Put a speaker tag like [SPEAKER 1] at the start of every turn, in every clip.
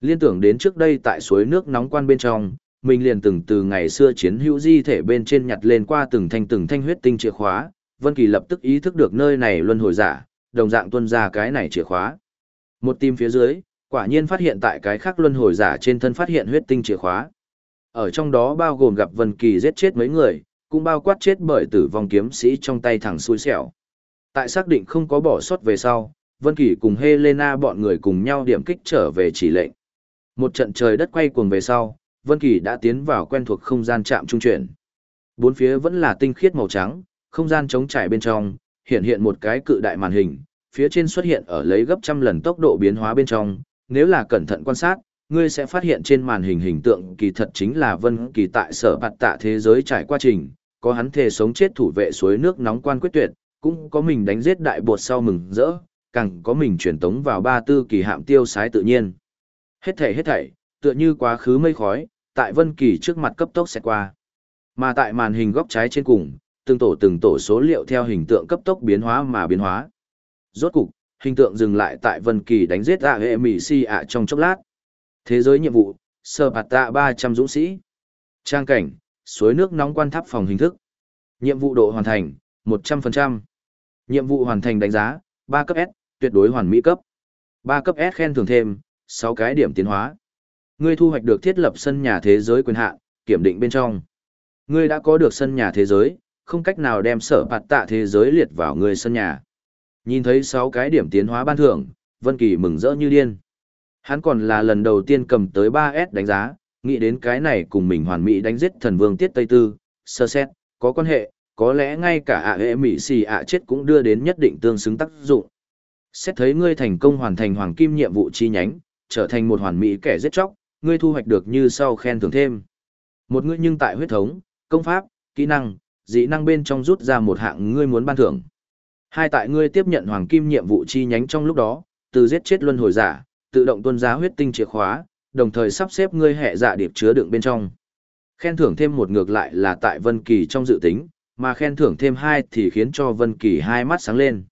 [SPEAKER 1] Liên tưởng đến trước đây tại suối nước nóng quan bên trong, mình liền từng từ ngày xưa chiến hữu di thể bên trên nhặt lên qua từng thanh từng thanh huyết tinh chìa khóa, Vân Kỳ lập tức ý thức được nơi này luân hồi giả, đồng dạng tuân ra cái này chìa khóa. Một tim phía dưới, quả nhiên phát hiện tại cái khác luân hồi giả trên thân phát hiện huyết tinh chìa khóa. Ở trong đó bao gồm gặp Vân Kỳ giết chết mấy người, cũng bao quát chết bởi tử vong kiếm sĩ trong tay thẳng xui xẻo. Tại xác định không có bỏ sót về sau, Vân Kỳ cùng Helena bọn người cùng nhau điểm kích trở về chỉ lệnh. Một trận trời đất quay cuồng về sau, Vân Kỳ đã tiến vào quen thuộc không gian trạm trung chuyển. Bốn phía vẫn là tinh khiết màu trắng, không gian trống trải bên trong, hiện hiện một cái cự đại màn hình, phía trên xuất hiện ở lấy gấp trăm lần tốc độ biến hóa bên trong, nếu là cẩn thận quan sát, ngươi sẽ phát hiện trên màn hình hình tượng kỳ thật chính là Vân Kỳ tại sở bạt tạ thế giới trải qua trình, có hắn thề sống chết thủ vệ suối nước nóng quan quyết tuyệt, cũng có mình đánh giết đại bột sau mừng rỡ, càng có mình truyền tống vào ba tư kỳ hạm tiêu sái tự nhiên. Hết thảy hết thảy, tựa như quá khứ mây khói, tại Vân Kỳ trước mặt cấp tốc sẽ qua. Mà tại màn hình góc trái trên cùng, từng tổ từng tổ số liệu theo hình tượng cấp tốc biến hóa mà biến hóa. Rốt cục, hình tượng dừng lại tại Vân Kỳ đánh giết ạ hệ mị si ạ trong chốc lát. Thế giới nhiệm vụ, sơ bạt tạ 300 dũng sĩ. Trang cảnh, suối nước nóng quan tháp phòng hình thức. Nhiệm vụ độ hoàn thành, 100%. Nhiệm vụ hoàn thành đánh giá, 3 cấp S, tuyệt đối hoàn mỹ cấp. 3 cấp S khen thưởng thêm, 6 cái điểm tiến hóa. Ngươi thu hoạch được thiết lập sân nhà thế giới quyền hạn, kiểm định bên trong. Ngươi đã có được sân nhà thế giới, không cách nào đem sở bạt tạ thế giới liệt vào ngươi sân nhà. Nhìn thấy 6 cái điểm tiến hóa ban thưởng, Vân Kỳ mừng rỡ như điên. Hắn còn là lần đầu tiên cầm tới 3S đánh giá, nghĩ đến cái này cùng mình hoàn mỹ đánh giết thần vương tiết Tây Tư, sơ xét, có quan hệ, có lẽ ngay cả ạ hệ mỹ xì ạ chết cũng đưa đến nhất định tương xứng tác dụng. Xét thấy ngươi thành công hoàn thành hoàng kim nhiệm vụ chi nhánh, trở thành một hoàn mỹ kẻ giết chóc, ngươi thu hoạch được như sau khen thưởng thêm. Một ngươi nhưng tại huyết thống, công pháp, kỹ năng, dị năng bên trong rút ra một hạng ngươi muốn ban thưởng. Hai tại ngươi tiếp nhận hoàng kim nhiệm vụ chi nhánh trong lúc đó, từ giết chết luân hồi giả, tự động tuân giá huyết tinh chìa khóa, đồng thời sắp xếp ngươi hệ dạ điệp chứa đựng bên trong. Khen thưởng thêm một ngược lại là tại Vân Kỳ trong dự tính, mà khen thưởng thêm hai thì khiến cho Vân Kỳ hai mắt sáng lên.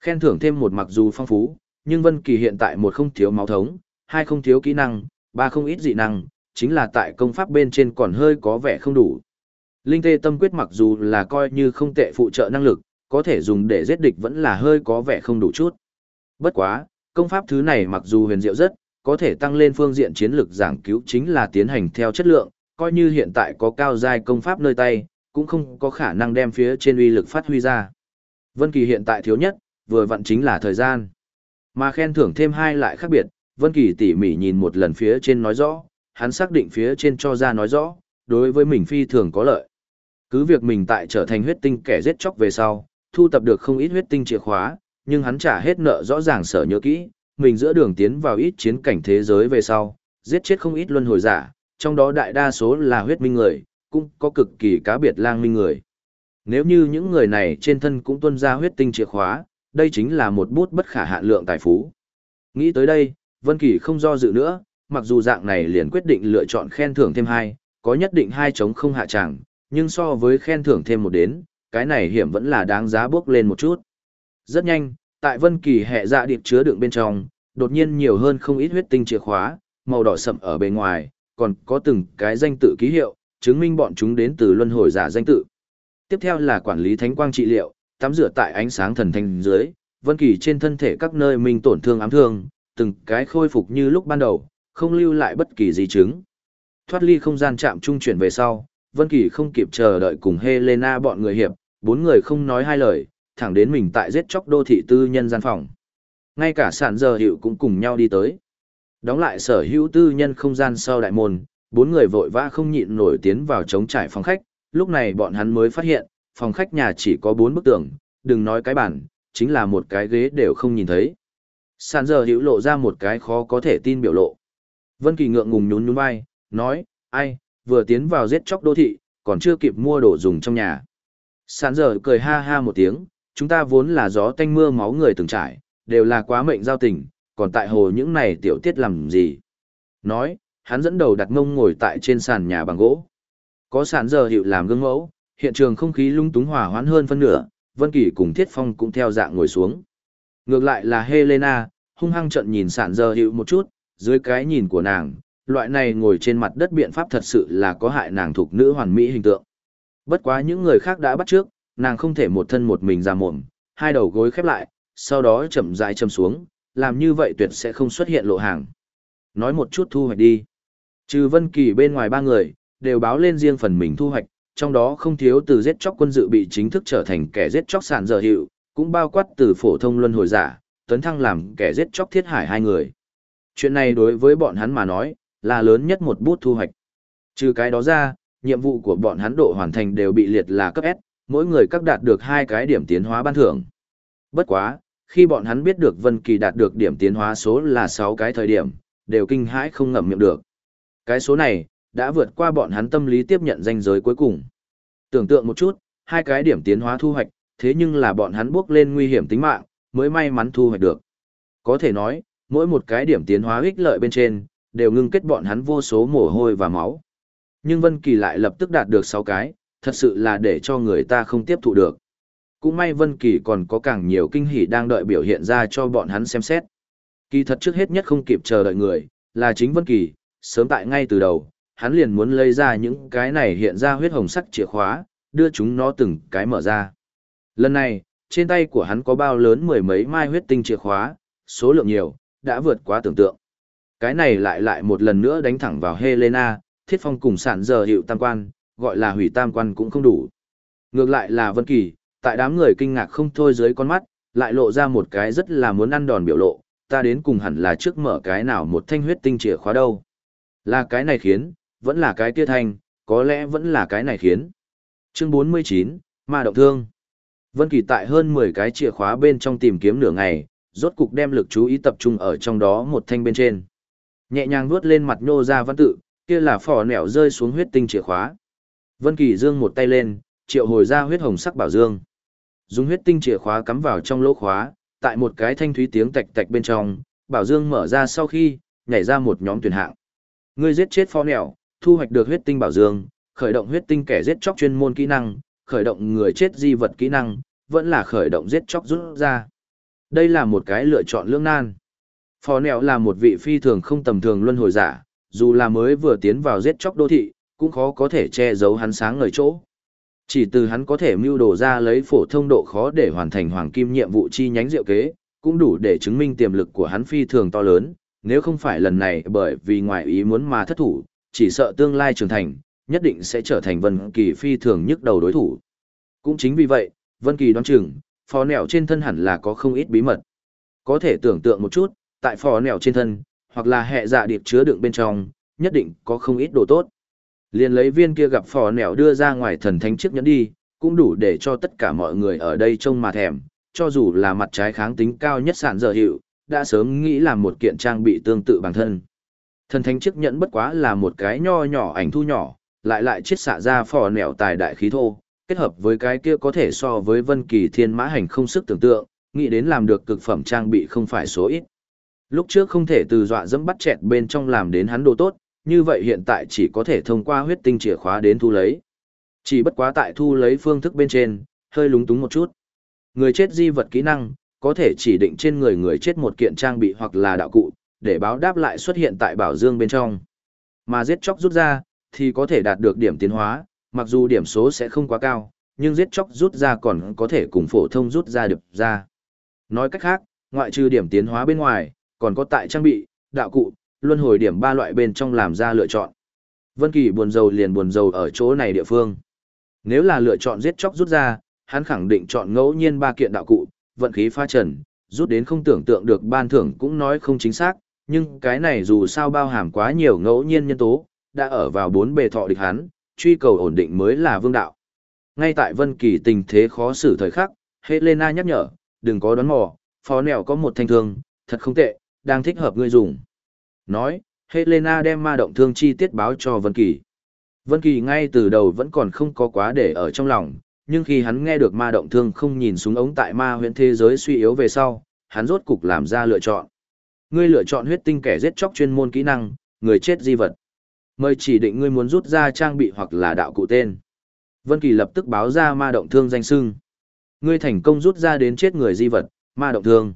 [SPEAKER 1] Khen thưởng thêm một mặc dù phong phú, nhưng Vân Kỳ hiện tại một không thiếu máu thống, hai không thiếu kỹ năng, ba không ít dị năng, chính là tại công pháp bên trên còn hơi có vẻ không đủ. Linh tê tâm quyết mặc dù là coi như không tệ phụ trợ năng lực, có thể dùng để giết địch vẫn là hơi có vẻ không đủ chút. Bất quá, công pháp thứ này mặc dù huyền diệu rất, có thể tăng lên phương diện chiến lược giảng cứu chính là tiến hành theo chất lượng, coi như hiện tại có cao giai công pháp nơi tay, cũng không có khả năng đem phía trên uy lực phát huy ra. Vân Kỳ hiện tại thiếu nhất, vừa vặn chính là thời gian. Mà khen thưởng thêm hai lại khác biệt, Vân Kỳ tỉ mỉ nhìn một lần phía trên nói rõ, hắn xác định phía trên cho ra nói rõ, đối với mình phi thường có lợi. Cứ việc mình tại trở thành huyết tinh kẻ giết chóc về sau, thu tập được không ít huyết tinh chìa khóa, nhưng hắn trả hết nợ rõ ràng sở nhớ kỹ, mình giữa đường tiến vào ít chiến cảnh thế giới về sau, giết chết không ít luân hồi giả, trong đó đại đa số là huyết minh người, cũng có cực kỳ cá biệt lang minh người. Nếu như những người này trên thân cũng tuân ra huyết tinh chìa khóa, đây chính là một bút bất khả hạn lượng tài phú. Nghĩ tới đây, Vân Kỳ không do dự nữa, mặc dù dạng này liền quyết định lựa chọn khen thưởng thêm hai, có nhất định hai chống không hạ chẳng, nhưng so với khen thưởng thêm một đến, cái này hiểm vẫn là đáng giá bước lên một chút. Rất nhanh, tại Vân Kỳ hệ dạ điệp chứa đựng bên trong, đột nhiên nhiều hơn không ít huyết tinh chìa khóa, màu đỏ sậm ở bên ngoài, còn có từng cái danh tự ký hiệu, chứng minh bọn chúng đến từ luân hồi giả danh tự. Tiếp theo là quản lý thánh quang trị liệu, tắm rửa tại ánh sáng thần thanh dưới, Vân Kỳ trên thân thể các nơi mình tổn thương ám thương, từng cái khôi phục như lúc ban đầu, không lưu lại bất kỳ di chứng. Thoát ly không gian chạm trung chuyển về sau, Vân Kỳ không kịp chờ đợi cùng Helena bọn người hiệp, bốn người không nói hai lời, thẳng đến mình tại giết chóc đô thị tư nhân gian phòng. Ngay cả sản giờ hiệu cũng cùng nhau đi tới. Đóng lại sở hữu tư nhân không gian sau đại môn, bốn người vội vã không nhịn nổi tiến vào chống trải phòng khách, lúc này bọn hắn mới phát hiện, phòng khách nhà chỉ có bốn bức tường, đừng nói cái bàn, chính là một cái ghế đều không nhìn thấy. Sàn giờ hữu lộ ra một cái khó có thể tin biểu lộ. Vân Kỳ ngượng ngùng nhún nhún vai, nói, ai, vừa tiến vào giết chóc đô thị, còn chưa kịp mua đồ dùng trong nhà. Sàn giờ cười ha ha một tiếng, chúng ta vốn là gió tanh mưa máu người từng trải, đều là quá mệnh giao tình, còn tại hồ những này tiểu tiết làm gì. Nói, hắn dẫn đầu đặt mông ngồi tại trên sàn nhà bằng gỗ. Có sàn giờ hiệu làm gương mẫu, hiện trường không khí lung túng hòa hoãn hơn phân nửa, Vân Kỳ cùng Thiết Phong cũng theo dạng ngồi xuống. Ngược lại là Helena, hung hăng trận nhìn sản giờ hiệu một chút, dưới cái nhìn của nàng, loại này ngồi trên mặt đất biện pháp thật sự là có hại nàng thuộc nữ hoàn mỹ hình tượng. Bất quá những người khác đã bắt trước, nàng không thể một thân một mình ra mồm, hai đầu gối khép lại, sau đó chậm rãi châm xuống, làm như vậy tuyệt sẽ không xuất hiện lộ hàng. Nói một chút thu hoạch đi. Trừ Vân Kỳ bên ngoài ba người, đều báo lên riêng phần mình thu hoạch, trong đó không thiếu từ giết chóc quân dự bị chính thức trở thành kẻ giết chóc sản dở hiệu, cũng bao quát từ phổ thông luân hồi giả, tấn thăng làm kẻ giết chóc thiết hải hai người. Chuyện này đối với bọn hắn mà nói, là lớn nhất một bút thu hoạch. Trừ cái đó ra, nhiệm vụ của bọn hắn độ hoàn thành đều bị liệt là cấp S, mỗi người các đạt được hai cái điểm tiến hóa ban thưởng. Bất quá, khi bọn hắn biết được Vân Kỳ đạt được điểm tiến hóa số là 6 cái thời điểm, đều kinh hãi không ngậm miệng được. Cái số này, đã vượt qua bọn hắn tâm lý tiếp nhận danh giới cuối cùng. Tưởng tượng một chút, hai cái điểm tiến hóa thu hoạch, thế nhưng là bọn hắn bước lên nguy hiểm tính mạng, mới may mắn thu hoạch được. Có thể nói, mỗi một cái điểm tiến hóa ích lợi bên trên, đều ngưng kết bọn hắn vô số mồ hôi và máu. Nhưng Vân Kỳ lại lập tức đạt được 6 cái, thật sự là để cho người ta không tiếp thụ được. Cũng may Vân Kỳ còn có càng nhiều kinh hỉ đang đợi biểu hiện ra cho bọn hắn xem xét. Kỳ thật trước hết nhất không kịp chờ đợi người, là chính Vân Kỳ, sớm tại ngay từ đầu, hắn liền muốn lấy ra những cái này hiện ra huyết hồng sắc chìa khóa, đưa chúng nó từng cái mở ra. Lần này, trên tay của hắn có bao lớn mười mấy mai huyết tinh chìa khóa, số lượng nhiều, đã vượt quá tưởng tượng. Cái này lại lại một lần nữa đánh thẳng vào Helena, thiết phong cùng sản giờ hiệu tam quan, gọi là hủy tam quan cũng không đủ. Ngược lại là Vân Kỳ, tại đám người kinh ngạc không thôi dưới con mắt, lại lộ ra một cái rất là muốn ăn đòn biểu lộ, ta đến cùng hẳn là trước mở cái nào một thanh huyết tinh chìa khóa đâu. Là cái này khiến, vẫn là cái kia thanh, có lẽ vẫn là cái này khiến. Chương 49, Ma Động Thương Vân Kỳ tại hơn 10 cái chìa khóa bên trong tìm kiếm nửa ngày, rốt cục đem lực chú ý tập trung ở trong đó một thanh bên trên. Nhẹ nhàng vuốt lên mặt nhô ra văn tự, kia là phò nẻo rơi xuống huyết tinh chìa khóa. Vân Kỳ dương một tay lên, triệu hồi ra huyết hồng sắc bảo dương. Dùng huyết tinh chìa khóa cắm vào trong lỗ khóa, tại một cái thanh thúy tiếng tạch tạch bên trong, bảo dương mở ra sau khi, nhảy ra một nhóm tuyển hạng. Ngươi giết chết phò nẻo, thu hoạch được huyết tinh bảo dương, khởi động huyết tinh kẻ giết chóc chuyên môn kỹ năng, khởi động người chết di vật kỹ năng, vẫn là khởi động giết chóc rút ra. Đây là một cái lựa chọn lương nan. Phò nẹo là một vị phi thường không tầm thường luân hồi giả, dù là mới vừa tiến vào giết chóc đô thị, cũng khó có thể che giấu hắn sáng ngời chỗ. Chỉ từ hắn có thể mưu đồ ra lấy phổ thông độ khó để hoàn thành hoàng kim nhiệm vụ chi nhánh diệu kế, cũng đủ để chứng minh tiềm lực của hắn phi thường to lớn, nếu không phải lần này bởi vì ngoại ý muốn mà thất thủ, chỉ sợ tương lai trưởng thành, nhất định sẽ trở thành Vân Kỳ phi thường nhức đầu đối thủ. Cũng chính vì vậy, Vân Kỳ đoán chừng, phò nẻo trên thân hẳn là có không ít bí mật. Có thể tưởng tượng một chút, tại phò nẻo trên thân, hoặc là hệ dạ điệp chứa đựng bên trong, nhất định có không ít đồ tốt. Liên lấy viên kia gặp phò nẻo đưa ra ngoài thần thánh chiếc nhẫn đi, cũng đủ để cho tất cả mọi người ở đây trông mà thèm, cho dù là mặt trái kháng tính cao nhất sản giờ hiệu, đã sớm nghĩ làm một kiện trang bị tương tự bản thân. Thần thánh chiếc nhẫn bất quá là một cái nho nhỏ ảnh thu nhỏ, lại lại chiết xạ ra phò nẻo tài đại khí thô, kết hợp với cái kia có thể so với vân kỳ thiên mã hành không sức tưởng tượng, nghĩ đến làm được cực phẩm trang bị không phải số ít. Lúc trước không thể từ dọa dẫm bắt chẹt bên trong làm đến hắn đồ tốt, như vậy hiện tại chỉ có thể thông qua huyết tinh chìa khóa đến thu lấy. Chỉ bất quá tại thu lấy phương thức bên trên, hơi lúng túng một chút. Người chết di vật kỹ năng, có thể chỉ định trên người người chết một kiện trang bị hoặc là đạo cụ, để báo đáp lại xuất hiện tại bảo dương bên trong. Mà giết chóc rút ra, thì có thể đạt được điểm tiến hóa, mặc dù điểm số sẽ không quá cao, nhưng giết chóc rút ra còn có thể cùng phổ thông rút ra được ra. Nói cách khác, ngoại trừ điểm tiến hóa bên ngoài, còn có tại trang bị, đạo cụ, luân hồi điểm ba loại bên trong làm ra lựa chọn. Vân Kỳ buồn rầu liền buồn rầu ở chỗ này địa phương. Nếu là lựa chọn giết chóc rút ra, hắn khẳng định chọn ngẫu nhiên ba kiện đạo cụ, vận khí pha trần, rút đến không tưởng tượng được ban thưởng cũng nói không chính xác, nhưng cái này dù sao bao hàm quá nhiều ngẫu nhiên nhân tố, đã ở vào bốn bề thọ địch hắn, truy cầu ổn định mới là vương đạo. Ngay tại Vân Kỳ tình thế khó xử thời khắc, Helena nhắc nhở, đừng có đoán mò, phó nẻo có một thanh thương, thật không tệ, đang thích hợp ngươi dùng. Nói, Helena đem ma động thương chi tiết báo cho Vân Kỳ. Vân Kỳ ngay từ đầu vẫn còn không có quá để ở trong lòng, nhưng khi hắn nghe được ma động thương không nhìn xuống ống tại ma huyện thế giới suy yếu về sau, hắn rốt cục làm ra lựa chọn. Ngươi lựa chọn huyết tinh kẻ giết chóc chuyên môn kỹ năng, người chết di vật. Mời chỉ định ngươi muốn rút ra trang bị hoặc là đạo cụ tên. Vân Kỳ lập tức báo ra ma động thương danh xưng. Ngươi thành công rút ra đến chết người di vật, ma động thương.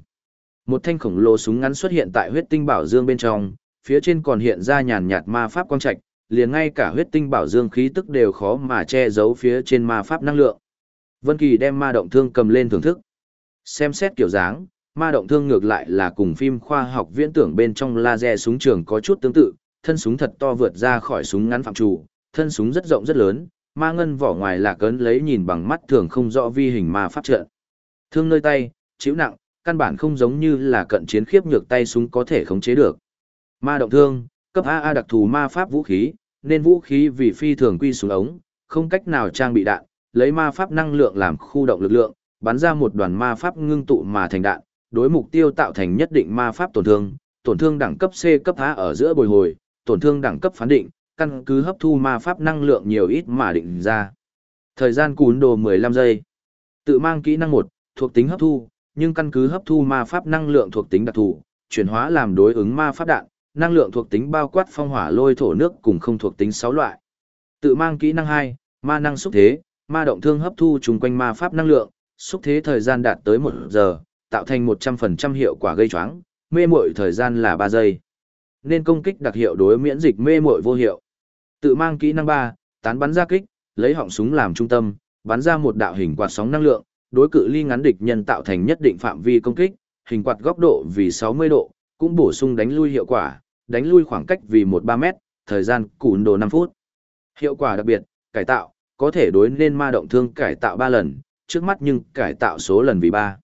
[SPEAKER 1] Một thanh khổng lồ súng ngắn xuất hiện tại huyết tinh bảo dương bên trong, phía trên còn hiện ra nhàn nhạt ma pháp quang trạch, liền ngay cả huyết tinh bảo dương khí tức đều khó mà che giấu phía trên ma pháp năng lượng. Vân Kỳ đem ma động thương cầm lên thưởng thức. Xem xét kiểu dáng, ma động thương ngược lại là cùng phim khoa học viễn tưởng bên trong laser súng trường có chút tương tự, thân súng thật to vượt ra khỏi súng ngắn phạm chủ, thân súng rất rộng rất lớn, ma ngân vỏ ngoài là cấn lấy nhìn bằng mắt thường không rõ vi hình ma pháp trận. Thương nơi tay, chịu nặng, căn bản không giống như là cận chiến khiếp nhược tay súng có thể khống chế được. Ma động thương, cấp AA đặc thù ma pháp vũ khí, nên vũ khí vì phi thường quy xuống ống, không cách nào trang bị đạn, lấy ma pháp năng lượng làm khu động lực lượng, bắn ra một đoàn ma pháp ngưng tụ mà thành đạn, đối mục tiêu tạo thành nhất định ma pháp tổn thương, tổn thương đẳng cấp C cấp A ở giữa bồi hồi, tổn thương đẳng cấp phán định, căn cứ hấp thu ma pháp năng lượng nhiều ít mà định ra. Thời gian cún đồ 15 giây. Tự mang kỹ năng 1, thuộc tính hấp thu, nhưng căn cứ hấp thu ma pháp năng lượng thuộc tính đặc thù, chuyển hóa làm đối ứng ma pháp đạn, năng lượng thuộc tính bao quát phong hỏa lôi thổ nước cùng không thuộc tính 6 loại. Tự mang kỹ năng 2, ma năng xúc thế, ma động thương hấp thu chung quanh ma pháp năng lượng, xúc thế thời gian đạt tới 1 giờ, tạo thành 100% hiệu quả gây choáng, mê muội thời gian là 3 giây. Nên công kích đặc hiệu đối miễn dịch mê muội vô hiệu. Tự mang kỹ năng 3, tán bắn ra kích, lấy họng súng làm trung tâm, bắn ra một đạo hình quạt sóng năng lượng, đối cự ly ngắn địch nhân tạo thành nhất định phạm vi công kích, hình quạt góc độ vì 60 độ, cũng bổ sung đánh lui hiệu quả, đánh lui khoảng cách vì 1-3 mét, thời gian cùn đồ 5 phút. Hiệu quả đặc biệt, cải tạo, có thể đối nên ma động thương cải tạo 3 lần, trước mắt nhưng cải tạo số lần vì 3.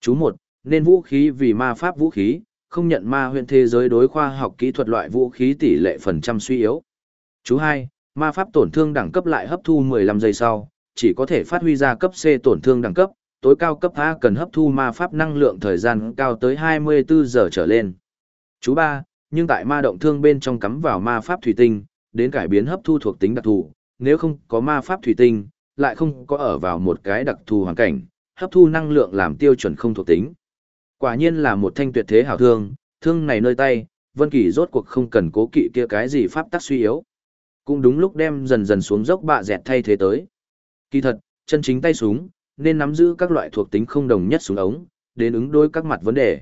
[SPEAKER 1] Chú 1, nên vũ khí vì ma pháp vũ khí, không nhận ma huyện thế giới đối khoa học kỹ thuật loại vũ khí tỷ lệ phần trăm suy yếu. Chú 2, ma pháp tổn thương đẳng cấp lại hấp thu 15 giây sau, chỉ có thể phát huy ra cấp C tổn thương đẳng cấp, tối cao cấp A cần hấp thu ma pháp năng lượng thời gian cao tới 24 giờ trở lên. Chú 3, nhưng tại ma động thương bên trong cắm vào ma pháp thủy tinh, đến cải biến hấp thu thuộc tính đặc thù, nếu không có ma pháp thủy tinh, lại không có ở vào một cái đặc thù hoàn cảnh, hấp thu năng lượng làm tiêu chuẩn không thuộc tính. Quả nhiên là một thanh tuyệt thế hảo thương, thương này nơi tay, Vân Kỳ rốt cuộc không cần cố kỵ kia cái gì pháp tắc suy yếu. Cũng đúng lúc đem dần dần xuống dốc bạ dẹt thay thế tới. Kỳ thật, chân chính tay súng, nên nắm giữ các loại thuộc tính không đồng nhất súng ống, đến ứng đối các mặt vấn đề.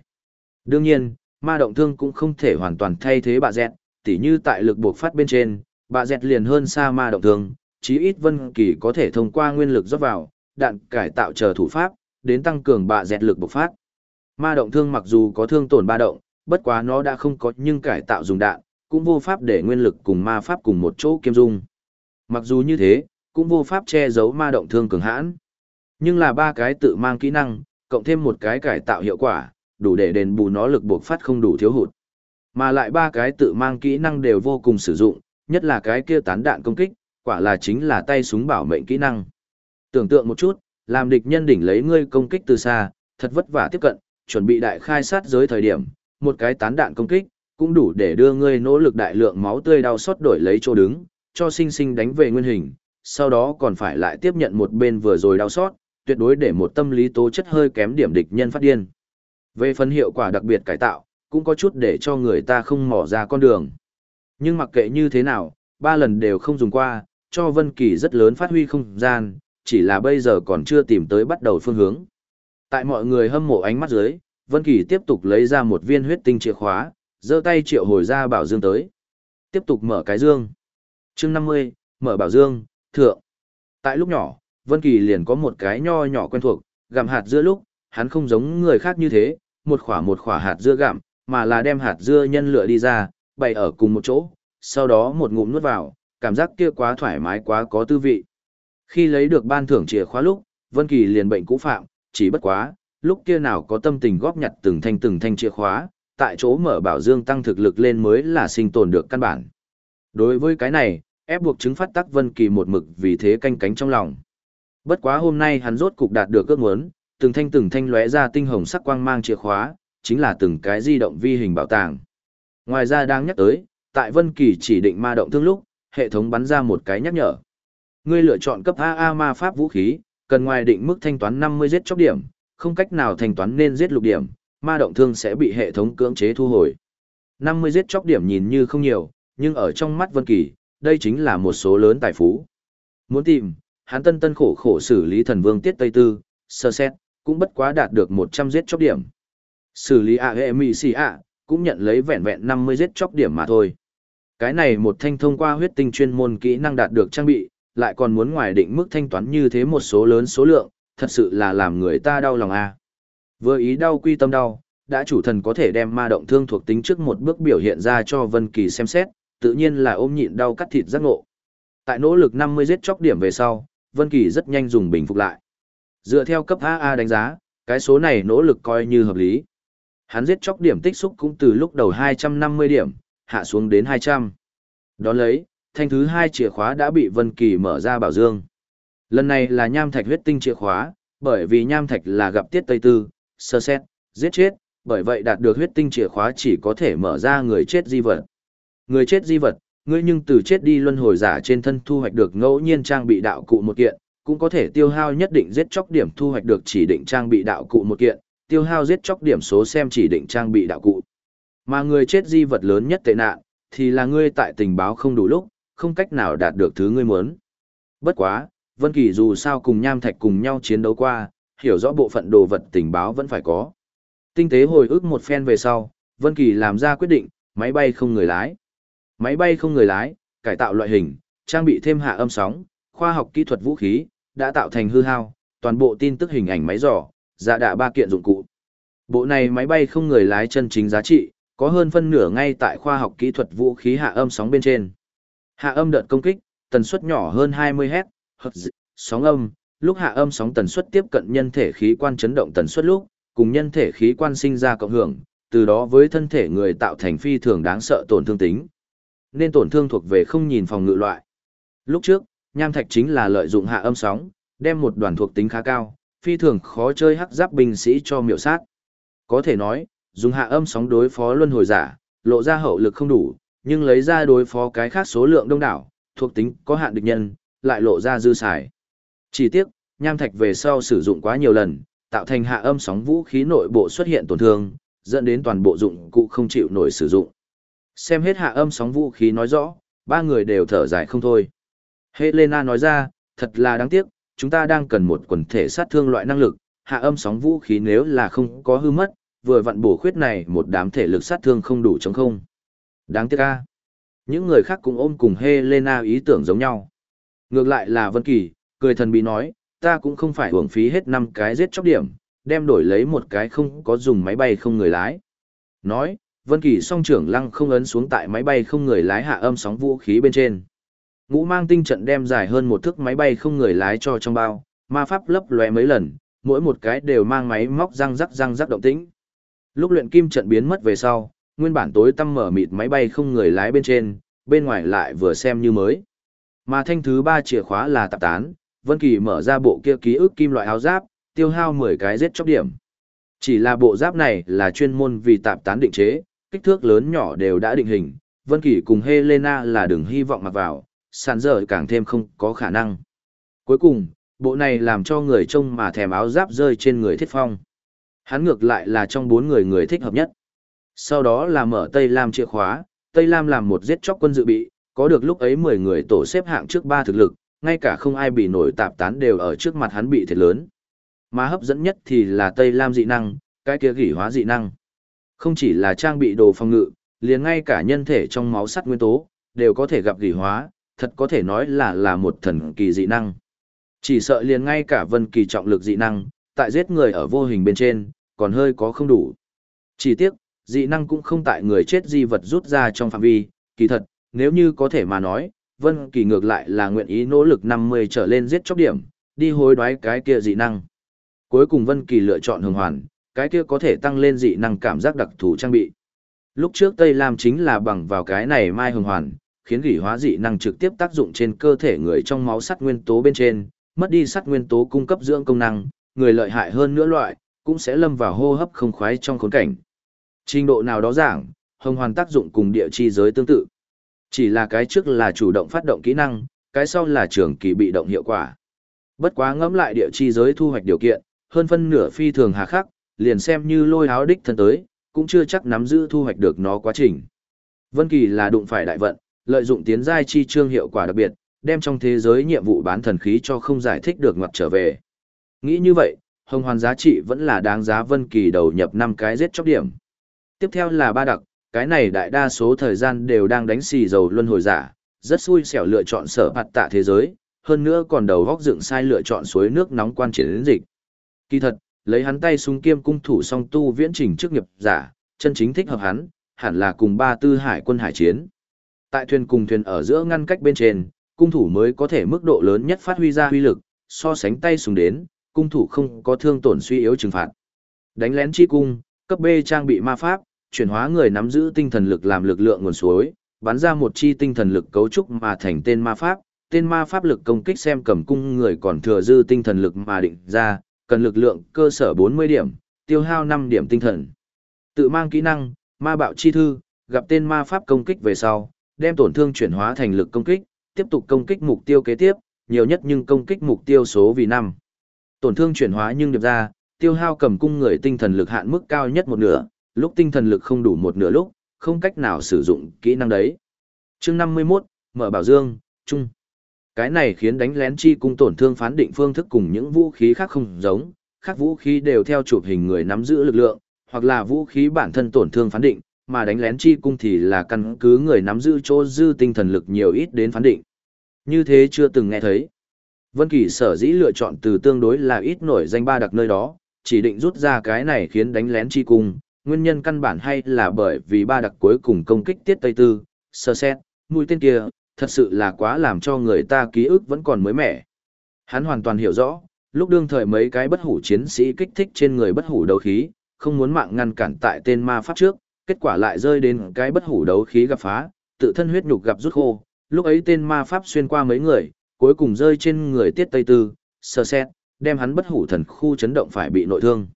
[SPEAKER 1] Đương nhiên, ma động thương cũng không thể hoàn toàn thay thế bạ dẹt, tỉ như tại lực buộc phát bên trên, bạ dẹt liền hơn xa ma động thương, chí ít Vân Kỳ có thể thông qua nguyên lực rót vào, đạn cải tạo chờ thủ pháp, đến tăng cường bạ dẹt lực bộc phát. Ma động thương mặc dù có thương tổn ba động, bất quá nó đã không có nhưng cải tạo dùng đạn, cũng vô pháp để nguyên lực cùng ma pháp cùng một chỗ kiêm dung. Mặc dù như thế, cũng vô pháp che giấu ma động thương cường hãn. Nhưng là ba cái tự mang kỹ năng, cộng thêm một cái cải tạo hiệu quả, đủ để đền bù nó lực buộc phát không đủ thiếu hụt. Mà lại ba cái tự mang kỹ năng đều vô cùng sử dụng, nhất là cái kia tán đạn công kích, quả là chính là tay súng bảo mệnh kỹ năng. Tưởng tượng một chút, làm địch nhân đỉnh lấy ngươi công kích từ xa, thật vất vả tiếp cận, chuẩn bị đại khai sát giới thời điểm, một cái tán đạn công kích, cũng đủ để đưa ngươi nỗ lực đại lượng máu tươi đau xót đổi lấy chỗ đứng, cho sinh sinh đánh về nguyên hình, sau đó còn phải lại tiếp nhận một bên vừa rồi đau xót, tuyệt đối để một tâm lý tố chất hơi kém điểm địch nhân phát điên. Về phần hiệu quả đặc biệt cải tạo, cũng có chút để cho người ta không mò ra con đường. Nhưng mặc kệ như thế nào, ba lần đều không dùng qua, cho Vân Kỳ rất lớn phát huy không gian, chỉ là bây giờ còn chưa tìm tới bắt đầu phương hướng. Tại mọi người hâm mộ ánh mắt dưới, Vân Kỳ tiếp tục lấy ra một viên huyết tinh chìa khóa, giơ tay triệu hồi ra bảo dương tới. Tiếp tục mở cái dương. Chương 50, mở bảo dương, thượng. Tại lúc nhỏ, Vân Kỳ liền có một cái nho nhỏ quen thuộc, gặm hạt dưa lúc, hắn không giống người khác như thế, một khỏa một khỏa hạt dưa gặm, mà là đem hạt dưa nhân lựa đi ra, bày ở cùng một chỗ, sau đó một ngụm nuốt vào, cảm giác kia quá thoải mái quá có tư vị. Khi lấy được ban thưởng chìa khóa lúc, Vân Kỳ liền bệnh cũ phạm, chỉ bất quá, lúc kia nào có tâm tình góp nhặt từng thanh từng thanh chìa khóa, tại chỗ mở bảo dương tăng thực lực lên mới là sinh tồn được căn bản. Đối với cái này, ép buộc chứng phát tắc Vân Kỳ một mực vì thế canh cánh trong lòng. Bất quá hôm nay hắn rốt cục đạt được ước muốn, từng thanh từng thanh lóe ra tinh hồng sắc quang mang chìa khóa, chính là từng cái di động vi hình bảo tàng. Ngoài ra đang nhắc tới, tại Vân Kỳ chỉ định ma động thương lúc, hệ thống bắn ra một cái nhắc nhở. Ngươi lựa chọn cấp AA ma pháp vũ khí, cần ngoài định mức thanh toán 50 giết chóc điểm, không cách nào thanh toán nên giết lục điểm, ma động thương sẽ bị hệ thống cưỡng chế thu hồi. 50 giết chóc điểm nhìn như không nhiều, nhưng ở trong mắt Vân Kỳ, đây chính là một số lớn tài phú. Muốn tìm, hắn tân tân khổ khổ xử lý thần vương tiết Tây Tư, sơ xét, cũng bất quá đạt được 100 giết chóc điểm. Xử lý AEMICA, hệ cũng nhận lấy vẹn vẹn 50 giết chóc điểm mà thôi. Cái này một thanh thông qua huyết tinh chuyên môn kỹ năng đạt được trang bị, lại còn muốn ngoài định mức thanh toán như thế một số lớn số lượng, thật sự là làm người ta đau lòng a. À. Vừa ý đau quy tâm đau, đã chủ thần có thể đem ma động thương thuộc tính trước một bước biểu hiện ra cho Vân Kỳ xem xét, tự nhiên là ôm nhịn đau cắt thịt giác ngộ. Tại nỗ lực 50 giết chóc điểm về sau, Vân Kỳ rất nhanh dùng bình phục lại. Dựa theo cấp AA đánh giá, cái số này nỗ lực coi như hợp lý. Hắn giết chóc điểm tích xúc cũng từ lúc đầu 250 điểm, hạ xuống đến 200. đó lấy, thanh thứ hai chìa khóa đã bị Vân Kỳ mở ra bảo dương. Lần này là nham thạch huyết tinh chìa khóa, bởi vì nham thạch là gặp tiết tây tư, sơ xét, giết chết, bởi vậy đạt được huyết tinh chìa khóa chỉ có thể mở ra người chết di vật. Người chết di vật, ngươi nhưng từ chết đi luân hồi giả trên thân thu hoạch được ngẫu nhiên trang bị đạo cụ một kiện, cũng có thể tiêu hao nhất định giết chóc điểm thu hoạch được chỉ định trang bị đạo cụ một kiện, tiêu hao giết chóc điểm số xem chỉ định trang bị đạo cụ. Mà người chết di vật lớn nhất tệ nạn, thì là ngươi tại tình báo không đủ lúc, không cách nào đạt được thứ ngươi muốn. Bất quá, Vân Kỳ dù sao cùng Nham Thạch cùng nhau chiến đấu qua, hiểu rõ bộ phận đồ vật tình báo vẫn phải có. Tinh tế hồi ức một phen về sau, Vân Kỳ làm ra quyết định, máy bay không người lái. Máy bay không người lái, cải tạo loại hình, trang bị thêm hạ âm sóng, khoa học kỹ thuật vũ khí, đã tạo thành hư hao, toàn bộ tin tức hình ảnh máy dò, dạ đạ ba kiện dụng cụ. Bộ này máy bay không người lái chân chính giá trị, có hơn phân nửa ngay tại khoa học kỹ thuật vũ khí hạ âm sóng bên trên. Hạ âm đợt công kích, tần suất nhỏ hơn 20 Hz, sóng âm, lúc hạ âm sóng tần suất tiếp cận nhân thể khí quan chấn động tần suất lúc, cùng nhân thể khí quan sinh ra cộng hưởng, từ đó với thân thể người tạo thành phi thường đáng sợ tổn thương tính. Nên tổn thương thuộc về không nhìn phòng ngự loại. Lúc trước, nham thạch chính là lợi dụng hạ âm sóng, đem một đoàn thuộc tính khá cao, phi thường khó chơi hắc giáp binh sĩ cho miểu sát. Có thể nói, dùng hạ âm sóng đối phó luân hồi giả, lộ ra hậu lực không đủ, nhưng lấy ra đối phó cái khác số lượng đông đảo, thuộc tính có hạn địch nhân, lại lộ ra dư xài. Chỉ tiếc, nham thạch về sau sử dụng quá nhiều lần, tạo thành hạ âm sóng vũ khí nội bộ xuất hiện tổn thương, dẫn đến toàn bộ dụng cụ không chịu nổi sử dụng. Xem hết hạ âm sóng vũ khí nói rõ, ba người đều thở dài không thôi. Helena nói ra, thật là đáng tiếc, chúng ta đang cần một quần thể sát thương loại năng lực, hạ âm sóng vũ khí nếu là không có hư mất, vừa vặn bổ khuyết này một đám thể lực sát thương không đủ chống không. Đáng tiếc a. Những người khác cũng ôm cùng Helena ý tưởng giống nhau. Ngược lại là Vân Kỳ, cười thần bí nói, ta cũng không phải hưởng phí hết năm cái giết chóc điểm, đem đổi lấy một cái không có dùng máy bay không người lái. Nói, Vân Kỳ song trưởng lăng không ấn xuống tại máy bay không người lái hạ âm sóng vũ khí bên trên. Ngũ mang tinh trận đem dài hơn một thước máy bay không người lái cho trong bao, ma pháp lấp lóe mấy lần, mỗi một cái đều mang máy móc răng rắc răng rắc động tĩnh. Lúc luyện kim trận biến mất về sau, nguyên bản tối tăm mở mịt máy bay không người lái bên trên, bên ngoài lại vừa xem như mới. Mà thanh thứ ba chìa khóa là tạp tán, Vân Kỳ mở ra bộ kia ký ức kim loại áo giáp, tiêu hao 10 cái giết chóc điểm. Chỉ là bộ giáp này là chuyên môn vì tạp tán định chế, kích thước lớn nhỏ đều đã định hình, Vân Kỳ cùng Helena là đừng hy vọng mặc vào, sàn dở càng thêm không có khả năng. Cuối cùng, bộ này làm cho người trông mà thèm áo giáp rơi trên người thiết phong. Hắn ngược lại là trong bốn người người thích hợp nhất. Sau đó là mở Tây Lam chìa khóa, Tây Lam làm một giết chóc quân dự bị, có được lúc ấy 10 người tổ xếp hạng trước ba thực lực, ngay cả không ai bị nổi tạp tán đều ở trước mặt hắn bị thiệt lớn. Mà hấp dẫn nhất thì là Tây Lam dị năng, cái kia gỉ hóa dị năng. Không chỉ là trang bị đồ phòng ngự, liền ngay cả nhân thể trong máu sắt nguyên tố, đều có thể gặp gỉ hóa, thật có thể nói là là một thần kỳ dị năng. Chỉ sợ liền ngay cả vân kỳ trọng lực dị năng, tại giết người ở vô hình bên trên, còn hơi có không đủ. Chỉ tiếc, dị năng cũng không tại người chết di vật rút ra trong phạm vi, kỳ thật, nếu như có thể mà nói, Vân Kỳ ngược lại là nguyện ý nỗ lực 50 trở lên giết chóc điểm, đi hối đoái cái kia dị năng. Cuối cùng Vân Kỳ lựa chọn hồng hoàn, cái kia có thể tăng lên dị năng cảm giác đặc thù trang bị. Lúc trước Tây Lam chính là bằng vào cái này mai hồng hoàn, khiến gỉ hóa dị năng trực tiếp tác dụng trên cơ thể người trong máu sắt nguyên tố bên trên, mất đi sắt nguyên tố cung cấp dưỡng công năng, người lợi hại hơn nữa loại, cũng sẽ lâm vào hô hấp không khoái trong khốn cảnh. Trình độ nào đó giảng, hồng hoàn tác dụng cùng địa chi giới tương tự. Chỉ là cái trước là chủ động phát động kỹ năng, cái sau là trường kỳ bị động hiệu quả. Bất quá ngẫm lại địa chi giới thu hoạch điều kiện, hơn phân nửa phi thường hà khắc, liền xem như lôi áo đích thân tới, cũng chưa chắc nắm giữ thu hoạch được nó quá trình. Vân Kỳ là đụng phải đại vận, lợi dụng tiến giai chi chương hiệu quả đặc biệt, đem trong thế giới nhiệm vụ bán thần khí cho không giải thích được ngoặt trở về. Nghĩ như vậy, hồng hoàn giá trị vẫn là đáng giá Vân Kỳ đầu nhập năm cái giết chóc điểm. Tiếp theo là ba đặc, cái này đại đa số thời gian đều đang đánh xì dầu luân hồi giả, rất xui xẻo lựa chọn sở hạt tạ thế giới, hơn nữa còn đầu góc dựng sai lựa chọn suối nước nóng quan triển đến dịch. Kỳ thật, lấy hắn tay súng kiêm cung thủ song tu viễn trình trước nghiệp giả, chân chính thích hợp hắn, hẳn là cùng ba tư hải quân hải chiến. Tại thuyền cùng thuyền ở giữa ngăn cách bên trên, cung thủ mới có thể mức độ lớn nhất phát huy ra huy lực, so sánh tay súng đến, cung thủ không có thương tổn suy yếu trừng phạt. Đánh lén chi cung, cấp B trang bị ma pháp, chuyển hóa người nắm giữ tinh thần lực làm lực lượng nguồn suối, bắn ra một chi tinh thần lực cấu trúc mà thành tên ma pháp, tên ma pháp lực công kích xem cầm cung người còn thừa dư tinh thần lực mà định ra, cần lực lượng cơ sở 40 điểm, tiêu hao 5 điểm tinh thần. Tự mang kỹ năng, ma bạo chi thư, gặp tên ma pháp công kích về sau, đem tổn thương chuyển hóa thành lực công kích, tiếp tục công kích mục tiêu kế tiếp, nhiều nhất nhưng công kích mục tiêu số vì 5. Tổn thương chuyển hóa nhưng điệp ra, tiêu hao cầm cung người tinh thần lực hạn mức cao nhất một nửa, lúc tinh thần lực không đủ một nửa lúc, không cách nào sử dụng kỹ năng đấy. chương 51, mở bảo dương, chung. Cái này khiến đánh lén chi cung tổn thương phán định phương thức cùng những vũ khí khác không giống, khác vũ khí đều theo chụp hình người nắm giữ lực lượng, hoặc là vũ khí bản thân tổn thương phán định, mà đánh lén chi cung thì là căn cứ người nắm giữ chỗ dư tinh thần lực nhiều ít đến phán định. Như thế chưa từng nghe thấy. Vân Kỳ sở dĩ lựa chọn từ tương đối là ít nổi danh ba đặc nơi đó, chỉ định rút ra cái này khiến đánh lén chi cung, nguyên nhân căn bản hay là bởi vì ba đặc cuối cùng công kích tiết Tây Tư, sơ xét, mũi tên kia, thật sự là quá làm cho người ta ký ức vẫn còn mới mẻ. Hắn hoàn toàn hiểu rõ, lúc đương thời mấy cái bất hủ chiến sĩ kích thích trên người bất hủ đấu khí, không muốn mạng ngăn cản tại tên ma pháp trước, kết quả lại rơi đến cái bất hủ đấu khí gặp phá, tự thân huyết nhục gặp rút khô, lúc ấy tên ma pháp xuyên qua mấy người, cuối cùng rơi trên người tiết Tây Tư, sơ xét, đem hắn bất hủ thần khu chấn động phải bị nội thương.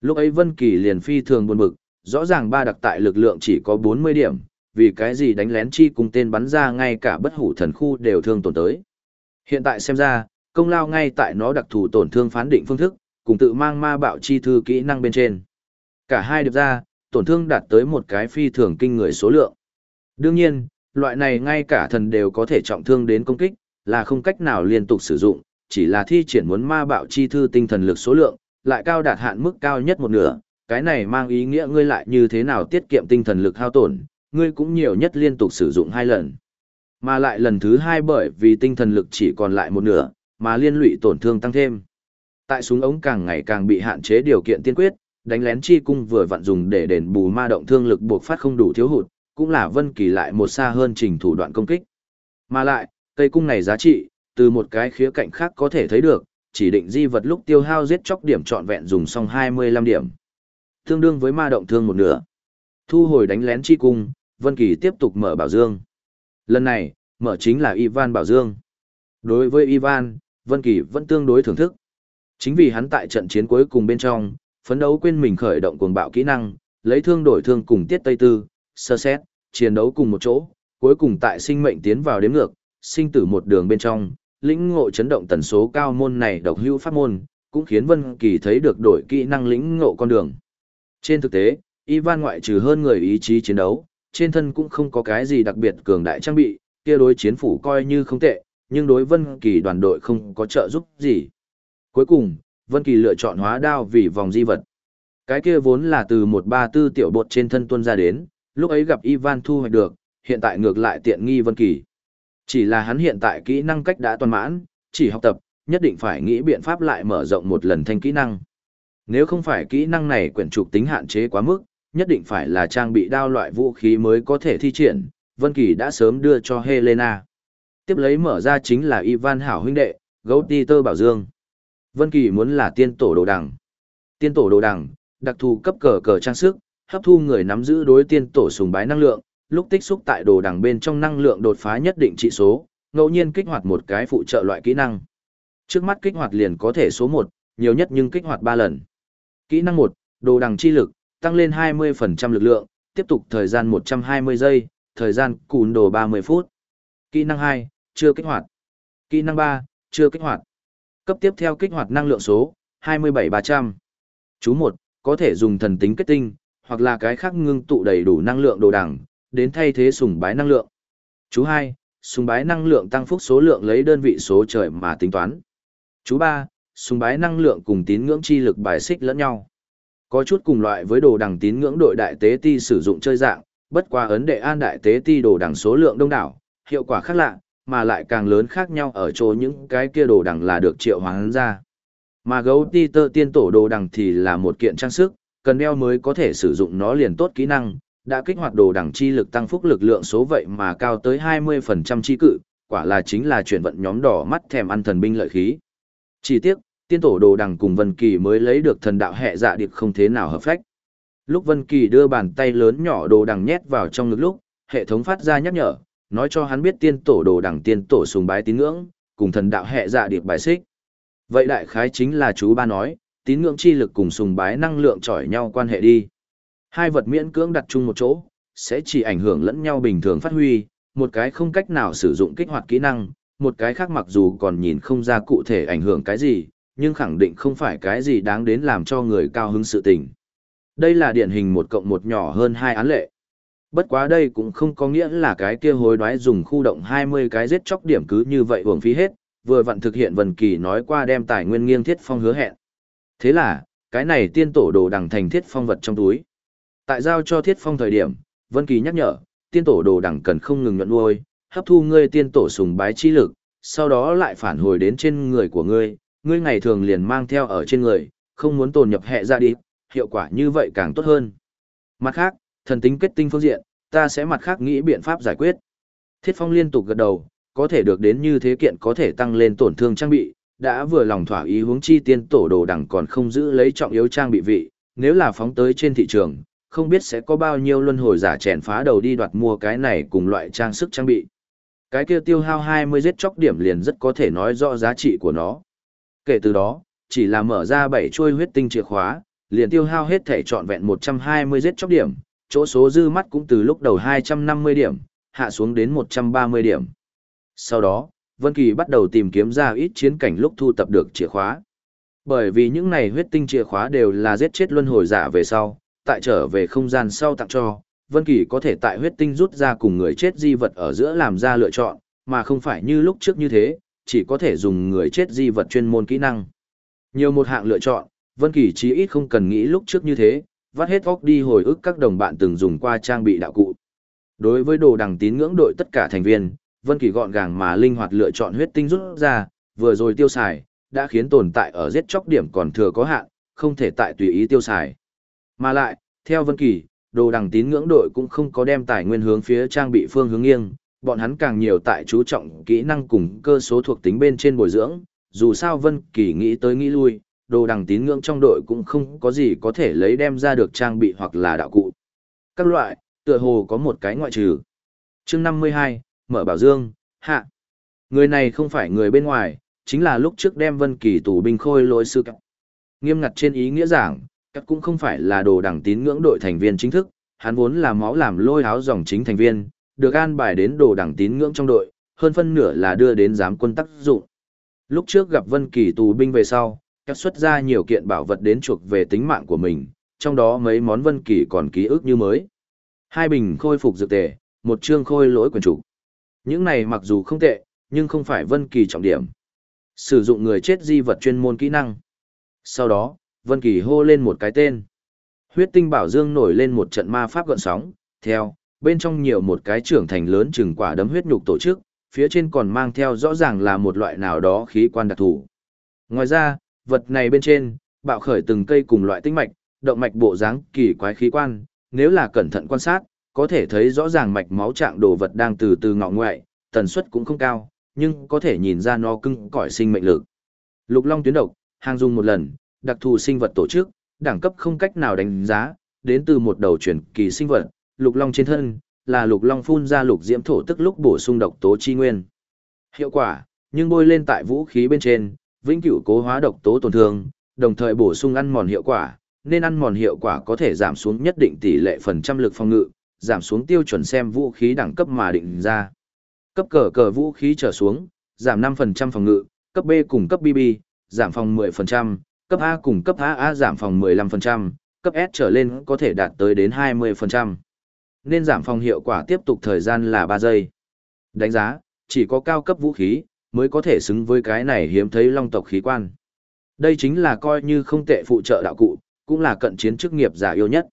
[SPEAKER 1] Lúc ấy Vân Kỳ liền phi thường buồn bực, rõ ràng ba đặc tại lực lượng chỉ có 40 điểm, vì cái gì đánh lén chi cùng tên bắn ra ngay cả bất hủ thần khu đều thương tổn tới. Hiện tại xem ra, công lao ngay tại nó đặc thù tổn thương phán định phương thức, cùng tự mang ma bạo chi thư kỹ năng bên trên. Cả hai được ra, tổn thương đạt tới một cái phi thường kinh người số lượng. Đương nhiên, loại này ngay cả thần đều có thể trọng thương đến công kích, là không cách nào liên tục sử dụng, chỉ là thi triển muốn ma bạo chi thư tinh thần lực số lượng, lại cao đạt hạn mức cao nhất một nửa, cái này mang ý nghĩa ngươi lại như thế nào tiết kiệm tinh thần lực hao tổn, ngươi cũng nhiều nhất liên tục sử dụng hai lần. Mà lại lần thứ hai bởi vì tinh thần lực chỉ còn lại một nửa, mà liên lụy tổn thương tăng thêm. Tại súng ống càng ngày càng bị hạn chế điều kiện tiên quyết, đánh lén chi cung vừa vặn dùng để đền bù ma động thương lực buộc phát không đủ thiếu hụt, cũng là Vân Kỳ lại một xa hơn trình thủ đoạn công kích. Mà lại, cây cung này giá trị, từ một cái khía cạnh khác có thể thấy được, chỉ định di vật lúc tiêu hao giết chóc điểm trọn vẹn dùng xong 25 điểm. Tương đương với ma động thương một nửa. Thu hồi đánh lén chi cung, Vân Kỳ tiếp tục mở bảo dương. Lần này, mở chính là Ivan bảo dương. Đối với Ivan, Vân Kỳ vẫn tương đối thưởng thức. Chính vì hắn tại trận chiến cuối cùng bên trong, phấn đấu quên mình khởi động cuồng bạo kỹ năng, lấy thương đổi thương cùng tiết tây tư, sơ xét, chiến đấu cùng một chỗ, cuối cùng tại sinh mệnh tiến vào đếm ngược, sinh tử một đường bên trong, lĩnh ngộ chấn động tần số cao môn này độc hữu pháp môn, cũng khiến Vân Kỳ thấy được đổi kỹ năng lĩnh ngộ con đường. Trên thực tế, Ivan ngoại trừ hơn người ý chí chiến đấu, trên thân cũng không có cái gì đặc biệt cường đại trang bị, kia đối chiến phủ coi như không tệ, nhưng đối Vân Kỳ đoàn đội không có trợ giúp gì. Cuối cùng, Vân Kỳ lựa chọn hóa đao vì vòng di vật. Cái kia vốn là từ một ba tư tiểu bột trên thân tuôn ra đến, lúc ấy gặp Ivan thu hoạch được, hiện tại ngược lại tiện nghi Vân Kỳ. Chỉ là hắn hiện tại kỹ năng cách đã toàn mãn, chỉ học tập, nhất định phải nghĩ biện pháp lại mở rộng một lần thanh kỹ năng. Nếu không phải kỹ năng này quyển trục tính hạn chế quá mức, nhất định phải là trang bị đao loại vũ khí mới có thể thi triển, Vân Kỳ đã sớm đưa cho Helena. Tiếp lấy mở ra chính là Ivan Hảo huynh đệ, gấu ti tơ bảo dương. Vân Kỳ muốn là tiên tổ đồ đằng. Tiên tổ đồ đằng, đặc thù cấp cờ cờ trang sức, hấp thu người nắm giữ đối tiên tổ sùng bái năng lượng, lúc tích xúc tại đồ đằng bên trong năng lượng đột phá nhất định trị số, ngẫu nhiên kích hoạt một cái phụ trợ loại kỹ năng. Trước mắt kích hoạt liền có thể số 1, nhiều nhất nhưng kích hoạt 3 lần. Kỹ năng 1, đồ đằng chi lực, tăng lên 20% lực lượng, tiếp tục thời gian 120 giây, thời gian cùn đồ 30 phút. Kỹ năng 2, chưa kích hoạt. Kỹ năng 3, chưa kích hoạt. Cấp tiếp theo kích hoạt năng lượng số, 27300. Chú 1, có thể dùng thần tính kết tinh, hoặc là cái khác ngưng tụ đầy đủ năng lượng đồ đằng, đến thay thế sùng bái năng lượng. Chú 2, sùng bái năng lượng tăng phúc số lượng lấy đơn vị số trời mà tính toán. Chú 3, sùng bái năng lượng cùng tín ngưỡng chi lực bài xích lẫn nhau. Có chút cùng loại với đồ đằng tín ngưỡng đội đại tế ti sử dụng chơi dạng, bất qua ấn đệ an đại tế ti đồ đằng số lượng đông đảo, hiệu quả khác lạ, mà lại càng lớn khác nhau ở chỗ những cái kia đồ đằng là được triệu hoán ra. Mà gấu ti tơ tiên tổ đồ đằng thì là một kiện trang sức, cần đeo mới có thể sử dụng nó liền tốt kỹ năng, đã kích hoạt đồ đẳng chi lực tăng phúc lực lượng số vậy mà cao tới 20% chi cự, quả là chính là chuyển vận nhóm đỏ mắt thèm ăn thần binh lợi khí. Chỉ tiếc, tiên tổ đồ đẳng cùng Vân Kỳ mới lấy được thần đạo hệ dạ điệp không thế nào hợp phách. Lúc Vân Kỳ đưa bàn tay lớn nhỏ đồ đẳng nhét vào trong ngực lúc, hệ thống phát ra nhắc nhở, nói cho hắn biết tiên tổ đồ đẳng tiên tổ sùng bái tín ngưỡng, cùng thần đạo hệ dạ điệp bài xích. Vậy đại khái chính là chú ba nói, tín ngưỡng chi lực cùng sùng bái năng lượng chọi nhau quan hệ đi. Hai vật miễn cưỡng đặt chung một chỗ, sẽ chỉ ảnh hưởng lẫn nhau bình thường phát huy, một cái không cách nào sử dụng kích hoạt kỹ năng, một cái khác mặc dù còn nhìn không ra cụ thể ảnh hưởng cái gì, nhưng khẳng định không phải cái gì đáng đến làm cho người cao hứng sự tình. Đây là điển hình một cộng một nhỏ hơn hai án lệ. Bất quá đây cũng không có nghĩa là cái kia hối đoái dùng khu động 20 cái giết chóc điểm cứ như vậy uổng phí hết, vừa vặn thực hiện Vân Kỳ nói qua đem tài nguyên nghiêng thiết phong hứa hẹn. Thế là, cái này tiên tổ đồ đằng thành thiết phong vật trong túi. Tại giao cho thiết phong thời điểm, Vân Kỳ nhắc nhở, tiên tổ đồ đẳng cần không ngừng nhuận nuôi, hấp thu ngươi tiên tổ sùng bái chi lực, sau đó lại phản hồi đến trên người của ngươi, ngươi ngày thường liền mang theo ở trên người, không muốn tồn nhập hệ ra đi, hiệu quả như vậy càng tốt hơn. Mặt khác, thần tính kết tinh phương diện, ta sẽ mặt khác nghĩ biện pháp giải quyết. Thiết Phong liên tục gật đầu, có thể được đến như thế kiện có thể tăng lên tổn thương trang bị, đã vừa lòng thỏa ý hướng chi tiên tổ đồ đẳng còn không giữ lấy trọng yếu trang bị vị, nếu là phóng tới trên thị trường, không biết sẽ có bao nhiêu luân hồi giả chèn phá đầu đi đoạt mua cái này cùng loại trang sức trang bị. Cái kia tiêu hao 20 giết chóc điểm liền rất có thể nói rõ giá trị của nó. Kể từ đó, chỉ là mở ra 7 chuôi huyết tinh chìa khóa, liền tiêu hao hết thể trọn vẹn 120 giết chóc điểm, chỗ số dư mắt cũng từ lúc đầu 250 điểm, hạ xuống đến 130 điểm. Sau đó, Vân Kỳ bắt đầu tìm kiếm ra ít chiến cảnh lúc thu tập được chìa khóa. Bởi vì những này huyết tinh chìa khóa đều là giết chết luân hồi giả về sau, tại trở về không gian sau tặng cho, Vân Kỳ có thể tại huyết tinh rút ra cùng người chết di vật ở giữa làm ra lựa chọn, mà không phải như lúc trước như thế, chỉ có thể dùng người chết di vật chuyên môn kỹ năng. Nhiều một hạng lựa chọn, Vân Kỳ chí ít không cần nghĩ lúc trước như thế, vắt hết óc đi hồi ức các đồng bạn từng dùng qua trang bị đạo cụ. Đối với đồ đằng tín ngưỡng đội tất cả thành viên, Vân Kỳ gọn gàng mà linh hoạt lựa chọn huyết tinh rút ra, vừa rồi tiêu xài, đã khiến tồn tại ở giết chóc điểm còn thừa có hạn, không thể tại tùy ý tiêu xài. Mà lại, theo Vân Kỳ, đồ đằng tín ngưỡng đội cũng không có đem tài nguyên hướng phía trang bị phương hướng nghiêng, bọn hắn càng nhiều tại chú trọng kỹ năng cùng cơ số thuộc tính bên trên bồi dưỡng, dù sao Vân Kỳ nghĩ tới nghĩ lui, đồ đằng tín ngưỡng trong đội cũng không có gì có thể lấy đem ra được trang bị hoặc là đạo cụ. Các loại, tựa hồ có một cái ngoại trừ. Chương 52, mở bảo dương, hạ. Người này không phải người bên ngoài, chính là lúc trước đem Vân Kỳ tù binh khôi lỗi sư cấp. Nghiêm ngặt trên ý nghĩa giảng, các cũng không phải là đồ đẳng tín ngưỡng đội thành viên chính thức, hắn vốn là máu làm lôi áo dòng chính thành viên, được an bài đến đồ đẳng tín ngưỡng trong đội, hơn phân nửa là đưa đến giám quân tác dụng. Lúc trước gặp Vân Kỳ tù binh về sau, các xuất ra nhiều kiện bảo vật đến chuộc về tính mạng của mình, trong đó mấy món Vân Kỳ còn ký ức như mới. Hai bình khôi phục dược tề, một chương khôi lỗi quyền chủ. Những này mặc dù không tệ, nhưng không phải Vân Kỳ trọng điểm. Sử dụng người chết di vật chuyên môn kỹ năng. Sau đó, Vân Kỳ hô lên một cái tên. Huyết tinh bảo dương nổi lên một trận ma pháp gợn sóng, theo, bên trong nhiều một cái trưởng thành lớn chừng quả đấm huyết nhục tổ chức, phía trên còn mang theo rõ ràng là một loại nào đó khí quan đặc thù. Ngoài ra, vật này bên trên, bạo khởi từng cây cùng loại tinh mạch, động mạch bộ dáng kỳ quái khí quan, nếu là cẩn thận quan sát, có thể thấy rõ ràng mạch máu trạng đồ vật đang từ từ ngọ ngoại, tần suất cũng không cao, nhưng có thể nhìn ra nó cưng cõi sinh mệnh lực. Lục Long tuyến độc, hàng dùng một lần, đặc thù sinh vật tổ chức, đẳng cấp không cách nào đánh giá, đến từ một đầu chuyển kỳ sinh vật, Lục Long trên thân, là Lục Long phun ra lục diễm thổ tức lúc bổ sung độc tố chi nguyên. Hiệu quả, nhưng bôi lên tại vũ khí bên trên, vĩnh cửu cố hóa độc tố tổn thương, đồng thời bổ sung ăn mòn hiệu quả, nên ăn mòn hiệu quả có thể giảm xuống nhất định tỷ lệ phần trăm lực phòng ngự, giảm xuống tiêu chuẩn xem vũ khí đẳng cấp mà định ra. Cấp cờ cờ vũ khí trở xuống, giảm 5% phòng ngự, cấp B cùng cấp BB, giảm phòng 10%, cấp A cùng cấp AA giảm phòng 15%, cấp S trở lên có thể đạt tới đến 20%. Nên giảm phòng hiệu quả tiếp tục thời gian là 3 giây. Đánh giá, chỉ có cao cấp vũ khí, mới có thể xứng với cái này hiếm thấy long tộc khí quan. Đây chính là coi như không tệ phụ trợ đạo cụ, cũng là cận chiến chức nghiệp giả yêu nhất.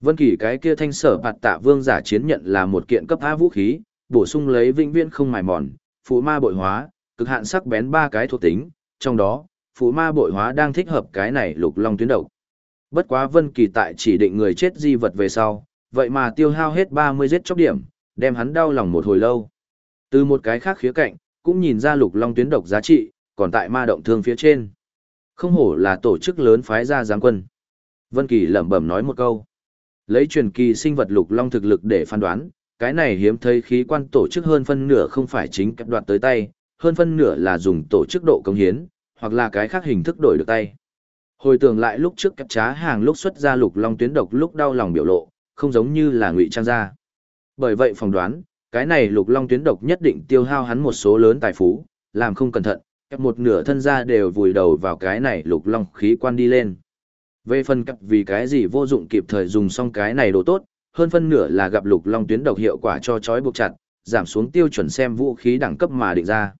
[SPEAKER 1] Vân Kỳ cái kia thanh sở bạt tạ vương giả chiến nhận là một kiện cấp A vũ khí, bổ sung lấy vĩnh viễn không mài mòn, phụ ma bội hóa, cực hạn sắc bén ba cái thuộc tính, trong đó, phụ ma bội hóa đang thích hợp cái này lục long tuyến độc. Bất quá Vân Kỳ tại chỉ định người chết di vật về sau, vậy mà tiêu hao hết 30 giết chóc điểm, đem hắn đau lòng một hồi lâu. Từ một cái khác khía cạnh, cũng nhìn ra lục long tuyến độc giá trị, còn tại ma động thương phía trên. Không hổ là tổ chức lớn phái ra giáng quân. Vân Kỳ lẩm bẩm nói một câu. Lấy truyền kỳ sinh vật lục long thực lực để phán đoán, cái này hiếm thấy khí quan tổ chức hơn phân nửa không phải chính cấp đoạt tới tay, hơn phân nửa là dùng tổ chức độ công hiến, hoặc là cái khác hình thức đổi được tay. Hồi tưởng lại lúc trước cấp trá hàng lúc xuất ra lục long tuyến độc lúc đau lòng biểu lộ, không giống như là ngụy trang ra. Bởi vậy phỏng đoán, cái này lục long tuyến độc nhất định tiêu hao hắn một số lớn tài phú, làm không cẩn thận, một nửa thân gia đều vùi đầu vào cái này lục long khí quan đi lên. Về phần cặp vì cái gì vô dụng kịp thời dùng xong cái này đồ tốt, hơn phân nửa là gặp lục long tuyến độc hiệu quả cho chói buộc chặt, giảm xuống tiêu chuẩn xem vũ khí đẳng cấp mà định ra.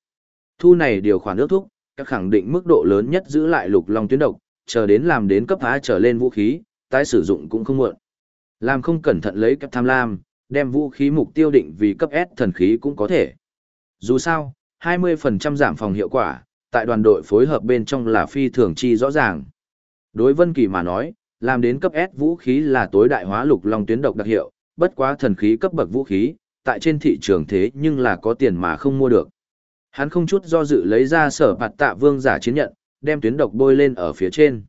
[SPEAKER 1] Thu này điều khoản ước thúc, các khẳng định mức độ lớn nhất giữ lại lục long tuyến độc, chờ đến làm đến cấp phá trở lên vũ khí, tái sử dụng cũng không muộn. Làm không cẩn thận lấy cấp tham lam, đem vũ khí mục tiêu định vì cấp S thần khí cũng có thể. Dù sao, 20% giảm phòng hiệu quả, tại đoàn đội phối hợp bên trong là phi thường chi rõ ràng. Đối Vân Kỳ mà nói, làm đến cấp S vũ khí là tối đại hóa lục long tuyến độc đặc hiệu, bất quá thần khí cấp bậc vũ khí, tại trên thị trường thế nhưng là có tiền mà không mua được. Hắn không chút do dự lấy ra sở bạt tạ vương giả chiến nhận, đem tuyến độc bôi lên ở phía trên.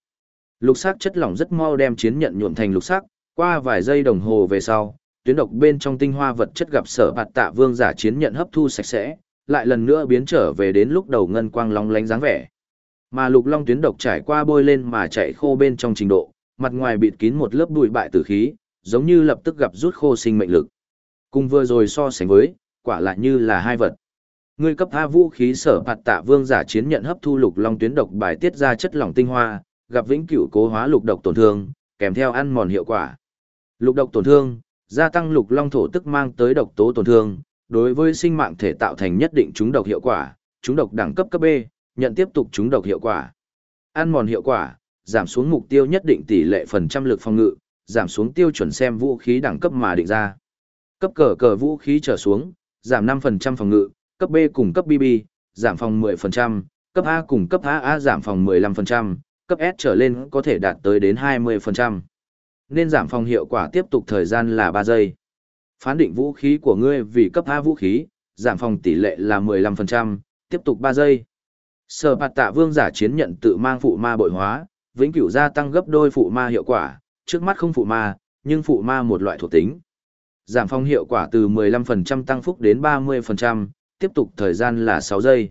[SPEAKER 1] Lục sắc chất lỏng rất mau đem chiến nhận nhuộm thành lục sắc, qua vài giây đồng hồ về sau, tuyến độc bên trong tinh hoa vật chất gặp sở bạt tạ vương giả chiến nhận hấp thu sạch sẽ, lại lần nữa biến trở về đến lúc đầu ngân quang long lánh dáng vẻ. Mà lục long tuyến độc trải qua bôi lên mà chạy khô bên trong trình độ, mặt ngoài bịt kín một lớp bụi bại tử khí, giống như lập tức gặp rút khô sinh mệnh lực. Cùng vừa rồi so sánh với, quả lại như là hai vật. Ngươi cấp A vũ khí sở phạt tạ vương giả chiến nhận hấp thu lục long tuyến độc bài tiết ra chất lỏng tinh hoa, gặp vĩnh cửu cố hóa lục độc tổn thương, kèm theo ăn mòn hiệu quả. Lục độc tổn thương, gia tăng lục long thổ tức mang tới độc tố tổn thương, đối với sinh mạng thể tạo thành nhất định chúng độc hiệu quả, chúng độc đẳng cấp cấp B, nhận tiếp tục chúng độc hiệu quả. Ăn mòn hiệu quả, giảm xuống mục tiêu nhất định tỷ lệ phần trăm lực phòng ngự, giảm xuống tiêu chuẩn xem vũ khí đẳng cấp mà định ra. Cấp cờ cờ vũ khí trở xuống, giảm 5% phòng ngự, cấp B cùng cấp BB, giảm phòng 10%, cấp A cùng cấp AA giảm phòng 15%, cấp S trở lên có thể đạt tới đến 20%. Nên giảm phòng hiệu quả tiếp tục thời gian là 3 giây. Phán định vũ khí của ngươi vì cấp A vũ khí, giảm phòng tỷ lệ là 15%, tiếp tục 3 giây. Sở bạt tạ vương giả chiến nhận tự mang phụ ma bội hóa, vĩnh cửu gia tăng gấp đôi phụ ma hiệu quả, trước mắt không phụ ma, nhưng phụ ma một loại thuộc tính. Giảm phong hiệu quả từ 15% tăng phúc đến 30%, tiếp tục thời gian là 6 giây.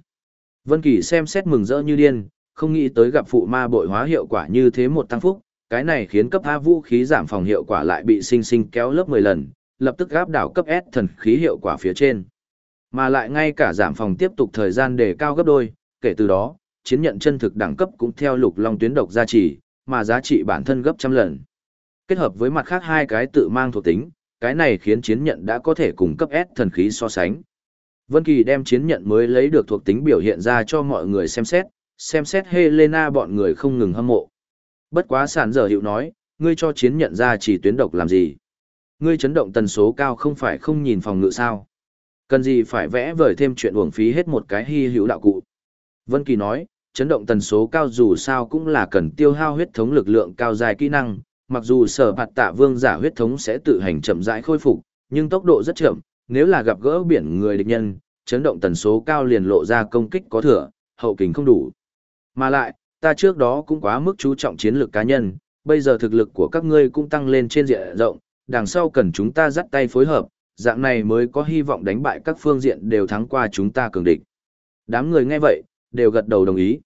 [SPEAKER 1] Vân Kỳ xem xét mừng rỡ như điên, không nghĩ tới gặp phụ ma bội hóa hiệu quả như thế một tăng phúc, cái này khiến cấp A vũ khí giảm phòng hiệu quả lại bị sinh sinh kéo lớp 10 lần, lập tức gáp đảo cấp S thần khí hiệu quả phía trên. Mà lại ngay cả giảm phòng tiếp tục thời gian để cao gấp đôi, kể từ đó, chiến nhận chân thực đẳng cấp cũng theo lục long tuyến độc gia trì, mà giá trị bản thân gấp trăm lần. Kết hợp với mặt khác hai cái tự mang thuộc tính, cái này khiến chiến nhận đã có thể cùng cấp S thần khí so sánh. Vân Kỳ đem chiến nhận mới lấy được thuộc tính biểu hiện ra cho mọi người xem xét, xem xét Helena bọn người không ngừng hâm mộ. Bất quá sản giờ hiệu nói, ngươi cho chiến nhận ra chỉ tuyến độc làm gì? Ngươi chấn động tần số cao không phải không nhìn phòng ngự sao? Cần gì phải vẽ vời thêm chuyện uổng phí hết một cái hy hữu đạo cụ? Vân Kỳ nói, chấn động tần số cao dù sao cũng là cần tiêu hao huyết thống lực lượng cao dài kỹ năng, mặc dù sở bạt tạ vương giả huyết thống sẽ tự hành chậm rãi khôi phục, nhưng tốc độ rất chậm, nếu là gặp gỡ biển người địch nhân, chấn động tần số cao liền lộ ra công kích có thừa, hậu kình không đủ. Mà lại, ta trước đó cũng quá mức chú trọng chiến lược cá nhân, bây giờ thực lực của các ngươi cũng tăng lên trên diện rộng, đằng sau cần chúng ta dắt tay phối hợp, dạng này mới có hy vọng đánh bại các phương diện đều thắng qua chúng ta cường địch. Đám người nghe vậy, đều gật đầu đồng ý.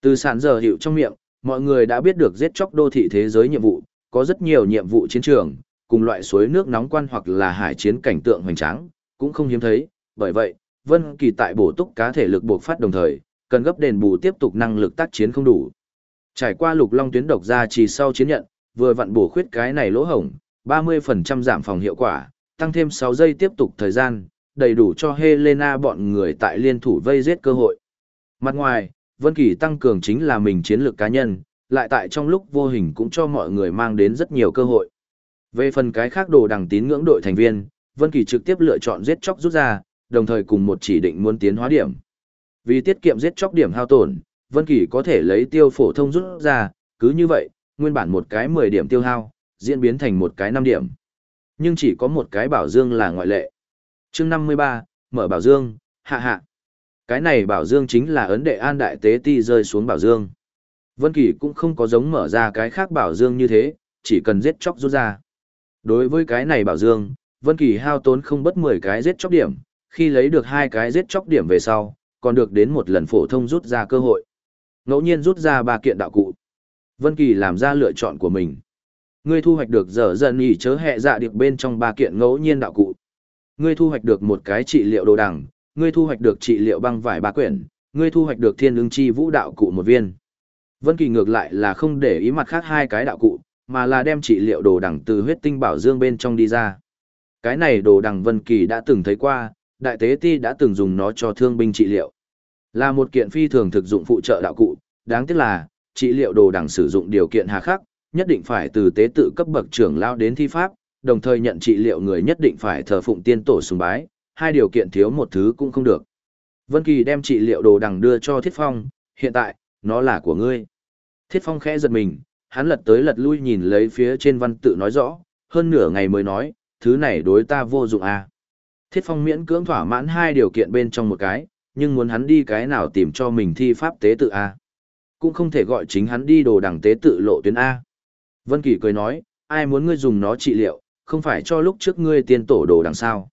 [SPEAKER 1] Từ sản giờ hiệu trong miệng, mọi người đã biết được giết chóc đô thị thế giới nhiệm vụ, có rất nhiều nhiệm vụ chiến trường, cùng loại suối nước nóng quan hoặc là hải chiến cảnh tượng hoành tráng, cũng không hiếm thấy, bởi vậy, Vân Kỳ tại bổ túc cá thể lực buộc phát đồng thời, cần gấp đền bù tiếp tục năng lực tác chiến không đủ. Trải qua lục long tuyến độc ra chỉ sau chiến nhận, vừa vặn bổ khuyết cái này lỗ hổng, 30% giảm phòng hiệu quả, tăng thêm 6 giây tiếp tục thời gian, đầy đủ cho Helena bọn người tại liên thủ vây giết cơ hội. Mặt ngoài, Vân Kỳ tăng cường chính là mình chiến lược cá nhân, lại tại trong lúc vô hình cũng cho mọi người mang đến rất nhiều cơ hội. Về phần cái khác đồ đằng tín ngưỡng đội thành viên, Vân Kỳ trực tiếp lựa chọn giết chóc rút ra, đồng thời cùng một chỉ định muốn tiến hóa điểm. Vì tiết kiệm giết chóc điểm hao tổn, Vân Kỳ có thể lấy tiêu phổ thông rút ra, cứ như vậy, nguyên bản một cái 10 điểm tiêu hao, diễn biến thành một cái 5 điểm. Nhưng chỉ có một cái bảo dương là ngoại lệ. Chương 53, mở bảo dương, hạ hạ. Cái này bảo dương chính là ấn đệ an đại tế ti rơi xuống bảo dương. Vân Kỳ cũng không có giống mở ra cái khác bảo dương như thế, chỉ cần giết chóc rút ra. Đối với cái này bảo dương, Vân Kỳ hao tốn không bất 10 cái giết chóc điểm, khi lấy được hai cái giết chóc điểm về sau, còn được đến một lần phổ thông rút ra cơ hội. Ngẫu nhiên rút ra ba kiện đạo cụ. Vân Kỳ làm ra lựa chọn của mình. Ngươi thu hoạch được dở dần nhỉ chớ hệ dạ điệp bên trong ba kiện ngẫu nhiên đạo cụ. Ngươi thu hoạch được một cái trị liệu đồ đằng, ngươi thu hoạch được trị liệu băng vải ba quyển, ngươi thu hoạch được thiên ứng chi vũ đạo cụ một viên. Vân Kỳ ngược lại là không để ý mặt khác hai cái đạo cụ, mà là đem trị liệu đồ đằng từ huyết tinh bảo dương bên trong đi ra. Cái này đồ đằng Vân Kỳ đã từng thấy qua, đại tế ti đã từng dùng nó cho thương binh trị liệu. Là một kiện phi thường thực dụng phụ trợ đạo cụ, đáng tiếc là, trị liệu đồ đằng sử dụng điều kiện hà khắc, nhất định phải từ tế tự cấp bậc trưởng lao đến thi pháp, đồng thời nhận trị liệu người nhất định phải thờ phụng tiên tổ sùng bái, hai điều kiện thiếu một thứ cũng không được. Vân Kỳ đem trị liệu đồ đằng đưa cho Thiết Phong, hiện tại, nó là của ngươi. Thiết Phong khẽ giật mình, hắn lật tới lật lui nhìn lấy phía trên văn tự nói rõ, hơn nửa ngày mới nói, thứ này đối ta vô dụng à. Thiết Phong miễn cưỡng thỏa mãn hai điều kiện bên trong một cái, nhưng muốn hắn đi cái nào tìm cho mình thi pháp tế tự A. Cũng không thể gọi chính hắn đi đồ đằng tế tự lộ tuyến A. Vân Kỳ cười nói, ai muốn ngươi dùng nó trị liệu, không phải cho lúc trước ngươi tiên tổ đồ đằng sao.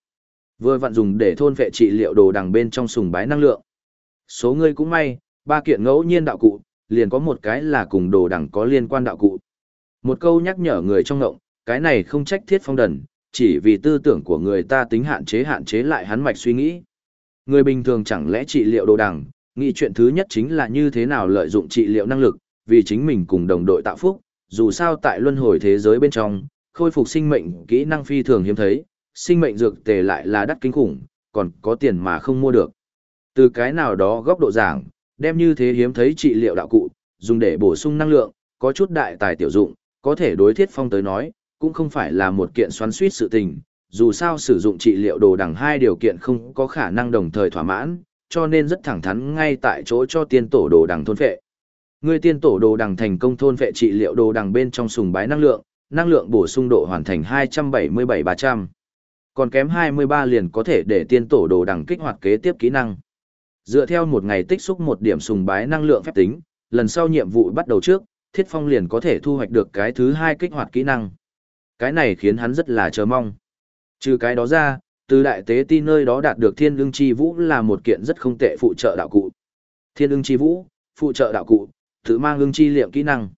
[SPEAKER 1] Vừa vặn dùng để thôn vệ trị liệu đồ đằng bên trong sùng bái năng lượng. Số ngươi cũng may, ba kiện ngẫu nhiên đạo cụ, liền có một cái là cùng đồ đẳng có liên quan đạo cụ. Một câu nhắc nhở người trong ngộng, cái này không trách thiết phong đần, chỉ vì tư tưởng của người ta tính hạn chế hạn chế lại hắn mạch suy nghĩ. Người bình thường chẳng lẽ trị liệu đồ đẳng? nghĩ chuyện thứ nhất chính là như thế nào lợi dụng trị liệu năng lực, vì chính mình cùng đồng đội tạo phúc, dù sao tại luân hồi thế giới bên trong, khôi phục sinh mệnh kỹ năng phi thường hiếm thấy, sinh mệnh dược tề lại là đắt kinh khủng, còn có tiền mà không mua được. Từ cái nào đó góc độ giảng, đem như thế hiếm thấy trị liệu đạo cụ, dùng để bổ sung năng lượng, có chút đại tài tiểu dụng, có thể đối thiết phong tới nói, cũng không phải là một kiện xoắn suýt sự tình, dù sao sử dụng trị liệu đồ đằng hai điều kiện không có khả năng đồng thời thỏa mãn, cho nên rất thẳng thắn ngay tại chỗ cho tiên tổ đồ đằng thôn phệ. Người tiên tổ đồ đằng thành công thôn phệ trị liệu đồ đằng bên trong sùng bái năng lượng, năng lượng bổ sung độ hoàn thành 277-300. Còn kém 23 liền có thể để tiên tổ đồ đằng kích hoạt kế tiếp kỹ năng. Dựa theo một ngày tích xúc một điểm sùng bái năng lượng phép tính, lần sau nhiệm vụ bắt đầu trước, Thiết Phong liền có thể thu hoạch được cái thứ hai kích hoạt kỹ năng. Cái này khiến hắn rất là chờ mong. Trừ cái đó ra, từ đại tế ti nơi đó đạt được thiên ưng chi vũ là một kiện rất không tệ phụ trợ đạo cụ. Thiên ưng chi vũ, phụ trợ đạo cụ, tự mang ưng chi liệm kỹ năng.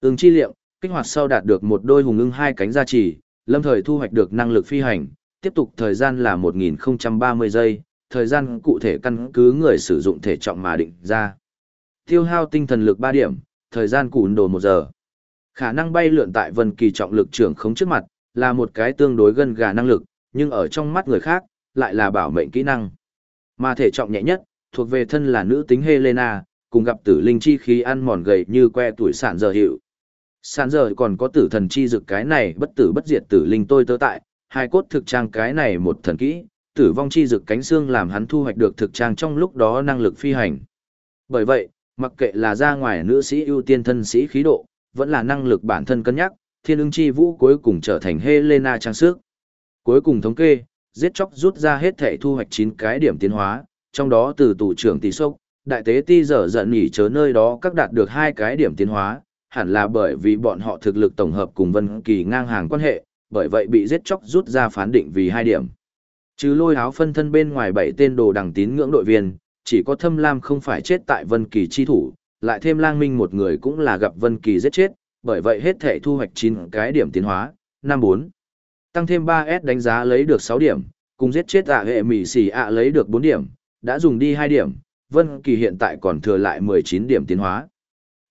[SPEAKER 1] Ưng chi liệm, kích hoạt sau đạt được một đôi hùng ưng hai cánh gia trì, lâm thời thu hoạch được năng lực phi hành, tiếp tục thời gian là 1030 giây, thời gian cụ thể căn cứ người sử dụng thể trọng mà định ra. Tiêu hao tinh thần lực 3 điểm, thời gian cùn đồ 1 giờ. Khả năng bay lượn tại vân kỳ trọng lực trưởng không trước mặt, là một cái tương đối gần gà năng lực, nhưng ở trong mắt người khác, lại là bảo mệnh kỹ năng. Mà thể trọng nhẹ nhất, thuộc về thân là nữ tính Helena, cùng gặp tử linh chi khí ăn mòn gầy như que tuổi sản giờ hiệu. Sản giờ còn có tử thần chi dực cái này bất tử bất diệt tử linh tôi tớ tại, hai cốt thực trang cái này một thần kỹ, tử vong chi dực cánh xương làm hắn thu hoạch được thực trang trong lúc đó năng lực phi hành. Bởi vậy, mặc kệ là ra ngoài nữ sĩ ưu tiên thân sĩ khí độ, vẫn là năng lực bản thân cân nhắc, thiên ưng chi vũ cuối cùng trở thành Helena trang sức. Cuối cùng thống kê, giết chóc rút ra hết thể thu hoạch 9 cái điểm tiến hóa, trong đó từ tù trưởng tỷ sốc, đại tế ti dở giận nhỉ chớ nơi đó các đạt được hai cái điểm tiến hóa, hẳn là bởi vì bọn họ thực lực tổng hợp cùng Vân Kỳ ngang hàng quan hệ, bởi vậy bị giết chóc rút ra phán định vì hai điểm chứ lôi áo phân thân bên ngoài bảy tên đồ đằng tín ngưỡng đội viên, chỉ có Thâm Lam không phải chết tại Vân Kỳ chi thủ, lại thêm Lang Minh một người cũng là gặp Vân Kỳ giết chết, bởi vậy hết thể thu hoạch 9 cái điểm tiến hóa, năm bốn Tăng thêm 3S đánh giá lấy được 6 điểm, cùng giết chết ạ hệ mỉ xỉ ạ lấy được 4 điểm, đã dùng đi 2 điểm, Vân Kỳ hiện tại còn thừa lại 19 điểm tiến hóa.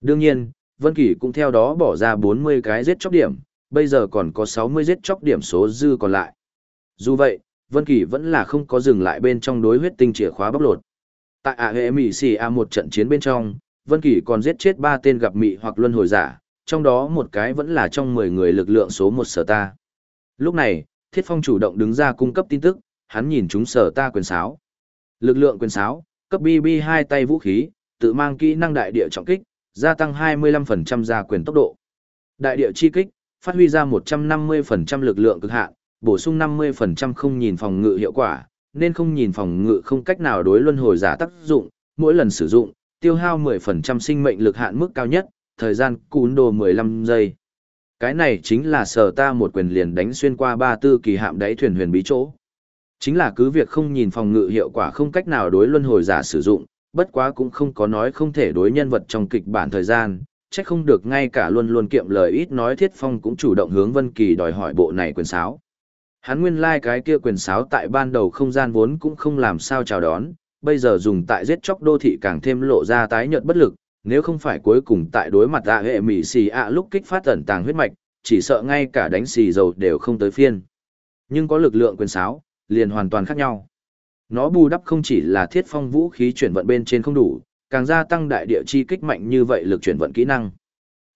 [SPEAKER 1] Đương nhiên, Vân Kỳ cũng theo đó bỏ ra 40 cái giết chóc điểm, bây giờ còn có 60 giết chóc điểm số dư còn lại. Dù vậy, Vân Kỳ vẫn là không có dừng lại bên trong đối huyết tinh chìa khóa bóc lột. Tại ạ hệ Mỹ xỉ A một trận chiến bên trong, Vân Kỳ còn giết chết ba tên gặp mị hoặc luân hồi giả, trong đó một cái vẫn là trong 10 người lực lượng số 1 sở ta. Lúc này, Thiết Phong chủ động đứng ra cung cấp tin tức, hắn nhìn chúng sở ta quyền sáo. Lực lượng quyền sáo, cấp BB hai tay vũ khí, tự mang kỹ năng đại địa trọng kích, gia tăng 25% gia quyền tốc độ. Đại địa chi kích, phát huy ra 150% lực lượng cực hạn, bổ sung 50% không nhìn phòng ngự hiệu quả, nên không nhìn phòng ngự không cách nào đối luân hồi giả tác dụng, mỗi lần sử dụng, tiêu hao 10% sinh mệnh lực hạn mức cao nhất, thời gian cún đồ 15 giây. Cái này chính là sở ta một quyền liền đánh xuyên qua ba tư kỳ hạm đáy thuyền huyền bí chỗ. Chính là cứ việc không nhìn phòng ngự hiệu quả không cách nào đối luân hồi giả sử dụng, bất quá cũng không có nói không thể đối nhân vật trong kịch bản thời gian, chắc không được ngay cả luôn luôn kiệm lời ít nói thiết phong cũng chủ động hướng Vân Kỳ đòi hỏi bộ này quyền sáo. Hắn nguyên lai like cái kia quyền sáo tại ban đầu không gian vốn cũng không làm sao chào đón, bây giờ dùng tại giết chóc đô thị càng thêm lộ ra tái nhợt bất lực, nếu không phải cuối cùng tại đối mặt ạ hệ mỉ xì ạ lúc kích phát tẩn tàng huyết mạch, chỉ sợ ngay cả đánh xì dầu đều không tới phiên. Nhưng có lực lượng quyền sáo, liền hoàn toàn khác nhau. Nó bù đắp không chỉ là thiết phong vũ khí chuyển vận bên trên không đủ, càng gia tăng đại địa chi kích mạnh như vậy lực chuyển vận kỹ năng.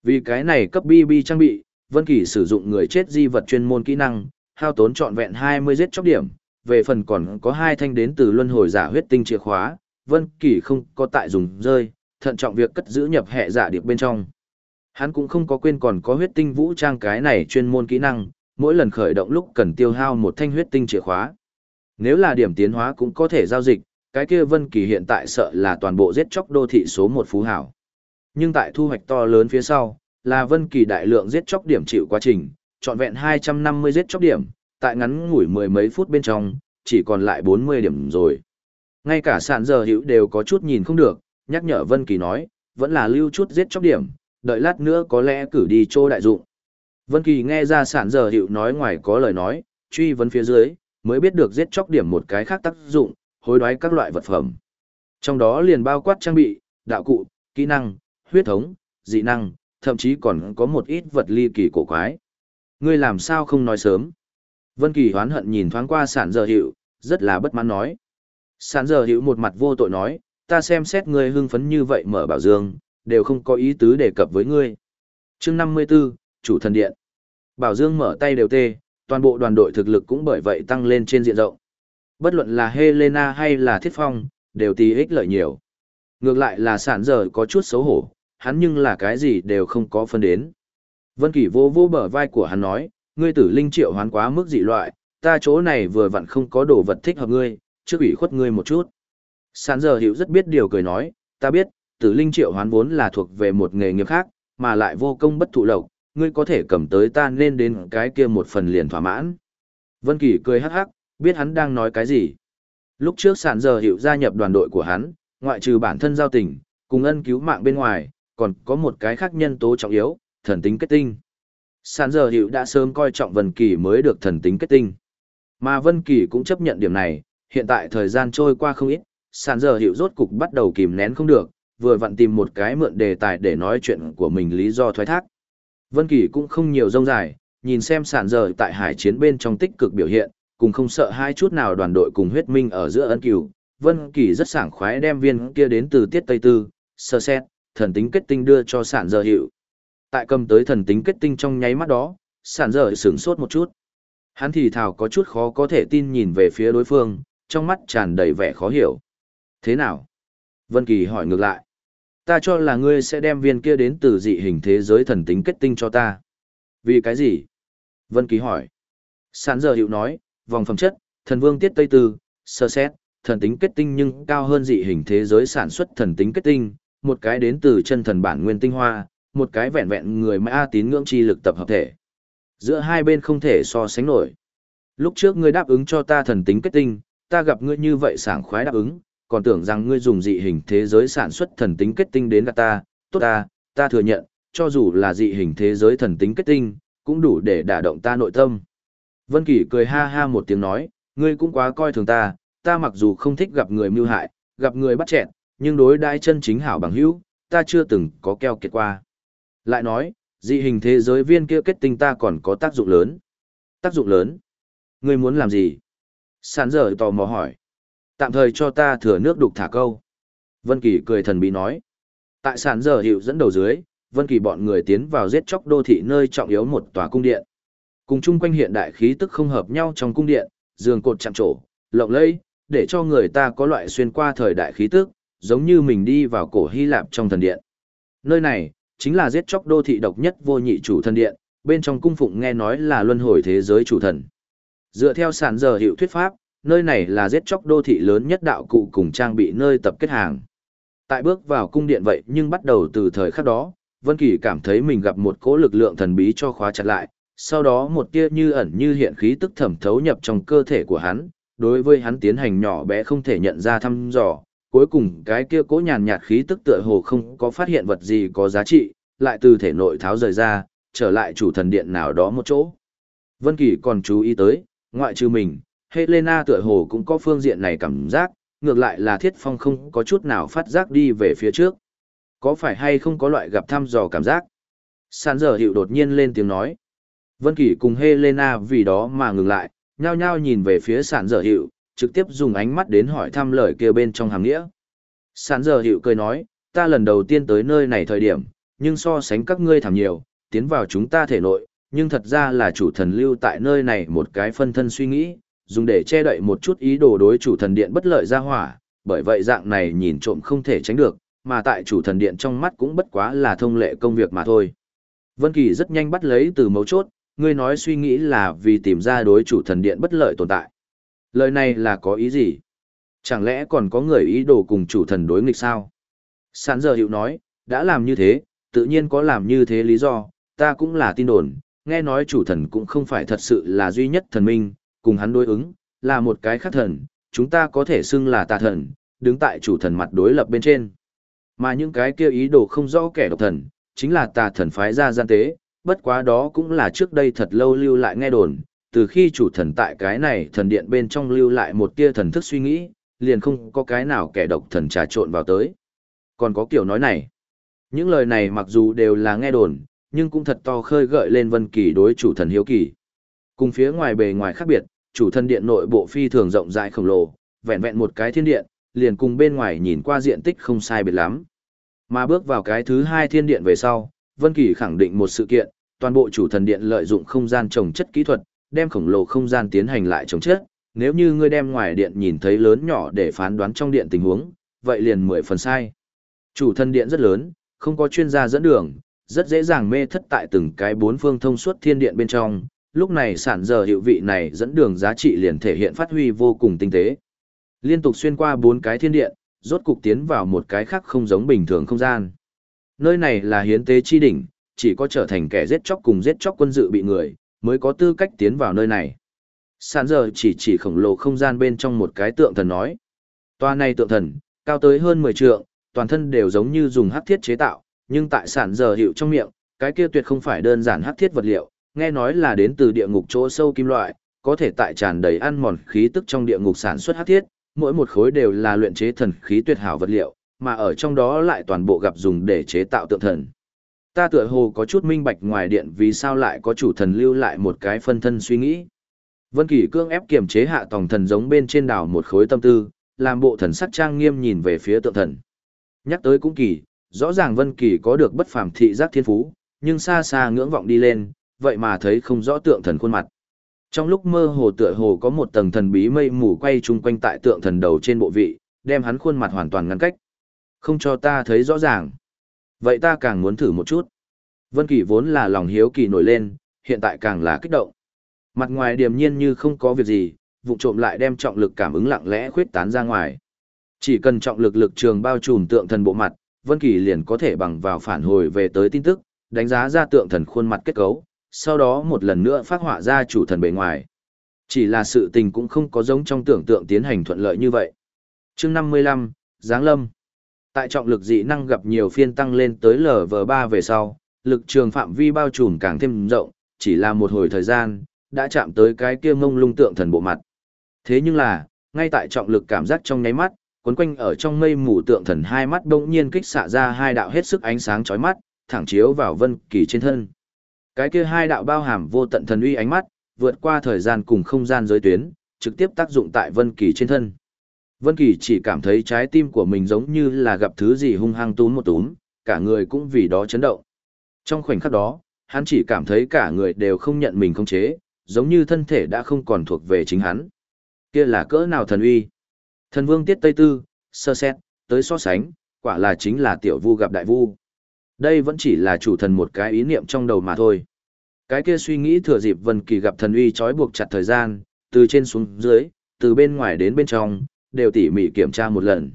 [SPEAKER 1] Vì cái này cấp BB trang bị, Vân Kỳ sử dụng người chết di vật chuyên môn kỹ năng, hao tốn trọn vẹn 20 giết chóc điểm, về phần còn có hai thanh đến từ luân hồi giả huyết tinh chìa khóa, Vân Kỳ không có tại dùng rơi, thận trọng việc cất giữ nhập hệ giả điệp bên trong. Hắn cũng không có quên còn có huyết tinh vũ trang cái này chuyên môn kỹ năng, mỗi lần khởi động lúc cần tiêu hao một thanh huyết tinh chìa khóa. Nếu là điểm tiến hóa cũng có thể giao dịch, cái kia Vân Kỳ hiện tại sợ là toàn bộ giết chóc đô thị số một phú hảo. Nhưng tại thu hoạch to lớn phía sau, là Vân Kỳ đại lượng giết chóc điểm chịu quá trình, trọn vẹn 250 giết chóc điểm, tại ngắn ngủi mười mấy phút bên trong, chỉ còn lại 40 điểm rồi. Ngay cả sạn giờ hữu đều có chút nhìn không được, nhắc nhở Vân Kỳ nói, vẫn là lưu chút giết chóc điểm, đợi lát nữa có lẽ cử đi chỗ đại dụng. Vân Kỳ nghe ra sạn giờ hữu nói ngoài có lời nói, truy vấn phía dưới, mới biết được giết chóc điểm một cái khác tác dụng, hối đoái các loại vật phẩm. Trong đó liền bao quát trang bị, đạo cụ, kỹ năng, huyết thống, dị năng, thậm chí còn có một ít vật ly kỳ cổ quái. Ngươi làm sao không nói sớm? Vân Kỳ hoán hận nhìn thoáng qua sản giờ hiệu, rất là bất mãn nói. Sản giờ hiệu một mặt vô tội nói, ta xem xét ngươi hưng phấn như vậy mở bảo dương, đều không có ý tứ đề cập với ngươi. Chương 54, chủ thần điện. Bảo Dương mở tay đều tê, toàn bộ đoàn đội thực lực cũng bởi vậy tăng lên trên diện rộng. Bất luận là Helena hay là Thiết Phong, đều tí ích lợi nhiều. Ngược lại là sản giờ có chút xấu hổ, hắn nhưng là cái gì đều không có phân đến. Vân Kỳ vô vô bờ vai của hắn nói, ngươi tử linh triệu hoán quá mức dị loại, ta chỗ này vừa vặn không có đồ vật thích hợp ngươi, trước ủy khuất ngươi một chút. Sản giờ hiểu rất biết điều cười nói, ta biết, tử linh triệu hoán vốn là thuộc về một nghề nghiệp khác, mà lại vô công bất thụ lộc, ngươi có thể cầm tới ta nên đến cái kia một phần liền thỏa mãn. Vân Kỳ cười hắc hắc, biết hắn đang nói cái gì. Lúc trước sản giờ hiểu gia nhập đoàn đội của hắn, ngoại trừ bản thân giao tình, cùng ân cứu mạng bên ngoài, còn có một cái khác nhân tố trọng yếu, thần tính kết tinh. Sản giờ hiệu đã sớm coi trọng Vân Kỳ mới được thần tính kết tinh. Mà Vân Kỳ cũng chấp nhận điểm này, hiện tại thời gian trôi qua không ít, sản giờ hiệu rốt cục bắt đầu kìm nén không được, vừa vặn tìm một cái mượn đề tài để nói chuyện của mình lý do thoái thác. Vân Kỳ cũng không nhiều rông dài, nhìn xem sản giờ tại hải chiến bên trong tích cực biểu hiện, cùng không sợ hai chút nào đoàn đội cùng huyết minh ở giữa ân cửu. Vân Kỳ rất sảng khoái đem viên kia đến từ tiết Tây Tư, sơ xét, thần tính kết tinh đưa cho sản giờ hiệu. Tại cầm tới thần tính kết tinh trong nháy mắt đó, sản dở sửng sốt một chút. Hắn thì thào có chút khó có thể tin nhìn về phía đối phương, trong mắt tràn đầy vẻ khó hiểu. Thế nào? Vân Kỳ hỏi ngược lại. Ta cho là ngươi sẽ đem viên kia đến từ dị hình thế giới thần tính kết tinh cho ta. Vì cái gì? Vân Kỳ hỏi. Sản giờ hiệu nói, vòng phẩm chất, thần vương tiết tây tư, sơ xét, thần tính kết tinh nhưng cao hơn dị hình thế giới sản xuất thần tính kết tinh, một cái đến từ chân thần bản nguyên tinh hoa, một cái vẹn vẹn người mã tín ngưỡng chi lực tập hợp thể. Giữa hai bên không thể so sánh nổi. Lúc trước ngươi đáp ứng cho ta thần tính kết tinh, ta gặp ngươi như vậy sảng khoái đáp ứng, còn tưởng rằng ngươi dùng dị hình thế giới sản xuất thần tính kết tinh đến gạt ta, tốt ta, ta thừa nhận, cho dù là dị hình thế giới thần tính kết tinh, cũng đủ để đả động ta nội tâm. Vân Kỳ cười ha ha một tiếng nói, ngươi cũng quá coi thường ta, ta mặc dù không thích gặp người mưu hại, gặp người bắt chẹn, nhưng đối đãi chân chính hảo bằng hữu, ta chưa từng có keo kiệt qua. Lại nói, dị hình thế giới viên kia kết tinh ta còn có tác dụng lớn. Tác dụng lớn? Ngươi muốn làm gì? Sản dở tò mò hỏi. Tạm thời cho ta thừa nước đục thả câu. Vân Kỳ cười thần bí nói. Tại sàn dở hiệu dẫn đầu dưới, Vân Kỳ bọn người tiến vào giết chóc đô thị nơi trọng yếu một tòa cung điện. Cùng chung quanh hiện đại khí tức không hợp nhau trong cung điện, giường cột chạm trổ, lộng lẫy, để cho người ta có loại xuyên qua thời đại khí tức, giống như mình đi vào cổ Hy Lạp trong thần điện. Nơi này, chính là giết chóc đô thị độc nhất vô nhị chủ thần điện, bên trong cung phụng nghe nói là luân hồi thế giới chủ thần. Dựa theo sản giờ hiệu thuyết pháp, nơi này là giết chóc đô thị lớn nhất đạo cụ cùng trang bị nơi tập kết hàng. Tại bước vào cung điện vậy nhưng bắt đầu từ thời khắc đó, Vân Kỳ cảm thấy mình gặp một cỗ lực lượng thần bí cho khóa chặt lại, sau đó một tia như ẩn như hiện khí tức thẩm thấu nhập trong cơ thể của hắn, đối với hắn tiến hành nhỏ bé không thể nhận ra thăm dò, cuối cùng cái kia cố nhàn nhạt khí tức tựa hồ không có phát hiện vật gì có giá trị, lại từ thể nội tháo rời ra, trở lại chủ thần điện nào đó một chỗ. Vân Kỳ còn chú ý tới, ngoại trừ mình, Helena tựa hồ cũng có phương diện này cảm giác, ngược lại là Thiết Phong không có chút nào phát giác đi về phía trước. Có phải hay không có loại gặp thăm dò cảm giác? Sàn giờ hiệu đột nhiên lên tiếng nói. Vân Kỳ cùng Helena vì đó mà ngừng lại, nhao nhao nhìn về phía Sàn dở hiệu, trực tiếp dùng ánh mắt đến hỏi thăm lời kia bên trong hàm nghĩa. Sản giờ hiệu cười nói, ta lần đầu tiên tới nơi này thời điểm, nhưng so sánh các ngươi thảm nhiều, tiến vào chúng ta thể nội, nhưng thật ra là chủ thần lưu tại nơi này một cái phân thân suy nghĩ, dùng để che đậy một chút ý đồ đối chủ thần điện bất lợi ra hỏa, bởi vậy dạng này nhìn trộm không thể tránh được, mà tại chủ thần điện trong mắt cũng bất quá là thông lệ công việc mà thôi. Vân Kỳ rất nhanh bắt lấy từ mấu chốt, ngươi nói suy nghĩ là vì tìm ra đối chủ thần điện bất lợi tồn tại. Lời này là có ý gì? Chẳng lẽ còn có người ý đồ cùng chủ thần đối nghịch sao? Sán giờ hiệu nói, đã làm như thế, tự nhiên có làm như thế lý do, ta cũng là tin đồn, nghe nói chủ thần cũng không phải thật sự là duy nhất thần minh, cùng hắn đối ứng, là một cái khác thần, chúng ta có thể xưng là tà thần, đứng tại chủ thần mặt đối lập bên trên. Mà những cái kia ý đồ không rõ kẻ độc thần, chính là tà thần phái ra gian tế, bất quá đó cũng là trước đây thật lâu lưu lại nghe đồn, từ khi chủ thần tại cái này thần điện bên trong lưu lại một tia thần thức suy nghĩ, liền không có cái nào kẻ độc thần trà trộn vào tới. Còn có kiểu nói này. Những lời này mặc dù đều là nghe đồn, nhưng cũng thật to khơi gợi lên vân kỳ đối chủ thần hiếu kỳ. Cùng phía ngoài bề ngoài khác biệt, chủ thần điện nội bộ phi thường rộng rãi khổng lồ, vẹn vẹn một cái thiên điện, liền cùng bên ngoài nhìn qua diện tích không sai biệt lắm. Mà bước vào cái thứ hai thiên điện về sau, Vân Kỳ khẳng định một sự kiện, toàn bộ chủ thần điện lợi dụng không gian trồng chất kỹ thuật, đem khổng lồ không gian tiến hành lại chống chết. Nếu như ngươi đem ngoài điện nhìn thấy lớn nhỏ để phán đoán trong điện tình huống, vậy liền mười phần sai. Chủ thân điện rất lớn, không có chuyên gia dẫn đường, rất dễ dàng mê thất tại từng cái bốn phương thông suốt thiên điện bên trong. Lúc này sản giờ hiệu vị này dẫn đường giá trị liền thể hiện phát huy vô cùng tinh tế. Liên tục xuyên qua bốn cái thiên điện, rốt cục tiến vào một cái khác không giống bình thường không gian. Nơi này là hiến tế chi đỉnh, chỉ có trở thành kẻ giết chóc cùng giết chóc quân dự bị người, mới có tư cách tiến vào nơi này. Sản giờ chỉ chỉ khổng lồ không gian bên trong một cái tượng thần nói. Toa này tượng thần, cao tới hơn 10 trượng, toàn thân đều giống như dùng hắc thiết chế tạo, nhưng tại sản giờ hiệu trong miệng, cái kia tuyệt không phải đơn giản hắc thiết vật liệu, nghe nói là đến từ địa ngục chỗ sâu kim loại, có thể tại tràn đầy ăn mòn khí tức trong địa ngục sản xuất hắc thiết, mỗi một khối đều là luyện chế thần khí tuyệt hảo vật liệu, mà ở trong đó lại toàn bộ gặp dùng để chế tạo tượng thần. Ta tựa hồ có chút minh bạch ngoài điện vì sao lại có chủ thần lưu lại một cái phân thân suy nghĩ. Vân Kỳ cương ép kiềm chế hạ tòng thần giống bên trên đảo một khối tâm tư, làm bộ thần sắc trang nghiêm nhìn về phía tượng thần. Nhắc tới cũng kỳ, rõ ràng Vân Kỳ có được bất phàm thị giác thiên phú, nhưng xa xa ngưỡng vọng đi lên, vậy mà thấy không rõ tượng thần khuôn mặt. Trong lúc mơ hồ tựa hồ có một tầng thần bí mây mù quay chung quanh tại tượng thần đầu trên bộ vị, đem hắn khuôn mặt hoàn toàn ngăn cách. Không cho ta thấy rõ ràng. Vậy ta càng muốn thử một chút. Vân Kỳ vốn là lòng hiếu kỳ nổi lên, hiện tại càng là kích động. Mặt ngoài điềm nhiên như không có việc gì, vụ trộm lại đem trọng lực cảm ứng lặng lẽ khuyết tán ra ngoài. Chỉ cần trọng lực lực trường bao trùm tượng thần bộ mặt, Vân Kỳ liền có thể bằng vào phản hồi về tới tin tức, đánh giá ra tượng thần khuôn mặt kết cấu, sau đó một lần nữa phát họa ra chủ thần bề ngoài. Chỉ là sự tình cũng không có giống trong tưởng tượng tiến hành thuận lợi như vậy. Chương 55, Giáng Lâm Tại trọng lực dị năng gặp nhiều phiên tăng lên tới LV3 về sau, lực trường phạm vi bao trùm càng thêm rộng, chỉ là một hồi thời gian, đã chạm tới cái kia mông lung tượng thần bộ mặt. Thế nhưng là, ngay tại trọng lực cảm giác trong nháy mắt, quấn quanh ở trong mây mù tượng thần hai mắt bỗng nhiên kích xạ ra hai đạo hết sức ánh sáng chói mắt, thẳng chiếu vào Vân Kỳ trên thân. Cái kia hai đạo bao hàm vô tận thần uy ánh mắt, vượt qua thời gian cùng không gian giới tuyến, trực tiếp tác dụng tại Vân Kỳ trên thân. Vân Kỳ chỉ cảm thấy trái tim của mình giống như là gặp thứ gì hung hăng túm một túm, cả người cũng vì đó chấn động. Trong khoảnh khắc đó, hắn chỉ cảm thấy cả người đều không nhận mình khống chế, giống như thân thể đã không còn thuộc về chính hắn. Kia là cỡ nào thần uy? Thần vương tiết Tây Tư, sơ xét, tới so sánh, quả là chính là tiểu vu gặp đại vu. Đây vẫn chỉ là chủ thần một cái ý niệm trong đầu mà thôi. Cái kia suy nghĩ thừa dịp Vân Kỳ gặp thần uy trói buộc chặt thời gian, từ trên xuống dưới, từ bên ngoài đến bên trong, đều tỉ mỉ kiểm tra một lần.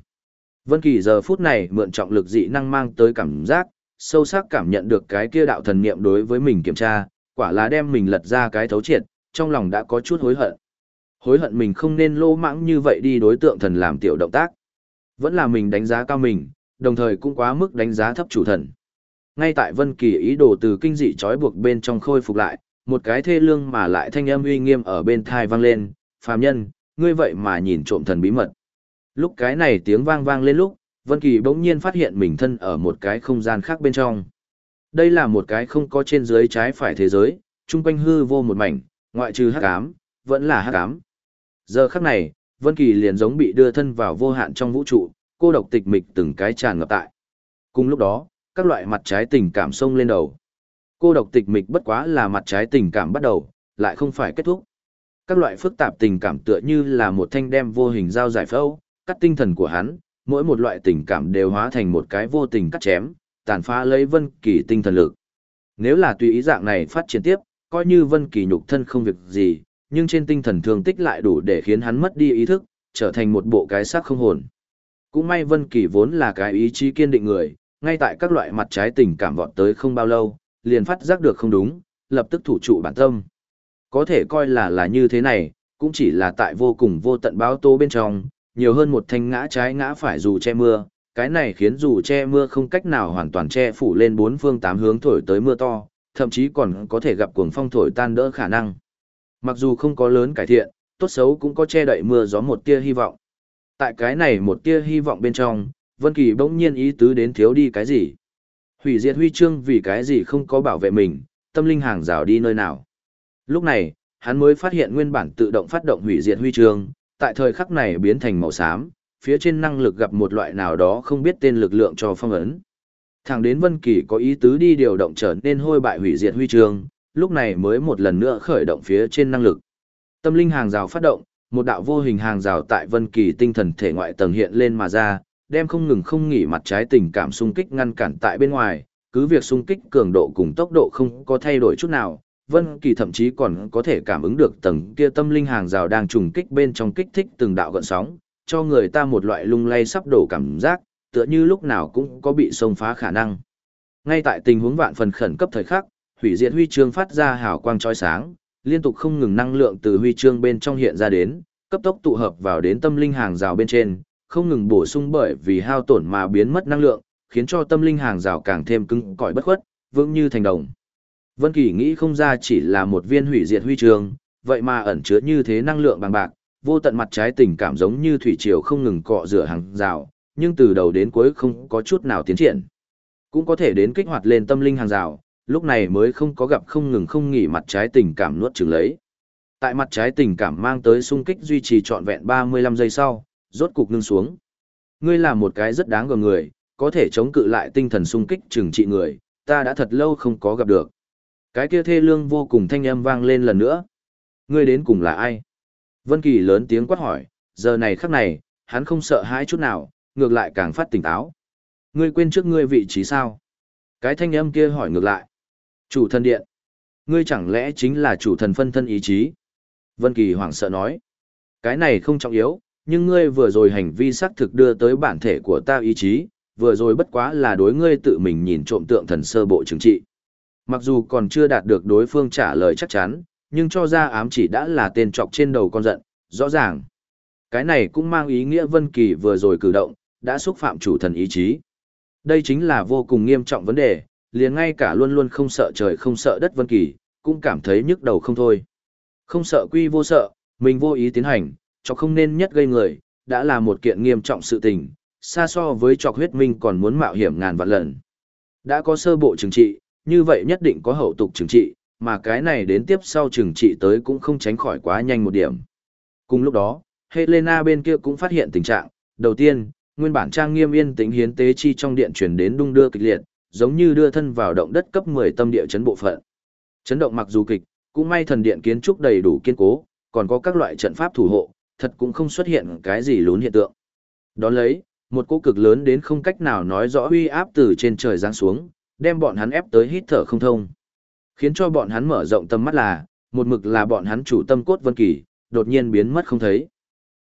[SPEAKER 1] Vân Kỳ giờ phút này mượn trọng lực dị năng mang tới cảm giác, sâu sắc cảm nhận được cái kia đạo thần niệm đối với mình kiểm tra, quả là đem mình lật ra cái thấu triệt, trong lòng đã có chút hối hận. Hối hận mình không nên lô mãng như vậy đi đối tượng thần làm tiểu động tác. Vẫn là mình đánh giá cao mình, đồng thời cũng quá mức đánh giá thấp chủ thần. Ngay tại Vân Kỳ ý đồ từ kinh dị trói buộc bên trong khôi phục lại, một cái thê lương mà lại thanh âm uy nghiêm ở bên tai vang lên, "Phàm nhân, ngươi vậy mà nhìn trộm thần bí mật." Lúc cái này tiếng vang vang lên lúc, Vân Kỳ bỗng nhiên phát hiện mình thân ở một cái không gian khác bên trong. Đây là một cái không có trên dưới trái phải thế giới, trung quanh hư vô một mảnh, ngoại trừ hắc ám, vẫn là hắc ám. Giờ khắc này, Vân Kỳ liền giống bị đưa thân vào vô hạn trong vũ trụ, cô độc tịch mịch từng cái tràn ngập tại. Cùng lúc đó, các loại mặt trái tình cảm xông lên đầu. Cô độc tịch mịch bất quá là mặt trái tình cảm bắt đầu, lại không phải kết thúc. Các loại phức tạp tình cảm tựa như là một thanh đem vô hình dao giải phẫu, cắt tinh thần của hắn, mỗi một loại tình cảm đều hóa thành một cái vô tình cắt chém, tàn phá lấy Vân Kỳ tinh thần lực. Nếu là tùy ý dạng này phát triển tiếp, coi như Vân Kỳ nhục thân không việc gì, nhưng trên tinh thần thương tích lại đủ để khiến hắn mất đi ý thức, trở thành một bộ cái xác không hồn. Cũng may Vân Kỳ vốn là cái ý chí kiên định người, ngay tại các loại mặt trái tình cảm vọt tới không bao lâu, liền phát giác được không đúng, lập tức thủ trụ bản tâm. Có thể coi là là như thế này, cũng chỉ là tại vô cùng vô tận báo tố bên trong, nhiều hơn một thanh ngã trái ngã phải dù che mưa, cái này khiến dù che mưa không cách nào hoàn toàn che phủ lên bốn phương tám hướng thổi tới mưa to, thậm chí còn có thể gặp cuồng phong thổi tan đỡ khả năng. Mặc dù không có lớn cải thiện, tốt xấu cũng có che đậy mưa gió một tia hy vọng. Tại cái này một tia hy vọng bên trong, Vân Kỳ bỗng nhiên ý tứ đến thiếu đi cái gì. Hủy diệt huy chương vì cái gì không có bảo vệ mình, tâm linh hàng rào đi nơi nào. Lúc này, hắn mới phát hiện nguyên bản tự động phát động hủy diệt huy chương, tại thời khắc này biến thành màu xám, phía trên năng lực gặp một loại nào đó không biết tên lực lượng cho phong ấn. Thẳng đến Vân Kỳ có ý tứ đi điều động trở nên hôi bại hủy diệt huy chương, lúc này mới một lần nữa khởi động phía trên năng lực. Tâm linh hàng rào phát động, một đạo vô hình hàng rào tại Vân Kỳ tinh thần thể ngoại tầng hiện lên mà ra, đem không ngừng không nghỉ mặt trái tình cảm xung kích ngăn cản tại bên ngoài, cứ việc xung kích cường độ cùng tốc độ không có thay đổi chút nào, Vân Kỳ thậm chí còn có thể cảm ứng được tầng kia tâm linh hàng rào đang trùng kích bên trong kích thích từng đạo gợn sóng, cho người ta một loại lung lay sắp đổ cảm giác, tựa như lúc nào cũng có bị xông phá khả năng. Ngay tại tình huống vạn phần khẩn cấp thời khắc, hủy diệt huy chương phát ra hào quang chói sáng, liên tục không ngừng năng lượng từ huy chương bên trong hiện ra đến, cấp tốc tụ hợp vào đến tâm linh hàng rào bên trên, không ngừng bổ sung bởi vì hao tổn mà biến mất năng lượng, khiến cho tâm linh hàng rào càng thêm cứng cỏi bất khuất, vững như thành đồng. Vân Kỳ nghĩ không ra chỉ là một viên hủy diệt huy chương, vậy mà ẩn chứa như thế năng lượng bằng bạc, vô tận mặt trái tình cảm giống như thủy triều không ngừng cọ rửa hàng rào, nhưng từ đầu đến cuối không có chút nào tiến triển. Cũng có thể đến kích hoạt lên tâm linh hàng rào, lúc này mới không có gặp không ngừng không nghỉ mặt trái tình cảm nuốt chửng lấy. Tại mặt trái tình cảm mang tới xung kích duy trì trọn vẹn 35 giây sau, rốt cục ngưng xuống. Ngươi là một cái rất đáng gờm người, có thể chống cự lại tinh thần xung kích trừng trị người, ta đã thật lâu không có gặp được. Cái kia thê lương vô cùng thanh âm vang lên lần nữa. Ngươi đến cùng là ai? Vân Kỳ lớn tiếng quát hỏi, giờ này khắc này, hắn không sợ hãi chút nào, ngược lại càng phát tỉnh táo. Ngươi quên trước ngươi vị trí sao? Cái thanh âm kia hỏi ngược lại. Chủ thần điện. Ngươi chẳng lẽ chính là chủ thần phân thân ý chí? Vân Kỳ hoảng sợ nói. Cái này không trọng yếu, nhưng ngươi vừa rồi hành vi xác thực đưa tới bản thể của ta ý chí, vừa rồi bất quá là đối ngươi tự mình nhìn trộm tượng thần sơ bộ chứng trị. Mặc dù còn chưa đạt được đối phương trả lời chắc chắn, nhưng cho ra ám chỉ đã là tên trọc trên đầu con giận, rõ ràng. Cái này cũng mang ý nghĩa Vân Kỳ vừa rồi cử động, đã xúc phạm chủ thần ý chí. Đây chính là vô cùng nghiêm trọng vấn đề, liền ngay cả luôn luôn không sợ trời không sợ đất Vân Kỳ, cũng cảm thấy nhức đầu không thôi. Không sợ quy vô sợ, mình vô ý tiến hành, cho không nên nhất gây người, đã là một kiện nghiêm trọng sự tình, xa so với trọc huyết minh còn muốn mạo hiểm ngàn vạn lần. Đã có sơ bộ trừng trị, như vậy nhất định có hậu tục trừng trị, mà cái này đến tiếp sau trừng trị tới cũng không tránh khỏi quá nhanh một điểm. Cùng lúc đó, Helena bên kia cũng phát hiện tình trạng, đầu tiên, nguyên bản trang nghiêm yên tĩnh hiến tế chi trong điện truyền đến đung đưa kịch liệt, giống như đưa thân vào động đất cấp 10 tâm địa chấn bộ phận. Chấn động mặc dù kịch, cũng may thần điện kiến trúc đầy đủ kiên cố, còn có các loại trận pháp thủ hộ, thật cũng không xuất hiện cái gì lún hiện tượng. Đón lấy, một cỗ cực lớn đến không cách nào nói rõ uy áp từ trên trời giáng xuống, đem bọn hắn ép tới hít thở không thông. Khiến cho bọn hắn mở rộng tâm mắt là, một mực là bọn hắn chủ tâm cốt Vân Kỳ, đột nhiên biến mất không thấy.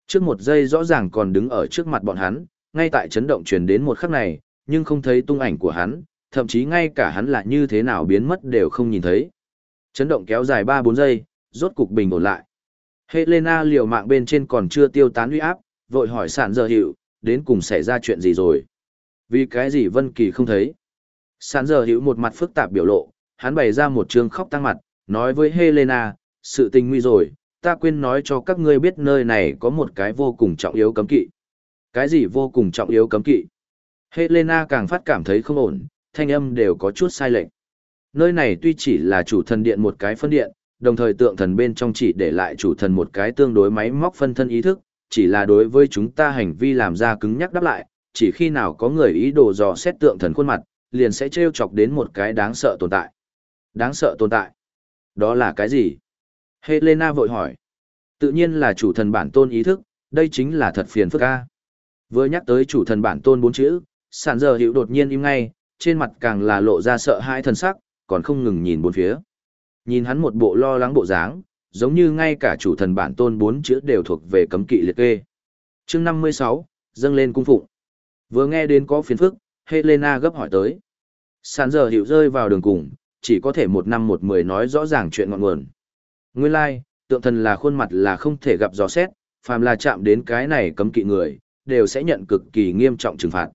[SPEAKER 1] Trước một giây rõ ràng còn đứng ở trước mặt bọn hắn, ngay tại chấn động truyền đến một khắc này, nhưng không thấy tung ảnh của hắn, thậm chí ngay cả hắn là như thế nào biến mất đều không nhìn thấy. Chấn động kéo dài 3-4 giây, rốt cục bình ổn lại. Helena liều mạng bên trên còn chưa tiêu tán uy áp, vội hỏi sản giờ hiệu, đến cùng xảy ra chuyện gì rồi. Vì cái gì Vân Kỳ không thấy. Sán giờ hữu một mặt phức tạp biểu lộ, hắn bày ra một trường khóc tăng mặt, nói với Helena, sự tình nguy rồi, ta quên nói cho các ngươi biết nơi này có một cái vô cùng trọng yếu cấm kỵ. Cái gì vô cùng trọng yếu cấm kỵ? Helena càng phát cảm thấy không ổn, thanh âm đều có chút sai lệch. Nơi này tuy chỉ là chủ thần điện một cái phân điện, đồng thời tượng thần bên trong chỉ để lại chủ thần một cái tương đối máy móc phân thân ý thức, chỉ là đối với chúng ta hành vi làm ra cứng nhắc đáp lại, chỉ khi nào có người ý đồ dò xét tượng thần khuôn mặt, liền sẽ trêu chọc đến một cái đáng sợ tồn tại. Đáng sợ tồn tại? Đó là cái gì? Helena vội hỏi. Tự nhiên là chủ thần bản tôn ý thức, đây chính là thật phiền phức a. Vừa nhắc tới chủ thần bản tôn bốn chữ, sản giờ hiệu đột nhiên im ngay, trên mặt càng là lộ ra sợ hãi thần sắc, còn không ngừng nhìn bốn phía. Nhìn hắn một bộ lo lắng bộ dáng, giống như ngay cả chủ thần bản tôn bốn chữ đều thuộc về cấm kỵ liệt kê. chương 56, dâng lên cung phụng. Vừa nghe đến có phiền phức, Helena gấp hỏi tới. Sàn giờ hiệu rơi vào đường cùng, chỉ có thể một năm một mười nói rõ ràng chuyện ngọn nguồn. Nguyên lai, like, tượng thần là khuôn mặt là không thể gặp gió xét, phàm là chạm đến cái này cấm kỵ người, đều sẽ nhận cực kỳ nghiêm trọng trừng phạt.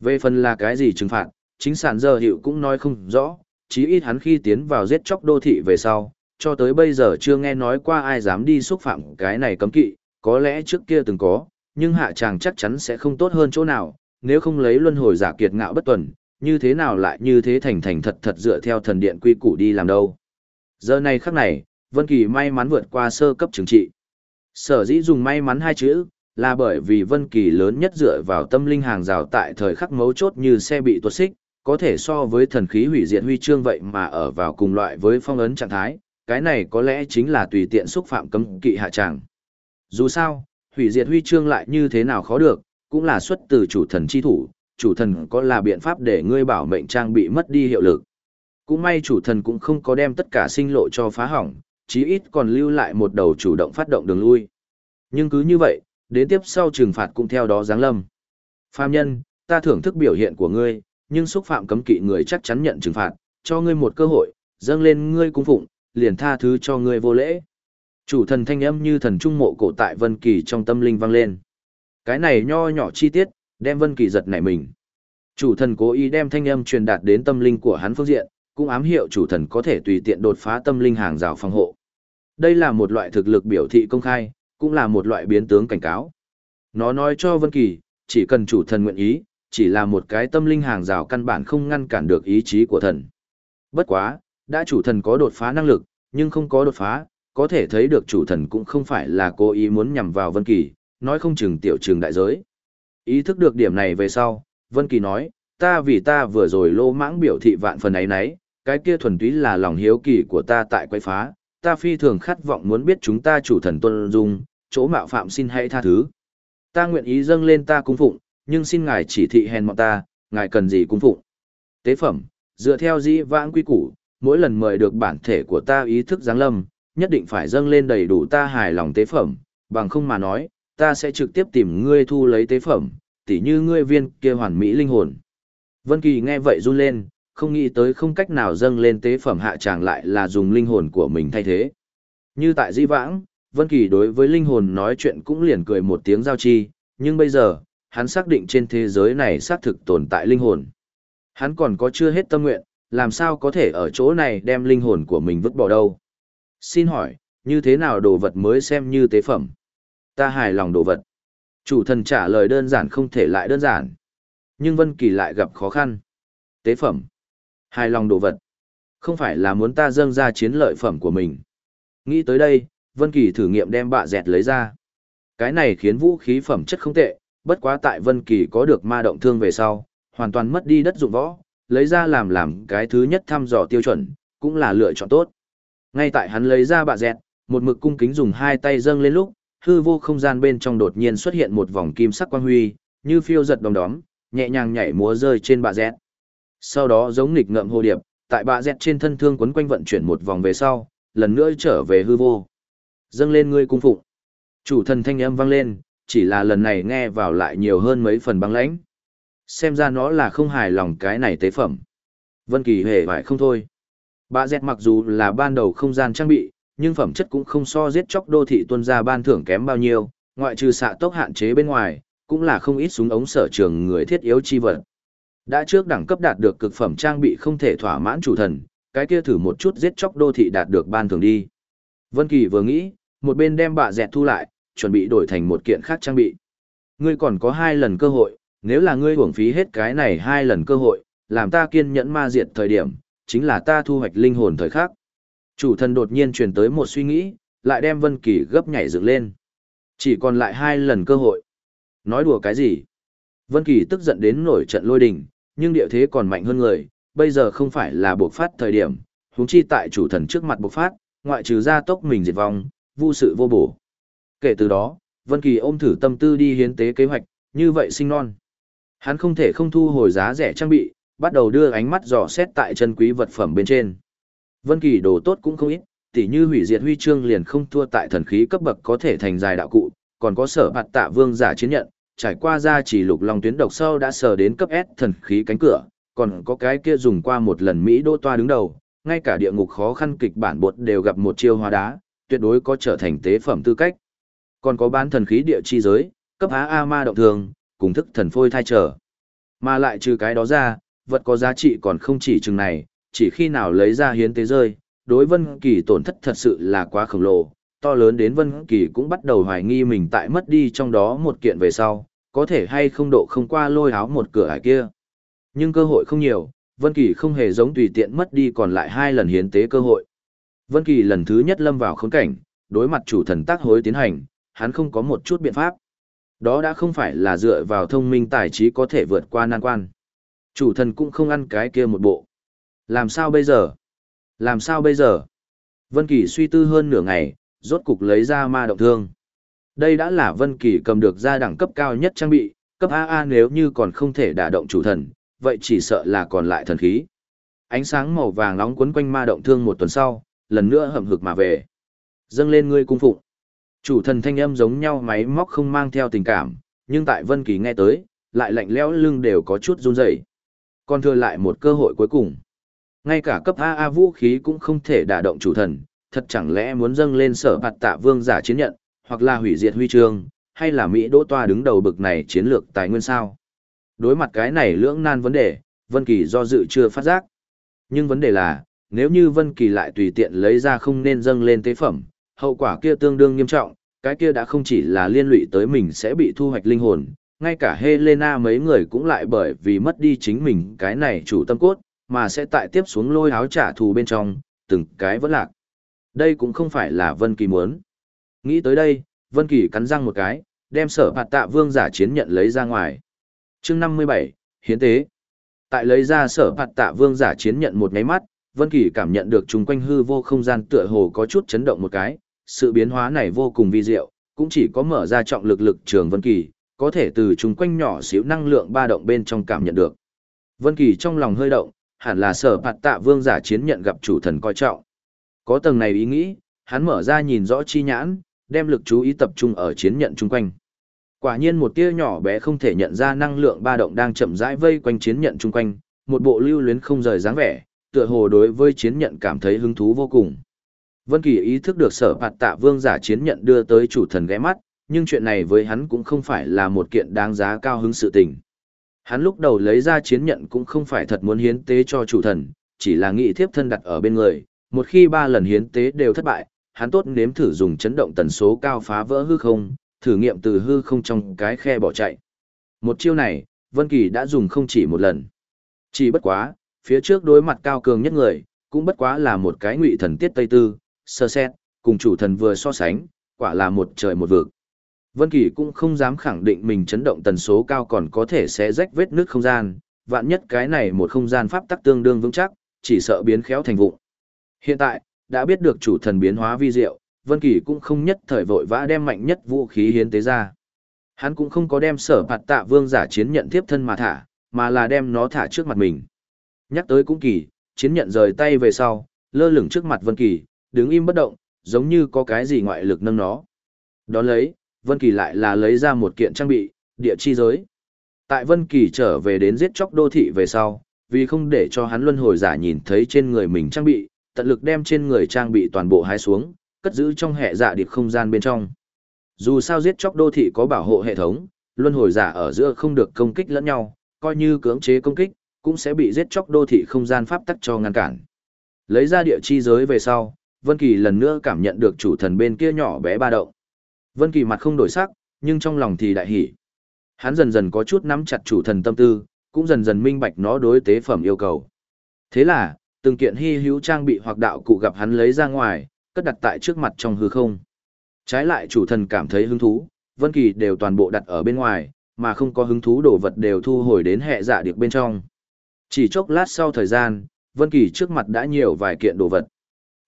[SPEAKER 1] Về phần là cái gì trừng phạt, chính sản giờ hiệu cũng nói không rõ, chí ít hắn khi tiến vào giết chóc đô thị về sau, cho tới bây giờ chưa nghe nói qua ai dám đi xúc phạm cái này cấm kỵ, có lẽ trước kia từng có, nhưng hạ chàng chắc chắn sẽ không tốt hơn chỗ nào, nếu không lấy luân hồi giả kiệt ngạo bất tuần, như thế nào lại như thế thành thành thật thật dựa theo thần điện quy củ đi làm đâu. Giờ này khắc này, Vân Kỳ may mắn vượt qua sơ cấp chứng trị. Sở dĩ dùng may mắn hai chữ, là bởi vì Vân Kỳ lớn nhất dựa vào tâm linh hàng rào tại thời khắc mấu chốt như xe bị tuột xích, có thể so với thần khí hủy diệt huy chương vậy mà ở vào cùng loại với phong ấn trạng thái, cái này có lẽ chính là tùy tiện xúc phạm cấm kỵ hạ trạng Dù sao, hủy diệt huy chương lại như thế nào khó được, cũng là xuất từ chủ thần chi thủ, chủ thần có là biện pháp để ngươi bảo mệnh trang bị mất đi hiệu lực. Cũng may chủ thần cũng không có đem tất cả sinh lộ cho phá hỏng, chí ít còn lưu lại một đầu chủ động phát động đường lui. Nhưng cứ như vậy, đến tiếp sau trừng phạt cũng theo đó giáng lâm. Phạm nhân, ta thưởng thức biểu hiện của ngươi, nhưng xúc phạm cấm kỵ người chắc chắn nhận trừng phạt, cho ngươi một cơ hội, dâng lên ngươi cung phụng, liền tha thứ cho ngươi vô lễ. Chủ thần thanh âm như thần trung mộ cổ tại Vân Kỳ trong tâm linh vang lên. Cái này nho nhỏ chi tiết, đem Vân Kỳ giật nảy mình. Chủ thần cố ý đem thanh âm truyền đạt đến tâm linh của hắn phương diện, cũng ám hiệu chủ thần có thể tùy tiện đột phá tâm linh hàng rào phòng hộ. Đây là một loại thực lực biểu thị công khai, cũng là một loại biến tướng cảnh cáo. Nó nói cho Vân Kỳ, chỉ cần chủ thần nguyện ý, chỉ là một cái tâm linh hàng rào căn bản không ngăn cản được ý chí của thần. Bất quá, đã chủ thần có đột phá năng lực, nhưng không có đột phá, có thể thấy được chủ thần cũng không phải là cố ý muốn nhằm vào Vân Kỳ, nói không chừng tiểu trường đại giới. Ý thức được điểm này về sau, Vân Kỳ nói, ta vì ta vừa rồi lô mãng biểu thị vạn phần ấy nấy, cái kia thuần túy là lòng hiếu kỳ của ta tại quấy phá, ta phi thường khát vọng muốn biết chúng ta chủ thần tuân dung, chỗ mạo phạm xin hãy tha thứ. Ta nguyện ý dâng lên ta cung phụng, nhưng xin ngài chỉ thị hèn mọn ta, ngài cần gì cung phụng. Tế phẩm, dựa theo dĩ vãng quy củ, mỗi lần mời được bản thể của ta ý thức giáng lâm, nhất định phải dâng lên đầy đủ ta hài lòng tế phẩm, bằng không mà nói, ta sẽ trực tiếp tìm ngươi thu lấy tế phẩm, tỉ như ngươi viên kia hoàn mỹ linh hồn. Vân Kỳ nghe vậy run lên, không nghĩ tới không cách nào dâng lên tế phẩm hạ tràng lại là dùng linh hồn của mình thay thế. Như tại di vãng, Vân Kỳ đối với linh hồn nói chuyện cũng liền cười một tiếng giao chi, nhưng bây giờ, hắn xác định trên thế giới này xác thực tồn tại linh hồn. Hắn còn có chưa hết tâm nguyện, làm sao có thể ở chỗ này đem linh hồn của mình vứt bỏ đâu. Xin hỏi, như thế nào đồ vật mới xem như tế phẩm? Ta hài lòng đồ vật. Chủ thần trả lời đơn giản không thể lại đơn giản. Nhưng Vân Kỳ lại gặp khó khăn. Tế phẩm. Hài lòng đồ vật. Không phải là muốn ta dâng ra chiến lợi phẩm của mình. Nghĩ tới đây, Vân Kỳ thử nghiệm đem bạ dẹt lấy ra. Cái này khiến vũ khí phẩm chất không tệ, bất quá tại Vân Kỳ có được ma động thương về sau, hoàn toàn mất đi đất dụng võ, lấy ra làm làm cái thứ nhất thăm dò tiêu chuẩn, cũng là lựa chọn tốt. Ngay tại hắn lấy ra bạ dẹt, một mực cung kính dùng hai tay dâng lên lúc, hư vô không gian bên trong đột nhiên xuất hiện một vòng kim sắc quang huy, như phiêu giật đồng đóm, nhẹ nhàng nhảy múa rơi trên bạ dẹt. Sau đó giống nghịch ngợm hồ điệp, tại bạ dẹt trên thân thương quấn quanh vận chuyển một vòng về sau, lần nữa trở về hư vô. Dâng lên ngươi cung phụng. Chủ thần thanh âm vang lên, chỉ là lần này nghe vào lại nhiều hơn mấy phần băng lãnh. Xem ra nó là không hài lòng cái này tế phẩm. Vân Kỳ hề phải không thôi. Bạ dẹt mặc dù là ban đầu không gian trang bị, nhưng phẩm chất cũng không so giết chóc đô thị tuân ra ban thưởng kém bao nhiêu, ngoại trừ xạ tốc hạn chế bên ngoài, cũng là không ít súng ống sở trường người thiết yếu chi vật. Đã trước đẳng cấp đạt được cực phẩm trang bị không thể thỏa mãn chủ thần, cái kia thử một chút giết chóc đô thị đạt được ban thưởng đi. Vân Kỳ vừa nghĩ, một bên đem bạ dẹt thu lại, chuẩn bị đổi thành một kiện khác trang bị. Ngươi còn có hai lần cơ hội, nếu là ngươi uổng phí hết cái này hai lần cơ hội, làm ta kiên nhẫn ma diệt thời điểm, chính là ta thu hoạch linh hồn thời khắc. Chủ thần đột nhiên truyền tới một suy nghĩ, lại đem Vân Kỳ gấp nhảy dựng lên. Chỉ còn lại hai lần cơ hội. Nói đùa cái gì? Vân Kỳ tức giận đến nổi trận lôi đình, nhưng địa thế còn mạnh hơn người, bây giờ không phải là bộc phát thời điểm, huống chi tại chủ thần trước mặt bộc phát, ngoại trừ gia tốc mình diệt vong, vu sự vô bổ. Kể từ đó, Vân Kỳ ôm thử tâm tư đi hiến tế kế hoạch, như vậy sinh non. Hắn không thể không thu hồi giá rẻ trang bị, bắt đầu đưa ánh mắt dò xét tại chân quý vật phẩm bên trên. Vân Kỳ đồ tốt cũng không ít, tỉ như hủy diệt huy chương liền không thua tại thần khí cấp bậc có thể thành dài đạo cụ, còn có sở bạt tạ vương giả chiến nhận, trải qua ra chỉ lục long tuyến độc sâu đã sở đến cấp S thần khí cánh cửa, còn có cái kia dùng qua một lần Mỹ đô toa đứng đầu, ngay cả địa ngục khó khăn kịch bản bột đều gặp một chiêu hóa đá, tuyệt đối có trở thành tế phẩm tư cách. Còn có bán thần khí địa chi giới, cấp há A ma động thường, cùng thức thần phôi thai trở. Mà lại trừ cái đó ra, vật có giá trị còn không chỉ chừng này, chỉ khi nào lấy ra hiến tế rơi, đối Vân Kỳ tổn thất thật sự là quá khổng lồ, to lớn đến Vân Kỳ cũng bắt đầu hoài nghi mình tại mất đi trong đó một kiện về sau, có thể hay không độ không qua lôi áo một cửa ải kia. Nhưng cơ hội không nhiều, Vân Kỳ không hề giống tùy tiện mất đi còn lại hai lần hiến tế cơ hội. Vân Kỳ lần thứ nhất lâm vào khốn cảnh, đối mặt chủ thần tác hối tiến hành, hắn không có một chút biện pháp. Đó đã không phải là dựa vào thông minh tài trí có thể vượt qua nan quan. Chủ thần cũng không ăn cái kia một bộ. Làm sao bây giờ? Làm sao bây giờ? Vân Kỳ suy tư hơn nửa ngày, rốt cục lấy ra ma động thương. Đây đã là Vân Kỳ cầm được ra đẳng cấp cao nhất trang bị, cấp AA nếu như còn không thể đả động chủ thần, vậy chỉ sợ là còn lại thần khí. Ánh sáng màu vàng nóng quấn quanh ma động thương một tuần sau, lần nữa hậm hực mà về. Dâng lên ngươi cung phụng. Chủ thần thanh âm giống nhau máy móc không mang theo tình cảm, nhưng tại Vân Kỳ nghe tới, lại lạnh lẽo lưng đều có chút run rẩy. Còn thừa lại một cơ hội cuối cùng. Ngay cả cấp AA vũ khí cũng không thể đả động chủ thần, thật chẳng lẽ muốn dâng lên sở bạt tạ vương giả chiến nhận, hoặc là hủy diệt huy chương, hay là Mỹ đỗ toa đứng đầu bực này chiến lược tài nguyên sao? Đối mặt cái này lưỡng nan vấn đề, Vân Kỳ do dự chưa phát giác. Nhưng vấn đề là, nếu như Vân Kỳ lại tùy tiện lấy ra không nên dâng lên tế phẩm, hậu quả kia tương đương nghiêm trọng, cái kia đã không chỉ là liên lụy tới mình sẽ bị thu hoạch linh hồn, ngay cả Helena mấy người cũng lại bởi vì mất đi chính mình cái này chủ tâm cốt, mà sẽ tại tiếp xuống lôi áo trả thù bên trong, từng cái vẫn lạc. Đây cũng không phải là Vân Kỳ muốn. Nghĩ tới đây, Vân Kỳ cắn răng một cái, đem sở phạt tạ vương giả chiến nhận lấy ra ngoài. chương 57, Hiến tế. Tại lấy ra sở phạt tạ vương giả chiến nhận một ngáy mắt, Vân Kỳ cảm nhận được chung quanh hư vô không gian tựa hồ có chút chấn động một cái, sự biến hóa này vô cùng vi diệu, cũng chỉ có mở ra trọng lực lực trường Vân Kỳ, có thể từ chung quanh nhỏ xíu năng lượng ba động bên trong cảm nhận được. Vân Kỳ trong lòng hơi động, hẳn là sở phạt tạ vương giả chiến nhận gặp chủ thần coi trọng. Có tầng này ý nghĩ, hắn mở ra nhìn rõ chi nhãn, đem lực chú ý tập trung ở chiến nhận chung quanh. Quả nhiên một tia nhỏ bé không thể nhận ra năng lượng ba động đang chậm rãi vây quanh chiến nhận chung quanh, một bộ lưu luyến không rời dáng vẻ, tựa hồ đối với chiến nhận cảm thấy hứng thú vô cùng. Vân Kỳ ý thức được sở phạt tạ vương giả chiến nhận đưa tới chủ thần ghé mắt, nhưng chuyện này với hắn cũng không phải là một kiện đáng giá cao hứng sự tình. Hắn lúc đầu lấy ra chiến nhận cũng không phải thật muốn hiến tế cho chủ thần, chỉ là nghĩ thiếp thân đặt ở bên người, một khi ba lần hiến tế đều thất bại, hắn tốt nếm thử dùng chấn động tần số cao phá vỡ hư không, thử nghiệm từ hư không trong cái khe bỏ chạy. Một chiêu này, Vân Kỳ đã dùng không chỉ một lần. Chỉ bất quá, phía trước đối mặt cao cường nhất người, cũng bất quá là một cái ngụy thần tiết Tây Tư, sơ xét, cùng chủ thần vừa so sánh, quả là một trời một vực. Vân Kỳ cũng không dám khẳng định mình chấn động tần số cao còn có thể sẽ rách vết nứt không gian, vạn nhất cái này một không gian pháp tắc tương đương vững chắc, chỉ sợ biến khéo thành vụng. Hiện tại, đã biết được chủ thần biến hóa vi diệu, Vân Kỳ cũng không nhất thời vội vã đem mạnh nhất vũ khí hiến tế ra. Hắn cũng không có đem sở phạt tạ vương giả chiến nhận tiếp thân mà thả, mà là đem nó thả trước mặt mình. Nhắc tới cũng kỳ, chiến nhận rời tay về sau, lơ lửng trước mặt Vân Kỳ, đứng im bất động, giống như có cái gì ngoại lực nâng nó. Đó lấy, Vân Kỳ lại là lấy ra một kiện trang bị, địa chi giới. Tại Vân Kỳ trở về đến giết chóc đô thị về sau, vì không để cho hắn luân hồi giả nhìn thấy trên người mình trang bị, tận lực đem trên người trang bị toàn bộ hái xuống, cất giữ trong hệ dạ điệp không gian bên trong. Dù sao giết chóc đô thị có bảo hộ hệ thống, luân hồi giả ở giữa không được công kích lẫn nhau, coi như cưỡng chế công kích, cũng sẽ bị giết chóc đô thị không gian pháp tắc cho ngăn cản. Lấy ra địa chi giới về sau, Vân Kỳ lần nữa cảm nhận được chủ thần bên kia nhỏ bé ba động. Vân Kỳ mặt không đổi sắc, nhưng trong lòng thì đại hỉ. Hắn dần dần có chút nắm chặt chủ thần tâm tư, cũng dần dần minh bạch nó đối tế phẩm yêu cầu. Thế là, từng kiện hy hữu trang bị hoặc đạo cụ gặp hắn lấy ra ngoài, cất đặt tại trước mặt trong hư không. Trái lại chủ thần cảm thấy hứng thú, Vân Kỳ đều toàn bộ đặt ở bên ngoài, mà không có hứng thú đồ vật đều thu hồi đến hệ dạ điệp bên trong. Chỉ chốc lát sau thời gian, Vân Kỳ trước mặt đã nhiều vài kiện đồ vật.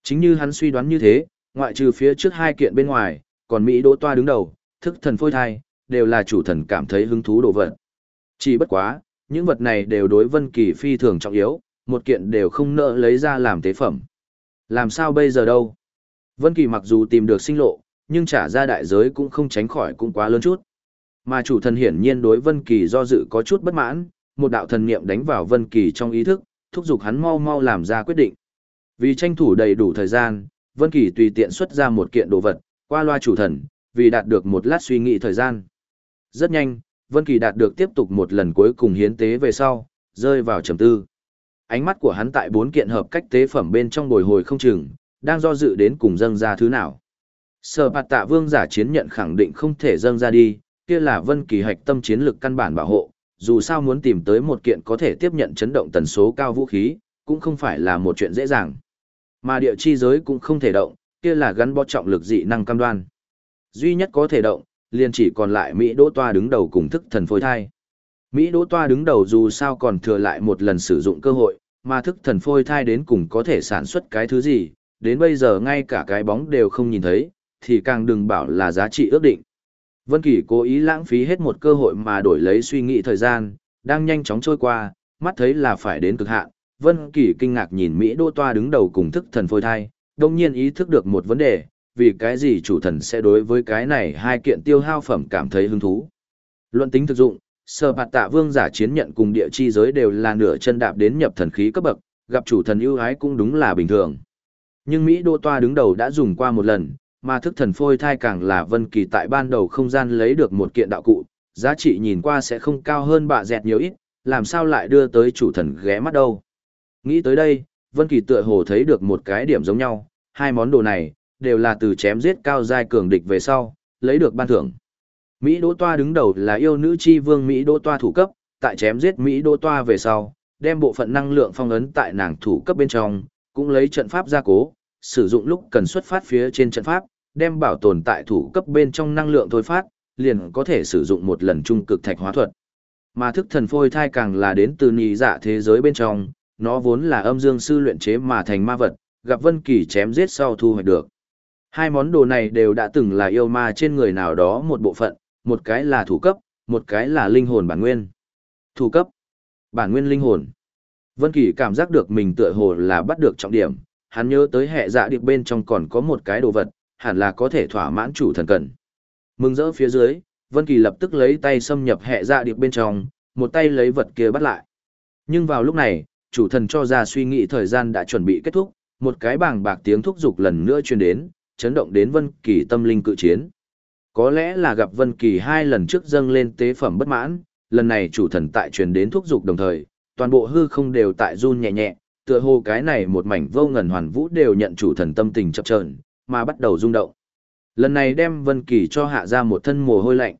[SPEAKER 1] Chính như hắn suy đoán như thế, ngoại trừ phía trước hai kiện bên ngoài, còn Mỹ Đỗ Toa đứng đầu, thức thần phôi thai, đều là chủ thần cảm thấy hứng thú đồ vật. Chỉ bất quá, những vật này đều đối Vân Kỳ phi thường trọng yếu, một kiện đều không nỡ lấy ra làm tế phẩm. Làm sao bây giờ đâu? Vân Kỳ mặc dù tìm được sinh lộ, nhưng trả ra đại giới cũng không tránh khỏi cũng quá lớn chút. Mà chủ thần hiển nhiên đối Vân Kỳ do dự có chút bất mãn, một đạo thần niệm đánh vào Vân Kỳ trong ý thức, thúc giục hắn mau mau làm ra quyết định. Vì tranh thủ đầy đủ thời gian, Vân Kỳ tùy tiện xuất ra một kiện đồ vật, qua loa chủ thần, vì đạt được một lát suy nghĩ thời gian. Rất nhanh, Vân Kỳ đạt được tiếp tục một lần cuối cùng hiến tế về sau, rơi vào trầm tư. Ánh mắt của hắn tại bốn kiện hợp cách tế phẩm bên trong bồi hồi không chừng, đang do dự đến cùng dâng ra thứ nào. Sở Bạt Tạ Vương giả chiến nhận khẳng định không thể dâng ra đi, kia là Vân Kỳ hạch tâm chiến lực căn bản bảo hộ, dù sao muốn tìm tới một kiện có thể tiếp nhận chấn động tần số cao vũ khí, cũng không phải là một chuyện dễ dàng. Mà địa chi giới cũng không thể động, kia là gắn bó trọng lực dị năng cam đoan. Duy nhất có thể động, liền chỉ còn lại Mỹ Đỗ Toa đứng đầu cùng thức thần phôi thai. Mỹ Đỗ Toa đứng đầu dù sao còn thừa lại một lần sử dụng cơ hội, mà thức thần phôi thai đến cùng có thể sản xuất cái thứ gì, đến bây giờ ngay cả cái bóng đều không nhìn thấy, thì càng đừng bảo là giá trị ước định. Vân Kỳ cố ý lãng phí hết một cơ hội mà đổi lấy suy nghĩ thời gian, đang nhanh chóng trôi qua, mắt thấy là phải đến cực hạn. Vân Kỳ kinh ngạc nhìn Mỹ Đô Toa đứng đầu cùng thức thần phôi thai, đồng nhiên ý thức được một vấn đề, vì cái gì chủ thần sẽ đối với cái này hai kiện tiêu hao phẩm cảm thấy hứng thú. Luận tính thực dụng, Sở Bạt Tạ Vương giả chiến nhận cùng địa chi giới đều là nửa chân đạp đến nhập thần khí cấp bậc, gặp chủ thần ưu ái cũng đúng là bình thường. Nhưng Mỹ Đô Toa đứng đầu đã dùng qua một lần, mà thức thần phôi thai càng là Vân Kỳ tại ban đầu không gian lấy được một kiện đạo cụ, giá trị nhìn qua sẽ không cao hơn bạ dẹt nhiều ít, làm sao lại đưa tới chủ thần ghé mắt đâu. Nghĩ tới đây, Vân Kỳ tựa hồ thấy được một cái điểm giống nhau, hai món đồ này đều là từ chém giết cao giai cường địch về sau, lấy được ban thưởng. Mỹ Đỗ Toa đứng đầu là yêu nữ chi vương Mỹ Đỗ Toa thủ cấp, tại chém giết Mỹ Đỗ Toa về sau, đem bộ phận năng lượng phong ấn tại nàng thủ cấp bên trong, cũng lấy trận pháp gia cố, sử dụng lúc cần xuất phát phía trên trận pháp, đem bảo tồn tại thủ cấp bên trong năng lượng thôi phát, liền có thể sử dụng một lần trung cực thạch hóa thuật. Mà thức thần phôi thai càng là đến từ nhị dạ thế giới bên trong, nó vốn là âm dương sư luyện chế mà thành ma vật, gặp Vân Kỳ chém giết sau thu hoạch được. Hai món đồ này đều đã từng là yêu ma trên người nào đó một bộ phận, một cái là thủ cấp, một cái là linh hồn bản nguyên. Thủ cấp, bản nguyên linh hồn. Vân Kỳ cảm giác được mình tựa hồ là bắt được trọng điểm, hắn nhớ tới hệ dạ điệp bên trong còn có một cái đồ vật, hẳn là có thể thỏa mãn chủ thần cần. Mừng rỡ phía dưới, Vân Kỳ lập tức lấy tay xâm nhập hệ dạ điệp bên trong, một tay lấy vật kia bắt lại. Nhưng vào lúc này, chủ thần cho ra suy nghĩ thời gian đã chuẩn bị kết thúc, một cái bảng bạc tiếng thúc giục lần nữa truyền đến, chấn động đến Vân Kỳ tâm linh cự chiến. Có lẽ là gặp Vân Kỳ hai lần trước dâng lên tế phẩm bất mãn, lần này chủ thần tại truyền đến thúc giục đồng thời, toàn bộ hư không đều tại run nhẹ nhẹ, tựa hồ cái này một mảnh vô ngần hoàn vũ đều nhận chủ thần tâm tình chập chờn, mà bắt đầu rung động. Lần này đem Vân Kỳ cho hạ ra một thân mồ hôi lạnh.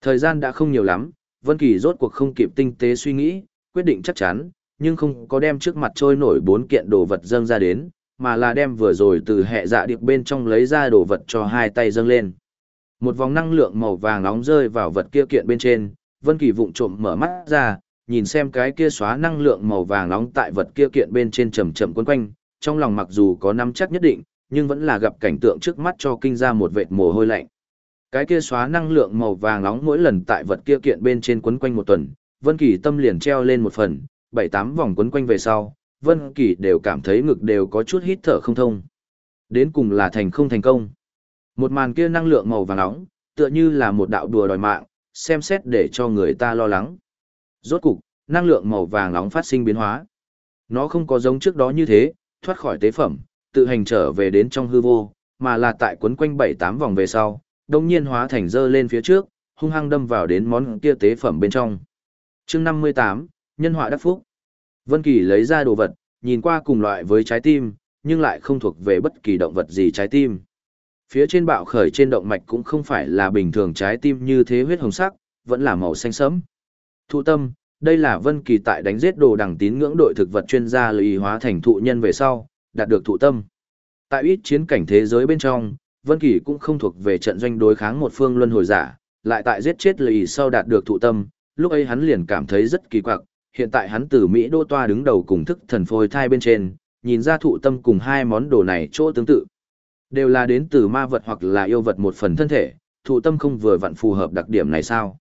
[SPEAKER 1] Thời gian đã không nhiều lắm, Vân Kỳ rốt cuộc không kịp tinh tế suy nghĩ, quyết định chắc chắn, nhưng không có đem trước mặt trôi nổi bốn kiện đồ vật dâng ra đến, mà là đem vừa rồi từ hệ dạ điệp bên trong lấy ra đồ vật cho hai tay dâng lên. Một vòng năng lượng màu vàng nóng rơi vào vật kia kiện bên trên, Vân Kỳ vụng trộm mở mắt ra, nhìn xem cái kia xóa năng lượng màu vàng nóng tại vật kia kiện bên trên chậm chậm quấn quanh, trong lòng mặc dù có nắm chắc nhất định, nhưng vẫn là gặp cảnh tượng trước mắt cho kinh ra một vệt mồ hôi lạnh. Cái kia xóa năng lượng màu vàng nóng mỗi lần tại vật kia kiện bên trên quấn quanh một tuần, Vân Kỳ tâm liền treo lên một phần, bảy tám vòng quấn quanh về sau, Vân Kỳ đều cảm thấy ngực đều có chút hít thở không thông. Đến cùng là thành không thành công. Một màn kia năng lượng màu vàng nóng, tựa như là một đạo đùa đòi mạng, xem xét để cho người ta lo lắng. Rốt cục, năng lượng màu vàng nóng phát sinh biến hóa. Nó không có giống trước đó như thế, thoát khỏi tế phẩm, tự hành trở về đến trong hư vô, mà là tại quấn quanh bảy tám vòng về sau, đồng nhiên hóa thành dơ lên phía trước, hung hăng đâm vào đến món kia tế phẩm bên trong. chương 58, Nhân họa đắc phúc. Vân Kỳ lấy ra đồ vật, nhìn qua cùng loại với trái tim, nhưng lại không thuộc về bất kỳ động vật gì trái tim. Phía trên bạo khởi trên động mạch cũng không phải là bình thường trái tim như thế huyết hồng sắc, vẫn là màu xanh sẫm. Thụ tâm, đây là Vân Kỳ tại đánh giết đồ đằng tín ngưỡng đội thực vật chuyên gia lý hóa thành thụ nhân về sau, đạt được thụ tâm. Tại ít chiến cảnh thế giới bên trong, Vân Kỳ cũng không thuộc về trận doanh đối kháng một phương luân hồi giả, lại tại giết chết lý sau đạt được thụ tâm, lúc ấy hắn liền cảm thấy rất kỳ quặc, hiện tại hắn từ Mỹ đô toa đứng đầu cùng thức thần phôi thai bên trên, nhìn ra thụ tâm cùng hai món đồ này chỗ tương tự. Đều là đến từ ma vật hoặc là yêu vật một phần thân thể, thụ tâm không vừa vặn phù hợp đặc điểm này sao?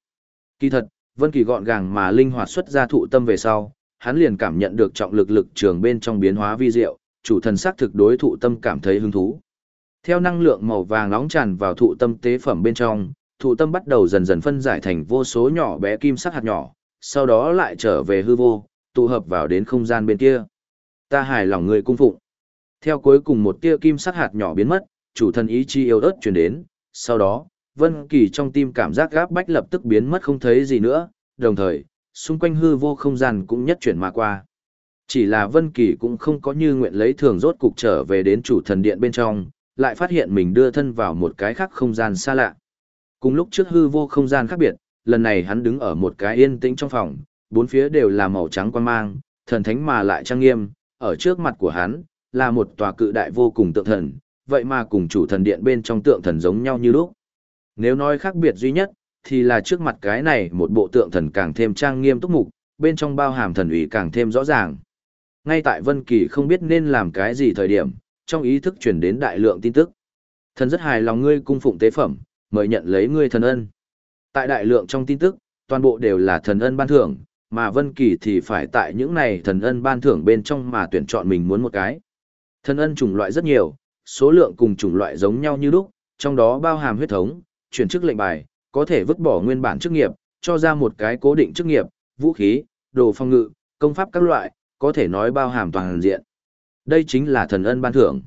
[SPEAKER 1] Kỳ thật, Vân Kỳ gọn gàng mà linh hoạt xuất ra thụ tâm về sau, hắn liền cảm nhận được trọng lực lực trường bên trong biến hóa vi diệu, chủ thần sắc thực đối thụ tâm cảm thấy hứng thú. Theo năng lượng màu vàng nóng tràn vào thụ tâm tế phẩm bên trong, thụ tâm bắt đầu dần dần phân giải thành vô số nhỏ bé kim sắc hạt nhỏ, sau đó lại trở về hư vô, tụ hợp vào đến không gian bên kia. Ta hài lòng người cung phụng. Theo cuối cùng một tia kim sắc hạt nhỏ biến mất, chủ thần ý chi yêu ớt truyền đến, sau đó, Vân Kỳ trong tim cảm giác gáp bách lập tức biến mất không thấy gì nữa, đồng thời, xung quanh hư vô không gian cũng nhất chuyển mà qua. Chỉ là Vân Kỳ cũng không có như nguyện lấy thường rốt cục trở về đến chủ thần điện bên trong, lại phát hiện mình đưa thân vào một cái khác không gian xa lạ. Cùng lúc trước hư vô không gian khác biệt, lần này hắn đứng ở một cái yên tĩnh trong phòng, bốn phía đều là màu trắng quan mang, thần thánh mà lại trang nghiêm, ở trước mặt của hắn, là một tòa cự đại vô cùng tượng thần, vậy mà cùng chủ thần điện bên trong tượng thần giống nhau như lúc. Nếu nói khác biệt duy nhất, thì là trước mặt cái này một bộ tượng thần càng thêm trang nghiêm túc mục, bên trong bao hàm thần ủy càng thêm rõ ràng. Ngay tại Vân Kỳ không biết nên làm cái gì thời điểm, trong ý thức truyền đến đại lượng tin tức. Thần rất hài lòng ngươi cung phụng tế phẩm, mời nhận lấy ngươi thần ân. Tại đại lượng trong tin tức, toàn bộ đều là thần ân ban thưởng, mà Vân Kỳ thì phải tại những này thần ân ban thưởng bên trong mà tuyển chọn mình muốn một cái. Thần ân chủng loại rất nhiều, số lượng cùng chủng loại giống nhau như lúc, trong đó bao hàm huyết thống, chuyển chức lệnh bài, có thể vứt bỏ nguyên bản chức nghiệp, cho ra một cái cố định chức nghiệp, vũ khí, đồ phong ngự, công pháp các loại, có thể nói bao hàm toàn diện. Đây chính là thần ân ban thưởng.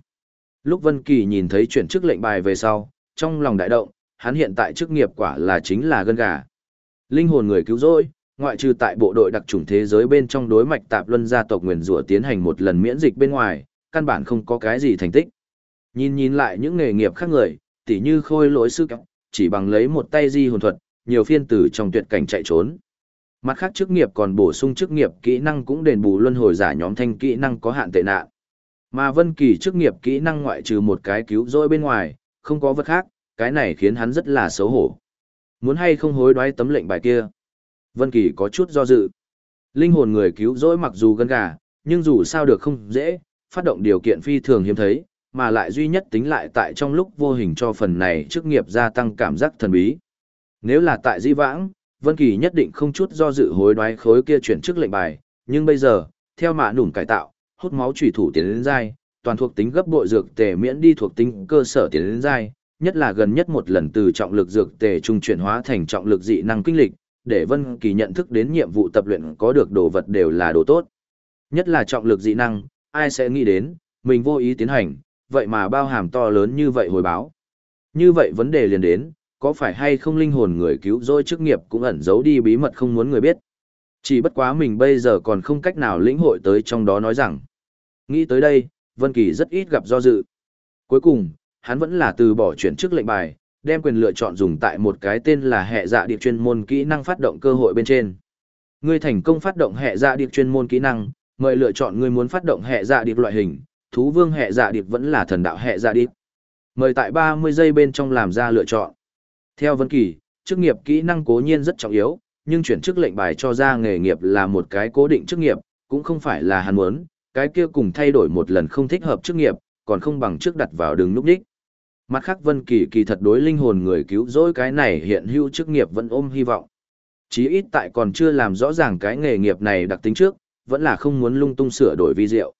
[SPEAKER 1] Lúc Vân Kỳ nhìn thấy chuyển chức lệnh bài về sau, trong lòng đại động, hắn hiện tại chức nghiệp quả là chính là gân gà. Linh hồn người cứu rỗi, ngoại trừ tại bộ đội đặc chủng thế giới bên trong đối mạch tạp luân gia tộc nguyền rủa tiến hành một lần miễn dịch bên ngoài, căn bản không có cái gì thành tích. Nhìn nhìn lại những nghề nghiệp khác người, tỉ như khôi lỗi sư cấp, chỉ bằng lấy một tay di hồn thuật, nhiều phiên tử trong tuyệt cảnh chạy trốn. Mặt khác chức nghiệp còn bổ sung chức nghiệp kỹ năng cũng đền bù luân hồi giả nhóm thanh kỹ năng có hạn tệ nạn. Mà Vân Kỳ chức nghiệp kỹ năng ngoại trừ một cái cứu rỗi bên ngoài, không có vật khác, cái này khiến hắn rất là xấu hổ. Muốn hay không hối đoái tấm lệnh bài kia? Vân Kỳ có chút do dự. Linh hồn người cứu rỗi mặc dù gân gà, nhưng dù sao được không dễ, phát động điều kiện phi thường hiếm thấy, mà lại duy nhất tính lại tại trong lúc vô hình cho phần này chức nghiệp gia tăng cảm giác thần bí. Nếu là tại di vãng, Vân Kỳ nhất định không chút do dự hối đoái khối kia chuyển chức lệnh bài, nhưng bây giờ, theo mạ nủm cải tạo, hút máu chủy thủ tiến lên giai, toàn thuộc tính gấp bội dược tề miễn đi thuộc tính cơ sở tiến lên giai, nhất là gần nhất một lần từ trọng lực dược tề trung chuyển hóa thành trọng lực dị năng kinh lịch, để Vân Kỳ nhận thức đến nhiệm vụ tập luyện có được đồ vật đều là đồ tốt. Nhất là trọng lực dị năng, ai sẽ nghĩ đến, mình vô ý tiến hành, vậy mà bao hàm to lớn như vậy hồi báo. Như vậy vấn đề liền đến, có phải hay không linh hồn người cứu rỗi chức nghiệp cũng ẩn giấu đi bí mật không muốn người biết. Chỉ bất quá mình bây giờ còn không cách nào lĩnh hội tới trong đó nói rằng. Nghĩ tới đây, Vân Kỳ rất ít gặp do dự. Cuối cùng, hắn vẫn là từ bỏ chuyển chức lệnh bài, đem quyền lựa chọn dùng tại một cái tên là hệ dạ điệp chuyên môn kỹ năng phát động cơ hội bên trên. Ngươi thành công phát động hệ dạ điệp chuyên môn kỹ năng, mời lựa chọn ngươi muốn phát động hệ dạ điệp loại hình, thú vương hệ dạ điệp vẫn là thần đạo hệ dạ điệp. Mời tại 30 giây bên trong làm ra lựa chọn. Theo Vân Kỳ, chức nghiệp kỹ năng cố nhiên rất trọng yếu, nhưng chuyển chức lệnh bài cho ra nghề nghiệp là một cái cố định chức nghiệp, cũng không phải là hắn muốn, cái kia cùng thay đổi một lần không thích hợp chức nghiệp, còn không bằng trước đặt vào đường núp đích. Mặt khác Vân Kỳ kỳ thật đối linh hồn người cứu rỗi cái này hiện hữu chức nghiệp vẫn ôm hy vọng. Chí ít tại còn chưa làm rõ ràng cái nghề nghiệp này đặc tính trước, vẫn là không muốn lung tung sửa đổi vi diệu.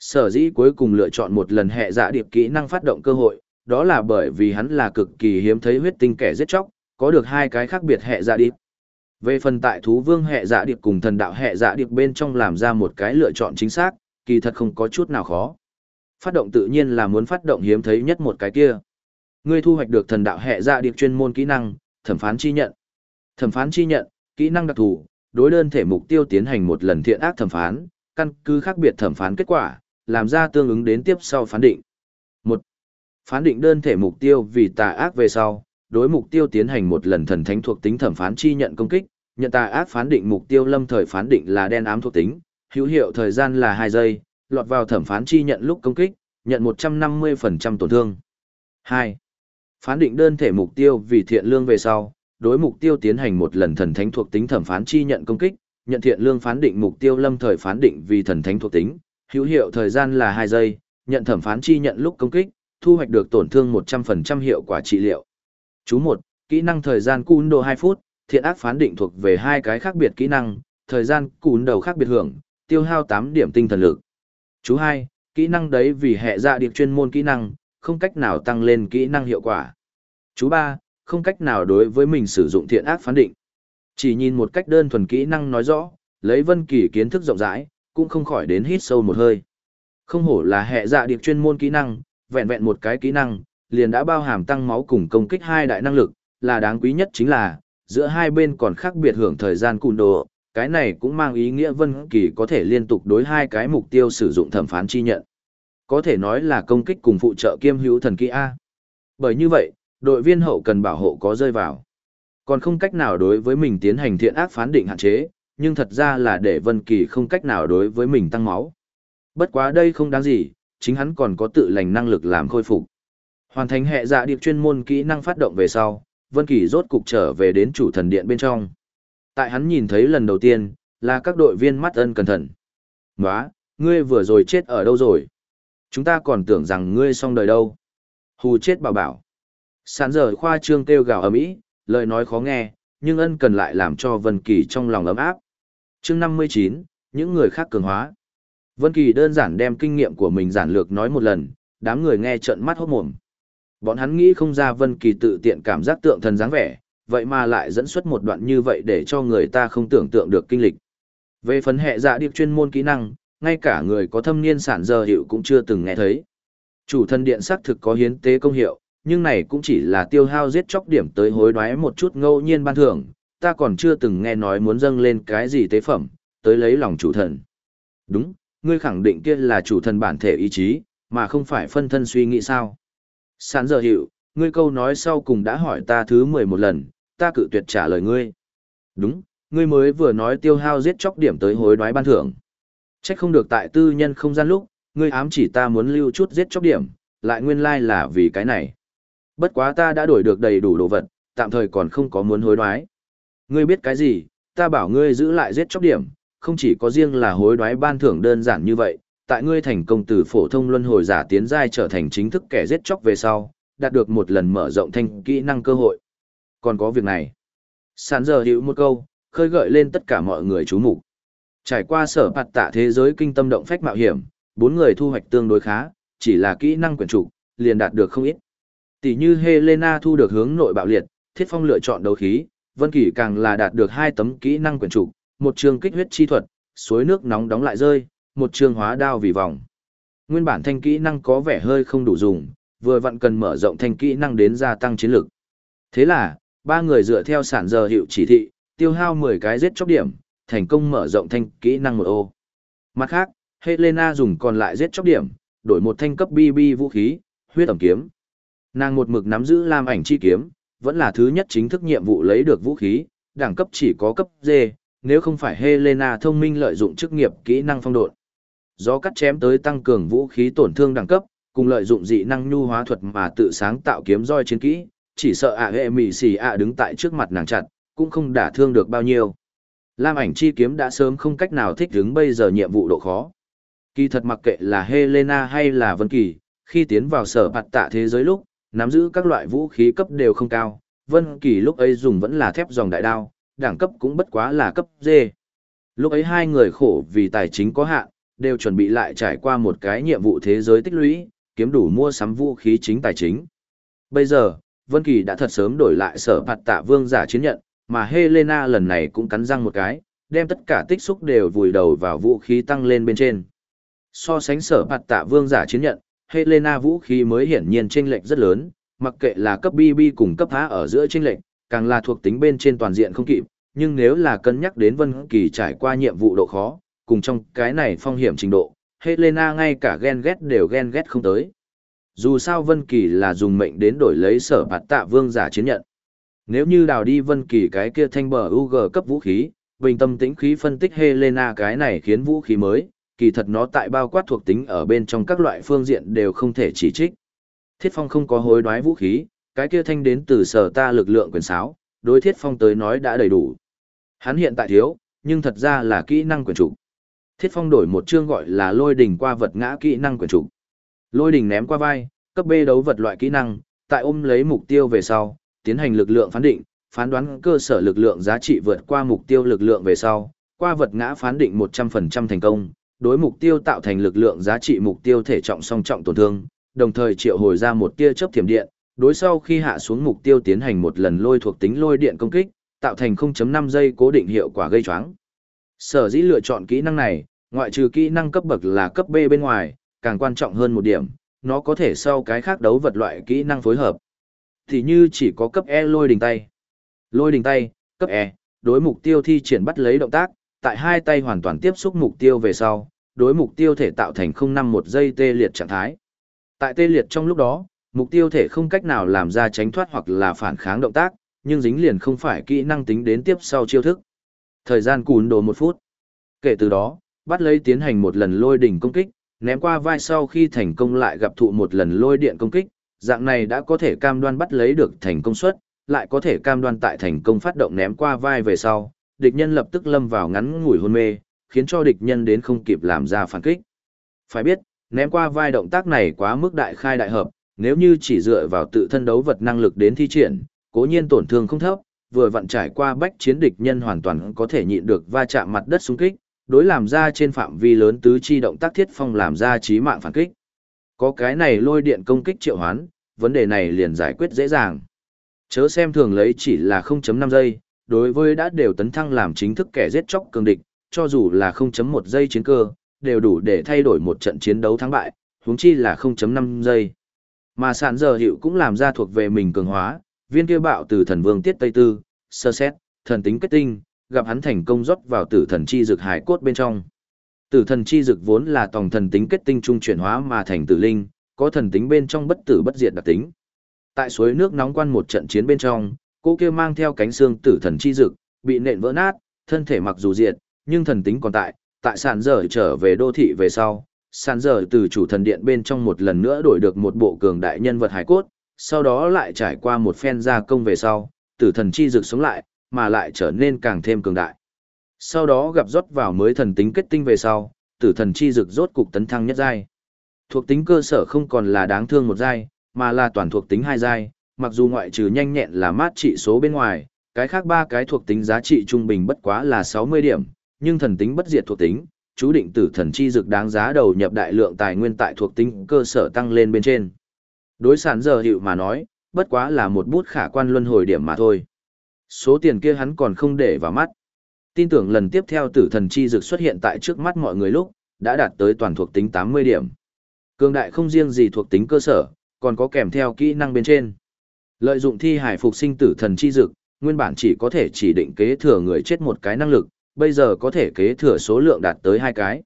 [SPEAKER 1] Sở dĩ cuối cùng lựa chọn một lần hệ dạ điệp kỹ năng phát động cơ hội, đó là bởi vì hắn là cực kỳ hiếm thấy huyết tinh kẻ giết chóc, có được hai cái khác biệt hệ dạ điệp. Về phần tại thú vương hệ dạ điệp cùng thần đạo hệ dạ điệp bên trong làm ra một cái lựa chọn chính xác, kỳ thật không có chút nào khó. Phát động tự nhiên là muốn phát động hiếm thấy nhất một cái kia. Ngươi thu hoạch được thần đạo hệ dạ điệp chuyên môn kỹ năng, thẩm phán chi nhận. Thẩm phán chi nhận, kỹ năng đặc thù, đối đơn thể mục tiêu tiến hành một lần thiện ác thẩm phán, căn cứ khác biệt thẩm phán kết quả, làm ra tương ứng đến tiếp sau phán định. Một, Phán định đơn thể mục tiêu vì tà ác về sau, đối mục tiêu tiến hành một lần thần thánh thuộc tính thẩm phán chi nhận công kích, nhận tà ác phán định mục tiêu lâm thời phán định là đen ám thuộc tính, hữu hiệu thời gian là 2 giây, lọt vào thẩm phán chi nhận lúc công kích, nhận 150% tổn thương. 2. Phán định đơn thể mục tiêu vì thiện lương về sau, đối mục tiêu tiến hành một lần thần thánh thuộc tính thẩm phán chi nhận công kích, nhận thiện lương phán định mục tiêu lâm thời phán định vì thần thánh thuộc tính, hữu hiệu thời gian là 2 giây, nhận thẩm phán chi nhận lúc công kích, thu hoạch được tổn thương 100% hiệu quả trị liệu. Chú 1, kỹ năng thời gian cún đồ 2 phút, thiện ác phán định thuộc về hai cái khác biệt kỹ năng, thời gian cún đầu khác biệt hưởng, tiêu hao 8 điểm tinh thần lực. Chú hai, kỹ năng đấy vì hệ dạ điệp chuyên môn kỹ năng, không cách nào tăng lên kỹ năng hiệu quả. Chú ba, không cách nào đối với mình sử dụng thiện ác phán định. Chỉ nhìn một cách đơn thuần kỹ năng nói rõ, lấy vân kỳ kiến thức rộng rãi, cũng không khỏi đến hít sâu một hơi. Không hổ là hệ dạ điệp chuyên môn kỹ năng, vẹn vẹn một cái kỹ năng, liền đã bao hàm tăng máu cùng công kích hai đại năng lực, là đáng quý nhất chính là, giữa hai bên còn khác biệt hưởng thời gian cùn đồ, cái này cũng mang ý nghĩa Vân Kỳ có thể liên tục đối hai cái mục tiêu sử dụng thẩm phán chi nhận. Có thể nói là công kích cùng phụ trợ kiêm hữu thần kỹ A. Bởi như vậy, đội viên hậu cần bảo hộ có rơi vào. Còn không cách nào đối với mình tiến hành thiện ác phán định hạn chế, nhưng thật ra là để Vân Kỳ không cách nào đối với mình tăng máu. Bất quá đây không đáng gì, chính hắn còn có tự lành năng lực làm khôi phục. Hoàn thành hệ dạ điệp chuyên môn kỹ năng phát động về sau, Vân Kỳ rốt cục trở về đến chủ thần điện bên trong. Tại hắn nhìn thấy lần đầu tiên, là các đội viên mắt ân cẩn thận. Nóa, ngươi vừa rồi chết ở đâu rồi? Chúng ta còn tưởng rằng ngươi xong đời đâu. Hù chết bảo bảo. Sán giờ khoa trương kêu gào ầm ĩ, lời nói khó nghe, nhưng ân cần lại làm cho Vân Kỳ trong lòng ấm áp. Chương 59, những người khác cường hóa. Vân Kỳ đơn giản đem kinh nghiệm của mình giản lược nói một lần, đám người nghe trợn mắt hốt mồm. Bọn hắn nghĩ không ra Vân Kỳ tự tiện cảm giác tượng thần dáng vẻ, vậy mà lại dẫn xuất một đoạn như vậy để cho người ta không tưởng tượng được kinh lịch. Về phần hệ dạ điệp chuyên môn kỹ năng, ngay cả người có thâm niên sản giờ hiệu cũng chưa từng nghe thấy. Chủ thần điện xác thực có hiến tế công hiệu, nhưng này cũng chỉ là tiêu hao giết chóc điểm tới hối đoái một chút ngẫu nhiên ban thưởng, ta còn chưa từng nghe nói muốn dâng lên cái gì tế phẩm, tới lấy lòng chủ thần. Đúng, ngươi khẳng định kia là chủ thần bản thể ý chí, mà không phải phân thân suy nghĩ sao. Sản giờ hiệu, ngươi câu nói sau cùng đã hỏi ta thứ mười một lần, ta cự tuyệt trả lời ngươi. Đúng, ngươi mới vừa nói tiêu hao giết chóc điểm tới hối đoái ban thưởng. Trách không được tại tư nhân không gian lúc, ngươi ám chỉ ta muốn lưu chút giết chóc điểm, lại nguyên lai like là vì cái này. Bất quá ta đã đổi được đầy đủ đồ vật, tạm thời còn không có muốn hối đoái. Ngươi biết cái gì, ta bảo ngươi giữ lại giết chóc điểm, không chỉ có riêng là hối đoái ban thưởng đơn giản như vậy, tại ngươi thành công từ phổ thông luân hồi giả tiến giai trở thành chính thức kẻ giết chóc về sau, đạt được một lần mở rộng thanh kỹ năng cơ hội. Còn có việc này. Sán giờ hiểu một câu, khơi gợi lên tất cả mọi người chú mục Trải qua sở bạt tạ thế giới kinh tâm động phách mạo hiểm, bốn người thu hoạch tương đối khá, chỉ là kỹ năng quyển trục, liền đạt được không ít. Tỷ như Helena thu được hướng nội bạo liệt, Thiết Phong lựa chọn đấu khí, Vân Kỳ càng là đạt được hai tấm kỹ năng quyển trục, một trường kích huyết chi thuật, suối nước nóng đóng lại rơi, một trường hóa đao vì vòng. Nguyên bản thanh kỹ năng có vẻ hơi không đủ dùng, vừa vặn cần mở rộng thành kỹ năng đến gia tăng chiến lực. Thế là, ba người dựa theo sản giờ hiệu chỉ thị, tiêu hao 10 cái giết chóc điểm, thành công mở rộng thanh kỹ năng một ô. Mặt khác, Helena dùng còn lại giết chóc điểm, đổi một thanh cấp BB vũ khí, huyết ẩm kiếm. Nàng một mực nắm giữ lam ảnh chi kiếm, vẫn là thứ nhất chính thức nhiệm vụ lấy được vũ khí, đẳng cấp chỉ có cấp D, nếu không phải Helena thông minh lợi dụng chức nghiệp kỹ năng phong độn. gió cắt chém tới tăng cường vũ khí tổn thương đẳng cấp, cùng lợi dụng dị năng nhu hóa thuật mà tự sáng tạo kiếm roi chiến kỹ, chỉ sợ ạ hệ mỉ xì ạ đứng tại trước mặt nàng chặt, cũng không đả thương được bao nhiêu. Lam ảnh chi kiếm đã sớm không cách nào thích ứng bây giờ nhiệm vụ độ khó. Kỳ thật mặc kệ là Helena hay là Vân Kỳ, khi tiến vào sở bạt tạ thế giới lúc, nắm giữ các loại vũ khí cấp đều không cao, Vân Kỳ lúc ấy dùng vẫn là thép dòng đại đao, đẳng cấp cũng bất quá là cấp D. Lúc ấy hai người khổ vì tài chính có hạn, đều chuẩn bị lại trải qua một cái nhiệm vụ thế giới tích lũy, kiếm đủ mua sắm vũ khí chính tài chính. Bây giờ, Vân Kỳ đã thật sớm đổi lại sở phạt tạ vương giả chiến nhận, mà Helena lần này cũng cắn răng một cái, đem tất cả tích xúc đều vùi đầu vào vũ khí tăng lên bên trên. So sánh sở phạt tạ vương giả chiến nhận, Helena vũ khí mới hiển nhiên chênh lệch rất lớn, mặc kệ là cấp BB cùng cấp A ở giữa chênh lệch, càng là thuộc tính bên trên toàn diện không kịp, nhưng nếu là cân nhắc đến Vân Kỳ trải qua nhiệm vụ độ khó, cùng trong cái này phong hiểm trình độ, Helena ngay cả ghen ghét đều ghen ghét không tới. Dù sao Vân Kỳ là dùng mệnh đến đổi lấy sở bạt tạ vương giả chiến nhận. Nếu như đào đi Vân Kỳ cái kia thanh bờ UG cấp vũ khí, bình tâm tĩnh khí phân tích Helena cái này khiến vũ khí mới, kỳ thật nó tại bao quát thuộc tính ở bên trong các loại phương diện đều không thể chỉ trích. Thiết Phong không có hối đoái vũ khí, cái kia thanh đến từ sở ta lực lượng quyền sáo, đối Thiết Phong tới nói đã đầy đủ. Hắn hiện tại thiếu, nhưng thật ra là kỹ năng quyền chủ. Thiết Phong đổi một chương gọi là lôi đỉnh qua vật ngã kỹ năng quyển chủ. Lôi đỉnh ném qua vai, cấp B đấu vật loại kỹ năng, tại ôm lấy mục tiêu về sau, tiến hành lực lượng phán định, phán đoán cơ sở lực lượng giá trị vượt qua mục tiêu lực lượng về sau, qua vật ngã phán định 100% thành công, đối mục tiêu tạo thành lực lượng giá trị mục tiêu thể trọng song trọng tổn thương, đồng thời triệu hồi ra một tia chớp thiểm điện, đối sau khi hạ xuống mục tiêu tiến hành một lần lôi thuộc tính lôi điện công kích, tạo thành 0.5 giây cố định hiệu quả gây choáng. Sở dĩ lựa chọn kỹ năng này, ngoại trừ kỹ năng cấp bậc là cấp B bên ngoài, càng quan trọng hơn một điểm, nó có thể sau cái khác đấu vật loại kỹ năng phối hợp. Thì như chỉ có cấp E lôi đình tay. Lôi đình tay, cấp E, đối mục tiêu thi triển bắt lấy động tác, tại hai tay hoàn toàn tiếp xúc mục tiêu về sau, đối mục tiêu thể tạo thành 051 giây tê liệt trạng thái. Tại tê liệt trong lúc đó, mục tiêu thể không cách nào làm ra tránh thoát hoặc là phản kháng động tác, nhưng dính liền không phải kỹ năng tính đến tiếp sau chiêu thức. Thời gian cùn đồ một phút. Kể từ đó, bắt lấy tiến hành một lần lôi đỉnh công kích, ném qua vai sau khi thành công lại gặp thụ một lần lôi điện công kích, dạng này đã có thể cam đoan bắt lấy được thành công suất, lại có thể cam đoan tại thành công phát động ném qua vai về sau, địch nhân lập tức lâm vào ngắn ngủi hôn mê, khiến cho địch nhân đến không kịp làm ra phản kích. Phải biết, ném qua vai động tác này quá mức đại khai đại hợp, nếu như chỉ dựa vào tự thân đấu vật năng lực đến thi triển, cố nhiên tổn thương không thấp, vừa vặn trải qua bách chiến địch nhân hoàn toàn có thể nhịn được va chạm mặt đất xung kích, đối làm ra trên phạm vi lớn tứ chi động tác thiết phong làm ra chí mạng phản kích. Có cái này lôi điện công kích triệu hoán, vấn đề này liền giải quyết dễ dàng. Chớ xem thường lấy chỉ là 0.5 giây, đối với đã đều tấn thăng làm chính thức kẻ giết chóc cường địch, cho dù là 0.1 giây chiến cơ, đều đủ để thay đổi một trận chiến đấu thắng bại, huống chi là 0.5 giây. Mà sản giờ hiệu cũng làm ra thuộc về mình cường hóa, viên kia bạo từ thần vương tiết Tây Tư, sơ xét, thần tính kết tinh, gặp hắn thành công rót vào tử thần chi dược hải cốt bên trong. Tử thần chi dược vốn là tòng thần tính kết tinh trung chuyển hóa mà thành tử linh, có thần tính bên trong bất tử bất diệt đặc tính. Tại suối nước nóng quan một trận chiến bên trong, cô kia mang theo cánh xương tử thần chi dược, bị nện vỡ nát, thân thể mặc dù diệt, nhưng thần tính còn tại, tại sàn dở trở về đô thị về sau, sàn dở từ chủ thần điện bên trong một lần nữa đổi được một bộ cường đại nhân vật hải cốt, sau đó lại trải qua một phen gia công về sau, tử thần chi dược sống lại, mà lại trở nên càng thêm cường đại. Sau đó gặp rót vào mới thần tính kết tinh về sau, tử thần chi dược rốt cục tấn thăng nhất giai. Thuộc tính cơ sở không còn là đáng thương một giai, mà là toàn thuộc tính hai giai, mặc dù ngoại trừ nhanh nhẹn là mát trị số bên ngoài, cái khác ba cái thuộc tính giá trị trung bình bất quá là 60 điểm, nhưng thần tính bất diệt thuộc tính, chú định tử thần chi dược đáng giá đầu nhập đại lượng tài nguyên tại thuộc tính cơ sở tăng lên bên trên. Đối sản giờ hiệu mà nói, bất quá là một bút khả quan luân hồi điểm mà thôi. Số tiền kia hắn còn không để vào mắt. Tin tưởng lần tiếp theo tử thần chi dược xuất hiện tại trước mắt mọi người lúc, đã đạt tới toàn thuộc tính 80 điểm. Cường đại không riêng gì thuộc tính cơ sở, còn có kèm theo kỹ năng bên trên. Lợi dụng thi hải phục sinh tử thần chi dược, nguyên bản chỉ có thể chỉ định kế thừa người chết một cái năng lực, bây giờ có thể kế thừa số lượng đạt tới hai cái.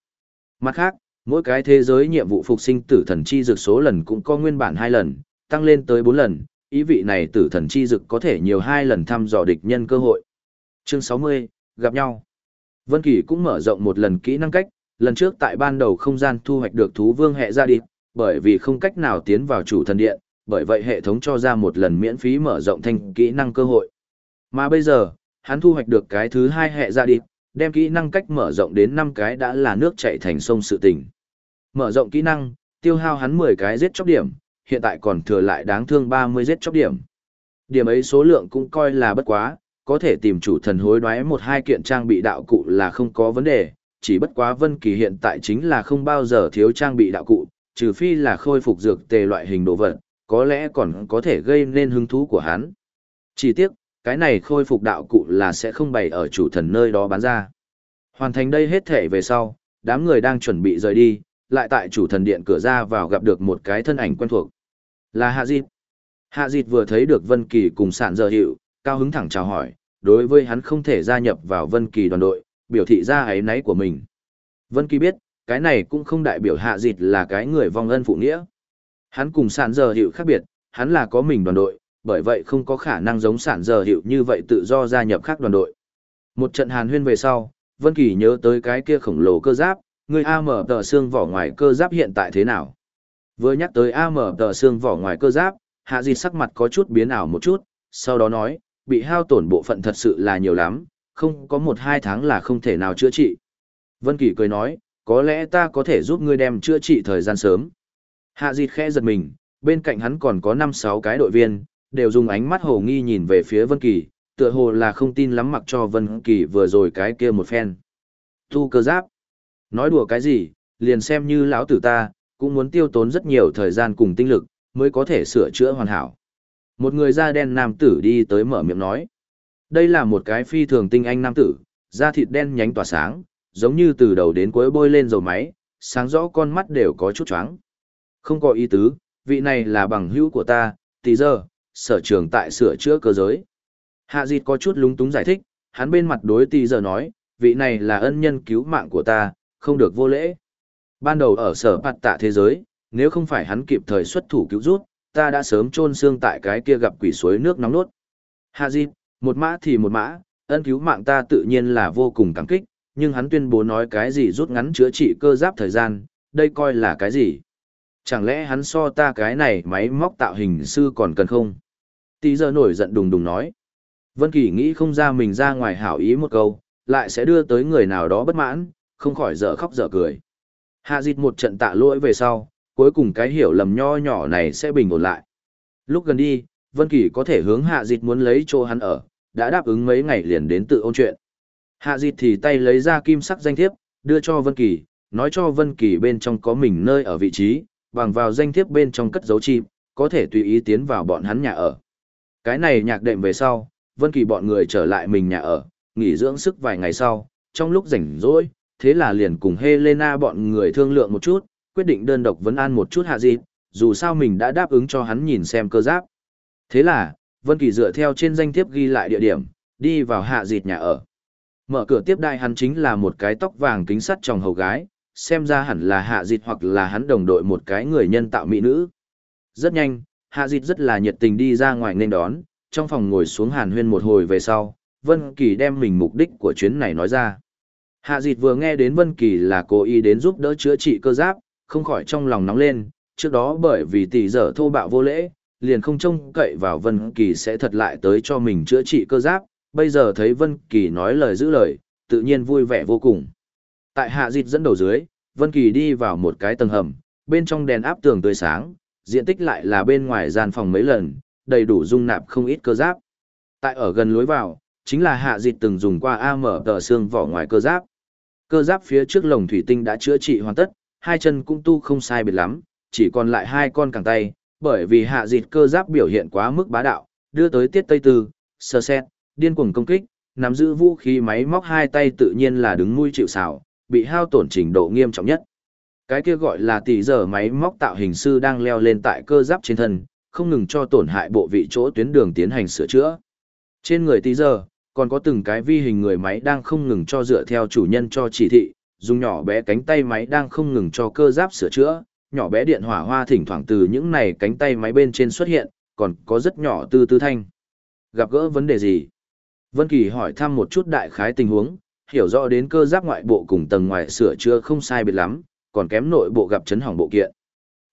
[SPEAKER 1] Mặt khác, mỗi cái thế giới nhiệm vụ phục sinh tử thần chi dược số lần cũng có nguyên bản hai lần, tăng lên tới bốn lần, ý vị này tử thần chi dực có thể nhiều hai lần thăm dò địch nhân cơ hội. Chương 60, gặp nhau. Vân Kỳ cũng mở rộng một lần kỹ năng cách, lần trước tại ban đầu không gian thu hoạch được thú vương hệ ra đi, bởi vì không cách nào tiến vào chủ thần điện, bởi vậy hệ thống cho ra một lần miễn phí mở rộng thành kỹ năng cơ hội. Mà bây giờ, hắn thu hoạch được cái thứ hai hệ ra đi, đem kỹ năng cách mở rộng đến 5 cái đã là nước chảy thành sông sự tình. Mở rộng kỹ năng, tiêu hao hắn 10 cái giết chóc điểm, hiện tại còn thừa lại đáng thương 30 giết chóc điểm. Điểm ấy số lượng cũng coi là bất quá, có thể tìm chủ thần hối đoái một hai kiện trang bị đạo cụ là không có vấn đề, chỉ bất quá Vân Kỳ hiện tại chính là không bao giờ thiếu trang bị đạo cụ, trừ phi là khôi phục dược tề loại hình đồ vật, có lẽ còn có thể gây nên hứng thú của hắn. Chỉ tiếc, cái này khôi phục đạo cụ là sẽ không bày ở chủ thần nơi đó bán ra. Hoàn thành đây hết thể về sau, đám người đang chuẩn bị rời đi, lại tại chủ thần điện cửa ra vào gặp được một cái thân ảnh quen thuộc. Là Hạ Dịt. Hạ Dịt vừa thấy được Vân Kỳ cùng sản giờ hiệu, cao hứng thẳng chào hỏi, đối với hắn không thể gia nhập vào Vân Kỳ đoàn đội, biểu thị ra ấy náy của mình. Vân Kỳ biết, cái này cũng không đại biểu Hạ Dịt là cái người vong ân phụ nghĩa. Hắn cùng sản giờ hiệu khác biệt, hắn là có mình đoàn đội, bởi vậy không có khả năng giống sản giờ hiệu như vậy tự do gia nhập khác đoàn đội. Một trận hàn huyên về sau, Vân Kỳ nhớ tới cái kia khổng lồ cơ giáp, người AM tờ xương vỏ ngoài cơ giáp hiện tại thế nào. Vừa nhắc tới AM tờ xương vỏ ngoài cơ giáp, hạ di sắc mặt có chút biến ảo một chút, sau đó nói, bị hao tổn bộ phận thật sự là nhiều lắm, không có một hai tháng là không thể nào chữa trị. Vân Kỳ cười nói, có lẽ ta có thể giúp ngươi đem chữa trị thời gian sớm. Hạ di khẽ giật mình, bên cạnh hắn còn có 5-6 cái đội viên, đều dùng ánh mắt hồ nghi nhìn về phía Vân Kỳ, tựa hồ là không tin lắm mặc cho Vân Kỳ vừa rồi cái kia một phen. Tu cơ giáp. Nói đùa cái gì, liền xem như lão tử ta, cũng muốn tiêu tốn rất nhiều thời gian cùng tinh lực, mới có thể sửa chữa hoàn hảo. Một người da đen nam tử đi tới mở miệng nói. Đây là một cái phi thường tinh anh nam tử, da thịt đen nhánh tỏa sáng, giống như từ đầu đến cuối bôi lên dầu máy, sáng rõ con mắt đều có chút choáng. Không có ý tứ, vị này là bằng hữu của ta, tỷ giờ, sở trường tại sửa chữa cơ giới. Hạ dịt có chút lúng túng giải thích, hắn bên mặt đối tỷ giờ nói, vị này là ân nhân cứu mạng của ta, không được vô lễ. Ban đầu ở sở bạt tạ thế giới, nếu không phải hắn kịp thời xuất thủ cứu rút, ta đã sớm chôn xương tại cái kia gặp quỷ suối nước nóng nốt. Hạ Di, một mã thì một mã, ân cứu mạng ta tự nhiên là vô cùng cảm kích, nhưng hắn tuyên bố nói cái gì rút ngắn chữa trị cơ giáp thời gian, đây coi là cái gì? Chẳng lẽ hắn so ta cái này máy móc tạo hình sư còn cần không? Tí giờ nổi giận đùng đùng nói. Vân Kỳ nghĩ không ra mình ra ngoài hảo ý một câu, lại sẽ đưa tới người nào đó bất mãn, không khỏi dở khóc dở cười. Hạ dịch một trận tạ lỗi về sau, cuối cùng cái hiểu lầm nho nhỏ này sẽ bình ổn lại. Lúc gần đi, Vân Kỳ có thể hướng hạ dịch muốn lấy chỗ hắn ở, đã đáp ứng mấy ngày liền đến tự ôn chuyện. Hạ dịch thì tay lấy ra kim sắc danh thiếp, đưa cho Vân Kỳ, nói cho Vân Kỳ bên trong có mình nơi ở vị trí, bằng vào danh thiếp bên trong cất dấu chim, có thể tùy ý tiến vào bọn hắn nhà ở. Cái này nhạc đệm về sau, Vân Kỳ bọn người trở lại mình nhà ở, nghỉ dưỡng sức vài ngày sau, trong lúc rảnh rỗi, thế là liền cùng Helena bọn người thương lượng một chút, quyết định đơn độc vấn an một chút hạ dịp, dù sao mình đã đáp ứng cho hắn nhìn xem cơ giáp. Thế là, Vân Kỳ dựa theo trên danh thiếp ghi lại địa điểm, đi vào hạ dịp nhà ở. Mở cửa tiếp đại hắn chính là một cái tóc vàng kính sắt tròng hầu gái, xem ra hẳn là hạ dịp hoặc là hắn đồng đội một cái người nhân tạo mỹ nữ. Rất nhanh, hạ dịp rất là nhiệt tình đi ra ngoài nên đón, trong phòng ngồi xuống hàn huyên một hồi về sau, Vân Kỳ đem mình mục đích của chuyến này nói ra. Hạ Dịt vừa nghe đến Vân Kỳ là cố ý đến giúp đỡ chữa trị cơ giáp, không khỏi trong lòng nóng lên, trước đó bởi vì tỷ dở thô bạo vô lễ, liền không trông cậy vào Vân Kỳ sẽ thật lại tới cho mình chữa trị cơ giáp, bây giờ thấy Vân Kỳ nói lời giữ lời, tự nhiên vui vẻ vô cùng. Tại hạ Dịt dẫn đầu dưới, Vân Kỳ đi vào một cái tầng hầm, bên trong đèn áp tường tươi sáng, diện tích lại là bên ngoài gian phòng mấy lần, đầy đủ dung nạp không ít cơ giáp. Tại ở gần lối vào, chính là hạ dịch từng dùng qua AM tờ xương vỏ ngoài cơ giáp. Cơ giáp phía trước lồng thủy tinh đã chữa trị hoàn tất, hai chân cũng tu không sai biệt lắm, chỉ còn lại hai con cẳng tay, bởi vì hạ dịt cơ giáp biểu hiện quá mức bá đạo, đưa tới tiết tây tư, sơ xét, điên cuồng công kích, nắm giữ vũ khí máy móc hai tay tự nhiên là đứng nuôi chịu xào, bị hao tổn trình độ nghiêm trọng nhất. Cái kia gọi là tỷ giờ máy móc tạo hình sư đang leo lên tại cơ giáp trên thân, không ngừng cho tổn hại bộ vị chỗ tuyến đường tiến hành sửa chữa. Trên người tỷ giờ, còn có từng cái vi hình người máy đang không ngừng cho dựa theo chủ nhân cho chỉ thị, dùng nhỏ bé cánh tay máy đang không ngừng cho cơ giáp sửa chữa, nhỏ bé điện hỏa hoa thỉnh thoảng từ những này cánh tay máy bên trên xuất hiện, còn có rất nhỏ tư tư thanh. Gặp gỡ vấn đề gì? Vân Kỳ hỏi thăm một chút đại khái tình huống, hiểu rõ đến cơ giáp ngoại bộ cùng tầng ngoài sửa chữa không sai biệt lắm, còn kém nội bộ gặp chấn hỏng bộ kiện.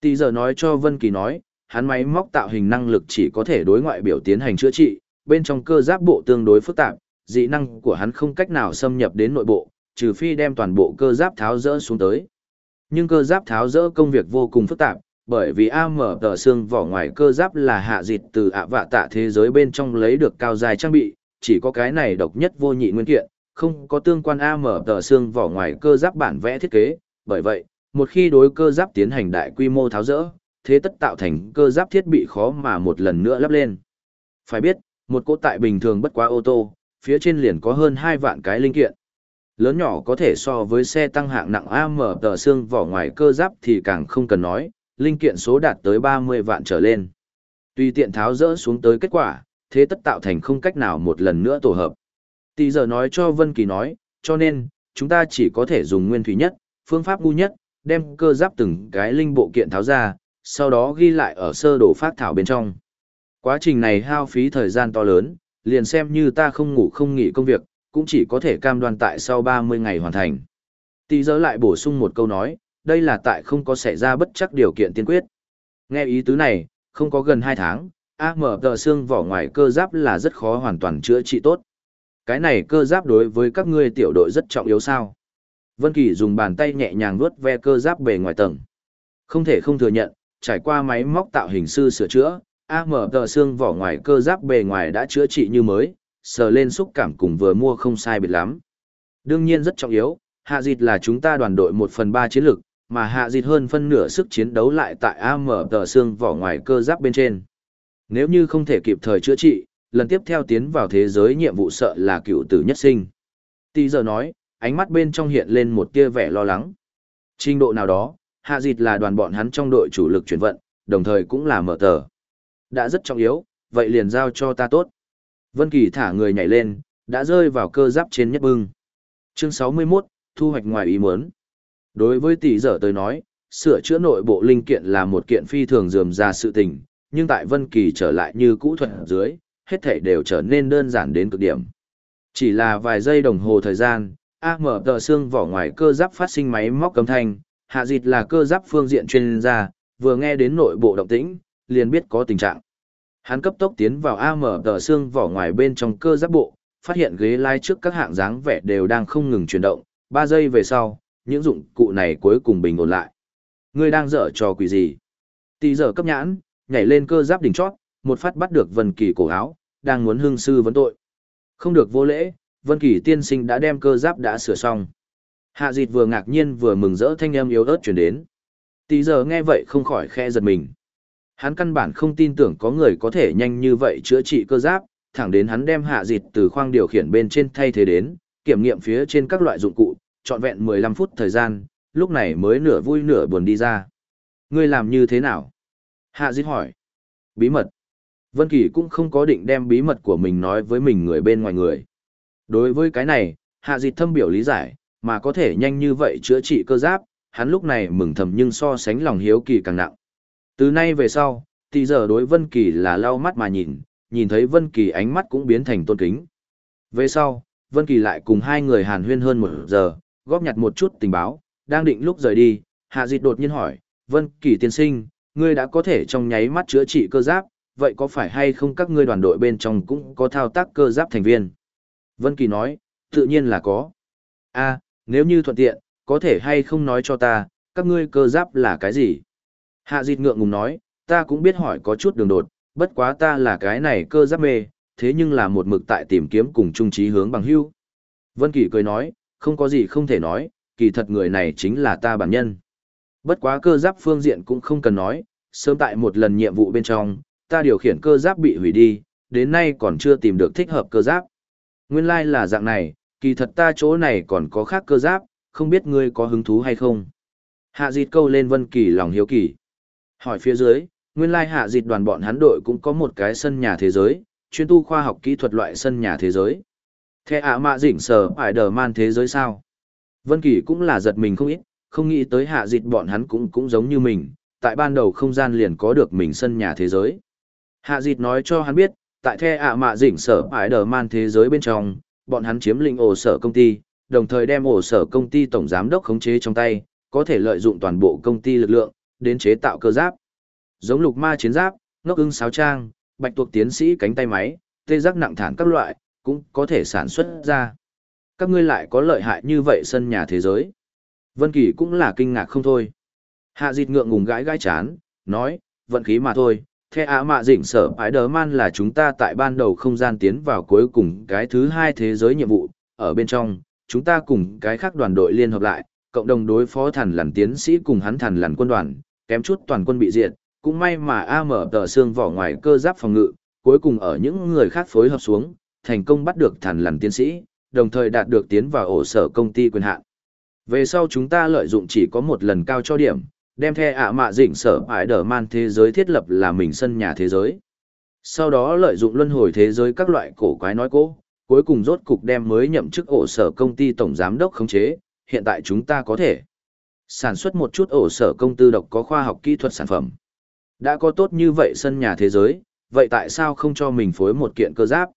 [SPEAKER 1] Tỷ giờ nói cho Vân Kỳ nói, hắn máy móc tạo hình năng lực chỉ có thể đối ngoại biểu tiến hành chữa trị, bên trong cơ giáp bộ tương đối phức tạp, dị năng của hắn không cách nào xâm nhập đến nội bộ, trừ phi đem toàn bộ cơ giáp tháo rỡ xuống tới. Nhưng cơ giáp tháo rỡ công việc vô cùng phức tạp, bởi vì AM tờ xương vỏ ngoài cơ giáp là hạ dịt từ ạ vạ tạ thế giới bên trong lấy được cao dài trang bị, chỉ có cái này độc nhất vô nhị nguyên kiện, không có tương quan AM tờ xương vỏ ngoài cơ giáp bản vẽ thiết kế, bởi vậy, một khi đối cơ giáp tiến hành đại quy mô tháo rỡ, thế tất tạo thành cơ giáp thiết bị khó mà một lần nữa lắp lên. Phải biết, một cỗ tại bình thường bất quá ô tô, phía trên liền có hơn 2 vạn cái linh kiện. Lớn nhỏ có thể so với xe tăng hạng nặng AM tờ xương vỏ ngoài cơ giáp thì càng không cần nói, linh kiện số đạt tới 30 vạn trở lên. Tùy tiện tháo rỡ xuống tới kết quả, thế tất tạo thành không cách nào một lần nữa tổ hợp. Tỷ giờ nói cho Vân Kỳ nói, cho nên, chúng ta chỉ có thể dùng nguyên thủy nhất, phương pháp ngu nhất, đem cơ giáp từng cái linh bộ kiện tháo ra, sau đó ghi lại ở sơ đồ phát thảo bên trong. Quá trình này hao phí thời gian to lớn, liền xem như ta không ngủ không nghỉ công việc, cũng chỉ có thể cam đoan tại sau 30 ngày hoàn thành. Tỷ giờ lại bổ sung một câu nói, đây là tại không có xảy ra bất chắc điều kiện tiên quyết. Nghe ý tứ này, không có gần 2 tháng, AM tờ xương vỏ ngoài cơ giáp là rất khó hoàn toàn chữa trị tốt. Cái này cơ giáp đối với các ngươi tiểu đội rất trọng yếu sao. Vân Kỳ dùng bàn tay nhẹ nhàng vuốt ve cơ giáp bề ngoài tầng. Không thể không thừa nhận, trải qua máy móc tạo hình sư sửa chữa, A Mở tờ xương vỏ ngoài cơ giáp bề ngoài đã chữa trị như mới, sờ lên xúc cảm cùng vừa mua không sai biệt lắm. Đương nhiên rất trọng yếu, hạ dịt là chúng ta đoàn đội 1 phần 3 chiến lực, mà hạ dịt hơn phân nửa sức chiến đấu lại tại A Mở tờ xương vỏ ngoài cơ giáp bên trên. Nếu như không thể kịp thời chữa trị, lần tiếp theo tiến vào thế giới nhiệm vụ sợ là cựu tử nhất sinh. Tì giờ nói, ánh mắt bên trong hiện lên một tia vẻ lo lắng. Trình độ nào đó, hạ dịt là đoàn bọn hắn trong đội chủ lực chuyển vận, đồng thời cũng là mở tờ. Đã rất trọng yếu, vậy liền giao cho ta tốt. Vân Kỳ thả người nhảy lên, đã rơi vào cơ giáp trên nhất bưng. Chương 61, thu hoạch ngoài ý muốn. Đối với tỷ giờ tôi nói, sửa chữa nội bộ linh kiện là một kiện phi thường dườm ra sự tình, nhưng tại Vân Kỳ trở lại như cũ thuận dưới, hết thảy đều trở nên đơn giản đến cực điểm. Chỉ là vài giây đồng hồ thời gian, AM mở tờ xương vỏ ngoài cơ giáp phát sinh máy móc cấm thanh, hạ dịch là cơ giáp phương diện chuyên gia, vừa nghe đến nội bộ động tĩnh, liền biết có tình trạng. Hắn cấp tốc tiến vào A mở tờ xương vỏ ngoài bên trong cơ giáp bộ, phát hiện ghế lai trước các hạng dáng vẻ đều đang không ngừng chuyển động, 3 giây về sau, những dụng cụ này cuối cùng bình ổn lại. Ngươi đang dở trò quỷ gì? Tỷ giờ cấp nhãn, nhảy lên cơ giáp đỉnh chót, một phát bắt được Vân Kỳ cổ áo, đang muốn hưng sư vấn tội. Không được vô lễ, Vân Kỳ tiên sinh đã đem cơ giáp đã sửa xong. Hạ Dịch vừa ngạc nhiên vừa mừng rỡ thanh âm yếu ớt truyền đến. Tỷ giờ nghe vậy không khỏi khẽ giật mình. Hắn căn bản không tin tưởng có người có thể nhanh như vậy chữa trị cơ giáp, thẳng đến hắn đem Hạ dịt từ khoang điều khiển bên trên thay thế đến, kiểm nghiệm phía trên các loại dụng cụ, trọn vẹn 15 phút thời gian, lúc này mới nửa vui nửa buồn đi ra. Ngươi làm như thế nào? Hạ dịt hỏi. Bí mật. Vân Kỳ cũng không có định đem bí mật của mình nói với mình người bên ngoài người. Đối với cái này, Hạ Dịch thâm biểu lý giải, mà có thể nhanh như vậy chữa trị cơ giáp, hắn lúc này mừng thầm nhưng so sánh lòng hiếu kỳ càng nặng. Từ nay về sau, tỷ giờ đối Vân Kỳ là lau mắt mà nhìn, nhìn thấy Vân Kỳ ánh mắt cũng biến thành tôn kính. Về sau, Vân Kỳ lại cùng hai người hàn huyên hơn một giờ, góp nhặt một chút tình báo, đang định lúc rời đi, Hạ Dịch đột nhiên hỏi, Vân Kỳ tiên sinh, ngươi đã có thể trong nháy mắt chữa trị cơ giáp, vậy có phải hay không các ngươi đoàn đội bên trong cũng có thao tác cơ giáp thành viên? Vân Kỳ nói, tự nhiên là có. A, nếu như thuận tiện, có thể hay không nói cho ta, các ngươi cơ giáp là cái gì? Hạ Dịch ngượng ngùng nói, ta cũng biết hỏi có chút đường đột, bất quá ta là cái này cơ giáp mê, thế nhưng là một mực tại tìm kiếm cùng trung trí hướng bằng hưu. Vân Kỳ cười nói, không có gì không thể nói, kỳ thật người này chính là ta bản nhân. Bất quá cơ giáp phương diện cũng không cần nói, sớm tại một lần nhiệm vụ bên trong, ta điều khiển cơ giáp bị hủy đi, đến nay còn chưa tìm được thích hợp cơ giáp. Nguyên lai like là dạng này, kỳ thật ta chỗ này còn có khác cơ giáp, không biết ngươi có hứng thú hay không. Hạ dịt câu lên Vân Kỳ lòng hiếu kỳ. Hỏi phía dưới, nguyên lai hạ dịt đoàn bọn hắn đội cũng có một cái sân nhà thế giới, chuyên tu khoa học kỹ thuật loại sân nhà thế giới. Thế ạ mạ dỉnh sở ải đờ man thế giới sao? Vân Kỳ cũng là giật mình không ít, không nghĩ tới hạ dịt bọn hắn cũng cũng giống như mình, tại ban đầu không gian liền có được mình sân nhà thế giới. Hạ dịt nói cho hắn biết, tại the ạ mạ dỉnh sở ải đờ man thế giới bên trong, bọn hắn chiếm lĩnh ổ sở công ty, đồng thời đem ổ sở công ty tổng giám đốc khống chế trong tay, có thể lợi dụng toàn bộ công ty lực lượng, đến chế tạo cơ giáp. Giống lục ma chiến giáp, ngốc ưng sáo trang, bạch tuộc tiến sĩ cánh tay máy, tê giác nặng thản các loại, cũng có thể sản xuất ra. Các ngươi lại có lợi hại như vậy sân nhà thế giới. Vân Kỳ cũng là kinh ngạc không thôi. Hạ dịt ngượng ngùng gãi gãi chán, nói, vận khí mà thôi. Theo Á mạ dịnh sở Spider-Man là chúng ta tại ban đầu không gian tiến vào cuối cùng cái thứ hai thế giới nhiệm vụ, ở bên trong, chúng ta cùng cái khác đoàn đội liên hợp lại, cộng đồng đối phó thần lằn tiến sĩ cùng hắn thần lằn quân đoàn, kém chút toàn quân bị diệt, cũng may mà A mở tờ xương vỏ ngoài cơ giáp phòng ngự, cuối cùng ở những người khác phối hợp xuống, thành công bắt được thần lằn tiến sĩ, đồng thời đạt được tiến vào ổ sở công ty quyền hạn. Về sau chúng ta lợi dụng chỉ có một lần cao cho điểm, đem theo ạ mạ dịnh sở ải đờ man thế giới thiết lập là mình sân nhà thế giới. Sau đó lợi dụng luân hồi thế giới các loại cổ quái nói cố, cuối cùng rốt cục đem mới nhậm chức ổ sở công ty tổng giám đốc khống chế, hiện tại chúng ta có thể sản xuất một chút ổ sở công tư độc có khoa học kỹ thuật sản phẩm. Đã có tốt như vậy sân nhà thế giới, vậy tại sao không cho mình phối một kiện cơ giáp?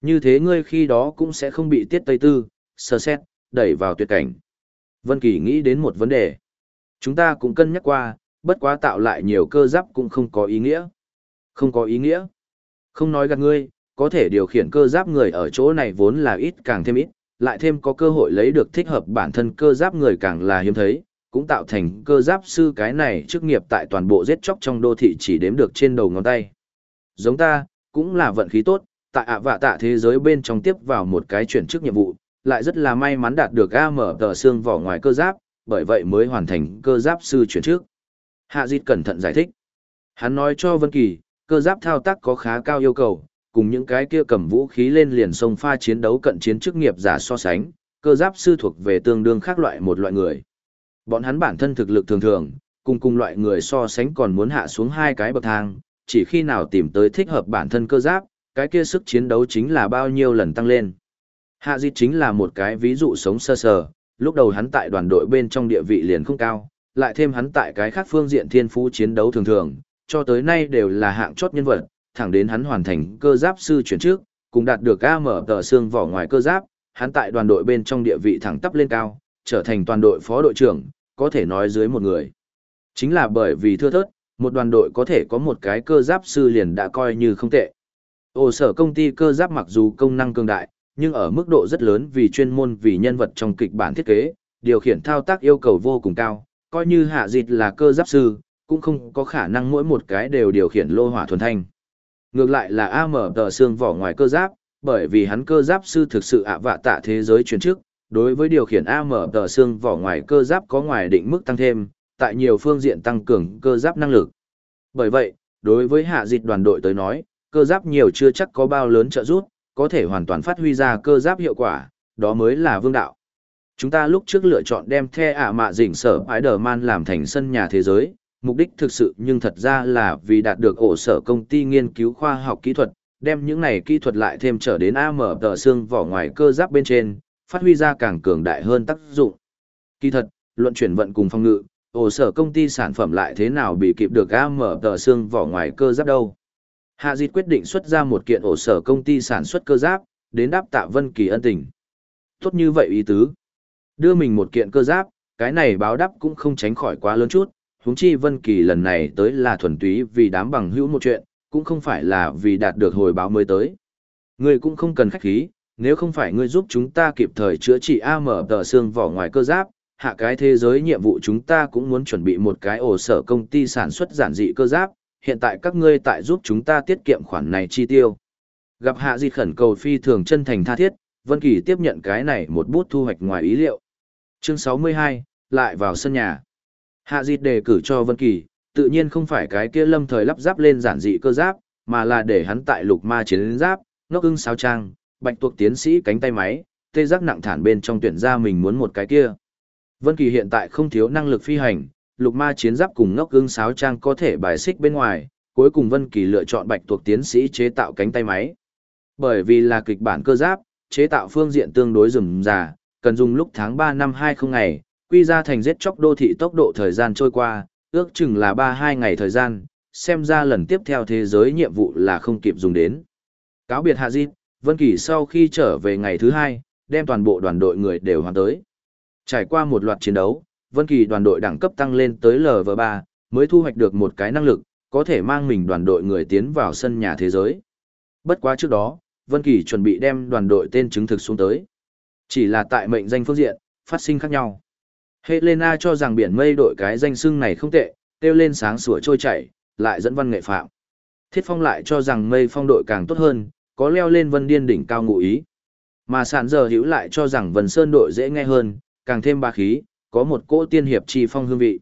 [SPEAKER 1] Như thế ngươi khi đó cũng sẽ không bị tiết tây tư, sơ xét, đẩy vào tuyệt cảnh. Vân Kỳ nghĩ đến một vấn đề. Chúng ta cũng cân nhắc qua, bất quá tạo lại nhiều cơ giáp cũng không có ý nghĩa. Không có ý nghĩa. Không nói gạt ngươi, có thể điều khiển cơ giáp người ở chỗ này vốn là ít càng thêm ít, lại thêm có cơ hội lấy được thích hợp bản thân cơ giáp người càng là hiếm thấy, cũng tạo thành cơ giáp sư cái này chức nghiệp tại toàn bộ giết chóc trong đô thị chỉ đếm được trên đầu ngón tay. Giống ta, cũng là vận khí tốt, tại ạ vạ tạ thế giới bên trong tiếp vào một cái chuyển chức nhiệm vụ, lại rất là may mắn đạt được ga mở tờ xương vỏ ngoài cơ giáp, bởi vậy mới hoàn thành cơ giáp sư chuyển trước. Hạ Dịch cẩn thận giải thích. Hắn nói cho Vân Kỳ, cơ giáp thao tác có khá cao yêu cầu, cùng những cái kia cầm vũ khí lên liền sông pha chiến đấu cận chiến chức nghiệp giả so sánh, cơ giáp sư thuộc về tương đương khác loại một loại người. Bọn hắn bản thân thực lực thường thường, cùng cùng loại người so sánh còn muốn hạ xuống hai cái bậc thang, chỉ khi nào tìm tới thích hợp bản thân cơ giáp, cái kia sức chiến đấu chính là bao nhiêu lần tăng lên. Hạ Dịch chính là một cái ví dụ sống sơ sờ, lúc đầu hắn tại đoàn đội bên trong địa vị liền không cao, lại thêm hắn tại cái khác phương diện thiên phú chiến đấu thường thường, cho tới nay đều là hạng chót nhân vật, thẳng đến hắn hoàn thành cơ giáp sư chuyển trước, cùng đạt được AM tờ xương vỏ ngoài cơ giáp, hắn tại đoàn đội bên trong địa vị thẳng tắp lên cao, trở thành toàn đội phó đội trưởng, có thể nói dưới một người. Chính là bởi vì thưa thớt, một đoàn đội có thể có một cái cơ giáp sư liền đã coi như không tệ. ổ sở công ty cơ giáp mặc dù công năng cường đại, nhưng ở mức độ rất lớn vì chuyên môn vì nhân vật trong kịch bản thiết kế, điều khiển thao tác yêu cầu vô cùng cao, coi như hạ dịt là cơ giáp sư, cũng không có khả năng mỗi một cái đều điều khiển lô hỏa thuần thanh. Ngược lại là AM tờ xương vỏ ngoài cơ giáp, bởi vì hắn cơ giáp sư thực sự ạ vạ tạ thế giới chuyển trước, đối với điều khiển AM tờ xương vỏ ngoài cơ giáp có ngoài định mức tăng thêm, tại nhiều phương diện tăng cường cơ giáp năng lực. Bởi vậy, đối với hạ dịch đoàn đội tới nói, cơ giáp nhiều chưa chắc có bao lớn trợ giúp, có thể hoàn toàn phát huy ra cơ giáp hiệu quả, đó mới là vương đạo. Chúng ta lúc trước lựa chọn đem the ạ mạ dỉnh sở Spider-Man làm thành sân nhà thế giới, mục đích thực sự nhưng thật ra là vì đạt được ổ sở công ty nghiên cứu khoa học kỹ thuật, đem những này kỹ thuật lại thêm trở đến AM tờ xương vỏ ngoài cơ giáp bên trên, phát huy ra càng cường đại hơn tác dụng. kỳ thật luận chuyển vận cùng phong ngự, ổ sở công ty sản phẩm lại thế nào bị kịp được AM tờ xương vỏ ngoài cơ giáp đâu. Hạ Dịch quyết định xuất ra một kiện ổ sở công ty sản xuất cơ giáp, đến đáp tạ Vân Kỳ ân tình. Tốt như vậy ý tứ. Đưa mình một kiện cơ giáp, cái này báo đáp cũng không tránh khỏi quá lớn chút, huống chi Vân Kỳ lần này tới là thuần túy vì đám bằng hữu một chuyện, cũng không phải là vì đạt được hồi báo mới tới. người cũng không cần khách khí, nếu không phải ngươi giúp chúng ta kịp thời chữa trị mở tờ xương vỏ ngoài cơ giáp, hạ cái thế giới nhiệm vụ chúng ta cũng muốn chuẩn bị một cái ổ sở công ty sản xuất giản dị cơ giáp, hiện tại các ngươi tại giúp chúng ta tiết kiệm khoản này chi tiêu. Gặp hạ di khẩn cầu phi thường chân thành tha thiết, Vân Kỳ tiếp nhận cái này một bút thu hoạch ngoài ý liệu. Chương 62, lại vào sân nhà. Hạ di đề cử cho Vân Kỳ, tự nhiên không phải cái kia lâm thời lắp ráp lên giản dị cơ giáp, mà là để hắn tại lục ma chiến giáp, ngốc ưng sao trang, bạch tuộc tiến sĩ cánh tay máy, tê giác nặng thản bên trong tuyển ra mình muốn một cái kia. Vân Kỳ hiện tại không thiếu năng lực phi hành, lục ma chiến giáp cùng ngốc gương sáo trang có thể bài xích bên ngoài, cuối cùng Vân Kỳ lựa chọn bạch tuộc tiến sĩ chế tạo cánh tay máy. Bởi vì là kịch bản cơ giáp, chế tạo phương diện tương đối rườm rà, cần dùng lúc tháng 3 năm 20 ngày, quy ra thành giết chóc đô thị tốc độ thời gian trôi qua, ước chừng là 3-2 ngày thời gian, xem ra lần tiếp theo thế giới nhiệm vụ là không kịp dùng đến. Cáo biệt Hạ Diệp. Vân Kỳ sau khi trở về ngày thứ hai, đem toàn bộ đoàn đội người đều hoàn tới. Trải qua một loạt chiến đấu, Vân Kỳ đoàn đội đẳng cấp tăng lên tới LV3, mới thu hoạch được một cái năng lực, có thể mang mình đoàn đội người tiến vào sân nhà thế giới. Bất quá trước đó, Vân Kỳ chuẩn bị đem đoàn đội tên chứng thực xuống tới. Chỉ là tại mệnh danh phương diện, phát sinh khác nhau. Helena cho rằng biển mây đội cái danh xưng này không tệ, tiêu lên sáng sủa trôi chảy, lại dẫn văn nghệ phạm. Thiết Phong lại cho rằng mây phong đội càng tốt hơn, có leo lên vân điên đỉnh cao ngụ ý. Mà sản giờ hữu lại cho rằng vân sơn đội dễ nghe hơn, càng thêm ba khí, có một cỗ tiên hiệp chi phong hương vị.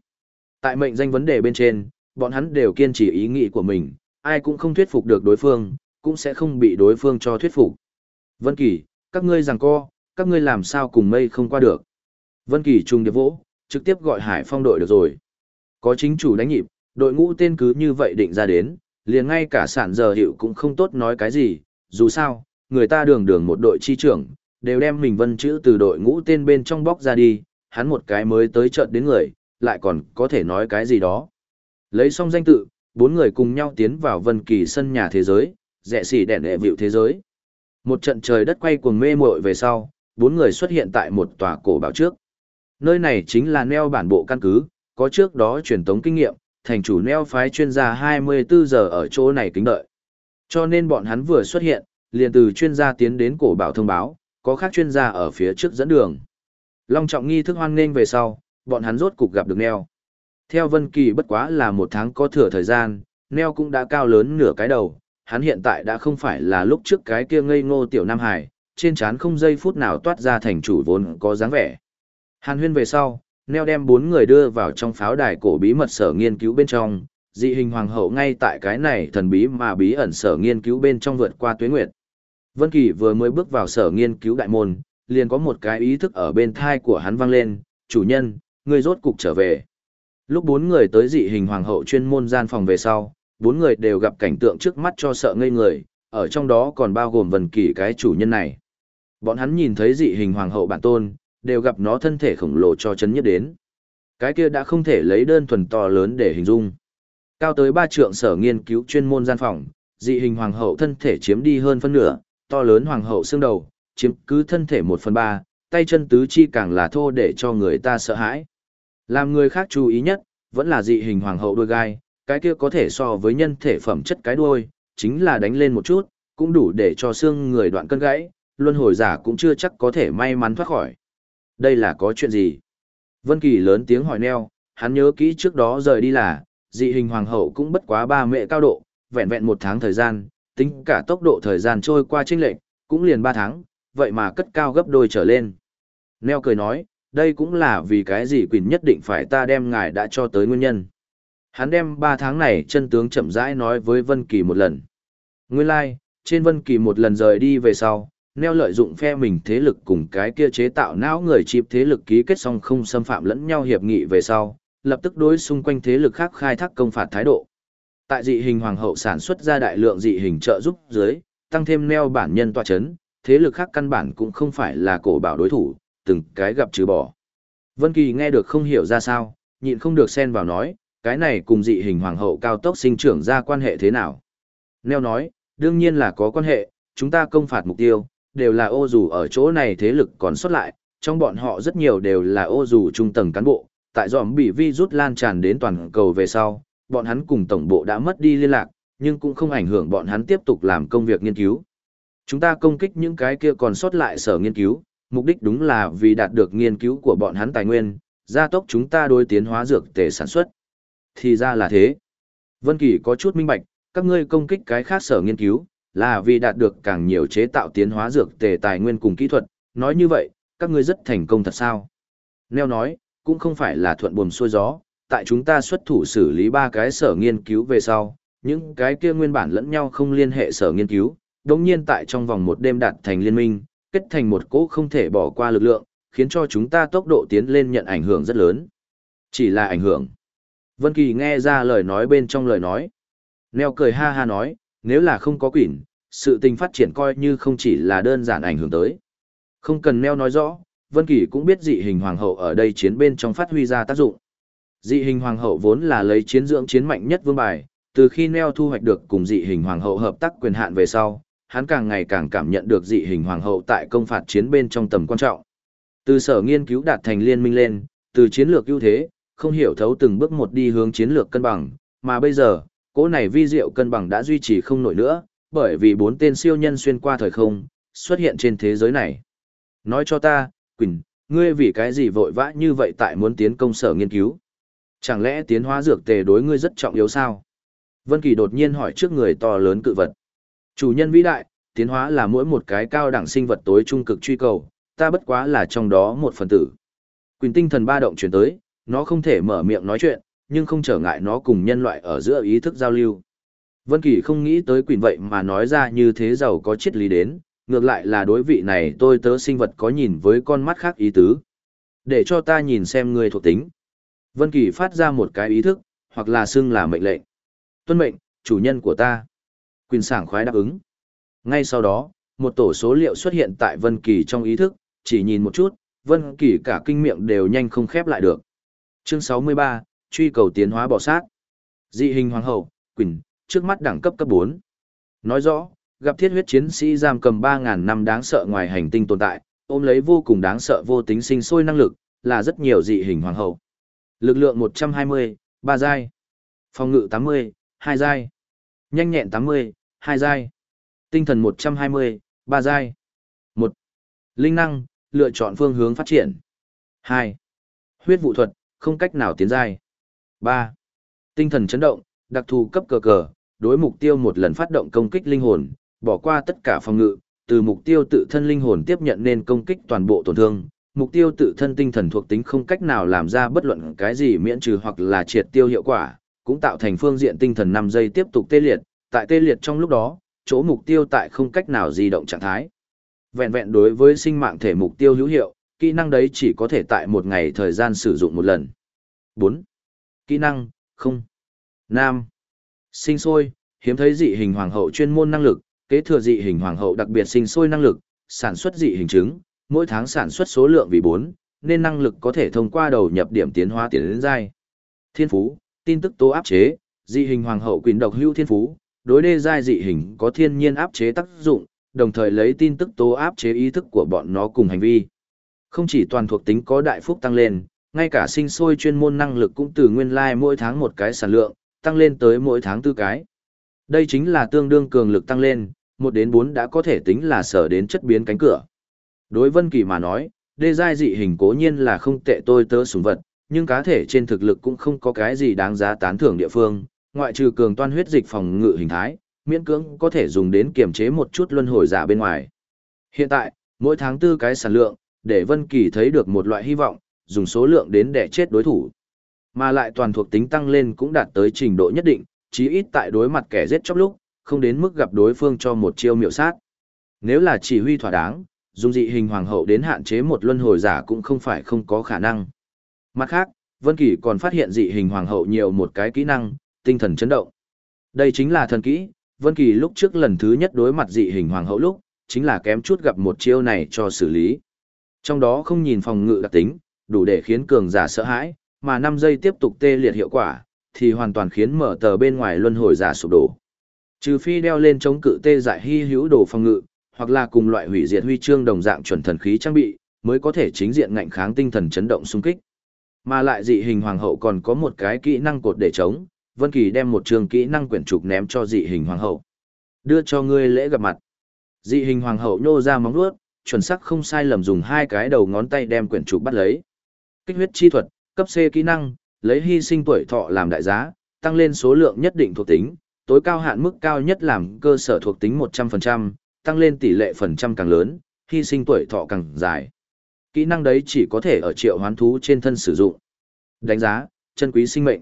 [SPEAKER 1] Tại mệnh danh vấn đề bên trên, bọn hắn đều kiên trì ý nghĩ của mình, ai cũng không thuyết phục được đối phương, cũng sẽ không bị đối phương cho thuyết phục. Vân Kỳ, các ngươi rằng co, các ngươi làm sao cùng mây không qua được. Vân Kỳ trung điệp vỗ, trực tiếp gọi Hải Phong đội được rồi. Có chính chủ đánh nhịp, đội ngũ tên cứ như vậy định ra đến, liền ngay cả sản giờ hiệu cũng không tốt nói cái gì, dù sao, người ta đường đường một đội chi trưởng, đều đem mình vân chữ từ đội ngũ tên bên trong bóc ra đi, hắn một cái mới tới chợt đến người, lại còn có thể nói cái gì đó. Lấy xong danh tự, bốn người cùng nhau tiến vào vân kỳ sân nhà thế giới, rẻ xỉ đèn đệ vịu thế giới. Một trận trời đất quay cuồng mê muội về sau, bốn người xuất hiện tại một tòa cổ bảo trước. Nơi này chính là neo bản bộ căn cứ, có trước đó truyền tống kinh nghiệm, thành chủ neo phái chuyên gia 24 giờ ở chỗ này kính đợi. Cho nên bọn hắn vừa xuất hiện, liền từ chuyên gia tiến đến cổ bảo thông báo, có khác chuyên gia ở phía trước dẫn đường. Long trọng nghi thức hoan nghênh về sau, bọn hắn rốt cục gặp được neo. Theo Vân Kỳ bất quá là một tháng có thừa thời gian, neo cũng đã cao lớn nửa cái đầu, hắn hiện tại đã không phải là lúc trước cái kia ngây ngô tiểu Nam Hải, trên trán không giây phút nào toát ra thành chủ vốn có dáng vẻ. Hàn huyên về sau, neo đem bốn người đưa vào trong pháo đài cổ bí mật sở nghiên cứu bên trong, dị hình hoàng hậu ngay tại cái này thần bí mà bí ẩn sở nghiên cứu bên trong vượt qua tuế nguyệt. Vân Kỳ vừa mới bước vào sở nghiên cứu đại môn, liền có một cái ý thức ở bên thai của hắn vang lên, chủ nhân, ngươi rốt cục trở về. Lúc bốn người tới dị hình hoàng hậu chuyên môn gian phòng về sau, bốn người đều gặp cảnh tượng trước mắt cho sợ ngây người, ở trong đó còn bao gồm Vân Kỳ cái chủ nhân này. Bọn hắn nhìn thấy dị hình hoàng hậu bản tôn, đều gặp nó thân thể khổng lồ cho chấn nhất đến. Cái kia đã không thể lấy đơn thuần to lớn để hình dung. Cao tới ba trượng sở nghiên cứu chuyên môn gian phòng, dị hình hoàng hậu thân thể chiếm đi hơn phân nửa, to lớn hoàng hậu xương đầu, chiếm cứ thân thể một phần ba, tay chân tứ chi càng là thô để cho người ta sợ hãi. Làm người khác chú ý nhất, vẫn là dị hình hoàng hậu đôi gai, cái kia có thể so với nhân thể phẩm chất cái đuôi, chính là đánh lên một chút, cũng đủ để cho xương người đoạn cân gãy, luân hồi giả cũng chưa chắc có thể may mắn thoát khỏi. Đây là có chuyện gì? Vân Kỳ lớn tiếng hỏi neo, hắn nhớ kỹ trước đó rời đi là, dị hình hoàng hậu cũng bất quá ba mẹ cao độ, vẹn vẹn một tháng thời gian, tính cả tốc độ thời gian trôi qua chênh lệch, cũng liền ba tháng, vậy mà cất cao gấp đôi trở lên. Neo cười nói, đây cũng là vì cái gì Quỳnh nhất định phải ta đem ngài đã cho tới nguyên nhân. Hắn đem ba tháng này chân tướng chậm rãi nói với Vân Kỳ một lần. Nguyên lai, like, trên Vân Kỳ một lần rời đi về sau, neo lợi dụng phe mình thế lực cùng cái kia chế tạo não người chịp thế lực ký kết xong không xâm phạm lẫn nhau hiệp nghị về sau, lập tức đối xung quanh thế lực khác khai thác công phạt thái độ. Tại dị hình hoàng hậu sản xuất ra đại lượng dị hình trợ giúp dưới, tăng thêm neo bản nhân tọa chấn, thế lực khác căn bản cũng không phải là cổ bảo đối thủ, từng cái gặp trừ bỏ. Vân Kỳ nghe được không hiểu ra sao, nhịn không được xen vào nói, cái này cùng dị hình hoàng hậu cao tốc sinh trưởng ra quan hệ thế nào? Neo nói, đương nhiên là có quan hệ, chúng ta công phạt mục tiêu, đều là ô dù ở chỗ này thế lực còn xuất lại, trong bọn họ rất nhiều đều là ô dù trung tầng cán bộ, tại dòm bị vi rút lan tràn đến toàn cầu về sau, bọn hắn cùng tổng bộ đã mất đi liên lạc, nhưng cũng không ảnh hưởng bọn hắn tiếp tục làm công việc nghiên cứu. Chúng ta công kích những cái kia còn sót lại sở nghiên cứu, mục đích đúng là vì đạt được nghiên cứu của bọn hắn tài nguyên, gia tốc chúng ta đối tiến hóa dược tề sản xuất. Thì ra là thế. Vân Kỳ có chút minh bạch, các ngươi công kích cái khác sở nghiên cứu, là vì đạt được càng nhiều chế tạo tiến hóa dược tề tài nguyên cùng kỹ thuật, nói như vậy, các ngươi rất thành công thật sao? Neo nói, cũng không phải là thuận buồm xuôi gió, tại chúng ta xuất thủ xử lý ba cái sở nghiên cứu về sau, những cái kia nguyên bản lẫn nhau không liên hệ sở nghiên cứu, đồng nhiên tại trong vòng một đêm đạt thành liên minh, kết thành một cỗ không thể bỏ qua lực lượng, khiến cho chúng ta tốc độ tiến lên nhận ảnh hưởng rất lớn. Chỉ là ảnh hưởng. Vân Kỳ nghe ra lời nói bên trong lời nói. Neo cười ha ha nói, nếu là không có quỷ, sự tình phát triển coi như không chỉ là đơn giản ảnh hưởng tới. Không cần Neo nói rõ, Vân Kỳ cũng biết dị hình hoàng hậu ở đây chiến bên trong phát huy ra tác dụng. Dị hình hoàng hậu vốn là lấy chiến dưỡng chiến mạnh nhất vương bài, từ khi Neo thu hoạch được cùng dị hình hoàng hậu hợp tác quyền hạn về sau, hắn càng ngày càng cảm nhận được dị hình hoàng hậu tại công phạt chiến bên trong tầm quan trọng. Từ sở nghiên cứu đạt thành liên minh lên, từ chiến lược ưu thế, không hiểu thấu từng bước một đi hướng chiến lược cân bằng, mà bây giờ, cỗ này vi diệu cân bằng đã duy trì không nổi nữa, bởi vì bốn tên siêu nhân xuyên qua thời không, xuất hiện trên thế giới này. Nói cho ta, Quỳnh, ngươi vì cái gì vội vã như vậy tại muốn tiến công sở nghiên cứu? Chẳng lẽ tiến hóa dược tề đối ngươi rất trọng yếu sao? Vân Kỳ đột nhiên hỏi trước người to lớn cự vật. Chủ nhân vĩ đại, tiến hóa là mỗi một cái cao đẳng sinh vật tối trung cực truy cầu, ta bất quá là trong đó một phần tử. Quỳnh tinh thần ba động truyền tới, nó không thể mở miệng nói chuyện, nhưng không trở ngại nó cùng nhân loại ở giữa ý thức giao lưu. Vân Kỳ không nghĩ tới Quỳnh vậy mà nói ra như thế giàu có triết lý đến, ngược lại là đối vị này tôi tớ sinh vật có nhìn với con mắt khác ý tứ. Để cho ta nhìn xem người thuộc tính. Vân Kỳ phát ra một cái ý thức, hoặc là xưng là mệnh lệnh. Tuân mệnh, chủ nhân của ta. quyền sảng khoái đáp ứng. Ngay sau đó, một tổ số liệu xuất hiện tại Vân Kỳ trong ý thức, chỉ nhìn một chút, Vân Kỳ cả kinh miệng đều nhanh không khép lại được. Chương 63, truy cầu tiến hóa bò sát. Dị hình hoàng hậu, Quỳnh, trước mắt đẳng cấp cấp 4. Nói rõ, gặp thiết huyết chiến sĩ giam cầm 3.000 năm đáng sợ ngoài hành tinh tồn tại, ôm lấy vô cùng đáng sợ vô tính sinh sôi năng lực, là rất nhiều dị hình hoàng hậu. Lực lượng 120, 3 giai. Phòng ngự 80, 2 giai. Nhanh nhẹn 80, 2 giai. Tinh thần 120, 3 giai. 1. Linh năng, lựa chọn phương hướng phát triển. 2. Huyết vụ thuật, không cách nào tiến giai. 3. Tinh thần chấn động, đặc thù cấp cờ cờ, đối mục tiêu một lần phát động công kích linh hồn, bỏ qua tất cả phòng ngự, từ mục tiêu tự thân linh hồn tiếp nhận nên công kích toàn bộ tổn thương. Mục tiêu tự thân tinh thần thuộc tính không cách nào làm ra bất luận cái gì miễn trừ hoặc là triệt tiêu hiệu quả, cũng tạo thành phương diện tinh thần 5 giây tiếp tục tê liệt, tại tê liệt trong lúc đó, chỗ mục tiêu tại không cách nào di động trạng thái. Vẹn vẹn đối với sinh mạng thể mục tiêu hữu hiệu, kỹ năng đấy chỉ có thể tại một ngày thời gian sử dụng một lần. 4. Kỹ năng, không. Nam. Sinh sôi, hiếm thấy dị hình hoàng hậu chuyên môn năng lực, kế thừa dị hình hoàng hậu đặc biệt sinh sôi năng lực, sản xuất dị hình trứng, mỗi tháng sản xuất số lượng vì 4, nên năng lực có thể thông qua đầu nhập điểm tiến hóa tiến đến giai. Thiên phú, tin tức tố áp chế, dị hình hoàng hậu quyền độc hưu thiên phú, đối đê giai dị hình có thiên nhiên áp chế tác dụng, đồng thời lấy tin tức tố áp chế ý thức của bọn nó cùng hành vi. Không chỉ toàn thuộc tính có đại phúc tăng lên, ngay cả sinh sôi chuyên môn năng lực cũng từ nguyên lai like mỗi tháng một cái sản lượng, tăng lên tới mỗi tháng tư cái. Đây chính là tương đương cường lực tăng lên, một đến bốn đã có thể tính là sở đến chất biến cánh cửa. Đối Vân Kỳ mà nói, đê giai dị hình cố nhiên là không tệ tôi tớ sủng vật, nhưng cá thể trên thực lực cũng không có cái gì đáng giá tán thưởng địa phương, ngoại trừ cường toan huyết dịch phòng ngự hình thái, miễn cưỡng có thể dùng đến kiềm chế một chút luân hồi giả bên ngoài. Hiện tại, mỗi tháng tư cái sản lượng, để Vân Kỳ thấy được một loại hy vọng, dùng số lượng đến để chết đối thủ. Mà lại toàn thuộc tính tăng lên cũng đạt tới trình độ nhất định, chí ít tại đối mặt kẻ giết chóc lúc, không đến mức gặp đối phương cho một chiêu miệu sát. Nếu là chỉ huy thỏa đáng, dùng dị hình hoàng hậu đến hạn chế một luân hồi giả cũng không phải không có khả năng. Mặt khác, Vân Kỳ còn phát hiện dị hình hoàng hậu nhiều một cái kỹ năng, tinh thần chấn động. Đây chính là thần kỹ, Vân Kỳ lúc trước lần thứ nhất đối mặt dị hình hoàng hậu lúc, chính là kém chút gặp một chiêu này cho xử lý. Trong đó không nhìn phòng ngự đặc tính, đủ để khiến cường giả sợ hãi, mà 5 giây tiếp tục tê liệt hiệu quả, thì hoàn toàn khiến mở tờ bên ngoài luân hồi giả sụp đổ. Trừ phi đeo lên chống cự tê dại hy hữu đồ phòng ngự, hoặc là cùng loại hủy diệt huy chương đồng dạng chuẩn thần khí trang bị, mới có thể chính diện ngạnh kháng tinh thần chấn động xung kích. Mà lại dị hình hoàng hậu còn có một cái kỹ năng cột để chống, Vân Kỳ đem một trường kỹ năng quyển trục ném cho dị hình hoàng hậu. Đưa cho ngươi lễ gặp mặt. Dị hình hoàng hậu nhô ra móng vuốt, chuẩn xác không sai lầm dùng hai cái đầu ngón tay đem quyển trục bắt lấy. Kích huyết chi thuật, cấp C kỹ năng, lấy hy sinh tuổi thọ làm đại giá, tăng lên số lượng nhất định thuộc tính, tối cao hạn mức cao nhất làm cơ sở thuộc tính 100%, tăng lên tỷ lệ phần trăm càng lớn, hy sinh tuổi thọ càng dài. Kỹ năng đấy chỉ có thể ở triệu hoán thú trên thân sử dụng. Đánh giá, chân quý sinh mệnh.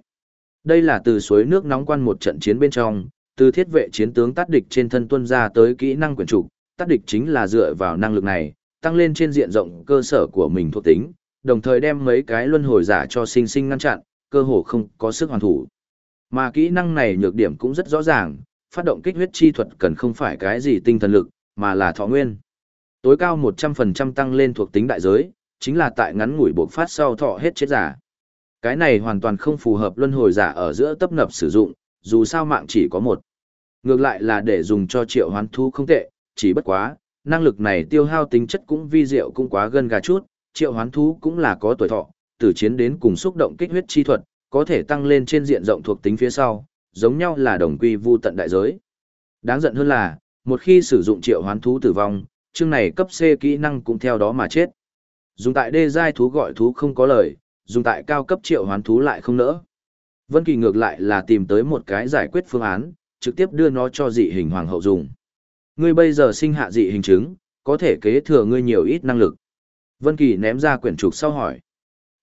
[SPEAKER 1] Đây là từ suối nước nóng quan một trận chiến bên trong, từ thiết vệ chiến tướng tát địch trên thân tuân ra tới kỹ năng quyền trục, tát địch chính là dựa vào năng lực này, tăng lên trên diện rộng cơ sở của mình thuộc tính, đồng thời đem mấy cái luân hồi giả cho sinh sinh ngăn chặn, cơ hồ không có sức hoàn thủ. Mà kỹ năng này nhược điểm cũng rất rõ ràng, phát động kích huyết chi thuật cần không phải cái gì tinh thần lực, mà là thọ nguyên. Tối cao 100% tăng lên thuộc tính đại giới, chính là tại ngắn ngủi bộc phát sau thọ hết chết giả. Cái này hoàn toàn không phù hợp luân hồi giả ở giữa tấp nập sử dụng, dù sao mạng chỉ có một. Ngược lại là để dùng cho triệu hoán thu không tệ, chỉ bất quá, năng lực này tiêu hao tính chất cũng vi diệu cũng quá gần gà chút, triệu hoán thú cũng là có tuổi thọ, từ chiến đến cùng xúc động kích huyết chi thuật, có thể tăng lên trên diện rộng thuộc tính phía sau, giống nhau là đồng quy vu tận đại giới. Đáng giận hơn là, một khi sử dụng triệu hoán thú tử vong, chương này cấp C kỹ năng cũng theo đó mà chết. Dùng tại đê giai thú gọi thú không có lời, dùng tại cao cấp triệu hoán thú lại không nỡ. Vân Kỳ ngược lại là tìm tới một cái giải quyết phương án, trực tiếp đưa nó cho dị hình hoàng hậu dùng. Ngươi bây giờ sinh hạ dị hình chứng, có thể kế thừa ngươi nhiều ít năng lực. Vân Kỳ ném ra quyển trục sau hỏi.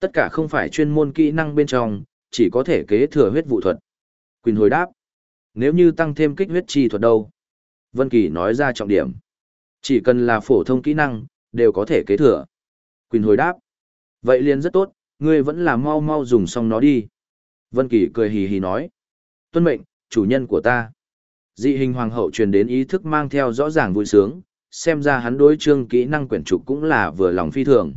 [SPEAKER 1] Tất cả không phải chuyên môn kỹ năng bên trong, chỉ có thể kế thừa huyết vụ thuật. Quỳnh hồi đáp. Nếu như tăng thêm kích huyết chi thuật đâu? Vân Kỳ nói ra trọng điểm. Chỉ cần là phổ thông kỹ năng, đều có thể kế thừa. Quỳnh hồi đáp. Vậy liền rất tốt, ngươi vẫn là mau mau dùng xong nó đi. Vân Kỳ cười hì hì nói. Tuân mệnh, chủ nhân của ta. Dị hình hoàng hậu truyền đến ý thức mang theo rõ ràng vui sướng, xem ra hắn đối trương kỹ năng quyển trục cũng là vừa lòng phi thường.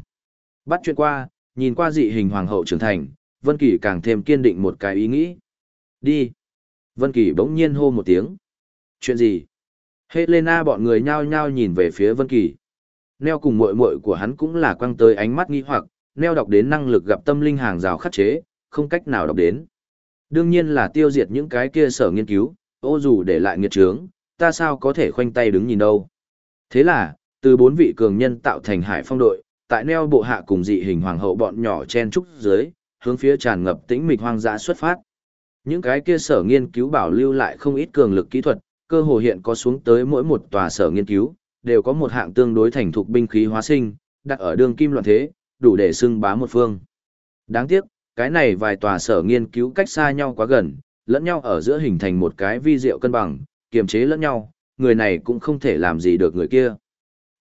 [SPEAKER 1] Bắt chuyện qua, nhìn qua dị hình hoàng hậu trưởng thành, Vân Kỳ càng thêm kiên định một cái ý nghĩ. Đi. Vân Kỳ bỗng nhiên hô một tiếng. Chuyện gì? Helena bọn người nhao nhao nhìn về phía Vân Kỳ. Neo cùng muội muội của hắn cũng là quăng tới ánh mắt nghi hoặc, Neo đọc đến năng lực gặp tâm linh hàng rào khắc chế, không cách nào đọc đến. Đương nhiên là tiêu diệt những cái kia sở nghiên cứu, ô dù để lại nghiệt trướng, ta sao có thể khoanh tay đứng nhìn đâu. Thế là, từ bốn vị cường nhân tạo thành hải phong đội, tại neo bộ hạ cùng dị hình hoàng hậu bọn nhỏ chen trúc dưới, hướng phía tràn ngập tĩnh mịch hoang dã xuất phát. Những cái kia sở nghiên cứu bảo lưu lại không ít cường lực kỹ thuật, cơ hồ hiện có xuống tới mỗi một tòa sở nghiên cứu, đều có một hạng tương đối thành thục binh khí hóa sinh, đặt ở đường kim loạn thế, đủ để xưng bá một phương. Đáng tiếc, cái này vài tòa sở nghiên cứu cách xa nhau quá gần, lẫn nhau ở giữa hình thành một cái vi diệu cân bằng, kiềm chế lẫn nhau, người này cũng không thể làm gì được người kia.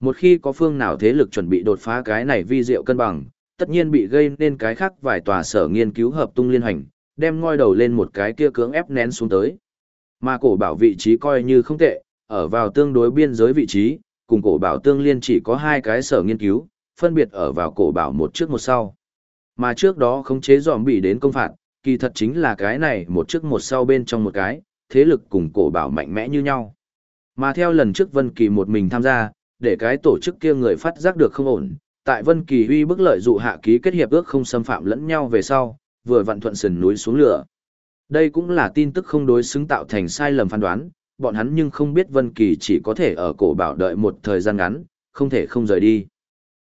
[SPEAKER 1] Một khi có phương nào thế lực chuẩn bị đột phá cái này vi diệu cân bằng, tất nhiên bị gây nên cái khác vài tòa sở nghiên cứu hợp tung liên hành, đem ngoi đầu lên một cái kia cưỡng ép nén xuống tới. Mà cổ bảo vị trí coi như không tệ, ở vào tương đối biên giới vị trí, cùng cổ bảo tương liên chỉ có hai cái sở nghiên cứu, phân biệt ở vào cổ bảo một trước một sau. Mà trước đó khống chế dòm bị đến công phạt, kỳ thật chính là cái này một trước một sau bên trong một cái, thế lực cùng cổ bảo mạnh mẽ như nhau. Mà theo lần trước Vân Kỳ một mình tham gia, để cái tổ chức kia người phát giác được không ổn, tại Vân Kỳ uy bức lợi dụ hạ ký kết hiệp ước không xâm phạm lẫn nhau về sau, vừa vặn thuận sườn núi xuống lửa. Đây cũng là tin tức không đối xứng tạo thành sai lầm phán đoán, bọn hắn nhưng không biết Vân Kỳ chỉ có thể ở cổ bảo đợi một thời gian ngắn, không thể không rời đi.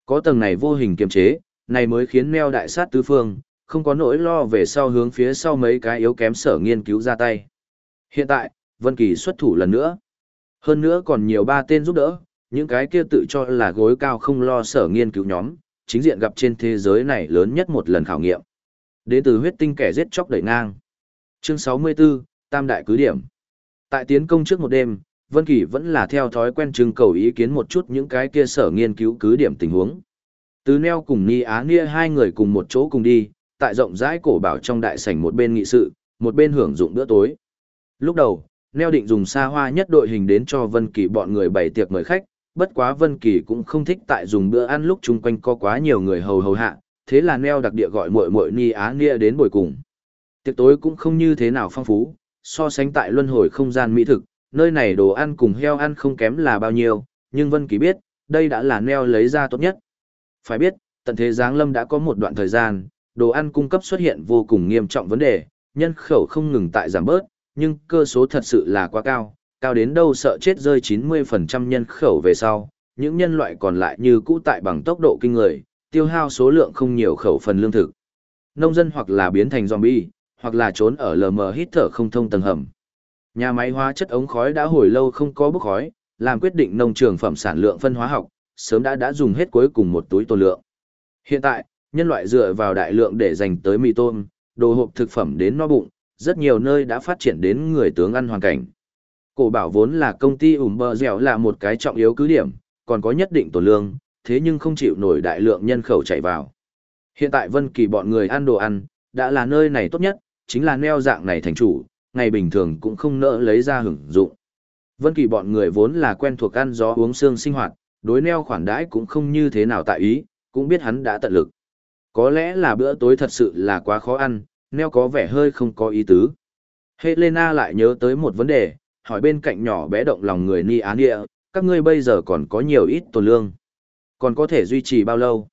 [SPEAKER 1] Có tầng này vô hình kiềm chế, này mới khiến meo đại sát tứ phương, không có nỗi lo về sau hướng phía sau mấy cái yếu kém sở nghiên cứu ra tay. Hiện tại, Vân Kỳ xuất thủ lần nữa. Hơn nữa còn nhiều ba tên giúp đỡ, những cái kia tự cho là gối cao không lo sở nghiên cứu nhóm, chính diện gặp trên thế giới này lớn nhất một lần khảo nghiệm. Đến từ huyết tinh kẻ giết chóc đẩy ngang. Chương 64, Tam đại cứ điểm. Tại tiến công trước một đêm, Vân Kỳ vẫn là theo thói quen trưng cầu ý kiến một chút những cái kia sở nghiên cứu cứ điểm tình huống. Từ Neo cùng Ni Á Nia hai người cùng một chỗ cùng đi, tại rộng rãi cổ bảo trong đại sảnh một bên nghị sự, một bên hưởng dụng bữa tối. Lúc đầu, Neo định dùng xa hoa nhất đội hình đến cho Vân Kỳ bọn người bày tiệc mời khách, bất quá Vân Kỳ cũng không thích tại dùng bữa ăn lúc chung quanh có quá nhiều người hầu hầu hạ, thế là Neo đặc địa gọi muội muội Ni Á Nia đến bồi cùng. Tiệc tối cũng không như thế nào phong phú, so sánh tại luân hồi không gian mỹ thực, nơi này đồ ăn cùng heo ăn không kém là bao nhiêu, nhưng Vân Kỳ biết, đây đã là Neo lấy ra tốt nhất. Phải biết, tận thế Giáng Lâm đã có một đoạn thời gian, đồ ăn cung cấp xuất hiện vô cùng nghiêm trọng vấn đề, nhân khẩu không ngừng tại giảm bớt, nhưng cơ số thật sự là quá cao, cao đến đâu sợ chết rơi 90% nhân khẩu về sau, những nhân loại còn lại như cũ tại bằng tốc độ kinh người, tiêu hao số lượng không nhiều khẩu phần lương thực. Nông dân hoặc là biến thành zombie, hoặc là trốn ở lờ mờ hít thở không thông tầng hầm. Nhà máy hóa chất ống khói đã hồi lâu không có bốc khói, làm quyết định nông trường phẩm sản lượng phân hóa học, sớm đã đã dùng hết cuối cùng một túi tô lượng. Hiện tại, nhân loại dựa vào đại lượng để dành tới mì tôm, đồ hộp thực phẩm đến no bụng, rất nhiều nơi đã phát triển đến người tướng ăn hoàn cảnh. Cổ bảo vốn là công ty ủm bờ dẻo là một cái trọng yếu cứ điểm, còn có nhất định tổn lương, thế nhưng không chịu nổi đại lượng nhân khẩu chạy vào. Hiện tại Vân Kỳ bọn người ăn đồ ăn, đã là nơi này tốt nhất, chính là neo dạng này thành chủ, ngày bình thường cũng không nỡ lấy ra hưởng dụng. Vân Kỳ bọn người vốn là quen thuộc ăn gió uống xương sinh hoạt, đối neo khoản đãi cũng không như thế nào tại ý, cũng biết hắn đã tận lực. Có lẽ là bữa tối thật sự là quá khó ăn, neo có vẻ hơi không có ý tứ. Helena lại nhớ tới một vấn đề, hỏi bên cạnh nhỏ bé động lòng người Ni Án Địa, các ngươi bây giờ còn có nhiều ít tồn lương. Còn có thể duy trì bao lâu?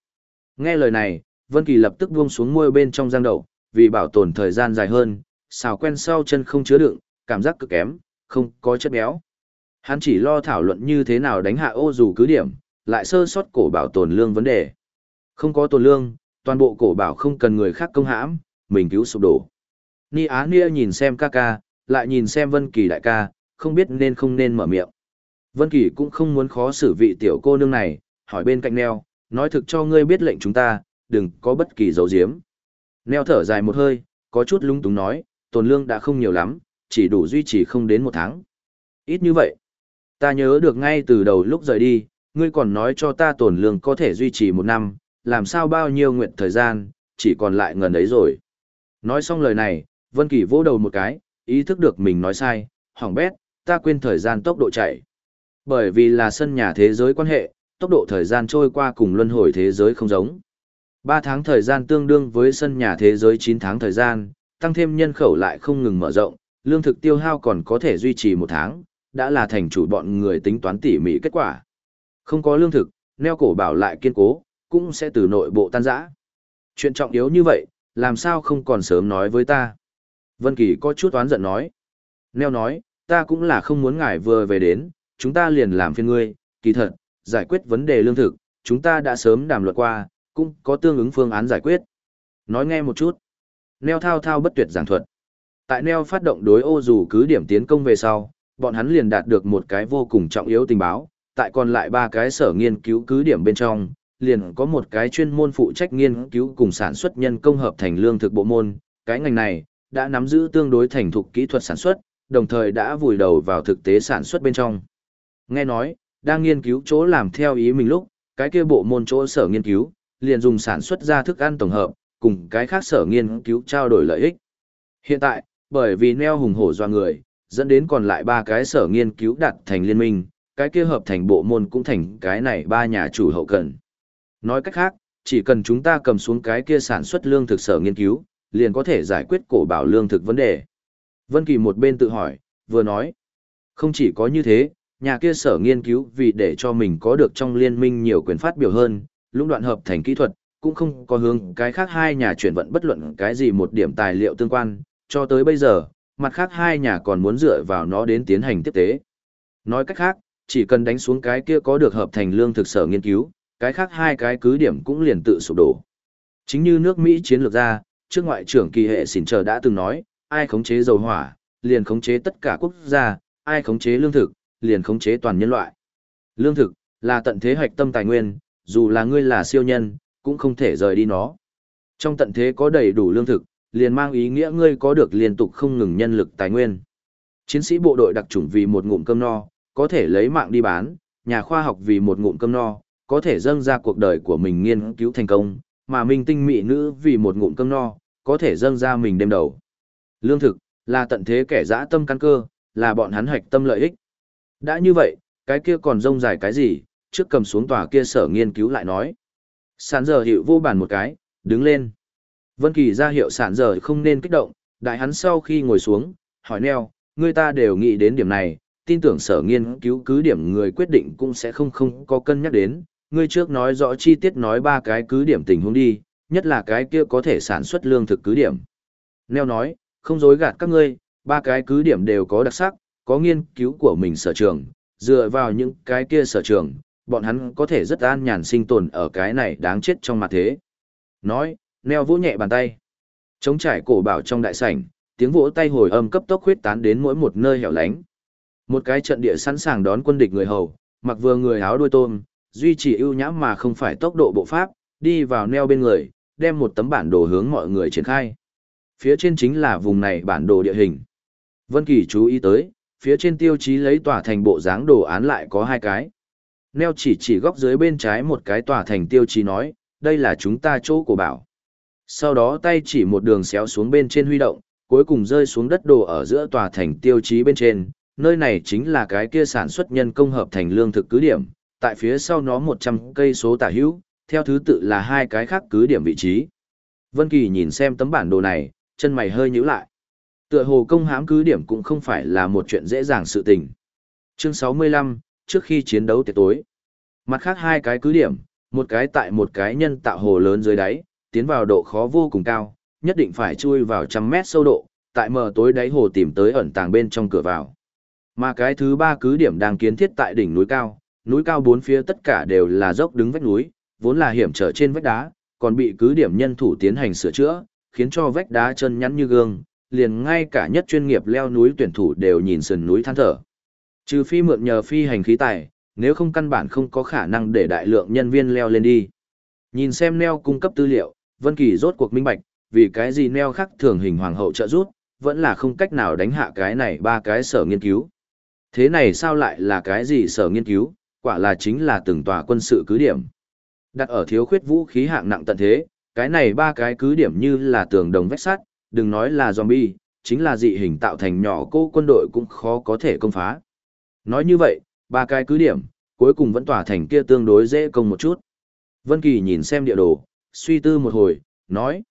[SPEAKER 1] Nghe lời này, Vân Kỳ lập tức buông xuống môi bên trong giang đậu, vì bảo tồn thời gian dài hơn, xào quen sau chân không chứa đựng, cảm giác cực kém, không có chất béo. Hắn chỉ lo thảo luận như thế nào đánh hạ ô dù cứ điểm, lại sơ sót cổ bảo tồn lương vấn đề. Không có tồn lương, toàn bộ cổ bảo không cần người khác công hãm, mình cứu sụp đổ. Ni Á Nia nhìn xem ca ca, lại nhìn xem Vân Kỳ đại ca, không biết nên không nên mở miệng. Vân Kỳ cũng không muốn khó xử vị tiểu cô nương này, hỏi bên cạnh Neo, nói thực cho ngươi biết lệnh chúng ta, đừng có bất kỳ dấu giếm. Neo thở dài một hơi, có chút lung túng nói, tồn lương đã không nhiều lắm, chỉ đủ duy trì không đến một tháng. Ít như vậy. Ta nhớ được ngay từ đầu lúc rời đi, ngươi còn nói cho ta tổn lương có thể duy trì một năm, làm sao bao nhiêu nguyện thời gian, chỉ còn lại ngần ấy rồi. Nói xong lời này, Vân Kỳ vỗ đầu một cái, ý thức được mình nói sai, hỏng bét, ta quên thời gian tốc độ chạy. Bởi vì là sân nhà thế giới quan hệ, tốc độ thời gian trôi qua cùng luân hồi thế giới không giống. 3 tháng thời gian tương đương với sân nhà thế giới 9 tháng thời gian, tăng thêm nhân khẩu lại không ngừng mở rộng, lương thực tiêu hao còn có thể duy trì một tháng, đã là thành chủ bọn người tính toán tỉ mỉ kết quả. Không có lương thực, neo cổ bảo lại kiên cố, cũng sẽ từ nội bộ tan rã. Chuyện trọng yếu như vậy, làm sao không còn sớm nói với ta? Vân Kỳ có chút oán giận nói. Neo nói, ta cũng là không muốn ngài vừa về đến, chúng ta liền làm phiền ngươi, kỳ thật, giải quyết vấn đề lương thực, chúng ta đã sớm đàm luận qua, cũng có tương ứng phương án giải quyết. Nói nghe một chút. Neo thao thao bất tuyệt giảng thuật. Tại Neo phát động đối ô dù cứ điểm tiến công về sau, bọn hắn liền đạt được một cái vô cùng trọng yếu tình báo, tại còn lại ba cái sở nghiên cứu cứ điểm bên trong, liền có một cái chuyên môn phụ trách nghiên cứu cùng sản xuất nhân công hợp thành lương thực bộ môn, cái ngành này đã nắm giữ tương đối thành thục kỹ thuật sản xuất, đồng thời đã vùi đầu vào thực tế sản xuất bên trong. Nghe nói, đang nghiên cứu chỗ làm theo ý mình lúc, cái kia bộ môn chỗ sở nghiên cứu, liền dùng sản xuất ra thức ăn tổng hợp, cùng cái khác sở nghiên cứu trao đổi lợi ích. Hiện tại, bởi vì neo hùng hổ do người, dẫn đến còn lại ba cái sở nghiên cứu đặt thành liên minh, cái kia hợp thành bộ môn cũng thành cái này ba nhà chủ hậu cần. Nói cách khác, chỉ cần chúng ta cầm xuống cái kia sản xuất lương thực sở nghiên cứu, liền có thể giải quyết cổ bảo lương thực vấn đề. Vân Kỳ một bên tự hỏi, vừa nói, không chỉ có như thế, nhà kia sở nghiên cứu vì để cho mình có được trong liên minh nhiều quyền phát biểu hơn, lũng đoạn hợp thành kỹ thuật, cũng không có hướng cái khác hai nhà chuyển vận bất luận cái gì một điểm tài liệu tương quan, cho tới bây giờ, mặt khác hai nhà còn muốn dựa vào nó đến tiến hành tiếp tế. Nói cách khác, chỉ cần đánh xuống cái kia có được hợp thành lương thực sở nghiên cứu, cái khác hai cái cứ điểm cũng liền tự sụp đổ. Chính như nước Mỹ chiến lược ra, trước ngoại trưởng kỳ hệ xỉn chờ đã từng nói, ai khống chế dầu hỏa, liền khống chế tất cả quốc gia, ai khống chế lương thực, liền khống chế toàn nhân loại. Lương thực, là tận thế hoạch tâm tài nguyên, dù là ngươi là siêu nhân, cũng không thể rời đi nó. Trong tận thế có đầy đủ lương thực, liền mang ý nghĩa ngươi có được liên tục không ngừng nhân lực tài nguyên. Chiến sĩ bộ đội đặc chủng vì một ngụm cơm no, có thể lấy mạng đi bán, nhà khoa học vì một ngụm cơm no, có thể dâng ra cuộc đời của mình nghiên cứu thành công, mà minh tinh mỹ nữ vì một ngụm cơm no, có thể dâng ra mình đêm đầu. Lương thực, là tận thế kẻ dã tâm căn cơ, là bọn hắn hoạch tâm lợi ích. Đã như vậy, cái kia còn rông dài cái gì, trước cầm xuống tòa kia sở nghiên cứu lại nói. Sản giờ hiệu vô bản một cái, đứng lên. Vân Kỳ ra hiệu sản giờ không nên kích động, đại hắn sau khi ngồi xuống, hỏi neo, người ta đều nghĩ đến điểm này, tin tưởng sở nghiên cứu cứ điểm người quyết định cũng sẽ không không có cân nhắc đến, ngươi trước nói rõ chi tiết nói ba cái cứ điểm tình huống đi, nhất là cái kia có thể sản xuất lương thực cứ điểm. Neo nói, không dối gạt các ngươi, ba cái cứ điểm đều có đặc sắc, có nghiên cứu của mình sở trường, dựa vào những cái kia sở trường, bọn hắn có thể rất an nhàn sinh tồn ở cái này đáng chết trong mặt thế. Nói, neo vỗ nhẹ bàn tay. Chống trải cổ bảo trong đại sảnh, tiếng vỗ tay hồi âm cấp tốc huyết tán đến mỗi một nơi hẻo lánh. Một cái trận địa sẵn sàng đón quân địch người hầu, mặc vừa người áo đuôi tôm, duy trì ưu nhã mà không phải tốc độ bộ pháp, đi vào neo bên người, đem một tấm bản đồ hướng mọi người triển khai. Phía trên chính là vùng này bản đồ địa hình. Vân Kỳ chú ý tới, phía trên tiêu chí lấy tòa thành bộ dáng đồ án lại có hai cái. Neo chỉ chỉ góc dưới bên trái một cái tòa thành tiêu chí nói, đây là chúng ta chỗ của bảo. Sau đó tay chỉ một đường xéo xuống bên trên huy động, cuối cùng rơi xuống đất đồ ở giữa tòa thành tiêu chí bên trên, nơi này chính là cái kia sản xuất nhân công hợp thành lương thực cứ điểm, tại phía sau nó 100 cây số tả hữu, theo thứ tự là hai cái khác cứ điểm vị trí. Vân Kỳ nhìn xem tấm bản đồ này, chân mày hơi nhíu lại. Tựa hồ công hãm cứ điểm cũng không phải là một chuyện dễ dàng sự tình. Chương 65, trước khi chiến đấu tiệc tối. Mặt khác hai cái cứ điểm, một cái tại một cái nhân tạo hồ lớn dưới đáy, tiến vào độ khó vô cùng cao, nhất định phải chui vào trăm mét sâu độ, tại mờ tối đáy hồ tìm tới ẩn tàng bên trong cửa vào. Mà cái thứ ba cứ điểm đang kiến thiết tại đỉnh núi cao, núi cao bốn phía tất cả đều là dốc đứng vách núi, vốn là hiểm trở trên vách đá, còn bị cứ điểm nhân thủ tiến hành sửa chữa, khiến cho vách đá chân nhắn như gương, liền ngay cả nhất chuyên nghiệp leo núi tuyển thủ đều nhìn sườn núi than thở. Trừ phi mượn nhờ phi hành khí tài, nếu không căn bản không có khả năng để đại lượng nhân viên leo lên đi. Nhìn xem neo cung cấp tư liệu, Vân Kỳ rốt cuộc minh bạch, vì cái gì neo khác thường hình hoàng hậu trợ rút, vẫn là không cách nào đánh hạ cái này ba cái sở nghiên cứu. Thế này sao lại là cái gì sở nghiên cứu, quả là chính là từng tòa quân sự cứ điểm. Đặt ở thiếu khuyết vũ khí hạng nặng tận thế, cái này ba cái cứ điểm như là tường đồng vách sắt, đừng nói là zombie, chính là dị hình tạo thành nhỏ cô quân đội cũng khó có thể công phá. Nói như vậy, ba cái cứ điểm, cuối cùng vẫn tỏa thành kia tương đối dễ công một chút. Vân Kỳ nhìn xem địa đồ, suy tư một hồi, nói.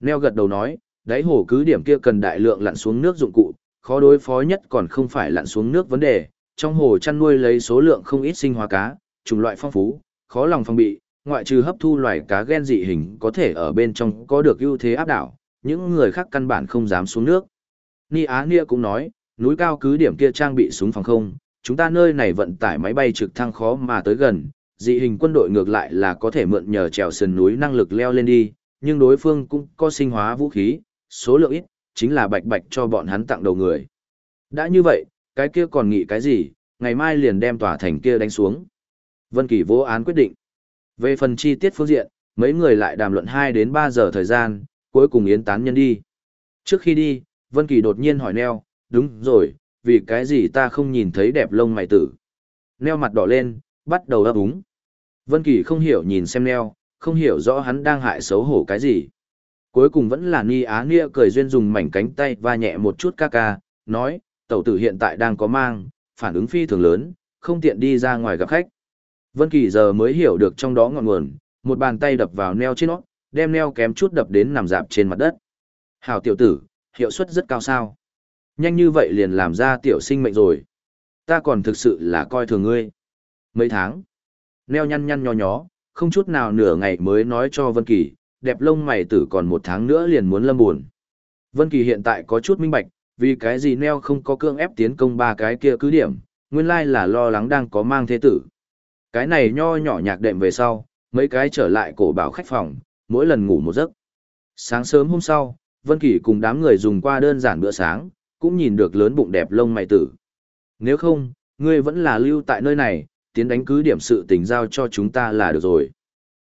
[SPEAKER 1] Neo gật đầu nói, đáy hồ cứ điểm kia cần đại lượng lặn xuống nước dụng cụ, khó đối phó nhất còn không phải lặn xuống nước vấn đề, trong hồ chăn nuôi lấy số lượng không ít sinh hóa cá, chủng loại phong phú, khó lòng phòng bị, ngoại trừ hấp thu loài cá gen dị hình có thể ở bên trong có được ưu thế áp đảo, những người khác căn bản không dám xuống nước. Ni Á Nia cũng nói, núi cao cứ điểm kia trang bị súng phòng không, chúng ta nơi này vận tải máy bay trực thăng khó mà tới gần, dị hình quân đội ngược lại là có thể mượn nhờ trèo sườn núi năng lực leo lên đi, nhưng đối phương cũng có sinh hóa vũ khí, số lượng ít, chính là bạch bạch cho bọn hắn tặng đầu người. Đã như vậy, cái kia còn nghĩ cái gì, ngày mai liền đem tòa thành kia đánh xuống. Vân Kỳ vô án quyết định. Về phần chi tiết phương diện, mấy người lại đàm luận 2 đến 3 giờ thời gian, cuối cùng yến tán nhân đi. Trước khi đi, Vân Kỳ đột nhiên hỏi Neo, đúng rồi, vì cái gì ta không nhìn thấy đẹp lông mày tử. Neo mặt đỏ lên, bắt đầu ấp úng. Vân Kỳ không hiểu nhìn xem Neo, không hiểu rõ hắn đang hại xấu hổ cái gì. Cuối cùng vẫn là Ni Á Nia cười duyên dùng mảnh cánh tay va nhẹ một chút ca ca, nói, tẩu tử hiện tại đang có mang, phản ứng phi thường lớn, không tiện đi ra ngoài gặp khách. Vân Kỳ giờ mới hiểu được trong đó ngọn nguồn, một bàn tay đập vào neo trên nó, đem neo kém chút đập đến nằm dạp trên mặt đất. Hảo tiểu tử, hiệu suất rất cao sao. Nhanh như vậy liền làm ra tiểu sinh mệnh rồi. Ta còn thực sự là coi thường ngươi. Mấy tháng. Neo nhăn nhăn nho nhó, không chút nào nửa ngày mới nói cho Vân Kỳ, đẹp lông mày tử còn một tháng nữa liền muốn lâm buồn. Vân Kỳ hiện tại có chút minh bạch, vì cái gì Neo không có cương ép tiến công ba cái kia cứ điểm, nguyên lai là lo lắng đang có mang thế tử. Cái này nho nhỏ nhạc đệm về sau, mấy cái trở lại cổ bảo khách phòng, mỗi lần ngủ một giấc. Sáng sớm hôm sau, Vân Kỳ cùng đám người dùng qua đơn giản bữa sáng, cũng nhìn được lớn bụng đẹp lông mày tử. Nếu không, ngươi vẫn là lưu tại nơi này, tiến đánh cứ điểm sự tình giao cho chúng ta là được rồi.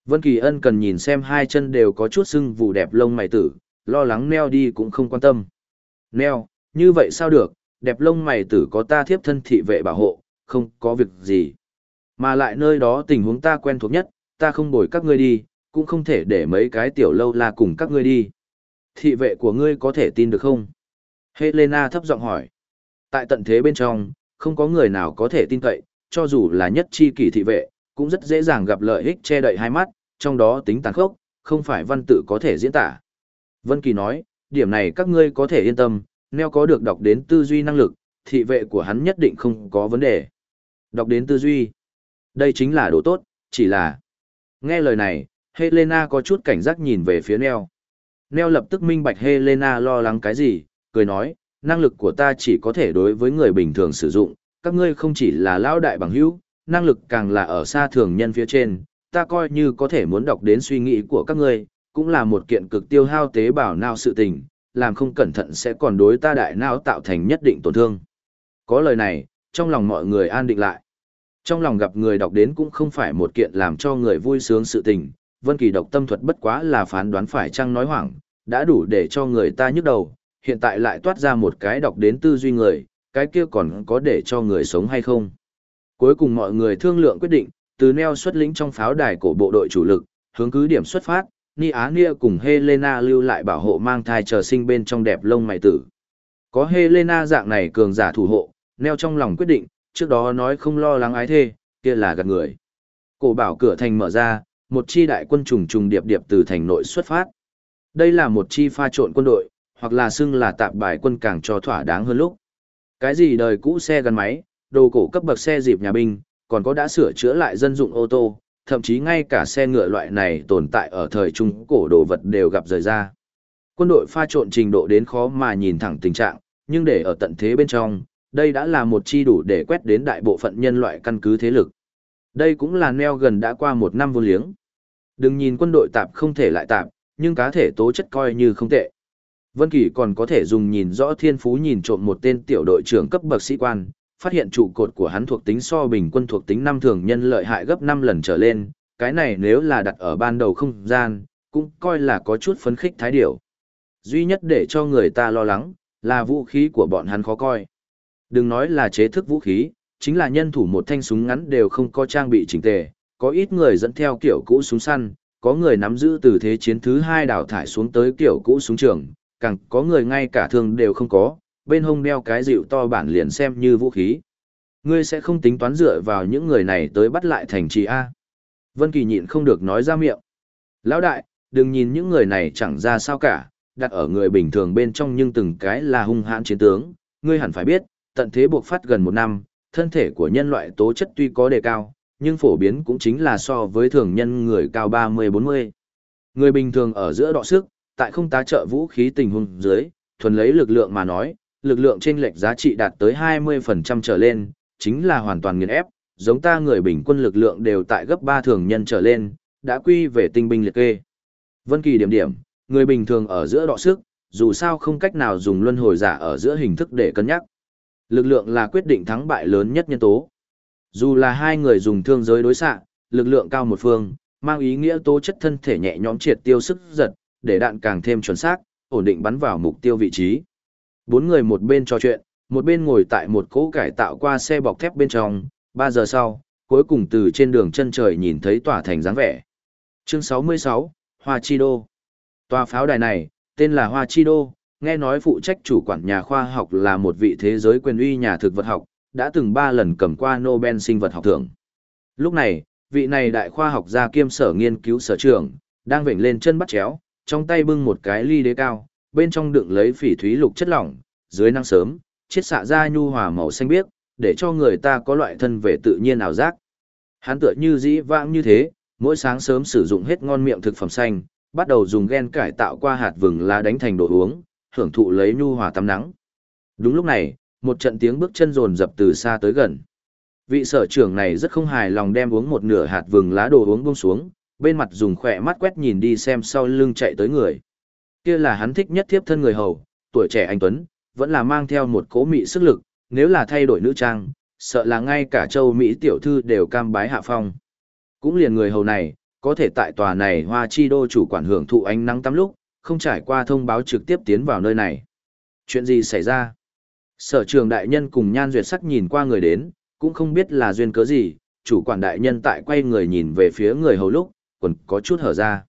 [SPEAKER 1] Vân Kỳ Ân cần nhìn xem hai chân đều có chút sưng vụ đẹp lông mày tử, lo lắng neo đi cũng không quan tâm. Neo, như vậy sao được, đẹp lông mày tử có ta thiếp thân thị vệ bảo hộ, không có việc gì. Mà lại nơi đó tình huống ta quen thuộc nhất, ta không bồi các ngươi đi, cũng không thể để mấy cái tiểu lâu la cùng các ngươi đi. Thị vệ của ngươi có thể tin được không? Helena thấp giọng hỏi. Tại tận thế bên trong, không có người nào có thể tin cậy, cho dù là nhất chi kỷ thị vệ, cũng rất dễ dàng gặp lợi ích che đậy hai mắt, trong đó tính tàn khốc, không phải văn tự có thể diễn tả. Vân Kỳ nói, điểm này các ngươi có thể yên tâm, neo có được đọc đến tư duy năng lực, thị vệ của hắn nhất định không có vấn đề. Đọc đến tư duy. Đây chính là đồ tốt, chỉ là... Nghe lời này, Helena có chút cảnh giác nhìn về phía Neo. Neo lập tức minh bạch Helena lo lắng cái gì, cười nói, năng lực của ta chỉ có thể đối với người bình thường sử dụng, các ngươi không chỉ là lão đại bằng hữu, năng lực càng là ở xa thường nhân phía trên, ta coi như có thể muốn đọc đến suy nghĩ của các ngươi, cũng là một kiện cực tiêu hao tế bào não sự tình, làm không cẩn thận sẽ còn đối ta đại não tạo thành nhất định tổn thương. Có lời này, trong lòng mọi người an định lại. Trong lòng gặp người đọc đến cũng không phải một kiện làm cho người vui sướng sự tình, Vân Kỳ độc tâm thuật bất quá là phán đoán phải chăng nói hoảng, đã đủ để cho người ta nhức đầu, hiện tại lại toát ra một cái đọc đến tư duy người, cái kia còn có để cho người sống hay không. Cuối cùng mọi người thương lượng quyết định, từ neo xuất lĩnh trong pháo đài của bộ đội chủ lực, hướng cứ điểm xuất phát, Ni Á Nia cùng Helena lưu lại bảo hộ mang thai chờ sinh bên trong đẹp lông mày tử. Có Helena dạng này cường giả thủ hộ, neo trong lòng quyết định, trước đó nói không lo lắng ái thê, kia là gạt người. Cổ bảo cửa thành mở ra, một chi đại quân trùng trùng điệp điệp từ thành nội xuất phát. Đây là một chi pha trộn quân đội, hoặc là xưng là tạp bài quân càng cho thỏa đáng hơn lúc. Cái gì đời cũ xe gắn máy, đồ cổ cấp bậc xe dịp nhà binh, còn có đã sửa chữa lại dân dụng ô tô, thậm chí ngay cả xe ngựa loại này tồn tại ở thời trung cổ đồ vật đều gặp rời ra. Quân đội pha trộn trình độ đến khó mà nhìn thẳng tình trạng, nhưng để ở tận thế bên trong, đây đã là một chi đủ để quét đến đại bộ phận nhân loại căn cứ thế lực. Đây cũng là neo gần đã qua một năm vô liếng. Đừng nhìn quân đội tạp không thể lại tạp, nhưng cá thể tố chất coi như không tệ. Vân Kỳ còn có thể dùng nhìn rõ thiên phú nhìn trộm một tên tiểu đội trưởng cấp bậc sĩ quan, phát hiện trụ cột của hắn thuộc tính so bình quân thuộc tính năm thường nhân lợi hại gấp 5 lần trở lên, cái này nếu là đặt ở ban đầu không gian, cũng coi là có chút phấn khích thái điểu. Duy nhất để cho người ta lo lắng, là vũ khí của bọn hắn khó coi. Đừng nói là chế thức vũ khí, chính là nhân thủ một thanh súng ngắn đều không có trang bị chỉnh tề, có ít người dẫn theo kiểu cũ súng săn, có người nắm giữ từ thế chiến thứ hai đào thải xuống tới kiểu cũ súng trường, càng có người ngay cả thương đều không có, bên hông đeo cái dịu to bản liền xem như vũ khí. Ngươi sẽ không tính toán dựa vào những người này tới bắt lại thành trì A. Vân Kỳ nhịn không được nói ra miệng. Lão đại, đừng nhìn những người này chẳng ra sao cả, đặt ở người bình thường bên trong nhưng từng cái là hung hãn chiến tướng, ngươi hẳn phải biết, tận thế buộc phát gần một năm, thân thể của nhân loại tố chất tuy có đề cao, nhưng phổ biến cũng chính là so với thường nhân người cao 30-40. Người bình thường ở giữa đọ sức, tại không tá trợ vũ khí tình huống dưới, thuần lấy lực lượng mà nói, lực lượng trên lệch giá trị đạt tới 20% trở lên, chính là hoàn toàn nghiền ép, giống ta người bình quân lực lượng đều tại gấp 3 thường nhân trở lên, đã quy về tinh binh liệt kê. Vân Kỳ điểm điểm, người bình thường ở giữa đọ sức, dù sao không cách nào dùng luân hồi giả ở giữa hình thức để cân nhắc. Lực lượng là quyết định thắng bại lớn nhất nhân tố. Dù là hai người dùng thương giới đối xạ, lực lượng cao một phương, mang ý nghĩa tố chất thân thể nhẹ nhõm triệt tiêu sức giật, để đạn càng thêm chuẩn xác, ổn định bắn vào mục tiêu vị trí. Bốn người một bên trò chuyện, một bên ngồi tại một cỗ cải tạo qua xe bọc thép bên trong, ba giờ sau, cuối cùng từ trên đường chân trời nhìn thấy tòa thành dáng vẻ. Chương 66, Hoa Chi Đô. Tòa pháo đài này, tên là Hoa Chi Đô, nghe nói phụ trách chủ quản nhà khoa học là một vị thế giới quyền uy nhà thực vật học, đã từng ba lần cầm qua Nobel sinh vật học thưởng. Lúc này, vị này đại khoa học gia kiêm sở nghiên cứu sở trưởng, đang vểnh lên chân bắt chéo, trong tay bưng một cái ly đế cao, bên trong đựng lấy phỉ thúy lục chất lỏng, dưới nắng sớm, chiết xạ ra nhu hòa màu xanh biếc, để cho người ta có loại thân về tự nhiên ảo giác. Hắn tựa như dĩ vãng như thế, mỗi sáng sớm sử dụng hết ngon miệng thực phẩm xanh, bắt đầu dùng gen cải tạo qua hạt vừng lá đánh thành đồ uống, hưởng thụ lấy nhu hòa tắm nắng. Đúng lúc này, một trận tiếng bước chân rồn rập từ xa tới gần. Vị sở trưởng này rất không hài lòng đem uống một nửa hạt vừng lá đồ uống buông xuống, bên mặt dùng khỏe mắt quét nhìn đi xem sau lưng chạy tới người. Kia là hắn thích nhất thiếp thân người hầu, tuổi trẻ anh Tuấn, vẫn là mang theo một cố mị sức lực, nếu là thay đổi nữ trang, sợ là ngay cả châu Mỹ tiểu thư đều cam bái hạ phong. Cũng liền người hầu này, có thể tại tòa này hoa chi đô chủ quản hưởng thụ ánh nắng tắm lúc, không trải qua thông báo trực tiếp tiến vào nơi này. Chuyện gì xảy ra? Sở trường đại nhân cùng nhan duyệt sắc nhìn qua người đến, cũng không biết là duyên cớ gì, chủ quản đại nhân tại quay người nhìn về phía người hầu lúc, còn có chút hở ra.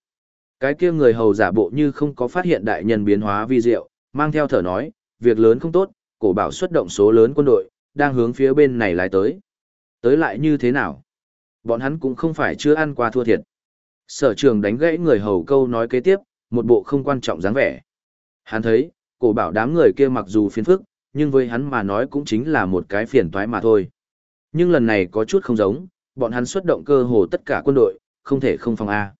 [SPEAKER 1] Cái kia người hầu giả bộ như không có phát hiện đại nhân biến hóa vi diệu, mang theo thở nói, việc lớn không tốt, cổ bảo xuất động số lớn quân đội, đang hướng phía bên này lái tới. Tới lại như thế nào? Bọn hắn cũng không phải chưa ăn qua thua thiệt. Sở trường đánh gãy người hầu câu nói kế tiếp, một bộ không quan trọng dáng vẻ. Hắn thấy, cổ bảo đám người kia mặc dù phiền phức, nhưng với hắn mà nói cũng chính là một cái phiền toái mà thôi. Nhưng lần này có chút không giống, bọn hắn xuất động cơ hồ tất cả quân đội, không thể không phòng A.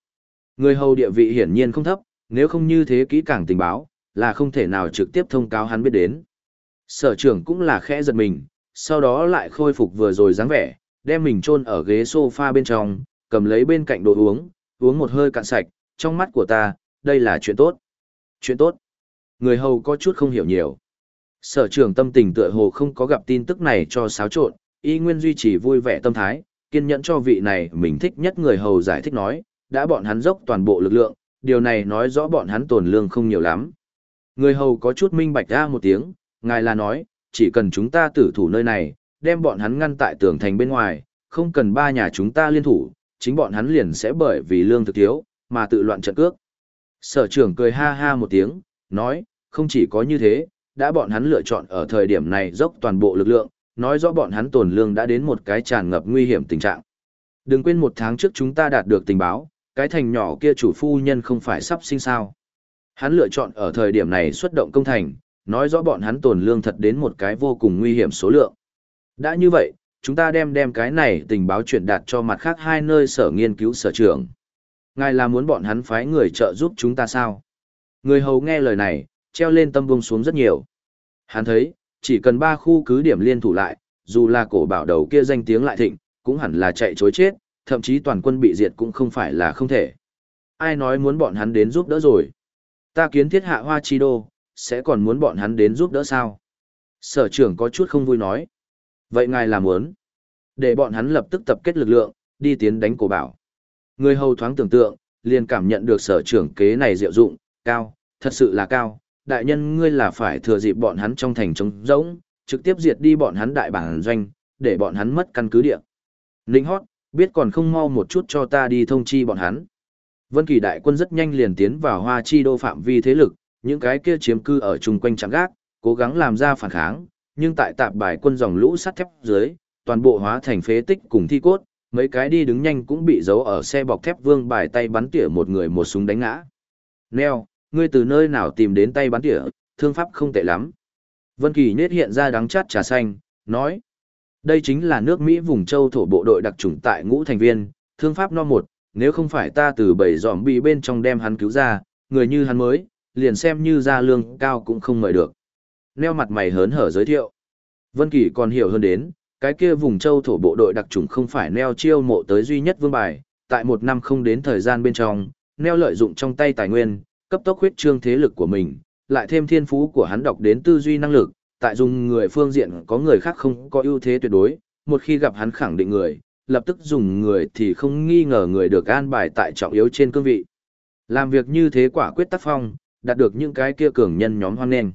[SPEAKER 1] Người hầu địa vị hiển nhiên không thấp, nếu không như thế kỹ càng tình báo, là không thể nào trực tiếp thông cáo hắn biết đến. Sở trưởng cũng là khẽ giật mình, sau đó lại khôi phục vừa rồi dáng vẻ, đem mình chôn ở ghế sofa bên trong, cầm lấy bên cạnh đồ uống, uống một hơi cạn sạch, trong mắt của ta, đây là chuyện tốt. Chuyện tốt. Người hầu có chút không hiểu nhiều. Sở trưởng tâm tình tựa hồ không có gặp tin tức này cho xáo trộn, y nguyên duy trì vui vẻ tâm thái, kiên nhẫn cho vị này mình thích nhất người hầu giải thích nói, đã bọn hắn dốc toàn bộ lực lượng, điều này nói rõ bọn hắn tổn lương không nhiều lắm. Người hầu có chút minh bạch ra một tiếng, ngài là nói, chỉ cần chúng ta tử thủ nơi này, đem bọn hắn ngăn tại tường thành bên ngoài, không cần ba nhà chúng ta liên thủ, chính bọn hắn liền sẽ bởi vì lương thực thiếu, mà tự loạn trận cước. Sở trưởng cười ha ha một tiếng, nói, không chỉ có như thế, đã bọn hắn lựa chọn ở thời điểm này dốc toàn bộ lực lượng, nói rõ bọn hắn tổn lương đã đến một cái tràn ngập nguy hiểm tình trạng. Đừng quên một tháng trước chúng ta đạt được tình báo, cái thành nhỏ kia chủ phu nhân không phải sắp sinh sao. Hắn lựa chọn ở thời điểm này xuất động công thành, nói rõ bọn hắn tổn lương thật đến một cái vô cùng nguy hiểm số lượng. Đã như vậy, chúng ta đem đem cái này tình báo chuyển đạt cho mặt khác hai nơi sở nghiên cứu sở trưởng. Ngài là muốn bọn hắn phái người trợ giúp chúng ta sao? Người hầu nghe lời này, treo lên tâm buông xuống rất nhiều. Hắn thấy, chỉ cần ba khu cứ điểm liên thủ lại, dù là cổ bảo đầu kia danh tiếng lại thịnh, cũng hẳn là chạy chối chết, thậm chí toàn quân bị diệt cũng không phải là không thể. Ai nói muốn bọn hắn đến giúp đỡ rồi? Ta kiến thiết hạ hoa chi đô, sẽ còn muốn bọn hắn đến giúp đỡ sao? Sở trưởng có chút không vui nói. Vậy ngài làm muốn? Để bọn hắn lập tức tập kết lực lượng, đi tiến đánh cổ bảo. Người hầu thoáng tưởng tượng, liền cảm nhận được sở trưởng kế này diệu dụng, cao, thật sự là cao. Đại nhân ngươi là phải thừa dịp bọn hắn trong thành trống rỗng, trực tiếp diệt đi bọn hắn đại bản doanh, để bọn hắn mất căn cứ địa. Ninh hót, biết còn không mau một chút cho ta đi thông chi bọn hắn. Vân Kỳ đại quân rất nhanh liền tiến vào Hoa Chi đô phạm vi thế lực, những cái kia chiếm cư ở chung quanh trạm gác, cố gắng làm ra phản kháng, nhưng tại tạp bài quân dòng lũ sắt thép dưới, toàn bộ hóa thành phế tích cùng thi cốt, mấy cái đi đứng nhanh cũng bị giấu ở xe bọc thép vương bài tay bắn tỉa một người một súng đánh ngã. Neo, ngươi từ nơi nào tìm đến tay bắn tỉa, thương pháp không tệ lắm. Vân Kỳ nết hiện ra đắng chát trà xanh, nói. Đây chính là nước Mỹ vùng châu thổ bộ đội đặc trùng tại ngũ thành viên, thương pháp no một, nếu không phải ta từ bảy giòm bị bên trong đem hắn cứu ra, người như hắn mới, liền xem như ra lương cao cũng không mời được. Neo mặt mày hớn hở giới thiệu. Vân Kỳ còn hiểu hơn đến, cái kia vùng châu thổ bộ đội đặc trùng không phải neo chiêu mộ tới duy nhất vương bài, tại một năm không đến thời gian bên trong, neo lợi dụng trong tay tài nguyên, cấp tốc huyết trương thế lực của mình, lại thêm thiên phú của hắn đọc đến tư duy năng lực, tại dùng người phương diện có người khác không có ưu thế tuyệt đối, một khi gặp hắn khẳng định người, lập tức dùng người thì không nghi ngờ người được an bài tại trọng yếu trên cương vị. Làm việc như thế quả quyết tác phong, đạt được những cái kia cường nhân nhóm hoan nghênh.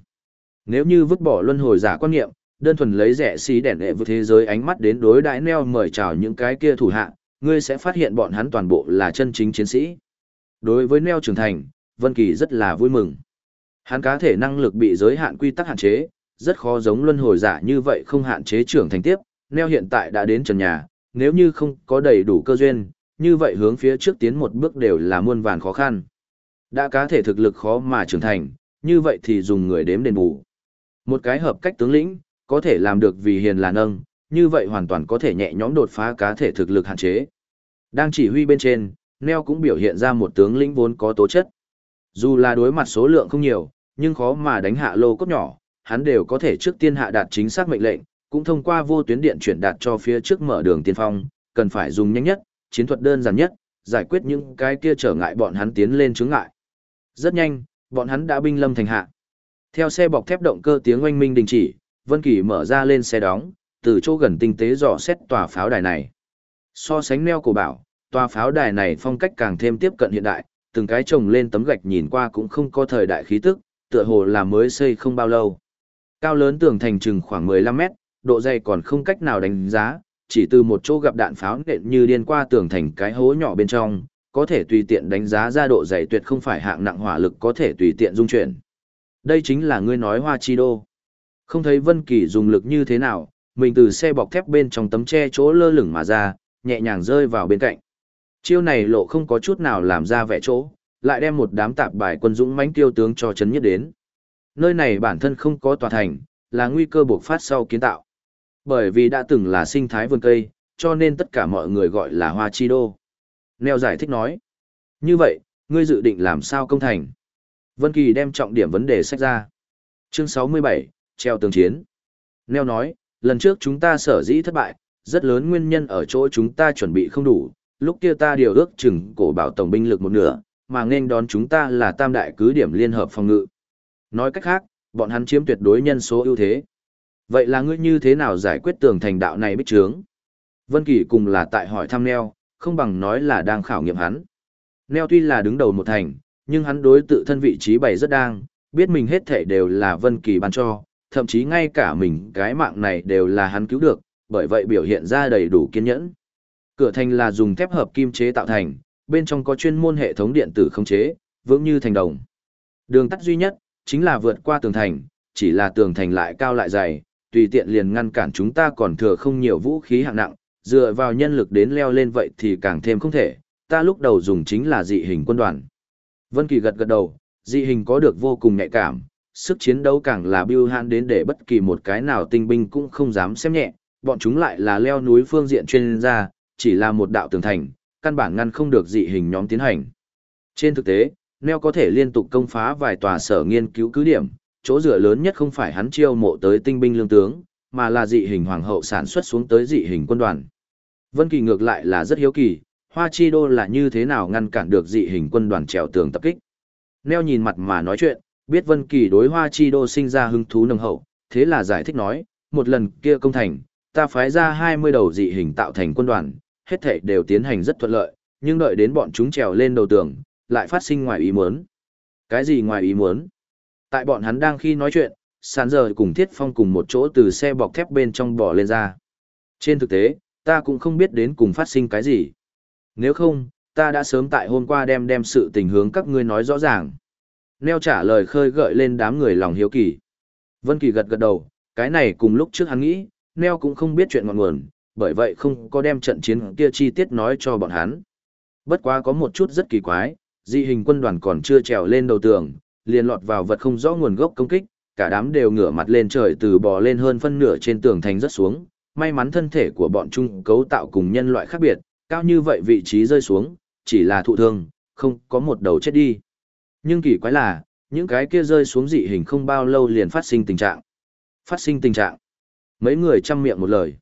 [SPEAKER 1] Nếu như vứt bỏ luân hồi giả quan niệm, đơn thuần lấy rẻ xí đèn đệ với thế giới ánh mắt đến đối đãi neo mời chào những cái kia thủ hạ, ngươi sẽ phát hiện bọn hắn toàn bộ là chân chính chiến sĩ. Đối với neo trưởng thành, Vân Kỳ rất là vui mừng. Hắn cá thể năng lực bị giới hạn quy tắc hạn chế, rất khó giống luân hồi giả như vậy không hạn chế trưởng thành tiếp, neo hiện tại đã đến trần nhà, nếu như không có đầy đủ cơ duyên, như vậy hướng phía trước tiến một bước đều là muôn vàn khó khăn. Đã cá thể thực lực khó mà trưởng thành, như vậy thì dùng người đếm đền bù. Một cái hợp cách tướng lĩnh, có thể làm được vì hiền là nâng, như vậy hoàn toàn có thể nhẹ nhõm đột phá cá thể thực lực hạn chế. Đang chỉ huy bên trên, Neo cũng biểu hiện ra một tướng lĩnh vốn có tố chất. Dù là đối mặt số lượng không nhiều, nhưng khó mà đánh hạ lô cốt nhỏ, hắn đều có thể trước tiên hạ đạt chính xác mệnh lệnh, cũng thông qua vô tuyến điện chuyển đạt cho phía trước mở đường tiên phong, cần phải dùng nhanh nhất, chiến thuật đơn giản nhất, giải quyết những cái kia trở ngại bọn hắn tiến lên chướng ngại. Rất nhanh, bọn hắn đã binh lâm thành hạ. Theo xe bọc thép động cơ tiếng oanh minh đình chỉ, Vân Kỳ mở ra lên xe đóng, từ chỗ gần tinh tế dò xét tòa pháo đài này. So sánh neo cổ bảo, tòa pháo đài này phong cách càng thêm tiếp cận hiện đại, từng cái trồng lên tấm gạch nhìn qua cũng không có thời đại khí tức, tựa hồ là mới xây không bao lâu. Cao lớn tường thành chừng khoảng 15 mét, độ dày còn không cách nào đánh giá, chỉ từ một chỗ gặp đạn pháo nện như điên qua tường thành cái hố nhỏ bên trong, có thể tùy tiện đánh giá ra độ dày tuyệt không phải hạng nặng hỏa lực có thể tùy tiện dung chuyển. Đây chính là ngươi nói hoa chi đô. Không thấy Vân Kỳ dùng lực như thế nào, mình từ xe bọc thép bên trong tấm che chỗ lơ lửng mà ra, nhẹ nhàng rơi vào bên cạnh. Chiêu này lộ không có chút nào làm ra vẻ chỗ, lại đem một đám tạp bài quân dũng mãnh tiêu tướng cho chấn nhất đến. Nơi này bản thân không có tòa thành, là nguy cơ bộc phát sau kiến tạo. Bởi vì đã từng là sinh thái vườn cây, cho nên tất cả mọi người gọi là hoa chi đô. Neo giải thích nói. Như vậy, ngươi dự định làm sao công thành? Vân Kỳ đem trọng điểm vấn đề sách ra. Chương 67, treo tường chiến. Neo nói, lần trước chúng ta sở dĩ thất bại, rất lớn nguyên nhân ở chỗ chúng ta chuẩn bị không đủ, lúc kia ta điều ước chừng cổ bảo tổng binh lực một nửa, mà nên đón chúng ta là tam đại cứ điểm liên hợp phòng ngự. Nói cách khác, bọn hắn chiếm tuyệt đối nhân số ưu thế. Vậy là ngươi như thế nào giải quyết tường thành đạo này bích trướng? Vân Kỳ cùng là tại hỏi thăm Neo, không bằng nói là đang khảo nghiệm hắn. Neo tuy là đứng đầu một thành, nhưng hắn đối tự thân vị trí bày rất đang, biết mình hết thể đều là Vân Kỳ ban cho, thậm chí ngay cả mình cái mạng này đều là hắn cứu được, bởi vậy biểu hiện ra đầy đủ kiên nhẫn. Cửa thành là dùng thép hợp kim chế tạo thành, bên trong có chuyên môn hệ thống điện tử khống chế, vững như thành đồng. Đường tắt duy nhất, chính là vượt qua tường thành, chỉ là tường thành lại cao lại dày, tùy tiện liền ngăn cản chúng ta còn thừa không nhiều vũ khí hạng nặng, dựa vào nhân lực đến leo lên vậy thì càng thêm không thể, ta lúc đầu dùng chính là dị hình quân đoàn. Vân Kỳ gật gật đầu, dị hình có được vô cùng nhạy cảm, sức chiến đấu càng là biêu hạn đến để bất kỳ một cái nào tinh binh cũng không dám xem nhẹ, bọn chúng lại là leo núi phương diện chuyên gia, chỉ là một đạo tường thành, căn bản ngăn không được dị hình nhóm tiến hành. Trên thực tế, Neo có thể liên tục công phá vài tòa sở nghiên cứu cứ điểm, chỗ dựa lớn nhất không phải hắn chiêu mộ tới tinh binh lương tướng, mà là dị hình hoàng hậu sản xuất xuống tới dị hình quân đoàn. Vân Kỳ ngược lại là rất hiếu kỳ, Hoa Chi Đô là như thế nào ngăn cản được dị hình quân đoàn trèo tường tập kích. Neo nhìn mặt mà nói chuyện, biết Vân Kỳ đối Hoa Chi Đô sinh ra hứng thú nồng hậu, thế là giải thích nói, một lần kia công thành, ta phái ra 20 đầu dị hình tạo thành quân đoàn, hết thảy đều tiến hành rất thuận lợi, nhưng đợi đến bọn chúng trèo lên đầu tường, lại phát sinh ngoài ý muốn. Cái gì ngoài ý muốn? Tại bọn hắn đang khi nói chuyện, sàn giờ cùng Thiết Phong cùng một chỗ từ xe bọc thép bên trong bò lên ra. Trên thực tế, ta cũng không biết đến cùng phát sinh cái gì. Nếu không, ta đã sớm tại hôm qua đem đem sự tình hướng các ngươi nói rõ ràng. Neo trả lời khơi gợi lên đám người lòng hiếu kỳ. Vân Kỳ gật gật đầu, cái này cùng lúc trước hắn nghĩ, Neo cũng không biết chuyện ngọn nguồn, bởi vậy không có đem trận chiến kia chi tiết nói cho bọn hắn. Bất quá có một chút rất kỳ quái, dị hình quân đoàn còn chưa trèo lên đầu tường, liền lọt vào vật không rõ nguồn gốc công kích, cả đám đều ngửa mặt lên trời từ bò lên hơn phân nửa trên tường thành rất xuống, may mắn thân thể của bọn chúng cấu tạo cùng nhân loại khác biệt, cao như vậy vị trí rơi xuống, chỉ là thụ thương, không có một đầu chết đi. Nhưng kỳ quái là, những cái kia rơi xuống dị hình không bao lâu liền phát sinh tình trạng. Phát sinh tình trạng. Mấy người chăm miệng một lời.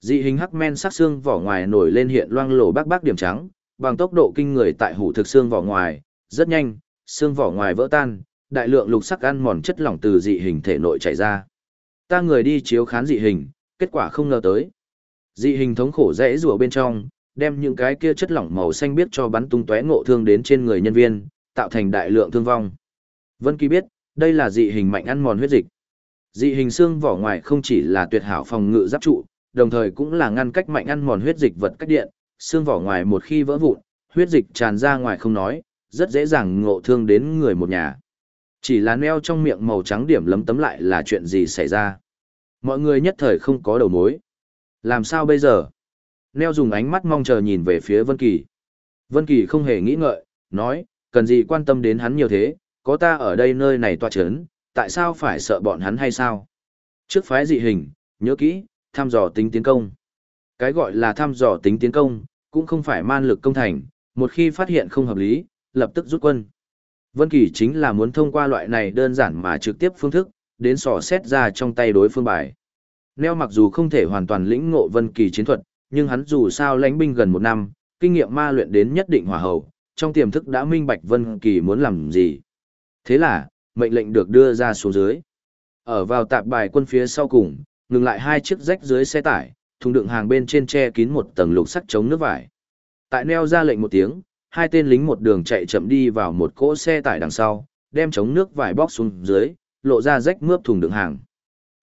[SPEAKER 1] Dị hình hắc men sắc xương vỏ ngoài nổi lên hiện loang lổ bác bác điểm trắng, bằng tốc độ kinh người tại hủ thực xương vỏ ngoài, rất nhanh, xương vỏ ngoài vỡ tan, đại lượng lục sắc ăn mòn chất lỏng từ dị hình thể nội chảy ra. Ta người đi chiếu khán dị hình, kết quả không ngờ tới. Dị hình thống khổ rẽ rùa bên trong, đem những cái kia chất lỏng màu xanh biết cho bắn tung tóe ngộ thương đến trên người nhân viên, tạo thành đại lượng thương vong. Vân Kỳ biết, đây là dị hình mạnh ăn mòn huyết dịch. Dị hình xương vỏ ngoài không chỉ là tuyệt hảo phòng ngự giáp trụ, đồng thời cũng là ngăn cách mạnh ăn mòn huyết dịch vật cách điện, xương vỏ ngoài một khi vỡ vụn, huyết dịch tràn ra ngoài không nói, rất dễ dàng ngộ thương đến người một nhà. Chỉ là neo trong miệng màu trắng điểm lấm tấm lại là chuyện gì xảy ra. Mọi người nhất thời không có đầu mối. Làm sao bây giờ? Neo dùng ánh mắt mong chờ nhìn về phía Vân Kỳ. Vân Kỳ không hề nghĩ ngợi, nói, cần gì quan tâm đến hắn nhiều thế, có ta ở đây nơi này toa chấn, tại sao phải sợ bọn hắn hay sao? Trước phái dị hình, nhớ kỹ, thăm dò tính tiến công. Cái gọi là thăm dò tính tiến công, cũng không phải man lực công thành, một khi phát hiện không hợp lý, lập tức rút quân. Vân Kỳ chính là muốn thông qua loại này đơn giản mà trực tiếp phương thức, đến sò xét ra trong tay đối phương bài. Neo mặc dù không thể hoàn toàn lĩnh ngộ Vân Kỳ chiến thuật, nhưng hắn dù sao lãnh binh gần một năm, kinh nghiệm ma luyện đến nhất định hòa hậu, trong tiềm thức đã minh bạch Vân Kỳ muốn làm gì. Thế là, mệnh lệnh được đưa ra xuống dưới. Ở vào tạp bài quân phía sau cùng, ngừng lại hai chiếc rách dưới xe tải, thùng đựng hàng bên trên che kín một tầng lục sắt chống nước vải. Tại neo ra lệnh một tiếng, hai tên lính một đường chạy chậm đi vào một cỗ xe tải đằng sau, đem chống nước vải bóc xuống dưới, lộ ra rách mướp thùng đựng hàng.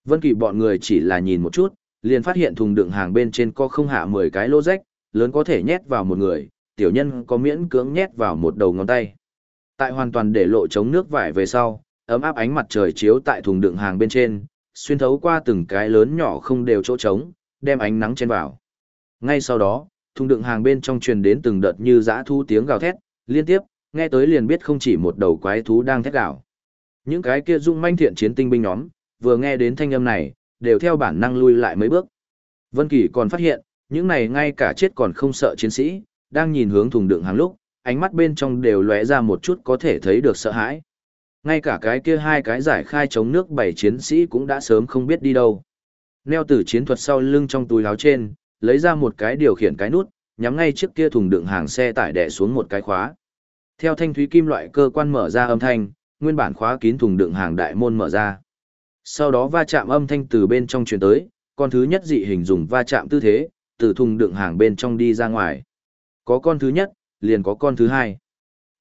[SPEAKER 1] Vân Kỳ bọn người chỉ là nhìn một chút, liền phát hiện thùng đựng hàng bên trên có không hạ 10 cái lỗ rách, lớn có thể nhét vào một người, tiểu nhân có miễn cưỡng nhét vào một đầu ngón tay. Tại hoàn toàn để lộ chống nước vải về sau, ấm áp ánh mặt trời chiếu tại thùng đựng hàng bên trên, xuyên thấu qua từng cái lớn nhỏ không đều chỗ trống, đem ánh nắng chen vào. Ngay sau đó, thùng đựng hàng bên trong truyền đến từng đợt như dã thu tiếng gào thét, liên tiếp, nghe tới liền biết không chỉ một đầu quái thú đang thét gào. Những cái kia dung manh thiện chiến tinh binh nhóm, vừa nghe đến thanh âm này, đều theo bản năng lui lại mấy bước. Vân Kỳ còn phát hiện, những này ngay cả chết còn không sợ chiến sĩ, đang nhìn hướng thùng đựng hàng lúc, ánh mắt bên trong đều lóe ra một chút có thể thấy được sợ hãi. Ngay cả cái kia hai cái giải khai chống nước bảy chiến sĩ cũng đã sớm không biết đi đâu. Neo tử chiến thuật sau lưng trong túi áo trên, lấy ra một cái điều khiển cái nút, nhắm ngay trước kia thùng đựng hàng xe tải đè xuống một cái khóa. Theo thanh thúy kim loại cơ quan mở ra âm thanh, nguyên bản khóa kín thùng đựng hàng đại môn mở ra. Sau đó va chạm âm thanh từ bên trong truyền tới, con thứ nhất dị hình dùng va chạm tư thế, từ thùng đựng hàng bên trong đi ra ngoài. Có con thứ nhất, liền có con thứ hai.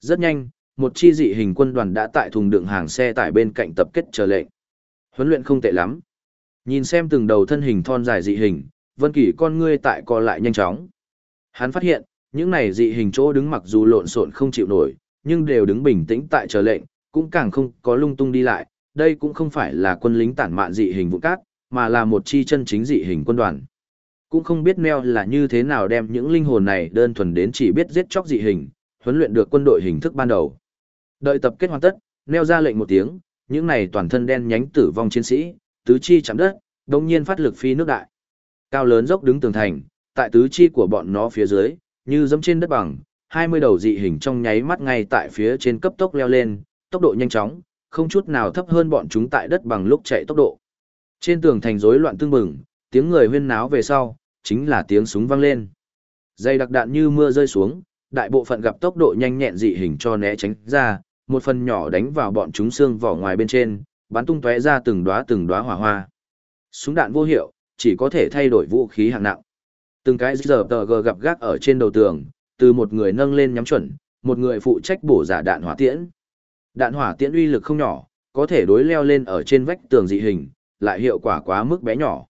[SPEAKER 1] Rất nhanh, một chi dị hình quân đoàn đã tại thùng đựng hàng xe tải bên cạnh tập kết chờ lệnh. Huấn luyện không tệ lắm. Nhìn xem từng đầu thân hình thon dài dị hình, Vân Kỳ con ngươi tại co lại nhanh chóng. Hắn phát hiện, những này dị hình chỗ đứng mặc dù lộn xộn không chịu nổi, nhưng đều đứng bình tĩnh tại chờ lệnh, cũng càng không có lung tung đi lại, đây cũng không phải là quân lính tản mạn dị hình vụ cát, mà là một chi chân chính dị hình quân đoàn. Cũng không biết neo là như thế nào đem những linh hồn này đơn thuần đến chỉ biết giết chóc dị hình, huấn luyện được quân đội hình thức ban đầu. Đợi tập kết hoàn tất, neo ra lệnh một tiếng, những này toàn thân đen nhánh tử vong chiến sĩ, tứ chi chạm đất, đồng nhiên phát lực phi nước đại. Cao lớn dốc đứng tường thành, tại tứ chi của bọn nó phía dưới, như dẫm trên đất bằng, 20 đầu dị hình trong nháy mắt ngay tại phía trên cấp tốc leo lên, tốc độ nhanh chóng, không chút nào thấp hơn bọn chúng tại đất bằng lúc chạy tốc độ. Trên tường thành rối loạn tương bừng, tiếng người huyên náo về sau, chính là tiếng súng vang lên. Dây đặc đạn như mưa rơi xuống, đại bộ phận gặp tốc độ nhanh nhẹn dị hình cho né tránh ra, một phần nhỏ đánh vào bọn chúng xương vỏ ngoài bên trên, bắn tung tóe ra từng đóa từng đóa hỏa hoa. Súng đạn vô hiệu, chỉ có thể thay đổi vũ khí hạng nặng. Từng cái giờ tờ gờ gặp gác ở trên đầu tường, từ một người nâng lên nhắm chuẩn, một người phụ trách bổ giả đạn hỏa tiễn. Đạn hỏa tiễn uy lực không nhỏ, có thể đối leo lên ở trên vách tường dị hình, lại hiệu quả quá mức bé nhỏ.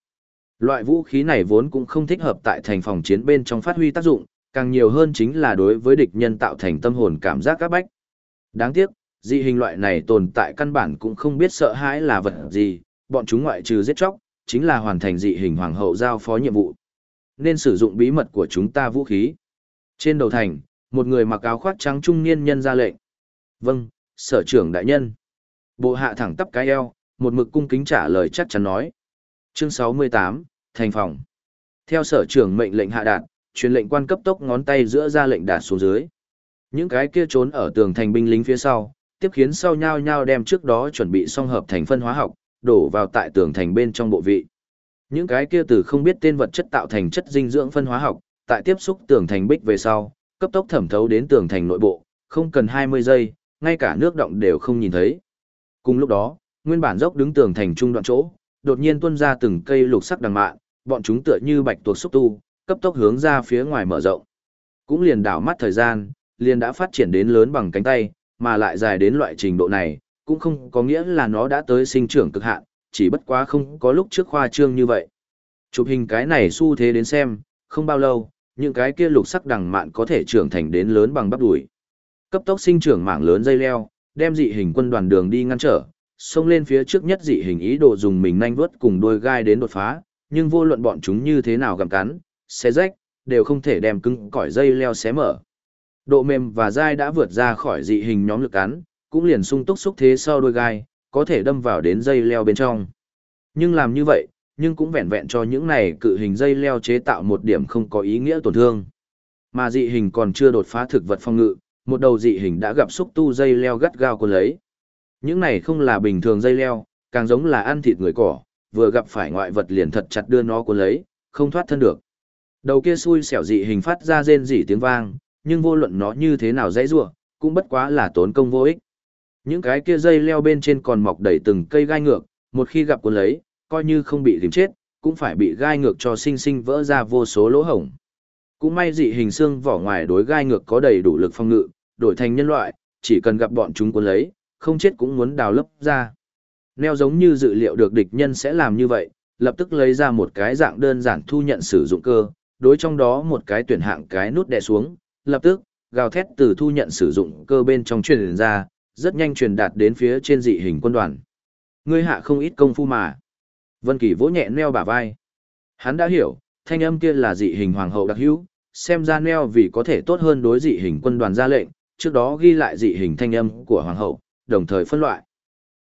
[SPEAKER 1] Loại vũ khí này vốn cũng không thích hợp tại thành phòng chiến bên trong phát huy tác dụng, càng nhiều hơn chính là đối với địch nhân tạo thành tâm hồn cảm giác các bách. Đáng tiếc, dị hình loại này tồn tại căn bản cũng không biết sợ hãi là vật gì, bọn chúng ngoại trừ giết chóc, chính là hoàn thành dị hình hoàng hậu giao phó nhiệm vụ. Nên sử dụng bí mật của chúng ta vũ khí. Trên đầu thành, một người mặc áo khoác trắng trung niên nhân ra lệnh. Vâng, sở trưởng đại nhân. Bộ hạ thẳng tắp cái eo, một mực cung kính trả lời chắc chắn nói. Chương 68, Thành phòng. Theo sở trưởng mệnh lệnh hạ đạt, truyền lệnh quan cấp tốc ngón tay giữa ra lệnh đạt xuống dưới. Những cái kia trốn ở tường thành binh lính phía sau, tiếp khiến sau nhau nhau đem trước đó chuẩn bị xong hợp thành phân hóa học, đổ vào tại tường thành bên trong bộ vị. Những cái kia từ không biết tên vật chất tạo thành chất dinh dưỡng phân hóa học, tại tiếp xúc tường thành bích về sau, cấp tốc thẩm thấu đến tường thành nội bộ, không cần 20 giây, ngay cả nước động đều không nhìn thấy. Cùng lúc đó, nguyên bản dốc đứng tường thành trung đoạn chỗ, đột nhiên tuôn ra từng cây lục sắc đằng mạn, bọn chúng tựa như bạch tuộc xúc tu, cấp tốc hướng ra phía ngoài mở rộng. Cũng liền đảo mắt thời gian, liền đã phát triển đến lớn bằng cánh tay, mà lại dài đến loại trình độ này, cũng không có nghĩa là nó đã tới sinh trưởng cực hạn, chỉ bất quá không có lúc trước khoa trương như vậy. Chụp hình cái này xu thế đến xem, không bao lâu, những cái kia lục sắc đằng mạn có thể trưởng thành đến lớn bằng bắp đùi. Cấp tốc sinh trưởng mảng lớn dây leo, đem dị hình quân đoàn đường đi ngăn trở, xông lên phía trước nhất dị hình ý đồ dùng mình nhanh vuốt cùng đôi gai đến đột phá, nhưng vô luận bọn chúng như thế nào gặm cắn, xé rách, đều không thể đem cứng cỏi dây leo xé mở. Độ mềm và dai đã vượt ra khỏi dị hình nhóm lực cắn, cũng liền sung túc xúc thế sau đôi gai, có thể đâm vào đến dây leo bên trong. Nhưng làm như vậy, nhưng cũng vẹn vẹn cho những này cự hình dây leo chế tạo một điểm không có ý nghĩa tổn thương. Mà dị hình còn chưa đột phá thực vật phong ngự, một đầu dị hình đã gặp xúc tu dây leo gắt gao cuốn lấy. Những này không là bình thường dây leo, càng giống là ăn thịt người cỏ, vừa gặp phải ngoại vật liền thật chặt đưa nó cuốn lấy, không thoát thân được. Đầu kia xui xẻo dị hình phát ra rên rỉ tiếng vang, nhưng vô luận nó như thế nào dãy rủa, cũng bất quá là tốn công vô ích. Những cái kia dây leo bên trên còn mọc đầy từng cây gai ngược, một khi gặp cuốn lấy, coi như không bị tìm chết, cũng phải bị gai ngược cho sinh sinh vỡ ra vô số lỗ hổng. Cũng may dị hình xương vỏ ngoài đối gai ngược có đầy đủ lực phong ngự, đổi thành nhân loại, chỉ cần gặp bọn chúng cuốn lấy, không chết cũng muốn đào lấp ra. Neo giống như dự liệu được địch nhân sẽ làm như vậy, lập tức lấy ra một cái dạng đơn giản thu nhận sử dụng cơ, đối trong đó một cái tuyển hạng cái nút đè xuống, lập tức, gào thét từ thu nhận sử dụng cơ bên trong truyền ra, rất nhanh truyền đạt đến phía trên dị hình quân đoàn. Ngươi hạ không ít công phu mà. Vân Kỳ vỗ nhẹ neo bả vai. Hắn đã hiểu, thanh âm kia là dị hình hoàng hậu đặc hữu, xem ra neo vì có thể tốt hơn đối dị hình quân đoàn ra lệnh, trước đó ghi lại dị hình thanh âm của hoàng hậu, đồng thời phân loại.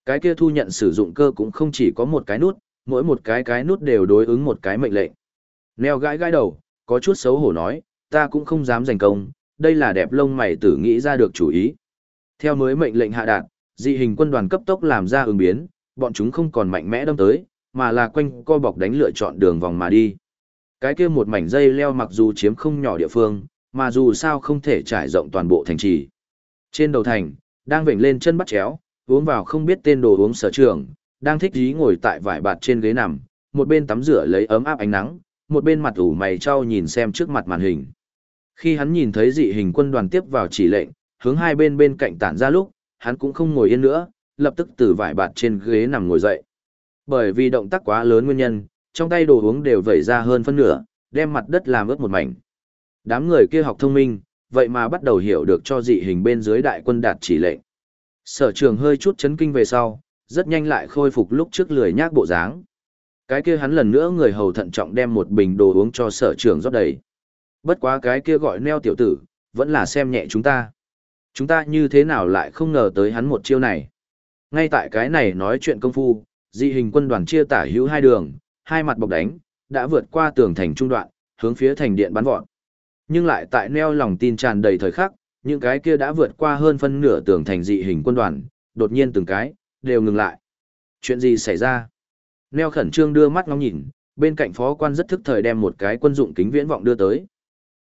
[SPEAKER 1] Cái kia thu nhận sử dụng cơ cũng không chỉ có một cái nút, mỗi một cái cái nút đều đối ứng một cái mệnh lệnh. Neo gãi gãi đầu, có chút xấu hổ nói, ta cũng không dám giành công, đây là đẹp lông mày tử nghĩ ra được chủ ý. Theo mới mệnh lệnh hạ đạt, dị hình quân đoàn cấp tốc làm ra ứng biến, bọn chúng không còn mạnh mẽ đâm tới, mà là quanh co bọc đánh lựa chọn đường vòng mà đi. Cái kia một mảnh dây leo mặc dù chiếm không nhỏ địa phương, mà dù sao không thể trải rộng toàn bộ thành trì. Trên đầu thành, đang vểnh lên chân bắt chéo, uống vào không biết tên đồ uống sở trường, đang thích dí ngồi tại vải bạt trên ghế nằm, một bên tắm rửa lấy ấm áp ánh nắng, một bên mặt ủ mày trao nhìn xem trước mặt màn hình. Khi hắn nhìn thấy dị hình quân đoàn tiếp vào chỉ lệnh, hướng hai bên bên cạnh tản ra lúc, hắn cũng không ngồi yên nữa, lập tức từ vải bạt trên ghế nằm ngồi dậy. Bởi vì động tác quá lớn nguyên nhân, trong tay đồ uống đều vẩy ra hơn phân nửa, đem mặt đất làm ướt một mảnh. Đám người kia học thông minh, vậy mà bắt đầu hiểu được cho dị hình bên dưới đại quân đạt chỉ lệnh. Sở trường hơi chút chấn kinh về sau, rất nhanh lại khôi phục lúc trước lười nhác bộ dáng. Cái kia hắn lần nữa người hầu thận trọng đem một bình đồ uống cho sở trường rót đầy. Bất quá cái kia gọi neo tiểu tử, vẫn là xem nhẹ chúng ta. Chúng ta như thế nào lại không ngờ tới hắn một chiêu này. Ngay tại cái này nói chuyện công phu, dị hình quân đoàn chia tả hữu hai đường, hai mặt bọc đánh, đã vượt qua tường thành trung đoạn, hướng phía thành điện bắn vọt. Nhưng lại tại neo lòng tin tràn đầy thời khắc, những cái kia đã vượt qua hơn phân nửa tường thành dị hình quân đoàn, đột nhiên từng cái, đều ngừng lại. Chuyện gì xảy ra? Neo khẩn trương đưa mắt ngóng nhìn, bên cạnh phó quan rất thức thời đem một cái quân dụng kính viễn vọng đưa tới.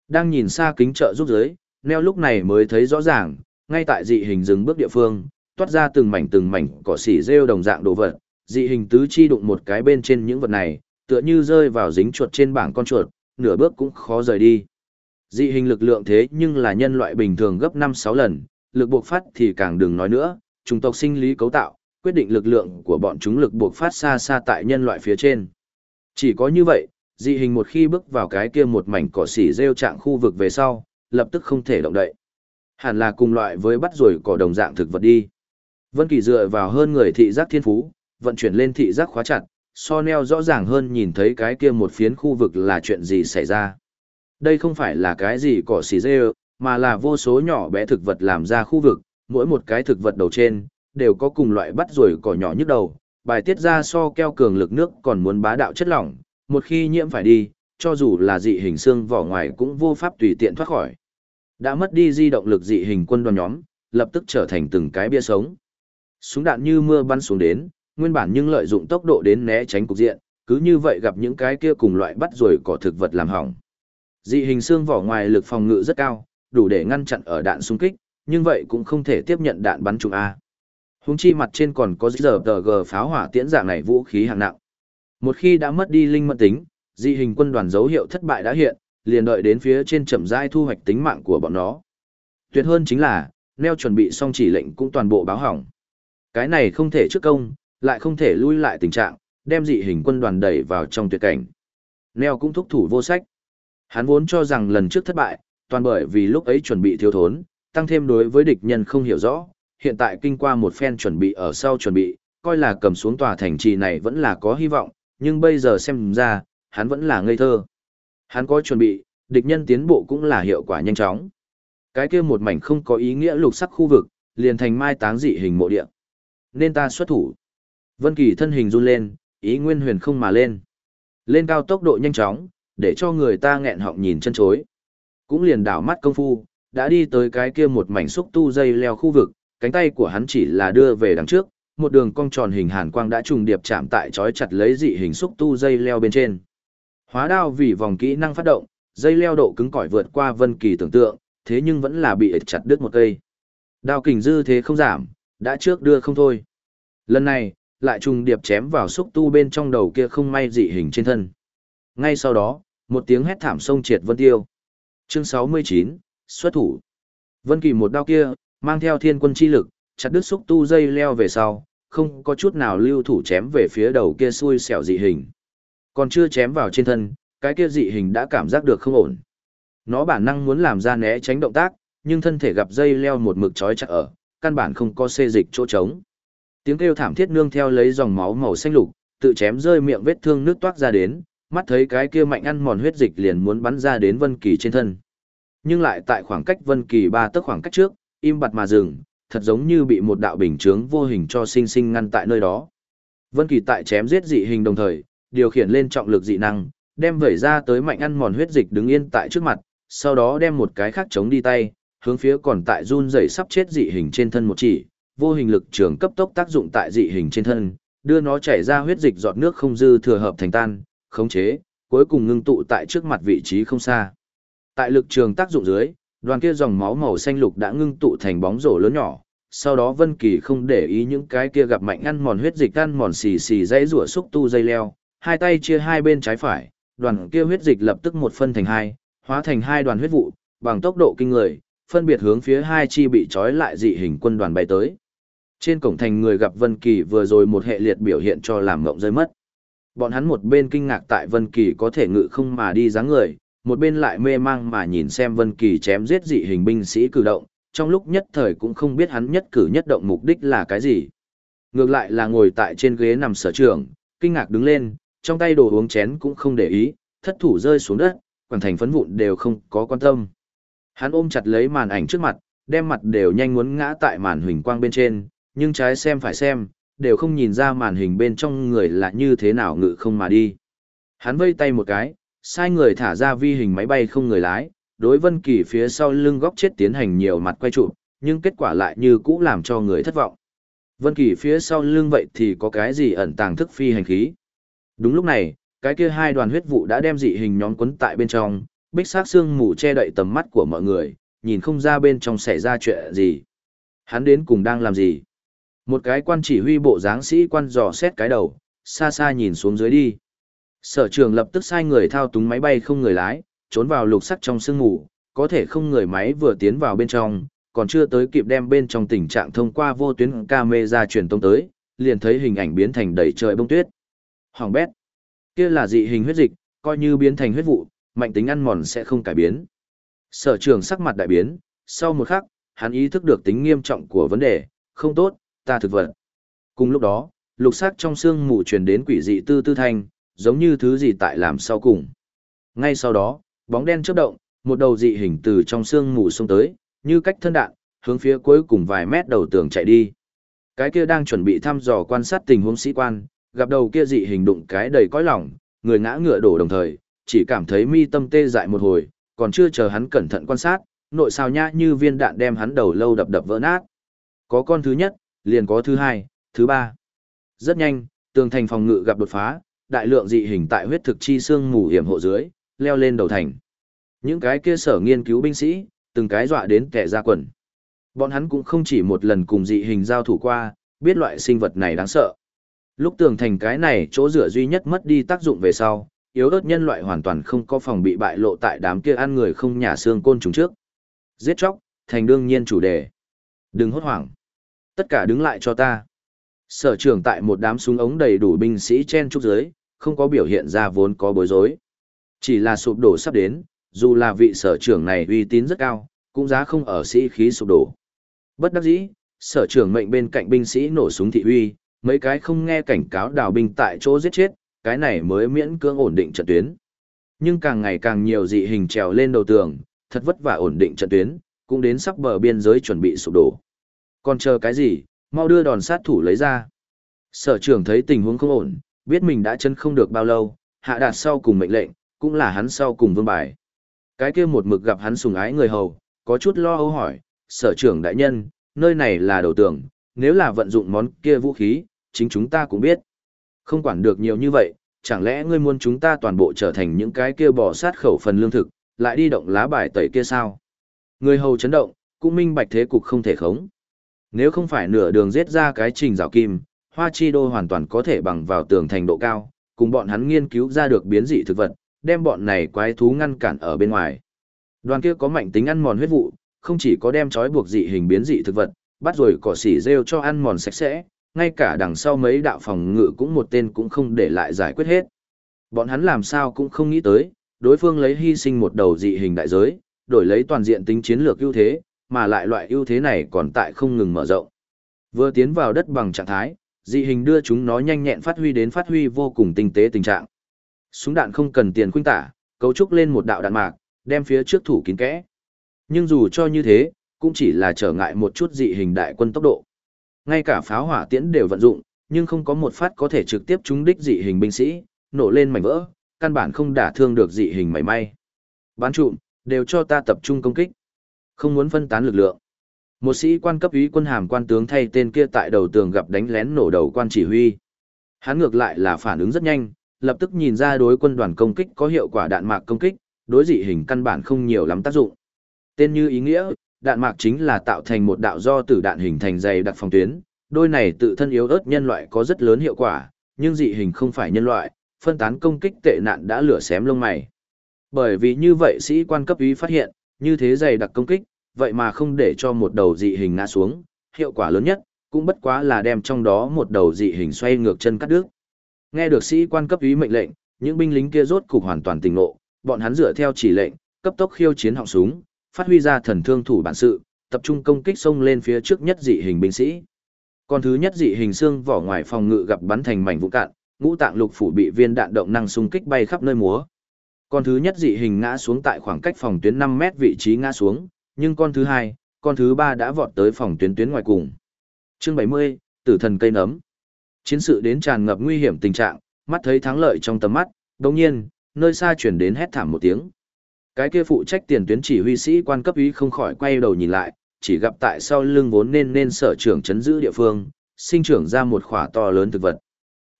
[SPEAKER 1] Đang nhìn xa kính trợ giúp dưới, Neo lúc này mới thấy rõ ràng, ngay tại dị hình dừng bước địa phương, toát ra từng mảnh từng mảnh cỏ xỉ rêu đồng dạng đồ vật, dị hình tứ chi đụng một cái bên trên những vật này, tựa như rơi vào dính chuột trên bảng con chuột, nửa bước cũng khó rời đi. Dị hình lực lượng thế nhưng là nhân loại bình thường gấp 5-6 lần, lực buộc phát thì càng đừng nói nữa, chủng tộc sinh lý cấu tạo, quyết định lực lượng của bọn chúng lực buộc phát xa xa tại nhân loại phía trên. Chỉ có như vậy, dị hình một khi bước vào cái kia một mảnh cỏ xỉ rêu trạng khu vực về sau, lập tức không thể động đậy. Hẳn là cùng loại với bắt rồi cỏ đồng dạng thực vật đi. Vân Kỳ dựa vào hơn người thị giác thiên phú, vận chuyển lên thị giác khóa chặt, so neo rõ ràng hơn nhìn thấy cái kia một phiến khu vực là chuyện gì xảy ra. Đây không phải là cái gì cỏ xì dê, mà là vô số nhỏ bé thực vật làm ra khu vực, mỗi một cái thực vật đầu trên, đều có cùng loại bắt rồi cỏ nhỏ nhức đầu, bài tiết ra so keo cường lực nước còn muốn bá đạo chất lỏng, một khi nhiễm phải đi, cho dù là dị hình xương vỏ ngoài cũng vô pháp tùy tiện thoát khỏi. Đã mất đi di động lực dị hình quân đoàn nhóm, lập tức trở thành từng cái bia sống. Súng đạn như mưa bắn xuống đến, nguyên bản nhưng lợi dụng tốc độ đến né tránh cục diện, cứ như vậy gặp những cái kia cùng loại bắt rồi cỏ thực vật làm hỏng. Dị hình xương vỏ ngoài lực phòng ngự rất cao, đủ để ngăn chặn ở đạn xung kích, nhưng vậy cũng không thể tiếp nhận đạn bắn trúng A. Húng chi mặt trên còn có giờ tờ g pháo hỏa tiễn dạng này vũ khí hạng nặng. Một khi đã mất đi linh mẫn tính, dị hình quân đoàn dấu hiệu thất bại đã hiện, liền đợi đến phía trên chậm rãi thu hoạch tính mạng của bọn nó. Tuyệt hơn chính là, neo chuẩn bị xong chỉ lệnh cũng toàn bộ báo hỏng. Cái này không thể trước công, lại không thể lui lại tình trạng, đem dị hình quân đoàn đẩy vào trong tuyệt cảnh. Neo cũng thúc thủ vô sách. Hắn vốn cho rằng lần trước thất bại, toàn bởi vì lúc ấy chuẩn bị thiếu thốn, tăng thêm đối với địch nhân không hiểu rõ, hiện tại kinh qua một phen chuẩn bị ở sau chuẩn bị, coi là cầm xuống tòa thành trì này vẫn là có hy vọng, nhưng bây giờ xem ra, hắn vẫn là ngây thơ. Hắn có chuẩn bị, địch nhân tiến bộ cũng là hiệu quả nhanh chóng. Cái kia một mảnh không có ý nghĩa lục sắc khu vực, liền thành mai táng dị hình mộ địa. Nên ta xuất thủ. Vân Kỳ thân hình run lên, ý nguyên huyền không mà lên. Lên cao tốc độ nhanh chóng, để cho người ta nghẹn họng nhìn chân chối. Cũng liền đảo mắt công phu, đã đi tới cái kia một mảnh xúc tu dây leo khu vực, cánh tay của hắn chỉ là đưa về đằng trước, một đường cong tròn hình hàn quang đã trùng điệp chạm tại chói chặt lấy dị hình xúc tu dây leo bên trên. Hóa đao vì vòng kỹ năng phát động, dây leo độ cứng cỏi vượt qua Vân Kỳ tưởng tượng, thế nhưng vẫn là bị chặt đứt một cây. Đao kình dư thế không giảm, đã trước đưa không thôi. Lần này, lại trùng điệp chém vào xúc tu bên trong đầu kia không may dị hình trên thân. Ngay sau đó, một tiếng hét thảm sông triệt vân tiêu. Chương 69, xuất thủ. Vân Kỳ một đao kia, mang theo thiên quân chi lực, chặt đứt xúc tu dây leo về sau, không có chút nào lưu thủ chém về phía đầu kia xui xẻo dị hình. Còn chưa chém vào trên thân, cái kia dị hình đã cảm giác được không ổn. Nó bản năng muốn làm ra né tránh động tác, nhưng thân thể gặp dây leo một mực trói chặt ở, căn bản không có xê dịch chỗ trống. Tiếng kêu thảm thiết nương theo lấy dòng máu màu xanh lục, tự chém rơi miệng vết thương nước toát ra đến, mắt thấy cái kia mạnh ăn mòn huyết dịch liền muốn bắn ra đến Vân Kỳ trên thân. Nhưng lại tại khoảng cách Vân Kỳ ba tấc khoảng cách trước, im bặt mà dừng, thật giống như bị một đạo bình chướng vô hình cho sinh sinh ngăn tại nơi đó. Vân Kỳ tại chém giết dị hình đồng thời, điều khiển lên trọng lực dị năng, đem vẩy ra tới mạnh ăn mòn huyết dịch đứng yên tại trước mặt, sau đó đem một cái khác chống đi tay, hướng phía còn tại run rẩy sắp chết dị hình trên thân một chỉ, vô hình lực trường cấp tốc tác dụng tại dị hình trên thân, đưa nó chảy ra huyết dịch giọt nước không dư thừa hợp thành tan, khống chế, cuối cùng ngưng tụ tại trước mặt vị trí không xa. Tại lực trường tác dụng dưới, đoàn kia dòng máu màu xanh lục đã ngưng tụ thành bóng rổ lớn nhỏ, sau đó Vân Kỳ không để ý những cái kia gặp mạnh ăn mòn huyết dịch ăn mòn xì xì dãy rủa xúc tu dây leo, hai tay chia hai bên trái phải, đoàn kia huyết dịch lập tức một phân thành hai, hóa thành hai đoàn huyết vụ, bằng tốc độ kinh người, phân biệt hướng phía hai chi bị trói lại dị hình quân đoàn bay tới. Trên cổng thành người gặp Vân Kỳ vừa rồi một hệ liệt biểu hiện cho làm ngộng rơi mất. Bọn hắn một bên kinh ngạc tại Vân Kỳ có thể ngự không mà đi dáng người, một bên lại mê mang mà nhìn xem Vân Kỳ chém giết dị hình binh sĩ cử động, trong lúc nhất thời cũng không biết hắn nhất cử nhất động mục đích là cái gì. Ngược lại là ngồi tại trên ghế nằm sở trưởng, kinh ngạc đứng lên, trong tay đồ uống chén cũng không để ý, thất thủ rơi xuống đất, quảng thành phấn vụn đều không có quan tâm. Hắn ôm chặt lấy màn ảnh trước mặt, đem mặt đều nhanh muốn ngã tại màn huỳnh quang bên trên, nhưng trái xem phải xem, đều không nhìn ra màn hình bên trong người là như thế nào ngự không mà đi. Hắn vây tay một cái, sai người thả ra vi hình máy bay không người lái, đối Vân Kỳ phía sau lưng góc chết tiến hành nhiều mặt quay chụp, nhưng kết quả lại như cũ làm cho người thất vọng. Vân Kỳ phía sau lưng vậy thì có cái gì ẩn tàng thức phi hành khí. Đúng lúc này, cái kia hai đoàn huyết vụ đã đem dị hình nhóm quấn tại bên trong, bích sắc xương mù che đậy tầm mắt của mọi người, nhìn không ra bên trong xảy ra chuyện gì. Hắn đến cùng đang làm gì? Một cái quan chỉ huy bộ dáng sĩ quan dò xét cái đầu, xa xa nhìn xuống dưới đi. Sở trường lập tức sai người thao túng máy bay không người lái, trốn vào lục sắc trong sương mù, có thể không người máy vừa tiến vào bên trong, còn chưa tới kịp đem bên trong tình trạng thông qua vô tuyến camera truyền tông tới, liền thấy hình ảnh biến thành đầy trời bông tuyết. Hoàng bét. Kia là dị hình huyết dịch, coi như biến thành huyết vụ, mạnh tính ăn mòn sẽ không cải biến. Sở trường sắc mặt đại biến, sau một khắc, hắn ý thức được tính nghiêm trọng của vấn đề, không tốt, ta thực vật. Cùng lúc đó, lục sắc trong xương mù truyền đến quỷ dị tư tư thanh, giống như thứ gì tại làm sau cùng. Ngay sau đó, bóng đen chớp động, một đầu dị hình từ trong xương mù xông tới, như cách thân đạn, hướng phía cuối cùng vài mét đầu tường chạy đi. Cái kia đang chuẩn bị thăm dò quan sát tình huống sĩ quan, gặp đầu kia dị hình đụng cái đầy cõi lòng, người ngã ngựa đổ đồng thời, chỉ cảm thấy mi tâm tê dại một hồi, còn chưa chờ hắn cẩn thận quan sát, nội sao nhã như viên đạn đem hắn đầu lâu đập đập vỡ nát. Có con thứ nhất, liền có thứ hai, thứ ba. Rất nhanh, tường thành phòng ngự gặp đột phá, đại lượng dị hình tại huyết thực chi xương mù hiểm hộ dưới, leo lên đầu thành. Những cái kia sở nghiên cứu binh sĩ, từng cái dọa đến kẻ ra quần. Bọn hắn cũng không chỉ một lần cùng dị hình giao thủ qua, biết loại sinh vật này đáng sợ. Lúc tường thành cái này chỗ rửa duy nhất mất đi tác dụng về sau, yếu ớt nhân loại hoàn toàn không có phòng bị bại lộ tại đám kia ăn người không nhà xương côn trùng trước. Giết chóc, thành đương nhiên chủ đề. Đừng hốt hoảng. Tất cả đứng lại cho ta. Sở trưởng tại một đám súng ống đầy đủ binh sĩ chen trúc dưới, không có biểu hiện ra vốn có bối rối. Chỉ là sụp đổ sắp đến, dù là vị sở trưởng này uy tín rất cao, cũng giá không ở sĩ khí sụp đổ. Bất đắc dĩ, sở trưởng mệnh bên cạnh binh sĩ nổ súng thị uy, mấy cái không nghe cảnh cáo đào binh tại chỗ giết chết, cái này mới miễn cưỡng ổn định trận tuyến. Nhưng càng ngày càng nhiều dị hình trèo lên đầu tường, thật vất vả ổn định trận tuyến, cũng đến sắp bờ biên giới chuẩn bị sụp đổ. Còn chờ cái gì, mau đưa đòn sát thủ lấy ra. Sở trưởng thấy tình huống không ổn, biết mình đã chân không được bao lâu, hạ đạt sau cùng mệnh lệnh, cũng là hắn sau cùng vương bài. Cái kia một mực gặp hắn sùng ái người hầu, có chút lo âu hỏi, sở trưởng đại nhân, nơi này là đầu tường, nếu là vận dụng món kia vũ khí, chính chúng ta cũng biết. Không quản được nhiều như vậy, chẳng lẽ ngươi muốn chúng ta toàn bộ trở thành những cái kia bỏ sát khẩu phần lương thực, lại đi động lá bài tẩy kia sao? Người hầu chấn động, cũng minh bạch thế cục không thể khống. Nếu không phải nửa đường giết ra cái trình rào kim, Hoa Chi Đô hoàn toàn có thể bằng vào tường thành độ cao, cùng bọn hắn nghiên cứu ra được biến dị thực vật, đem bọn này quái thú ngăn cản ở bên ngoài. Đoàn kia có mạnh tính ăn mòn huyết vụ, không chỉ có đem trói buộc dị hình biến dị thực vật, bắt rồi cỏ xỉ rêu cho ăn mòn sạch sẽ, ngay cả đằng sau mấy đạo phòng ngự cũng một tên cũng không để lại giải quyết hết. Bọn hắn làm sao cũng không nghĩ tới, đối phương lấy hy sinh một đầu dị hình đại giới, đổi lấy toàn diện tính chiến lược ưu thế, mà lại loại ưu thế này còn tại không ngừng mở rộng. Vừa tiến vào đất bằng trạng thái, dị hình đưa chúng nó nhanh nhẹn phát huy đến phát huy vô cùng tinh tế tình trạng. Súng đạn không cần tiền khuynh tả, cấu trúc lên một đạo đạn mạc, đem phía trước thủ kín kẽ. Nhưng dù cho như thế, cũng chỉ là trở ngại một chút dị hình đại quân tốc độ. Ngay cả pháo hỏa tiễn đều vận dụng, nhưng không có một phát có thể trực tiếp trúng đích dị hình binh sĩ, nổ lên mảnh vỡ, căn bản không đả thương được dị hình mảy may. Bán trụm, đều cho ta tập trung công kích. Không muốn phân tán lực lượng. Một sĩ quan cấp ý quân hàm quan tướng thay tên kia tại đầu tường gặp đánh lén nổ đầu quan chỉ huy. Hắn ngược lại là phản ứng rất nhanh, lập tức nhìn ra đối quân đoàn công kích có hiệu quả đạn mạc công kích, đối dị hình căn bản không nhiều lắm tác dụng. Tên như ý nghĩa, đạn mạc chính là tạo thành một đạo do tử đạn hình thành dày đặc phòng tuyến, đôi này tự thân yếu ớt nhân loại có rất lớn hiệu quả, nhưng dị hình không phải nhân loại, phân tán công kích tệ nạn đã lửa xém lông mày. Bởi vì như vậy sĩ quan cấp ý phát hiện, như thế dày đặc công kích, vậy mà không để cho một đầu dị hình ngã xuống, hiệu quả lớn nhất, cũng bất quá là đem trong đó một đầu dị hình xoay ngược chân cắt đứt. Nghe được sĩ quan cấp ý mệnh lệnh, những binh lính kia rốt cục hoàn toàn tỉnh ngộ, bọn hắn dựa theo chỉ lệnh, cấp tốc khiêu chiến họng súng, phát huy ra thần thương thủ bản sự, tập trung công kích xông lên phía trước nhất dị hình binh sĩ. Còn thứ nhất dị hình xương vỏ ngoài phòng ngự gặp bắn thành mảnh vụn cạn, ngũ tạng lục phủ bị viên đạn động năng xung kích bay khắp nơi múa. Con thứ nhất dị hình ngã xuống tại khoảng cách phòng tuyến 5 mét vị trí ngã xuống, nhưng con thứ hai, con thứ ba đã vọt tới phòng tuyến tuyến ngoài cùng. Chương 70, Tử thần cây nấm. Chiến sự đến tràn ngập nguy hiểm tình trạng, mắt thấy thắng lợi trong tầm mắt, đồng nhiên, nơi xa chuyển đến hét thảm một tiếng. Cái kia phụ trách tiền tuyến chỉ huy sĩ quan cấp ý không khỏi quay đầu nhìn lại, chỉ gặp tại sau lưng vốn nên nên sở trưởng chấn giữ địa phương, sinh trưởng ra một khỏa to lớn thực vật.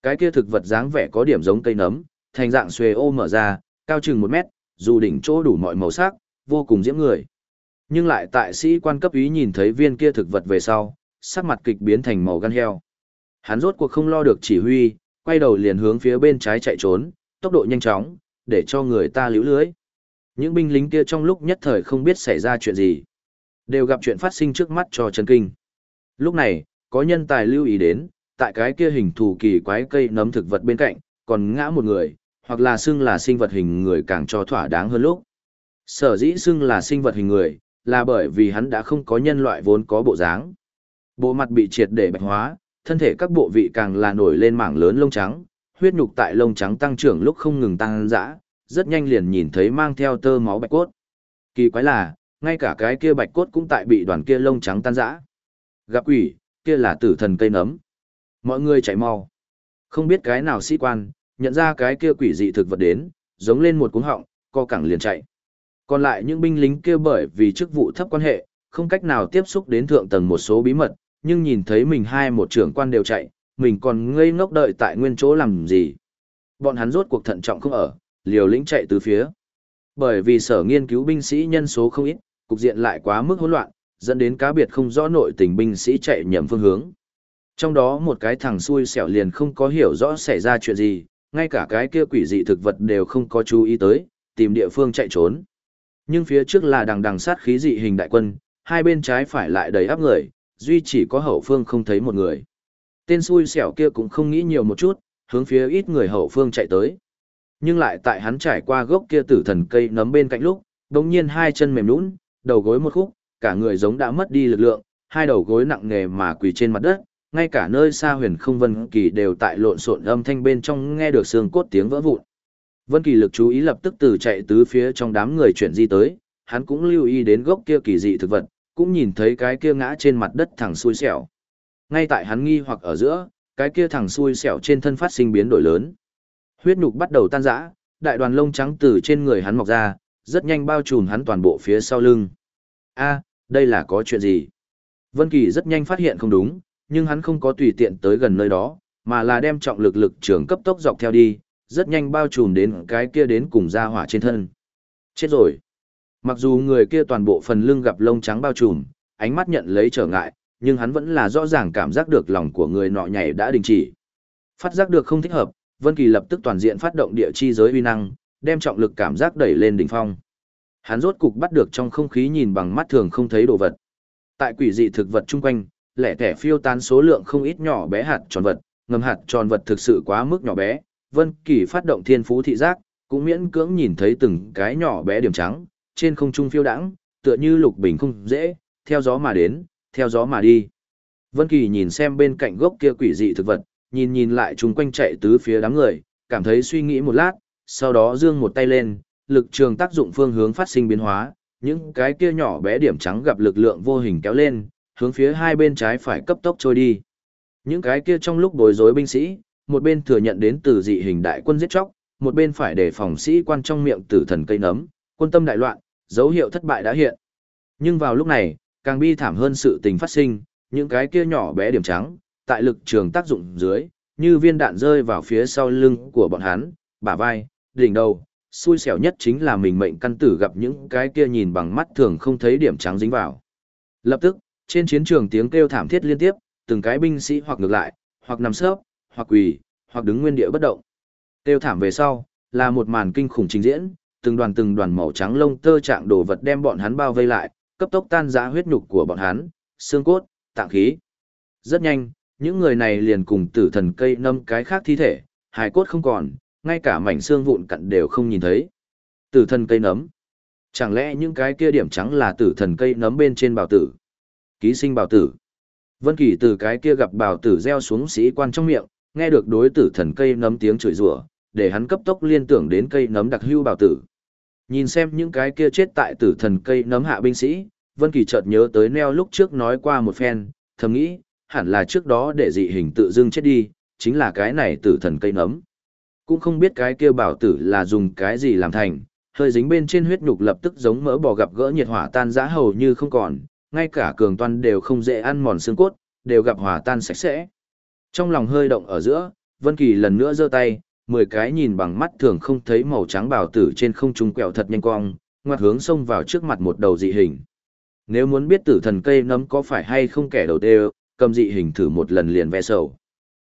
[SPEAKER 1] Cái kia thực vật dáng vẻ có điểm giống cây nấm, thành dạng xuề ô mở ra, cao chừng một mét, dù đỉnh chỗ đủ mọi màu sắc, vô cùng diễm người. Nhưng lại tại sĩ quan cấp ý nhìn thấy viên kia thực vật về sau, sắc mặt kịch biến thành màu gan heo. Hắn rốt cuộc không lo được chỉ huy, quay đầu liền hướng phía bên trái chạy trốn, tốc độ nhanh chóng, để cho người ta liễu lưới. Những binh lính kia trong lúc nhất thời không biết xảy ra chuyện gì. Đều gặp chuyện phát sinh trước mắt cho chân kinh. Lúc này, có nhân tài lưu ý đến, tại cái kia hình thù kỳ quái cây nấm thực vật bên cạnh, còn ngã một người, hoặc là xưng là sinh vật hình người càng cho thỏa đáng hơn lúc. Sở dĩ xưng là sinh vật hình người, là bởi vì hắn đã không có nhân loại vốn có bộ dáng. Bộ mặt bị triệt để bạch hóa, thân thể các bộ vị càng là nổi lên mảng lớn lông trắng, huyết nhục tại lông trắng tăng trưởng lúc không ngừng tăng dã, rất nhanh liền nhìn thấy mang theo tơ máu bạch cốt. Kỳ quái là, ngay cả cái kia bạch cốt cũng tại bị đoàn kia lông trắng tan dã. Gặp quỷ, kia là tử thần cây nấm. Mọi người chạy mau. Không biết cái nào sĩ quan, nhận ra cái kia quỷ dị thực vật đến, giống lên một cuống họng, co cẳng liền chạy. Còn lại những binh lính kia bởi vì chức vụ thấp quan hệ, không cách nào tiếp xúc đến thượng tầng một số bí mật, nhưng nhìn thấy mình hai một trưởng quan đều chạy, mình còn ngây ngốc đợi tại nguyên chỗ làm gì. Bọn hắn rốt cuộc thận trọng không ở, liều lĩnh chạy từ phía. Bởi vì sở nghiên cứu binh sĩ nhân số không ít, cục diện lại quá mức hỗn loạn, dẫn đến cá biệt không rõ nội tình binh sĩ chạy nhầm phương hướng. Trong đó một cái thằng xui xẻo liền không có hiểu rõ xảy ra chuyện gì, ngay cả cái kia quỷ dị thực vật đều không có chú ý tới, tìm địa phương chạy trốn. Nhưng phía trước là đằng đằng sát khí dị hình đại quân, hai bên trái phải lại đầy áp người, duy chỉ có hậu phương không thấy một người. Tên xui xẻo kia cũng không nghĩ nhiều một chút, hướng phía ít người hậu phương chạy tới. Nhưng lại tại hắn trải qua gốc kia tử thần cây nấm bên cạnh lúc, đồng nhiên hai chân mềm nũng, đầu gối một khúc, cả người giống đã mất đi lực lượng, hai đầu gối nặng nề mà quỳ trên mặt đất, ngay cả nơi xa huyền không vân kỳ đều tại lộn xộn âm thanh bên trong nghe được xương cốt tiếng vỡ vụn. Vân Kỳ lực chú ý lập tức từ chạy tứ phía trong đám người chuyển di tới, hắn cũng lưu ý đến gốc kia kỳ dị thực vật, cũng nhìn thấy cái kia ngã trên mặt đất thẳng xui xẻo. Ngay tại hắn nghi hoặc ở giữa, cái kia thẳng xui xẻo trên thân phát sinh biến đổi lớn. Huyết nhục bắt đầu tan rã, đại đoàn lông trắng từ trên người hắn mọc ra, rất nhanh bao trùm hắn toàn bộ phía sau lưng. A, đây là có chuyện gì? Vân Kỳ rất nhanh phát hiện không đúng, nhưng hắn không có tùy tiện tới gần nơi đó, mà là đem trọng lực lực trường cấp tốc dọc theo đi, rất nhanh bao trùm đến cái kia đến cùng ra hỏa trên thân. Chết rồi. Mặc dù người kia toàn bộ phần lưng gặp lông trắng bao trùm, ánh mắt nhận lấy trở ngại, nhưng hắn vẫn là rõ ràng cảm giác được lòng của người nọ nhảy đã đình chỉ. Phát giác được không thích hợp, Vân Kỳ lập tức toàn diện phát động địa chi giới uy năng, đem trọng lực cảm giác đẩy lên đỉnh phong. Hắn rốt cục bắt được trong không khí nhìn bằng mắt thường không thấy đồ vật. Tại quỷ dị thực vật chung quanh, lẻ tẻ phiêu tán số lượng không ít nhỏ bé hạt tròn vật, ngầm hạt tròn vật thực sự quá mức nhỏ bé, Vân Kỳ phát động thiên phú thị giác, cũng miễn cưỡng nhìn thấy từng cái nhỏ bé điểm trắng, trên không trung phiêu đãng, tựa như lục bình không dễ, theo gió mà đến, theo gió mà đi. Vân Kỳ nhìn xem bên cạnh gốc kia quỷ dị thực vật, nhìn nhìn lại chúng quanh chạy tứ phía đám người, cảm thấy suy nghĩ một lát, sau đó giương một tay lên, lực trường tác dụng phương hướng phát sinh biến hóa, những cái kia nhỏ bé điểm trắng gặp lực lượng vô hình kéo lên, hướng phía hai bên trái phải cấp tốc trôi đi. Những cái kia trong lúc bối rối binh sĩ, một bên thừa nhận đến từ dị hình đại quân giết chóc, một bên phải đề phòng sĩ quan trong miệng tử thần cây nấm, quân tâm đại loạn, dấu hiệu thất bại đã hiện. Nhưng vào lúc này, càng bi thảm hơn sự tình phát sinh, những cái kia nhỏ bé điểm trắng, tại lực trường tác dụng dưới, như viên đạn rơi vào phía sau lưng của bọn hắn, bả vai, đỉnh đầu, xui xẻo nhất chính là mình mệnh căn tử gặp những cái kia nhìn bằng mắt thường không thấy điểm trắng dính vào. Lập tức, trên chiến trường tiếng kêu thảm thiết liên tiếp, từng cái binh sĩ hoặc ngược lại, hoặc nằm sấp, hoặc quỳ, hoặc đứng nguyên địa bất động. Tiêu thảm về sau, là một màn kinh khủng trình diễn, từng đoàn từng đoàn màu trắng lông tơ trạng đồ vật đem bọn hắn bao vây lại, cấp tốc tan rã huyết nhục của bọn hắn, xương cốt, tạng khí. Rất nhanh, những người này liền cùng tử thần cây nâm cái khác thi thể, hài cốt không còn, ngay cả mảnh xương vụn cặn đều không nhìn thấy. Tử thần cây nấm. Chẳng lẽ những cái kia điểm trắng là tử thần cây nấm bên trên bào tử? Ký sinh bào tử. Vân Kỳ từ cái kia gặp bào tử gieo xuống sĩ quan trong miệng, nghe được đối tử thần cây nấm tiếng chửi rủa, để hắn cấp tốc liên tưởng đến cây nấm đặc hữu bảo tử. Nhìn xem những cái kia chết tại tử thần cây nấm hạ binh sĩ, Vân Kỳ chợt nhớ tới neo lúc trước nói qua một phen, thầm nghĩ, hẳn là trước đó để dị hình tự dưng chết đi, chính là cái này tử thần cây nấm. Cũng không biết cái kia bảo tử là dùng cái gì làm thành, hơi dính bên trên huyết nhục lập tức giống mỡ bò gặp gỡ nhiệt hỏa tan rã hầu như không còn, ngay cả cường toan đều không dễ ăn mòn xương cốt, đều gặp hỏa tan sạch sẽ. Trong lòng hơi động ở giữa, Vân Kỳ lần nữa giơ tay, mười cái nhìn bằng mắt thường không thấy màu trắng bảo tử trên không trung quẹo thật nhanh cong, ngoặt hướng xông vào trước mặt một đầu dị hình. Nếu muốn biết tử thần cây nấm có phải hay không kẻ đầu tê, cầm dị hình thử một lần liền ve sầu.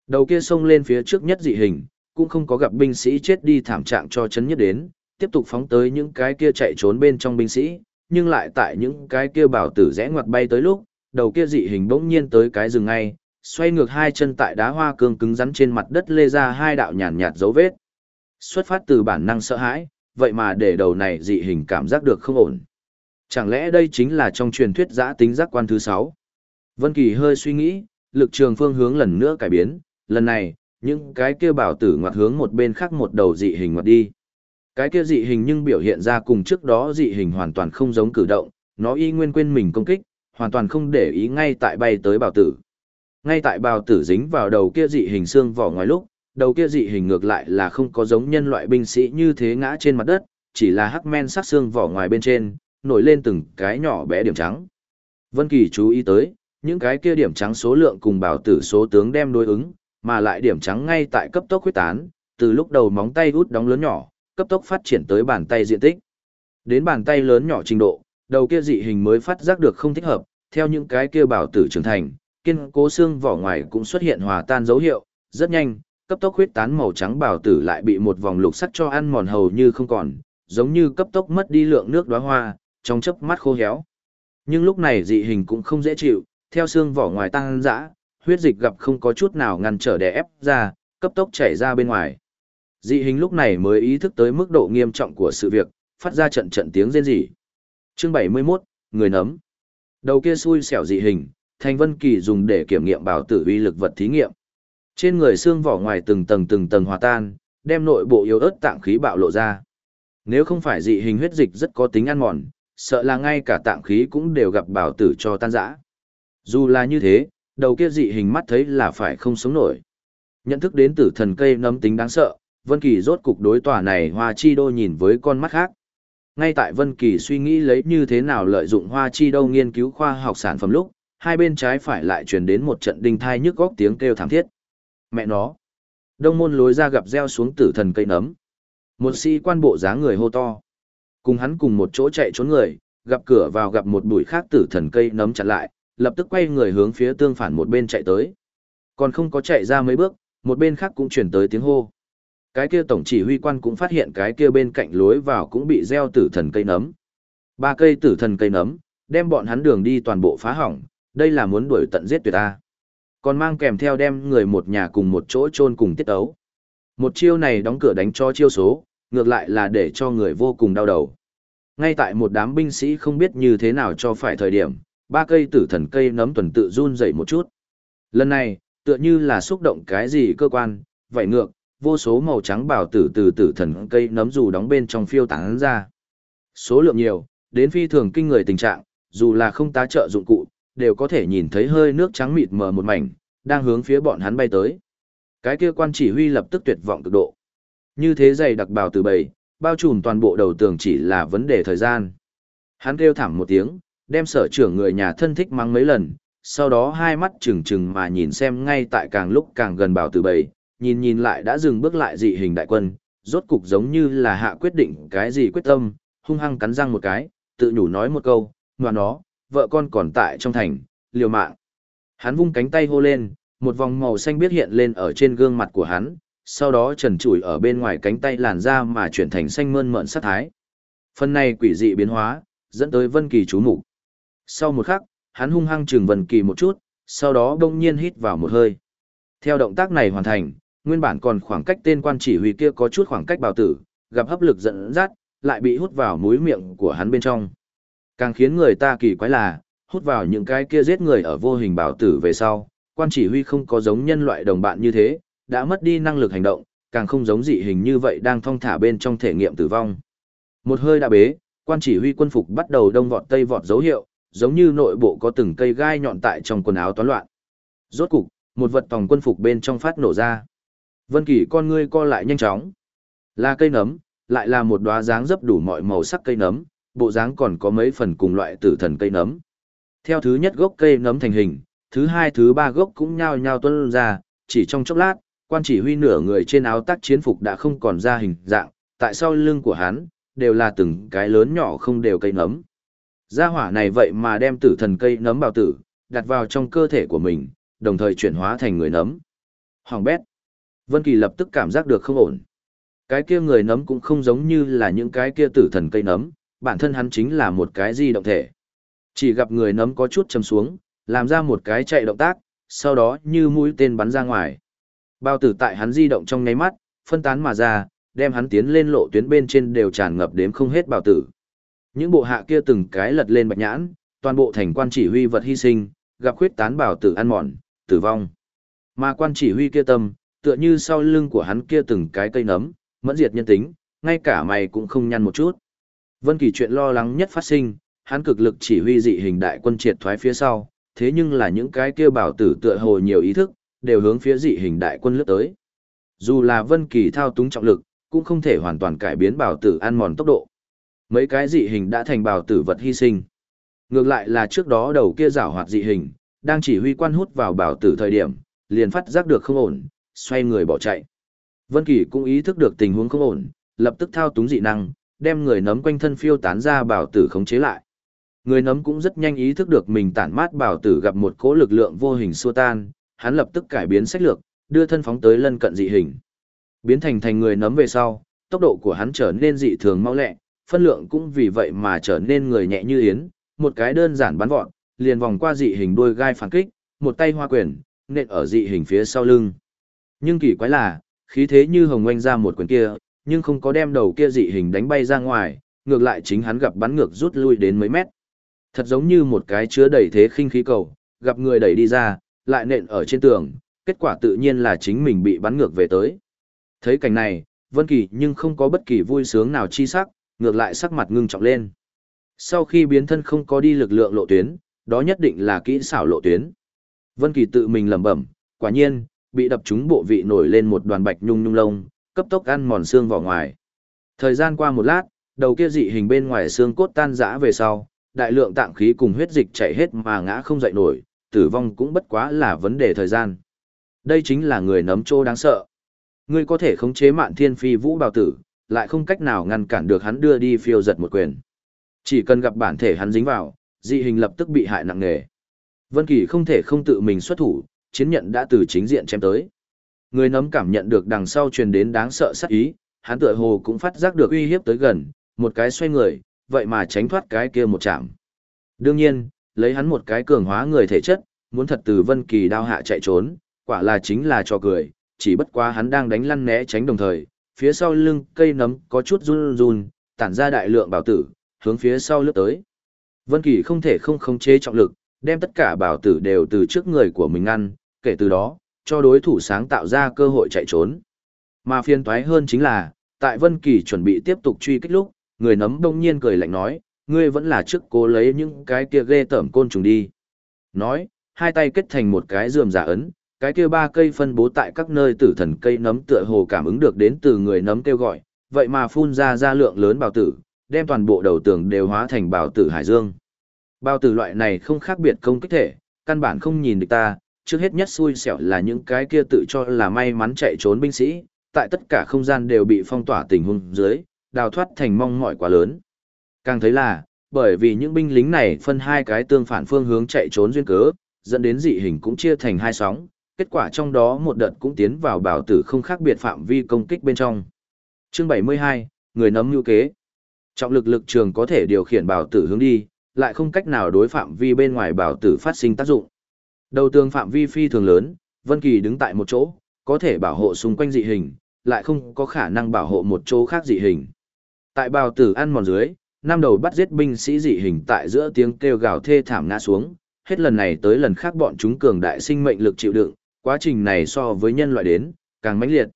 [SPEAKER 1] Đầu kia xông lên phía trước nhất dị hình, cũng không có gặp binh sĩ chết đi thảm trạng cho chấn nhất đến, tiếp tục phóng tới những cái kia chạy trốn bên trong binh sĩ, nhưng lại tại những cái kia bảo tử rẽ ngoặt bay tới lúc, đầu kia dị hình bỗng nhiên tới cái rừng ngay, xoay ngược hai chân tại đá hoa cương cứng rắn trên mặt đất lê ra hai đạo nhàn nhạt dấu vết. Xuất phát từ bản năng sợ hãi, vậy mà để đầu này dị hình cảm giác được không ổn. Chẳng lẽ đây chính là trong truyền thuyết giã tính giác quan thứ sáu? Vân Kỳ hơi suy nghĩ, lực trường phương hướng lần nữa cải biến, lần này, những cái kia bảo tử ngoặt hướng một bên khác một đầu dị hình ngoặt đi. Cái kia dị hình nhưng biểu hiện ra cùng trước đó dị hình hoàn toàn không giống cử động, nó y nguyên quên mình công kích, hoàn toàn không để ý ngay tại bay tới bảo tử. Ngay tại bào tử dính vào đầu kia dị hình xương vỏ ngoài lúc, đầu kia dị hình ngược lại là không có giống nhân loại binh sĩ như thế ngã trên mặt đất, chỉ là hắc men sắc xương vỏ ngoài bên trên, nổi lên từng cái nhỏ bé điểm trắng. Vân Kỳ chú ý tới, những cái kia điểm trắng số lượng cùng bào tử số tướng đem đối ứng, mà lại điểm trắng ngay tại cấp tốc huyết tán, từ lúc đầu móng tay út đóng lớn nhỏ, cấp tốc phát triển tới bàn tay diện tích. Đến bàn tay lớn nhỏ trình độ, đầu kia dị hình mới phát giác được không thích hợp, theo những cái kia bảo tử trưởng thành, kiên cố xương vỏ ngoài cũng xuất hiện hòa tan dấu hiệu, rất nhanh, cấp tốc huyết tán màu trắng bảo tử lại bị một vòng lục sắt cho ăn mòn hầu như không còn, giống như cấp tốc mất đi lượng nước đóa hoa, trong chớp mắt khô héo. Nhưng lúc này dị hình cũng không dễ chịu, theo xương vỏ ngoài tăng dã, huyết dịch gặp không có chút nào ngăn trở đè ép ra, cấp tốc chảy ra bên ngoài. Dị hình lúc này mới ý thức tới mức độ nghiêm trọng của sự việc, phát ra trận trận tiếng rên rỉ. Chương 71, người nấm. Đầu kia xui xẻo dị hình, Thành Vân Kỳ dùng để kiểm nghiệm bảo tử uy lực vật thí nghiệm. Trên người xương vỏ ngoài từng tầng từng tầng hòa tan, đem nội bộ yếu ớt tạng khí bạo lộ ra. Nếu không phải dị hình huyết dịch rất có tính ăn mòn, sợ là ngay cả tạng khí cũng đều gặp bảo tử cho tan rã. Dù là như thế, đầu kia dị hình mắt thấy là phải không sống nổi. Nhận thức đến tử thần cây nấm tính đáng sợ, Vân Kỳ rốt cục đối tòa này Hoa Chi Đô nhìn với con mắt khác. Ngay tại Vân Kỳ suy nghĩ lấy như thế nào lợi dụng Hoa Chi Đô nghiên cứu khoa học sản phẩm lúc, hai bên trái phải lại truyền đến một trận đinh thai nhức góc tiếng kêu thảm thiết. Mẹ nó! Đông môn lối ra gặp gieo xuống tử thần cây nấm. Một sĩ quan bộ dáng người hô to. Cùng hắn cùng một chỗ chạy trốn người, gặp cửa vào gặp một bụi khác tử thần cây nấm chặn lại, lập tức quay người hướng phía tương phản một bên chạy tới. Còn không có chạy ra mấy bước, một bên khác cũng chuyển tới tiếng hô. Cái kia tổng chỉ huy quan cũng phát hiện cái kia bên cạnh lối vào cũng bị gieo tử thần cây nấm. Ba cây tử thần cây nấm, đem bọn hắn đường đi toàn bộ phá hỏng, đây là muốn đuổi tận giết tuyệt ta. Còn mang kèm theo đem người một nhà cùng một chỗ chôn cùng tiết ấu. Một chiêu này đóng cửa đánh cho chiêu số, ngược lại là để cho người vô cùng đau đầu. Ngay tại một đám binh sĩ không biết như thế nào cho phải thời điểm, ba cây tử thần cây nấm tuần tự run dậy một chút. Lần này, tựa như là xúc động cái gì cơ quan, vậy ngược, vô số màu trắng bảo tử từ tử thần cây nấm dù đóng bên trong phiêu tán ra. Số lượng nhiều, đến phi thường kinh người tình trạng, dù là không tá trợ dụng cụ, đều có thể nhìn thấy hơi nước trắng mịt mờ một mảnh, đang hướng phía bọn hắn bay tới. Cái kia quan chỉ huy lập tức tuyệt vọng cực độ. Như thế dày đặc bào từ bầy, bao trùm toàn bộ đầu tường chỉ là vấn đề thời gian. Hắn kêu thảm một tiếng, đem sở trưởng người nhà thân thích mắng mấy lần, sau đó hai mắt trừng trừng mà nhìn xem ngay tại càng lúc càng gần bào từ bầy, nhìn nhìn lại đã dừng bước lại dị hình đại quân, rốt cục giống như là hạ quyết định cái gì quyết tâm, hung hăng cắn răng một cái, tự nhủ nói một câu, ngoan nó, vợ con còn tại trong thành, liều mạng. Hắn vung cánh tay hô lên, một vòng màu xanh biết hiện lên ở trên gương mặt của hắn, sau đó trần trụi ở bên ngoài cánh tay làn ra mà chuyển thành xanh mơn mởn sát thái. Phần này quỷ dị biến hóa, dẫn tới Vân Kỳ chú mục. Sau một khắc, hắn hung hăng trừng Vân Kỳ một chút, sau đó bỗng nhiên hít vào một hơi. Theo động tác này hoàn thành, nguyên bản còn khoảng cách tên quan chỉ huy kia có chút khoảng cách bào tử, gặp hấp lực giận dắt, lại bị hút vào mũi miệng của hắn bên trong. Càng khiến người ta kỳ quái là, hút vào những cái kia giết người ở vô hình bảo tử về sau, quan chỉ huy không có giống nhân loại đồng bạn như thế, đã mất đi năng lực hành động, càng không giống dị hình như vậy đang thong thả bên trong thể nghiệm tử vong. Một hơi đã bế, quan chỉ huy quân phục bắt đầu đông vọt tây vọt dấu hiệu, giống như nội bộ có từng cây gai nhọn tại trong quần áo toán loạn. Rốt cục, một vật tòng quân phục bên trong phát nổ ra. Vân Kỳ con ngươi co lại nhanh chóng. Là cây nấm, lại là một đóa dáng dấp đủ mọi màu sắc cây nấm, bộ dáng còn có mấy phần cùng loại tử thần cây nấm. Theo thứ nhất gốc cây nấm thành hình, thứ hai thứ ba gốc cũng nhao nhao tuôn ra, chỉ trong chốc lát, quan chỉ huy nửa người trên áo tác chiến phục đã không còn ra hình dạng, tại sau lưng của hắn, đều là từng cái lớn nhỏ không đều cây nấm. Gia hỏa này vậy mà đem tử thần cây nấm bào tử, đặt vào trong cơ thể của mình, đồng thời chuyển hóa thành người nấm. Hoàng bét. Vân Kỳ lập tức cảm giác được không ổn. Cái kia người nấm cũng không giống như là những cái kia tử thần cây nấm, bản thân hắn chính là một cái di động thể. Chỉ gặp người nấm có chút chầm xuống, làm ra một cái chạy động tác, sau đó như mũi tên bắn ra ngoài. Bao tử tại hắn di động trong nháy mắt, phân tán mà ra, đem hắn tiến lên lộ tuyến bên trên đều tràn ngập đếm không hết bao tử. Những bộ hạ kia từng cái lật lên bạch nhãn, toàn bộ thành quan chỉ huy vật hy sinh, gặp khuyết tán bao tử ăn mòn, tử vong. Mà quan chỉ huy kia tâm, tựa như sau lưng của hắn kia từng cái cây nấm, mẫn diệt nhân tính, ngay cả mày cũng không nhăn một chút. Vân Kỳ chuyện lo lắng nhất phát sinh, hắn cực lực chỉ huy dị hình đại quân triệt thoái phía sau, thế nhưng là những cái kia bảo tử tựa hồ nhiều ý thức, đều hướng phía dị hình đại quân lướt tới. Dù là Vân Kỳ thao túng trọng lực, cũng không thể hoàn toàn cải biến bảo tử ăn mòn tốc độ. Mấy cái dị hình đã thành bảo tử vật hy sinh. Ngược lại là trước đó đầu kia giảo hoạt dị hình, đang chỉ huy quan hút vào bảo tử thời điểm, liền phát giác được không ổn, xoay người bỏ chạy. Vân Kỳ cũng ý thức được tình huống không ổn, lập tức thao túng dị năng, đem người nấm quanh thân phiêu tán ra bảo tử khống chế lại. Người nấm cũng rất nhanh ý thức được mình tản mát bảo tử gặp một cỗ lực lượng vô hình xua tan, hắn lập tức cải biến sách lược, đưa thân phóng tới lân cận dị hình. Biến thành thành người nấm về sau, tốc độ của hắn trở nên dị thường mau lẹ, phân lượng cũng vì vậy mà trở nên người nhẹ như yến, một cái đơn giản bắn vọt, liền vòng qua dị hình đuôi gai phản kích, một tay hoa quyền, nện ở dị hình phía sau lưng. Nhưng kỳ quái là, khí thế như hồng oanh ra một quyền kia, nhưng không có đem đầu kia dị hình đánh bay ra ngoài, ngược lại chính hắn gặp bắn ngược rút lui đến mấy mét. Thật giống như một cái chứa đầy thế khinh khí cầu, gặp người đẩy đi ra, lại nện ở trên tường, kết quả tự nhiên là chính mình bị bắn ngược về tới. Thấy cảnh này, Vân Kỳ nhưng không có bất kỳ vui sướng nào chi sắc, ngược lại sắc mặt ngưng trọng lên. Sau khi biến thân không có đi lực lượng lộ tuyến, đó nhất định là kỹ xảo lộ tuyến. Vân Kỳ tự mình lẩm bẩm, quả nhiên, bị đập trúng bộ vị nổi lên một đoàn bạch nhung nhung lông, cấp tốc ăn mòn xương vỏ ngoài. Thời gian qua một lát, đầu kia dị hình bên ngoài xương cốt tan rã về sau, đại lượng tạng khí cùng huyết dịch chảy hết mà ngã không dậy nổi, tử vong cũng bất quá là vấn đề thời gian. Đây chính là người nấm trô đáng sợ. Ngươi có thể khống chế mạn thiên phi vũ bào tử, lại không cách nào ngăn cản được hắn đưa đi phiêu giật một quyền. Chỉ cần gặp bản thể hắn dính vào, dị hình lập tức bị hại nặng nề. Vân Kỳ không thể không tự mình xuất thủ, chiến nhận đã từ chính diện chém tới. Người nấm cảm nhận được đằng sau truyền đến đáng sợ sát ý, hắn tựa hồ cũng phát giác được uy hiếp tới gần, một cái xoay người, vậy mà tránh thoát cái kia một chạm. Đương nhiên, lấy hắn một cái cường hóa người thể chất, muốn thật từ Vân Kỳ đao hạ chạy trốn, quả là chính là cho cười, chỉ bất quá hắn đang đánh lăn né tránh đồng thời, phía sau lưng cây nấm có chút run run, tản ra đại lượng bảo tử, hướng phía sau lướt tới. Vân Kỳ không thể không khống chế trọng lực, đem tất cả bảo tử đều từ trước người của mình ngăn, kể từ đó, cho đối thủ sáng tạo ra cơ hội chạy trốn. Mà phiền toái hơn chính là, tại Vân Kỳ chuẩn bị tiếp tục truy kích lúc, người nấm đông nhiên cười lạnh nói, ngươi vẫn là trước cố lấy những cái kia ghê tởm côn trùng đi. Nói, hai tay kết thành một cái rườm giả ấn, cái kia ba cây phân bố tại các nơi tử thần cây nấm tựa hồ cảm ứng được đến từ người nấm kêu gọi, vậy mà phun ra ra lượng lớn bào tử, đem toàn bộ đầu tường đều hóa thành bào tử hải dương. Bào tử loại này không khác biệt công kích thể, căn bản không nhìn được ta, trước hết nhất xui xẻo là những cái kia tự cho là may mắn chạy trốn binh sĩ, tại tất cả không gian đều bị phong tỏa tình huống dưới, đào thoát thành mong mỏi quá lớn. Càng thấy là, bởi vì những binh lính này phân hai cái tương phản phương hướng chạy trốn duyên cớ, dẫn đến dị hình cũng chia thành hai sóng, kết quả trong đó một đợt cũng tiến vào bảo tử không khác biệt phạm vi công kích bên trong. Chương 72, người nấm nhu kế. Trọng lực lực trường có thể điều khiển bảo tử hướng đi, lại không cách nào đối phạm vi bên ngoài bảo tử phát sinh tác dụng. Đầu tường phạm vi phi thường lớn, Vân Kỳ đứng tại một chỗ, có thể bảo hộ xung quanh dị hình, lại không có khả năng bảo hộ một chỗ khác dị hình. Tại bào tử ăn mòn dưới, năm đầu bắt giết binh sĩ dị hình tại giữa tiếng kêu gào thê thảm ngã xuống, hết lần này tới lần khác bọn chúng cường đại sinh mệnh lực chịu đựng, quá trình này so với nhân loại đến, càng mãnh liệt.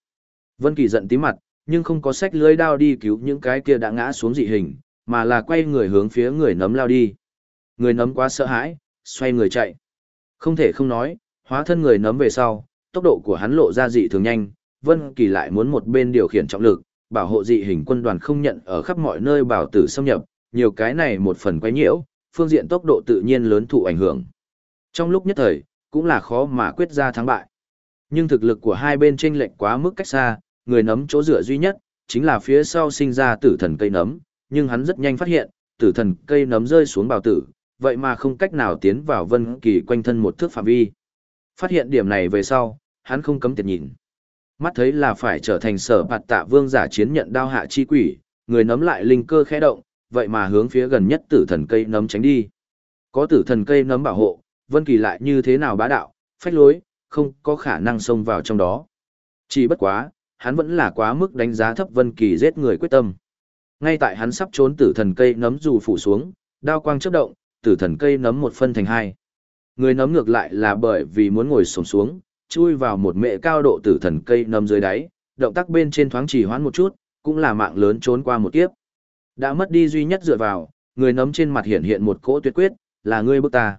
[SPEAKER 1] Vân Kỳ giận tím mặt, nhưng không có sách lưới đao đi cứu những cái kia đã ngã xuống dị hình, mà là quay người hướng phía người nấm lao đi. Người nấm quá sợ hãi, xoay người chạy. Không thể không nói, hóa thân người nấm về sau, tốc độ của hắn lộ ra dị thường nhanh, Vân Kỳ lại muốn một bên điều khiển trọng lực, bảo hộ dị hình quân đoàn không nhận ở khắp mọi nơi bảo tử xâm nhập, nhiều cái này một phần quấy nhiễu, phương diện tốc độ tự nhiên lớn thụ ảnh hưởng. Trong lúc nhất thời, cũng là khó mà quyết ra thắng bại. Nhưng thực lực của hai bên chênh lệch quá mức cách xa, người nấm chỗ dựa duy nhất, chính là phía sau sinh ra tử thần cây nấm, nhưng hắn rất nhanh phát hiện, tử thần cây nấm rơi xuống bào tử, vậy mà không cách nào tiến vào vân kỳ quanh thân một thước phạm vi. Phát hiện điểm này về sau, hắn không cấm tiệt nhìn. Mắt thấy là phải trở thành sở bạt tạ vương giả chiến nhận đao hạ chi quỷ, người nấm lại linh cơ khẽ động, vậy mà hướng phía gần nhất tử thần cây nấm tránh đi. Có tử thần cây nấm bảo hộ, Vân Kỳ lại như thế nào bá đạo, phách lối, không có khả năng xông vào trong đó. Chỉ bất quá, hắn vẫn là quá mức đánh giá thấp Vân Kỳ giết người quyết tâm. Ngay tại hắn sắp trốn tử thần cây nấm dù phủ xuống, đao quang chớp động, tử thần cây nấm một phân thành hai. Người nấm ngược lại là bởi vì muốn ngồi xổm xuống, chui vào một mệ cao độ tử thần cây nấm dưới đáy, động tác bên trên thoáng chỉ hoãn một chút, cũng là mạng lớn trốn qua một kiếp. Đã mất đi duy nhất dựa vào, người nấm trên mặt hiện hiện một cỗ tuyệt quyết, là ngươi bước ta.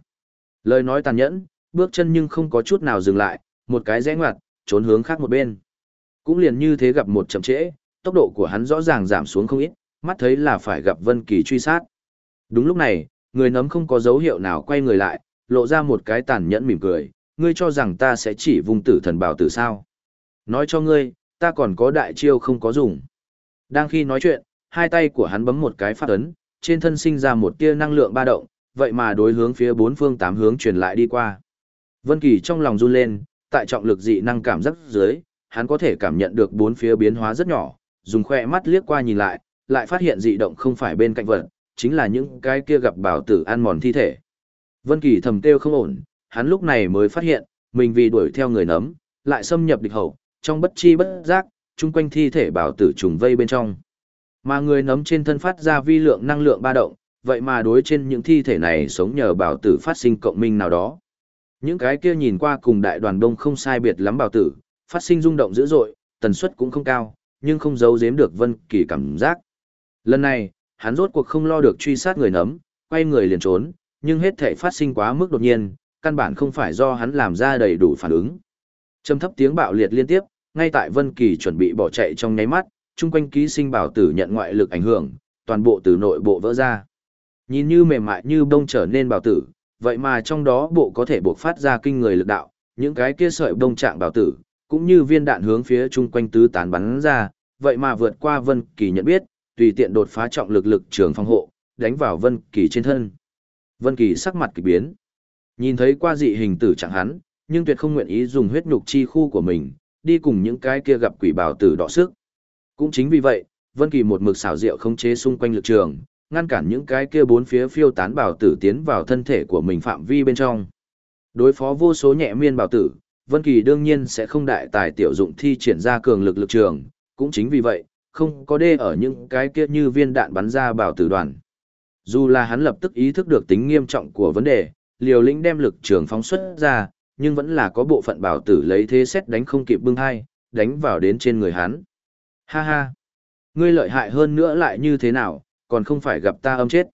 [SPEAKER 1] Lời nói tàn nhẫn, bước chân nhưng không có chút nào dừng lại, một cái rẽ ngoặt, trốn hướng khác một bên. Cũng liền như thế gặp một chậm trễ, tốc độ của hắn rõ ràng giảm xuống không ít, mắt thấy là phải gặp Vân Kỳ truy sát. Đúng lúc này, người nấm không có dấu hiệu nào quay người lại, lộ ra một cái tàn nhẫn mỉm cười, ngươi cho rằng ta sẽ chỉ vùng tử thần bảo tử sao? Nói cho ngươi, ta còn có đại chiêu không có dùng. Đang khi nói chuyện, hai tay của hắn bấm một cái phát ấn, trên thân sinh ra một tia năng lượng ba động, vậy mà đối hướng phía bốn phương tám hướng truyền lại đi qua. Vân Kỳ trong lòng run lên, tại trọng lực dị năng cảm giác dưới, hắn có thể cảm nhận được bốn phía biến hóa rất nhỏ, dùng khoe mắt liếc qua nhìn lại, lại phát hiện dị động không phải bên cạnh vật, chính là những cái kia gặp bảo tử ăn mòn thi thể. Vân Kỳ thầm tiêu không ổn, hắn lúc này mới phát hiện, mình vì đuổi theo người nấm, lại xâm nhập địch hậu, trong bất chi bất giác, chung quanh thi thể bảo tử trùng vây bên trong. Mà người nấm trên thân phát ra vi lượng năng lượng ba động, vậy mà đối trên những thi thể này sống nhờ bảo tử phát sinh cộng minh nào đó. Những cái kia nhìn qua cùng đại đoàn đông không sai biệt lắm bảo tử, phát sinh rung động dữ dội, tần suất cũng không cao, nhưng không giấu giếm được Vân Kỳ cảm giác. Lần này, hắn rốt cuộc không lo được truy sát người nấm, quay người liền trốn, nhưng hết thảy phát sinh quá mức đột nhiên, căn bản không phải do hắn làm ra đầy đủ phản ứng. Trầm thấp tiếng bạo liệt liên tiếp, ngay tại Vân Kỳ chuẩn bị bỏ chạy trong nháy mắt, chung quanh ký sinh bảo tử nhận ngoại lực ảnh hưởng, toàn bộ từ nội bộ vỡ ra. Nhìn như mềm mại như bông trở nên bảo tử, vậy mà trong đó bộ có thể buộc phát ra kinh người lực đạo, những cái kia sợi bông trạng bảo tử, cũng như viên đạn hướng phía chung quanh tứ tán bắn ra, vậy mà vượt qua Vân Kỳ nhận biết, tùy tiện đột phá trọng lực lực trường phòng hộ, đánh vào Vân Kỳ trên thân. Vân Kỳ sắc mặt kỳ biến. Nhìn thấy qua dị hình tử chẳng hắn, nhưng tuyệt không nguyện ý dùng huyết nhục chi khu của mình, đi cùng những cái kia gặp quỷ bảo tử đọ sức. Cũng chính vì vậy, Vân Kỳ một mực xảo diệu khống chế xung quanh lực trường, ngăn cản những cái kia bốn phía phiêu tán bảo tử tiến vào thân thể của mình phạm vi bên trong. Đối phó vô số nhẹ miên bảo tử, Vân Kỳ đương nhiên sẽ không đại tài tiểu dụng thi triển ra cường lực lực trường, cũng chính vì vậy, không có đê ở những cái kia như viên đạn bắn ra bảo tử đoàn. Dù là hắn lập tức ý thức được tính nghiêm trọng của vấn đề, liều lĩnh đem lực trường phóng xuất ra, nhưng vẫn là có bộ phận bảo tử lấy thế xét đánh không kịp bưng hai, đánh vào đến trên người hắn. Ha ha! Ngươi lợi hại hơn nữa lại như thế nào, còn không phải gặp ta âm chết.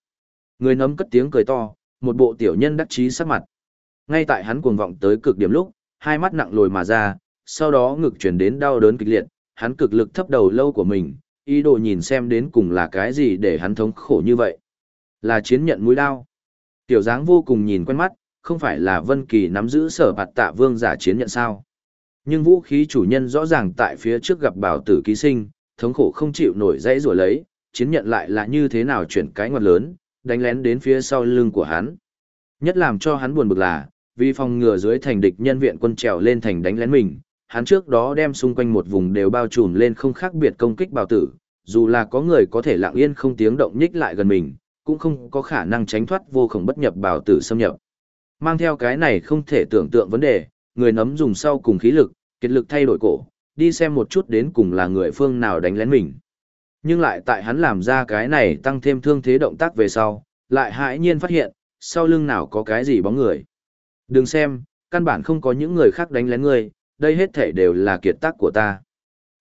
[SPEAKER 1] Người nấm cất tiếng cười to, một bộ tiểu nhân đắc chí sắc mặt. Ngay tại hắn cuồng vọng tới cực điểm lúc, hai mắt nặng lồi mà ra, sau đó ngực chuyển đến đau đớn kịch liệt, hắn cực lực thấp đầu lâu của mình, ý đồ nhìn xem đến cùng là cái gì để hắn thống khổ như vậy. Là chiến nhận mũi đao. Tiểu dáng vô cùng nhìn quen mắt, không phải là Vân Kỳ nắm giữ sở bạt tạ vương giả chiến nhận sao. Nhưng vũ khí chủ nhân rõ ràng tại phía trước gặp bảo tử ký sinh, thống khổ không chịu nổi dãy rủa lấy, chiến nhận lại là như thế nào chuyển cái ngoặt lớn, đánh lén đến phía sau lưng của hắn. Nhất làm cho hắn buồn bực là, vì phòng ngừa dưới thành địch nhân viện quân trèo lên thành đánh lén mình, hắn trước đó đem xung quanh một vùng đều bao trùm lên không khác biệt công kích bào tử, dù là có người có thể lặng yên không tiếng động nhích lại gần mình, cũng không có khả năng tránh thoát vô khổng bất nhập bào tử xâm nhập. Mang theo cái này không thể tưởng tượng vấn đề, người nấm dùng sau cùng khí lực, kiệt lực thay đổi cổ, đi xem một chút đến cùng là người phương nào đánh lén mình. Nhưng lại tại hắn làm ra cái này tăng thêm thương thế động tác về sau, lại hãi nhiên phát hiện, sau lưng nào có cái gì bóng người. Đừng xem, căn bản không có những người khác đánh lén ngươi, đây hết thể đều là kiệt tác của ta.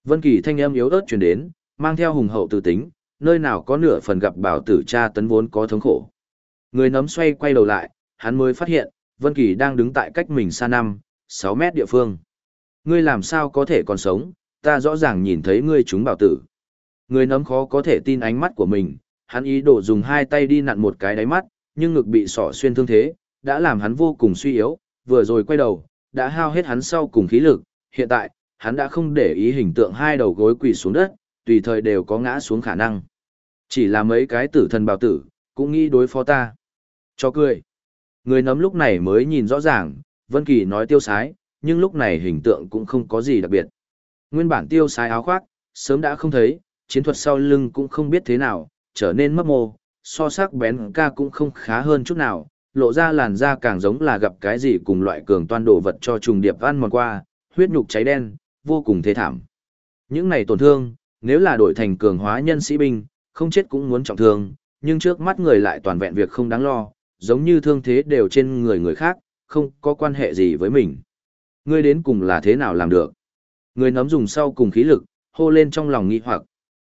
[SPEAKER 1] Vân Kỳ thanh âm yếu ớt truyền đến, mang theo hùng hậu tư tính, nơi nào có nửa phần gặp bảo tử cha tấn vốn có thống khổ. Người nấm xoay quay đầu lại, hắn mới phát hiện, Vân Kỳ đang đứng tại cách mình xa 5, 6 mét địa phương. Ngươi làm sao có thể còn sống, ta rõ ràng nhìn thấy ngươi chúng bảo tử. Người nấm khó có thể tin ánh mắt của mình, hắn ý đồ dùng hai tay đi nặn một cái đáy mắt, nhưng ngực bị sọ xuyên thương thế, đã làm hắn vô cùng suy yếu, vừa rồi quay đầu, đã hao hết hắn sau cùng khí lực, hiện tại, hắn đã không để ý hình tượng hai đầu gối quỳ xuống đất, tùy thời đều có ngã xuống khả năng. Chỉ là mấy cái tử thần bào tử, cũng nghĩ đối phó ta. Cho cười. Người nấm lúc này mới nhìn rõ ràng, Vân Kỳ nói tiêu sái, nhưng lúc này hình tượng cũng không có gì đặc biệt. Nguyên bản tiêu sái áo khoác, sớm đã không thấy, chiến thuật sau lưng cũng không biết thế nào, trở nên mấp mô, so sắc bén ca cũng không khá hơn chút nào, lộ ra làn da càng giống là gặp cái gì cùng loại cường toan đồ vật cho trùng điệp ăn mòn qua, huyết nhục cháy đen, vô cùng thê thảm. Những này tổn thương, nếu là đổi thành cường hóa nhân sĩ binh, không chết cũng muốn trọng thương, nhưng trước mắt người lại toàn vẹn việc không đáng lo, giống như thương thế đều trên người người khác, không có quan hệ gì với mình. Ngươi đến cùng là thế nào làm được? Người nấm dùng sau cùng khí lực, hô lên trong lòng nghi hoặc.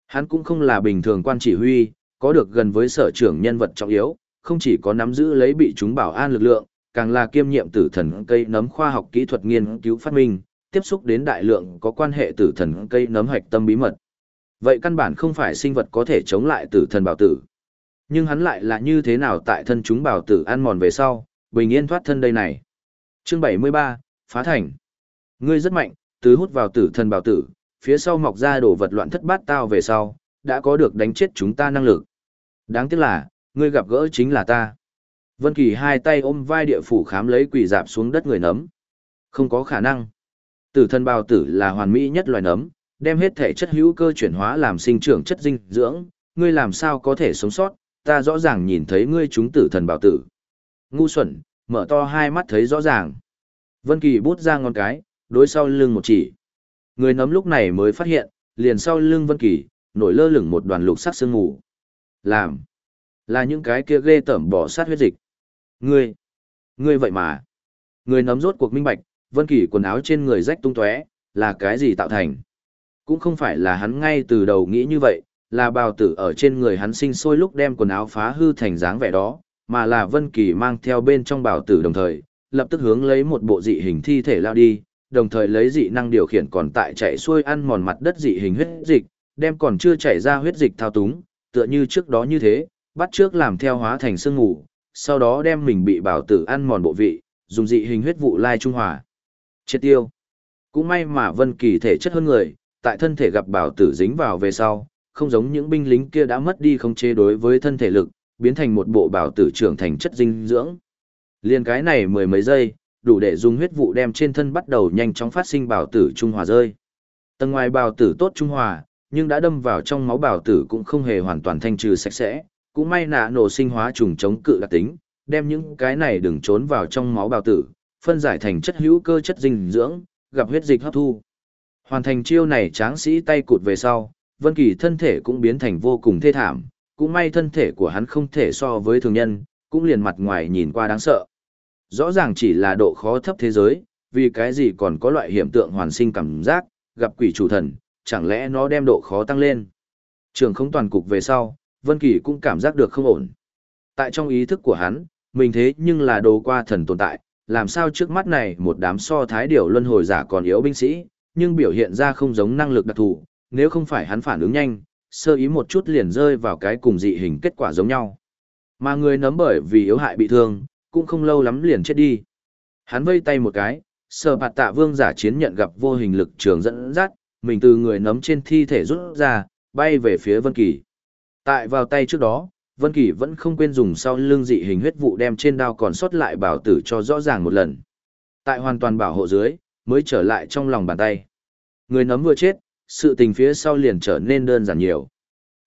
[SPEAKER 1] Hắn cũng không là bình thường quan chỉ huy, có được gần với sở trưởng nhân vật trọng yếu, không chỉ có nắm giữ lấy bị chúng bảo an lực lượng, càng là kiêm nhiệm tử thần cây nấm khoa học kỹ thuật nghiên cứu phát minh, tiếp xúc đến đại lượng có quan hệ tử thần cây nấm hạch tâm bí mật. Vậy căn bản không phải sinh vật có thể chống lại tử thần bảo tử. Nhưng hắn lại là như thế nào tại thân chúng bảo tử ăn mòn về sau, bình yên thoát thân đây này. Chương 73, Phá Thành. Ngươi rất mạnh, tứ hút vào tử thần bảo tử, phía sau mọc ra đổ vật loạn thất bát tao về sau, đã có được đánh chết chúng ta năng lực. Đáng tiếc là, ngươi gặp gỡ chính là ta. Vân Kỳ hai tay ôm vai địa phủ khám lấy quỷ dạp xuống đất người nấm. Không có khả năng. Tử thần bào tử là hoàn mỹ nhất loài nấm, đem hết thể chất hữu cơ chuyển hóa làm sinh trưởng chất dinh dưỡng, ngươi làm sao có thể sống sót, ta rõ ràng nhìn thấy ngươi chúng tử thần bào tử. Ngu xuẩn, mở to hai mắt thấy rõ ràng. Vân Kỳ bút ra ngón cái, đối sau lưng một chỉ. Người nấm lúc này mới phát hiện, liền sau lưng Vân Kỳ, nổi lơ lửng một đoàn lục sắc sương mù. Làm. Là những cái kia ghê tởm bỏ sát huyết dịch. Ngươi. Ngươi vậy mà. Người nấm rốt cuộc minh bạch, Vân Kỳ quần áo trên người rách tung tóe, là cái gì tạo thành? Cũng không phải là hắn ngay từ đầu nghĩ như vậy, là bào tử ở trên người hắn sinh sôi lúc đem quần áo phá hư thành dáng vẻ đó, mà là Vân Kỳ mang theo bên trong bào tử đồng thời, lập tức hướng lấy một bộ dị hình thi thể lao đi, đồng thời lấy dị năng điều khiển còn tại chạy xuôi ăn mòn mặt đất dị hình huyết dịch, đem còn chưa chảy ra huyết dịch thao túng, tựa như trước đó như thế, bắt trước làm theo hóa thành sương ngủ, sau đó đem mình bị bảo tử ăn mòn bộ vị, dùng dị hình huyết vụ lai trung hòa. Chết tiêu. Cũng may mà Vân Kỳ thể chất hơn người, tại thân thể gặp bảo tử dính vào về sau, không giống những binh lính kia đã mất đi không chế đối với thân thể lực, biến thành một bộ bảo tử trưởng thành chất dinh dưỡng. Liên cái này mười mấy giây, đủ để dùng huyết vụ đem trên thân bắt đầu nhanh chóng phát sinh bảo tử trung hòa rơi. Tầng ngoài bảo tử tốt trung hòa, nhưng đã đâm vào trong máu bảo tử cũng không hề hoàn toàn thanh trừ sạch sẽ, cũng may nạ nổ sinh hóa trùng chống cự đặc tính, đem những cái này đừng trốn vào trong máu bào tử, phân giải thành chất hữu cơ chất dinh dưỡng, gặp huyết dịch hấp thu. Hoàn thành chiêu này tráng sĩ tay cụt về sau, Vân Kỳ thân thể cũng biến thành vô cùng thê thảm, cũng may thân thể của hắn không thể so với thường nhân, cũng liền mặt ngoài nhìn qua đáng sợ. Rõ ràng chỉ là độ khó thấp thế giới, vì cái gì còn có loại hiện tượng hoàn sinh cảm giác, gặp quỷ chủ thần, chẳng lẽ nó đem độ khó tăng lên. Trường không toàn cục về sau, Vân Kỳ cũng cảm giác được không ổn. Tại trong ý thức của hắn, mình thế nhưng là đồ qua thần tồn tại, làm sao trước mắt này một đám so thái điều luân hồi giả còn yếu binh sĩ, nhưng biểu hiện ra không giống năng lực đặc thù, nếu không phải hắn phản ứng nhanh, sơ ý một chút liền rơi vào cái cùng dị hình kết quả giống nhau. Mà người nấm bởi vì yếu hại bị thương, cũng không lâu lắm liền chết đi. Hắn vây tay một cái, sở bạt tạ vương giả chiến nhận gặp vô hình lực trường dẫn dắt, mình từ người nấm trên thi thể rút ra, bay về phía Vân Kỳ. Tại vào tay trước đó, Vân Kỳ vẫn không quên dùng sau lưng dị hình huyết vụ đem trên đao còn sót lại bảo tử cho rõ ràng một lần. Tại hoàn toàn bảo hộ dưới, mới trở lại trong lòng bàn tay. Người nấm vừa chết, sự tình phía sau liền trở nên đơn giản nhiều.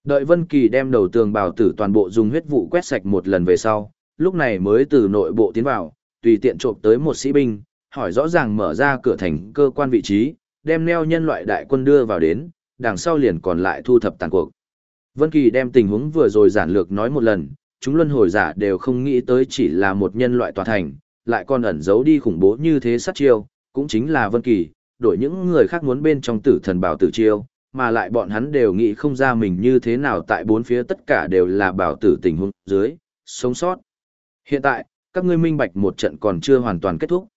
[SPEAKER 1] Đợi Vân Kỳ đem đầu tường bảo tử toàn bộ dùng huyết vụ quét sạch một lần về sau, lúc này mới từ nội bộ tiến vào, tùy tiện trộm tới một sĩ binh, hỏi rõ ràng mở ra cửa thành cơ quan vị trí, đem neo nhân loại đại quân đưa vào đến, đằng sau liền còn lại thu thập tàn cuộc. Vân Kỳ đem tình huống vừa rồi giản lược nói một lần, chúng luân hồi giả đều không nghĩ tới chỉ là một nhân loại tòa thành, lại còn ẩn giấu đi khủng bố như thế sát chiêu, cũng chính là Vân Kỳ, đổi những người khác muốn bên trong tử thần bảo tử chiêu, mà lại bọn hắn đều nghĩ không ra mình như thế nào tại bốn phía tất cả đều là bảo tử tình huống dưới, sống sót. Hiện tại, các ngươi minh bạch một trận còn chưa hoàn toàn kết thúc.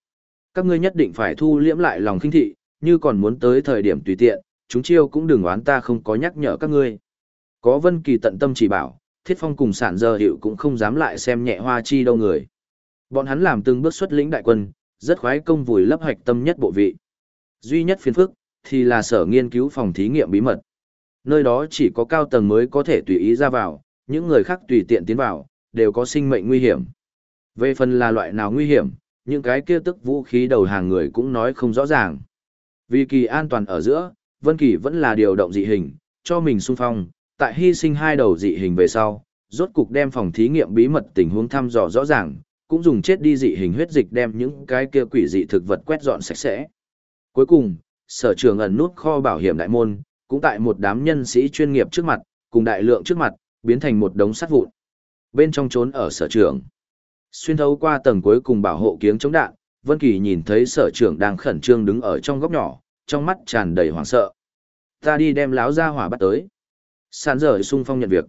[SPEAKER 1] Các ngươi nhất định phải thu liễm lại lòng khinh thị, như còn muốn tới thời điểm tùy tiện, chúng chiêu cũng đừng oán ta không có nhắc nhở các ngươi. Có Vân Kỳ tận tâm chỉ bảo, Thiết Phong cùng sản giờ hiệu cũng không dám lại xem nhẹ Hoa Chi đâu người. Bọn hắn làm từng bước xuất lĩnh đại quân, rất khoái công vùi lấp hoạch tâm nhất bộ vị. Duy nhất phiền phức, thì là sở nghiên cứu phòng thí nghiệm bí mật. Nơi đó chỉ có cao tầng mới có thể tùy ý ra vào, những người khác tùy tiện tiến vào, đều có sinh mệnh nguy hiểm. Về phần là loại nào nguy hiểm, những cái kia tức vũ khí đầu hàng người cũng nói không rõ ràng. Vì kỳ an toàn ở giữa, Vân Kỳ vẫn là điều động dị hình, cho mình xung phong, tại hy sinh hai đầu dị hình về sau, rốt cục đem phòng thí nghiệm bí mật tình huống thăm dò rõ ràng, cũng dùng chết đi dị hình huyết dịch đem những cái kia quỷ dị thực vật quét dọn sạch sẽ. Cuối cùng, sở trường ẩn nút kho bảo hiểm đại môn, cũng tại một đám nhân sĩ chuyên nghiệp trước mặt, cùng đại lượng trước mặt, biến thành một đống sắt vụn. Bên trong trốn ở sở trường. Xuyên thấu qua tầng cuối cùng bảo hộ kiếng chống đạn, Vân Kỳ nhìn thấy sở trưởng đang khẩn trương đứng ở trong góc nhỏ, trong mắt tràn đầy hoảng sợ. Ta đi đem láo ra hỏa bắt tới. Sàn dở sung phong nhận việc.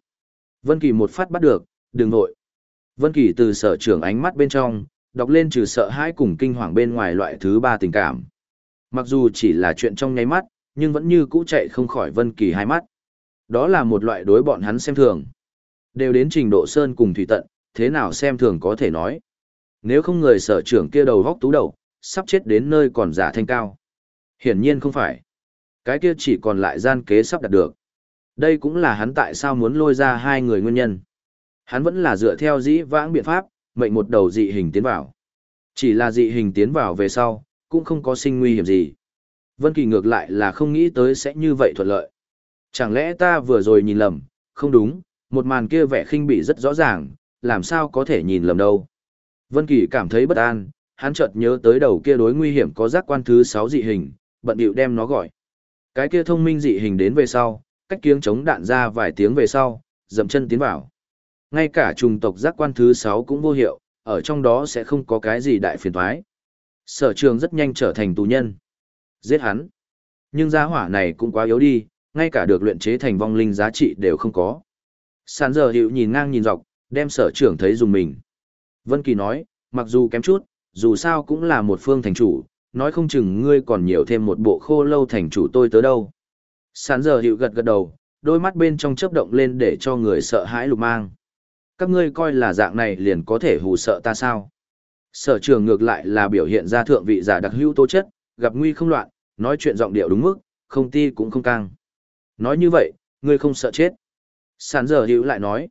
[SPEAKER 1] Vân Kỳ một phát bắt được, đừng nội. Vân Kỳ từ sở trưởng ánh mắt bên trong, đọc lên trừ sợ hãi cùng kinh hoàng bên ngoài loại thứ ba tình cảm. Mặc dù chỉ là chuyện trong nháy mắt, nhưng vẫn như cũ chạy không khỏi Vân Kỳ hai mắt. Đó là một loại đối bọn hắn xem thường. Đều đến trình độ sơn cùng thủy tận, thế nào xem thường có thể nói. Nếu không người sở trưởng kia đầu góc tú đầu, sắp chết đến nơi còn giả thanh cao. Hiển nhiên không phải. Cái kia chỉ còn lại gian kế sắp đạt được. Đây cũng là hắn tại sao muốn lôi ra hai người nguyên nhân. Hắn vẫn là dựa theo dĩ vãng biện pháp, mệnh một đầu dị hình tiến vào. Chỉ là dị hình tiến vào về sau, cũng không có sinh nguy hiểm gì. Vân Kỳ ngược lại là không nghĩ tới sẽ như vậy thuận lợi. Chẳng lẽ ta vừa rồi nhìn lầm, không đúng, một màn kia vẻ khinh bị rất rõ ràng, làm sao có thể nhìn lầm đâu. Vân Kỳ cảm thấy bất an, hắn chợt nhớ tới đầu kia đối nguy hiểm có giác quan thứ 6 dị hình, bận điệu đem nó gọi. Cái kia thông minh dị hình đến về sau, cách kiếng chống đạn ra vài tiếng về sau, dậm chân tiến vào. Ngay cả trùng tộc giác quan thứ 6 cũng vô hiệu, ở trong đó sẽ không có cái gì đại phiền toái. Sở trường rất nhanh trở thành tù nhân. Giết hắn. Nhưng giá hỏa này cũng quá yếu đi, ngay cả được luyện chế thành vong linh giá trị đều không có. Sàn giờ hiệu nhìn ngang nhìn dọc, đem sở trưởng thấy dùng mình. Vân Kỳ nói, mặc dù kém chút, dù sao cũng là một phương thành chủ, nói không chừng ngươi còn nhiều thêm một bộ khô lâu thành chủ tôi tới đâu. Sán giờ hiệu gật gật đầu, đôi mắt bên trong chớp động lên để cho người sợ hãi lục mang. Các ngươi coi là dạng này liền có thể hù sợ ta sao? Sở trường ngược lại là biểu hiện ra thượng vị giả đặc hữu tố chất, gặp nguy không loạn, nói chuyện giọng điệu đúng mức, không ti cũng không căng. Nói như vậy, ngươi không sợ chết. Sán giờ hiệu lại nói,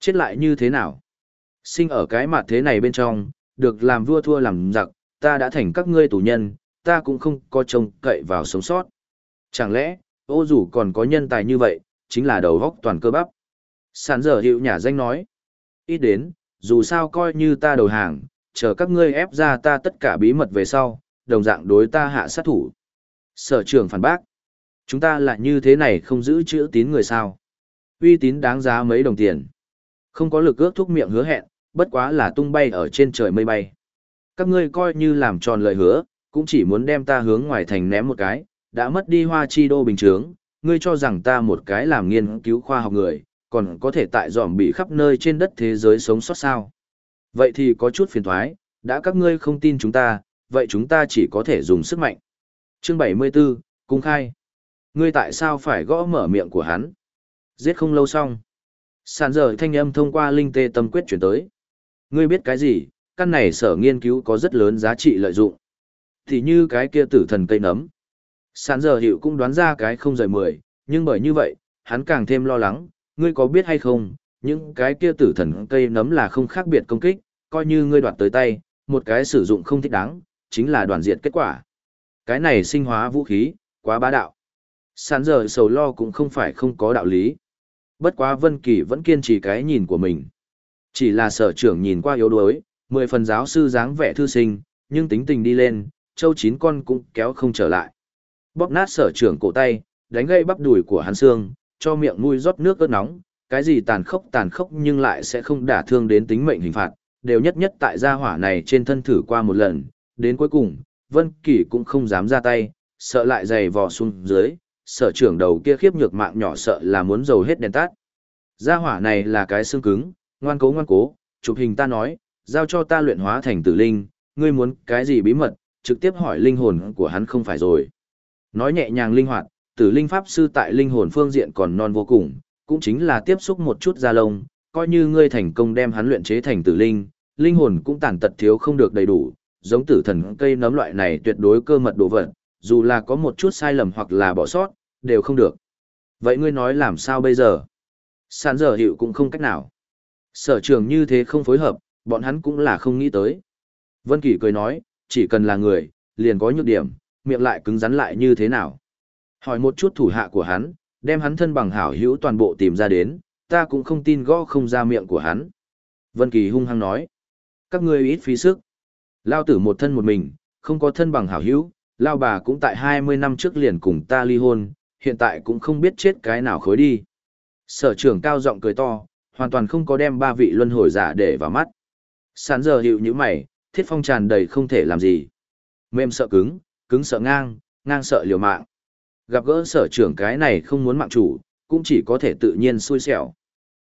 [SPEAKER 1] chết lại như thế nào? Sinh ở cái mặt thế này bên trong, được làm vua thua làm giặc, ta đã thành các ngươi tù nhân, ta cũng không có trông cậy vào sống sót. Chẳng lẽ, ô dù còn có nhân tài như vậy, chính là đầu góc toàn cơ bắp. Sản dở hiệu nhà danh nói. Ít đến, dù sao coi như ta đầu hàng, chờ các ngươi ép ra ta tất cả bí mật về sau, đồng dạng đối ta hạ sát thủ. Sở trưởng phản bác. Chúng ta lại như thế này không giữ chữ tín người sao. Uy tín đáng giá mấy đồng tiền. Không có lực ước thúc miệng hứa hẹn, bất quá là tung bay ở trên trời mây bay. Các ngươi coi như làm tròn lời hứa, cũng chỉ muốn đem ta hướng ngoài thành ném một cái, đã mất đi hoa chi đô bình chướng, ngươi cho rằng ta một cái làm nghiên cứu khoa học người, còn có thể tại dòm bị khắp nơi trên đất thế giới sống sót sao. Vậy thì có chút phiền thoái, đã các ngươi không tin chúng ta, vậy chúng ta chỉ có thể dùng sức mạnh. Chương 74, Cung khai. Ngươi tại sao phải gõ mở miệng của hắn? Giết không lâu xong. Sàn giờ thanh âm thông qua linh tê tâm quyết chuyển tới. Ngươi biết cái gì, căn này sở nghiên cứu có rất lớn giá trị lợi dụng. Thì như cái kia tử thần cây nấm. Sàn giờ hiệu cũng đoán ra cái không rời mười, nhưng bởi như vậy, hắn càng thêm lo lắng, ngươi có biết hay không, những cái kia tử thần cây nấm là không khác biệt công kích, coi như ngươi đoạt tới tay, một cái sử dụng không thích đáng, chính là đoàn diệt kết quả. Cái này sinh hóa vũ khí, quá bá đạo. Sàn giờ sầu lo cũng không phải không có đạo lý. Bất quá Vân Kỳ vẫn kiên trì cái nhìn của mình. Chỉ là sở trưởng nhìn qua yếu đuối, mười phần giáo sư dáng vẻ thư sinh, nhưng tính tình đi lên, châu chín con cũng kéo không trở lại. Bóp nát sở trưởng cổ tay, đánh gây bắp đùi của hắn xương, cho miệng nuôi rót nước ớt nóng, cái gì tàn khốc tàn khốc nhưng lại sẽ không đả thương đến tính mệnh hình phạt, đều nhất nhất tại gia hỏa này trên thân thử qua một lần, đến cuối cùng, Vân Kỳ cũng không dám ra tay, sợ lại giày vò xuống dưới, sở trưởng đầu kia khiếp nhược mạng nhỏ sợ là muốn dầu hết đèn tắt. Gia hỏa này là cái xương cứng, ngoan cố ngoan cố, chụp hình ta nói, giao cho ta luyện hóa thành tử linh, ngươi muốn cái gì bí mật, trực tiếp hỏi linh hồn của hắn không phải rồi. Nói nhẹ nhàng linh hoạt, tử linh pháp sư tại linh hồn phương diện còn non vô cùng, cũng chính là tiếp xúc một chút da lông, coi như ngươi thành công đem hắn luyện chế thành tử linh, linh hồn cũng tàn tật thiếu không được đầy đủ, giống tử thần cây nấm loại này tuyệt đối cơ mật đồ vật, dù là có một chút sai lầm hoặc là bỏ sót, đều không được. Vậy ngươi nói làm sao bây giờ? Sản giờ hiệu cũng không cách nào. Sở trường như thế không phối hợp, bọn hắn cũng là không nghĩ tới. Vân Kỳ cười nói, chỉ cần là người, liền có nhược điểm, miệng lại cứng rắn lại như thế nào. Hỏi một chút thủ hạ của hắn, đem hắn thân bằng hảo hữu toàn bộ tìm ra đến, ta cũng không tin gõ không ra miệng của hắn. Vân Kỳ hung hăng nói, các ngươi ít phí sức. Lao tử một thân một mình, không có thân bằng hảo hữu, Lao bà cũng tại 20 năm trước liền cùng ta ly hôn, hiện tại cũng không biết chết cái nào khối đi. Sở trưởng cao giọng cười to, hoàn toàn không có đem ba vị luân hồi giả để vào mắt. Sán giờ hiệu như mày, thiết phong tràn đầy không thể làm gì. Mềm sợ cứng, cứng sợ ngang, ngang sợ liều mạng. Gặp gỡ sở trưởng cái này không muốn mạng chủ, cũng chỉ có thể tự nhiên xui xẻo.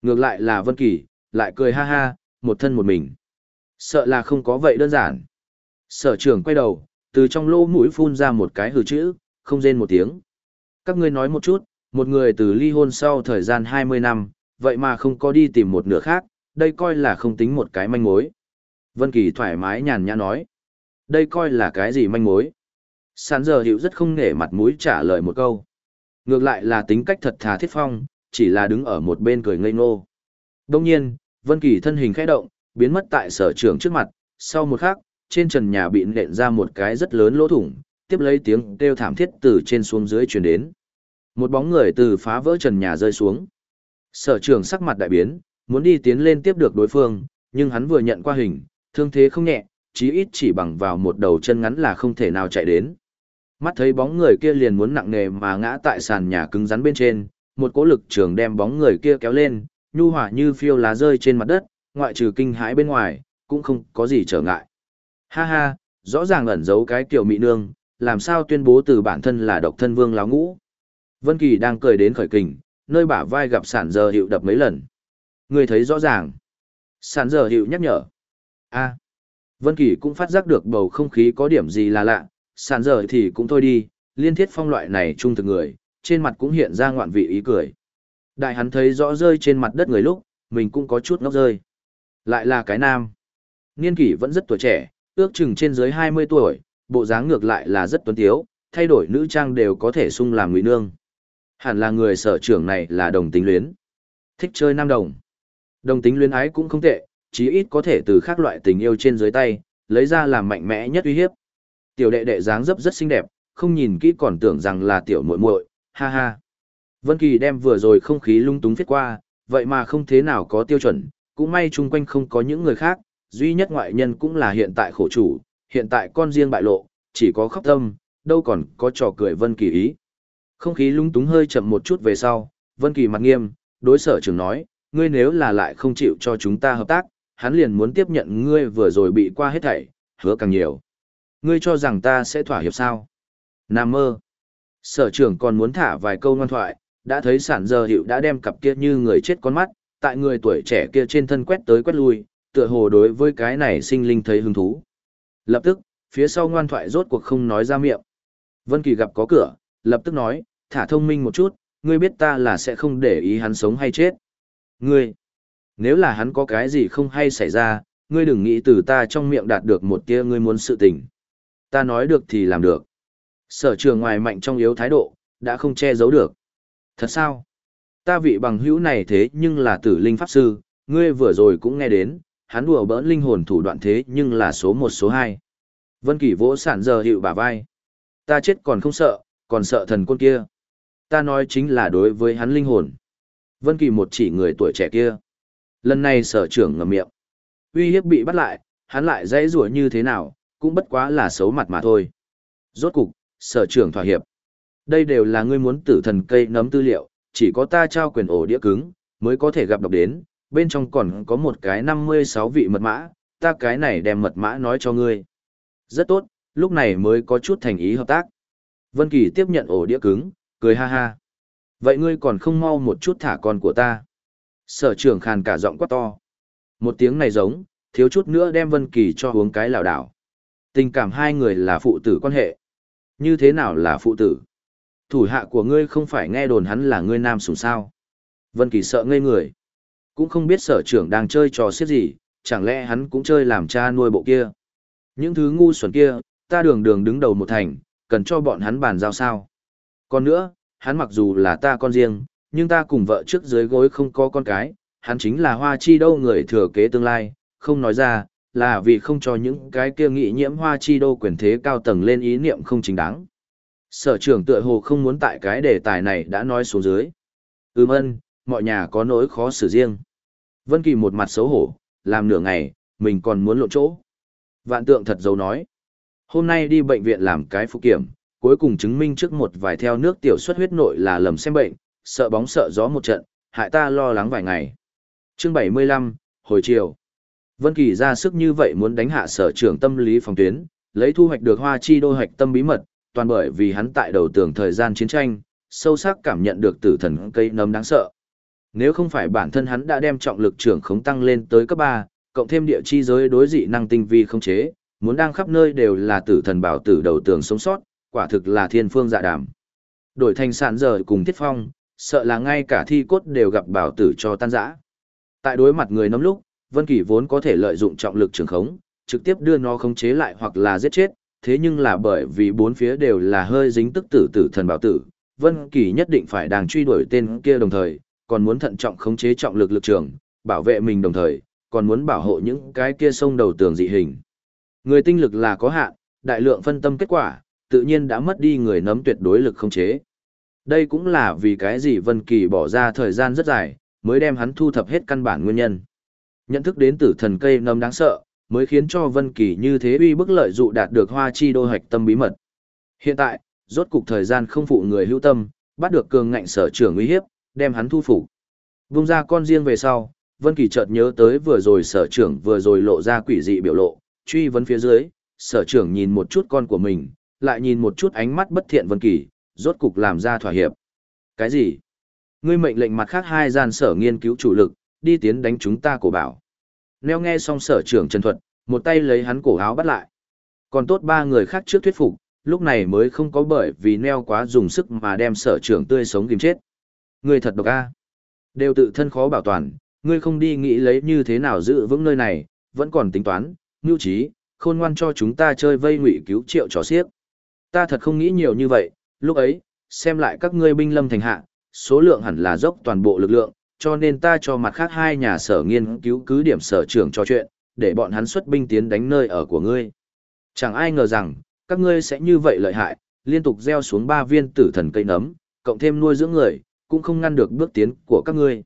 [SPEAKER 1] Ngược lại là Vân Kỳ, lại cười ha ha, một thân một mình. Sợ là không có vậy đơn giản. Sở trưởng quay đầu, từ trong lỗ mũi phun ra một cái hừ chữ, không rên một tiếng. Các ngươi nói một chút, một người từ ly hôn sau thời gian 20 năm, vậy mà không có đi tìm một nửa khác, đây coi là không tính một cái manh mối. Vân Kỳ thoải mái nhàn nhã nói. Đây coi là cái gì manh mối? Sán giờ hiểu rất không nể mặt mũi trả lời một câu. Ngược lại là tính cách thật thà thiết phong, chỉ là đứng ở một bên cười ngây ngô. Đông nhiên, Vân Kỳ thân hình khẽ động, biến mất tại sở trưởng trước mặt, sau một khắc, trên trần nhà bị nện ra một cái rất lớn lỗ thủng, tiếp lấy tiếng kêu thảm thiết từ trên xuống dưới truyền đến. Một bóng người từ phá vỡ trần nhà rơi xuống. Sở trưởng sắc mặt đại biến, muốn đi tiến lên tiếp được đối phương, nhưng hắn vừa nhận qua hình, thương thế không nhẹ, chí ít chỉ bằng vào một đầu chân ngắn là không thể nào chạy đến. Mắt thấy bóng người kia liền muốn nặng nề mà ngã tại sàn nhà cứng rắn bên trên, một cỗ lực trường đem bóng người kia kéo lên, nhu hòa như phiêu lá rơi trên mặt đất, ngoại trừ kinh hãi bên ngoài, cũng không có gì trở ngại. Ha ha, rõ ràng ẩn giấu cái kiểu mị nương, làm sao tuyên bố từ bản thân là độc thân vương láo ngũ. Vân Kỳ đang cười đến khởi kình, nơi bả vai gặp sản giờ hiệu đập mấy lần. Người thấy rõ ràng. Sản giờ hiệu nhắc nhở. a Vân Kỳ cũng phát giác được bầu không khí có điểm gì là lạ, sàn dở thì cũng thôi đi, liên thiết phong loại này trung thực người, trên mặt cũng hiện ra ngoạn vị ý cười. Đại hắn thấy rõ rơi trên mặt đất người lúc, mình cũng có chút ngốc rơi. Lại là cái nam. Niên kỷ vẫn rất tuổi trẻ, ước chừng trên dưới 20 tuổi, bộ dáng ngược lại là rất tuấn tiếu, thay đổi nữ trang đều có thể sung làm ngụy nương. Hẳn là người sở trưởng này là đồng tính luyến. Thích chơi nam đồng. Đồng tính luyến ái cũng không tệ, chí ít có thể từ khác loại tình yêu trên dưới tay, lấy ra làm mạnh mẽ nhất uy hiếp. Tiểu đệ đệ dáng dấp rất xinh đẹp, không nhìn kỹ còn tưởng rằng là tiểu muội muội, ha ha. Vân Kỳ đem vừa rồi không khí lung túng viết qua, vậy mà không thế nào có tiêu chuẩn, cũng may chung quanh không có những người khác, duy nhất ngoại nhân cũng là hiện tại khổ chủ, hiện tại con riêng bại lộ, chỉ có khóc tâm, đâu còn có trò cười Vân Kỳ ý. Không khí lung túng hơi chậm một chút về sau, Vân Kỳ mặt nghiêm, đối sở trưởng nói, ngươi nếu là lại không chịu cho chúng ta hợp tác, hắn liền muốn tiếp nhận ngươi vừa rồi bị qua hết thảy, hứa càng nhiều. Ngươi cho rằng ta sẽ thỏa hiệp sao? Nam mơ. Sở trưởng còn muốn thả vài câu ngoan thoại, đã thấy sản giờ hiệu đã đem cặp kia như người chết con mắt, tại người tuổi trẻ kia trên thân quét tới quét lui, tựa hồ đối với cái này sinh linh thấy hứng thú. Lập tức, phía sau ngoan thoại rốt cuộc không nói ra miệng. Vân Kỳ gặp có cửa, lập tức nói, thả thông minh một chút, ngươi biết ta là sẽ không để ý hắn sống hay chết. Ngươi, nếu là hắn có cái gì không hay xảy ra, ngươi đừng nghĩ từ ta trong miệng đạt được một tia ngươi muốn sự tình. Ta nói được thì làm được. Sở trường ngoài mạnh trong yếu thái độ, đã không che giấu được. Thật sao? Ta vị bằng hữu này thế nhưng là tử linh pháp sư, ngươi vừa rồi cũng nghe đến, hắn đùa bỡn linh hồn thủ đoạn thế nhưng là số một số hai. Vân Kỳ vỗ sản giờ hiệu bả vai. Ta chết còn không sợ, còn sợ thần quân kia. Ta nói chính là đối với hắn linh hồn. Vân Kỳ một chỉ người tuổi trẻ kia. Lần này sở trưởng ngậm miệng. Uy hiếp bị bắt lại, hắn lại dãy rủa như thế nào, cũng bất quá là xấu mặt mà thôi. Rốt cục, sở trưởng thỏa hiệp. Đây đều là ngươi muốn tử thần cây nấm tư liệu, chỉ có ta trao quyền ổ đĩa cứng, mới có thể gặp đọc đến, bên trong còn có một cái 56 vị mật mã, ta cái này đem mật mã nói cho ngươi. Rất tốt, lúc này mới có chút thành ý hợp tác. Vân Kỳ tiếp nhận ổ đĩa cứng, cười ha ha. Vậy ngươi còn không mau một chút thả con của ta. Sở trưởng khàn cả giọng quá to. Một tiếng này giống, thiếu chút nữa đem Vân Kỳ cho uống cái lảo đảo. Tình cảm hai người là phụ tử quan hệ. Như thế nào là phụ tử? Thủ hạ của ngươi không phải nghe đồn hắn là ngươi nam sủng sao. Vân Kỳ sợ ngây người. Cũng không biết sở trưởng đang chơi trò xiết gì, chẳng lẽ hắn cũng chơi làm cha nuôi bộ kia. Những thứ ngu xuẩn kia, ta đường đường đứng đầu một thành, cần cho bọn hắn bàn giao sao. Còn nữa, hắn mặc dù là ta con riêng, nhưng ta cùng vợ trước dưới gối không có con cái, hắn chính là hoa chi đâu người thừa kế tương lai, không nói ra, là vì không cho những cái kia nghị nhiễm hoa chi đô quyền thế cao tầng lên ý niệm không chính đáng. Sở trưởng tựa hồ không muốn tại cái đề tài này đã nói xuống dưới. Ừm ân, mọi nhà có nỗi khó xử riêng. Vân Kỳ một mặt xấu hổ, làm nửa ngày, mình còn muốn lộ chỗ. Vạn tượng thật dấu nói. Hôm nay đi bệnh viện làm cái phụ kiểm, cuối cùng chứng minh trước một vài theo nước tiểu xuất huyết nội là lầm xem bệnh, sợ bóng sợ gió một trận, hại ta lo lắng vài ngày. Chương 75, hồi chiều. Vân Kỳ ra sức như vậy muốn đánh hạ sở trưởng tâm lý phòng tuyến, lấy thu hoạch được hoa chi đô hoạch tâm bí mật, toàn bởi vì hắn tại đầu tường thời gian chiến tranh, sâu sắc cảm nhận được tử thần cây nấm đáng sợ. Nếu không phải bản thân hắn đã đem trọng lực trưởng khống tăng lên tới cấp 3, cộng thêm địa chi giới đối dị năng tinh vi không chế, muốn đang khắp nơi đều là tử thần bảo tử đầu tường sống sót, quả thực là thiên phương dạ đàm. Đổi thành sản giờ cùng thiết phong, sợ là ngay cả thi cốt đều gặp bảo tử cho tan rã. Tại đối mặt người nấm lúc, Vân Kỳ vốn có thể lợi dụng trọng lực trường khống, trực tiếp đưa nó khống chế lại hoặc là giết chết, thế nhưng là bởi vì bốn phía đều là hơi dính tức tử tử thần bảo tử, Vân Kỳ nhất định phải đang truy đuổi tên kia đồng thời, còn muốn thận trọng khống chế trọng lực lực trường, bảo vệ mình đồng thời, còn muốn bảo hộ những cái kia sông đầu tường dị hình. Người tinh lực là có hạn, đại lượng phân tâm kết quả, tự nhiên đã mất đi người nắm tuyệt đối lực khống chế. Đây cũng là vì cái gì Vân Kỳ bỏ ra thời gian rất dài, mới đem hắn thu thập hết căn bản nguyên nhân. Nhận thức đến tử thần cây nấm đáng sợ, mới khiến cho Vân Kỳ như thế uy bức lợi dụ đạt được hoa chi đô hạch tâm bí mật. Hiện tại, rốt cục thời gian không phụ người hữu tâm, bắt được cường ngạnh sở trưởng uy hiếp, đem hắn thu phục. Vung ra con riêng về sau, Vân Kỳ chợt nhớ tới vừa rồi sở trưởng vừa rồi lộ ra quỷ dị biểu lộ, truy vấn phía dưới, sở trưởng nhìn một chút con của mình, lại nhìn một chút ánh mắt bất thiện Vân Kỳ, rốt cục làm ra thỏa hiệp. Cái gì? Ngươi mệnh lệnh mặt khác hai gian sở nghiên cứu chủ lực, đi tiến đánh chúng ta cổ bảo. Neo nghe xong sở trưởng Trần Thuật, một tay lấy hắn cổ áo bắt lại. Còn tốt ba người khác trước thuyết phục, lúc này mới không có bởi vì Neo quá dùng sức mà đem sở trưởng tươi sống kìm chết. Ngươi thật độc a. Đều tự thân khó bảo toàn, ngươi không đi nghĩ lấy như thế nào giữ vững nơi này, vẫn còn tính toán, mưu trí, khôn ngoan cho chúng ta chơi vây ngụy cứu triệu trò xiếc. Ta thật không nghĩ nhiều như vậy, lúc ấy, xem lại các ngươi binh lâm thành hạ, số lượng hẳn là dốc toàn bộ lực lượng, cho nên ta cho mặt khác hai nhà sở nghiên cứu cứ điểm sở trưởng trò chuyện, để bọn hắn xuất binh tiến đánh nơi ở của ngươi. Chẳng ai ngờ rằng, các ngươi sẽ như vậy lợi hại, liên tục gieo xuống ba viên tử thần cây nấm, cộng thêm nuôi dưỡng người, cũng không ngăn được bước tiến của các ngươi.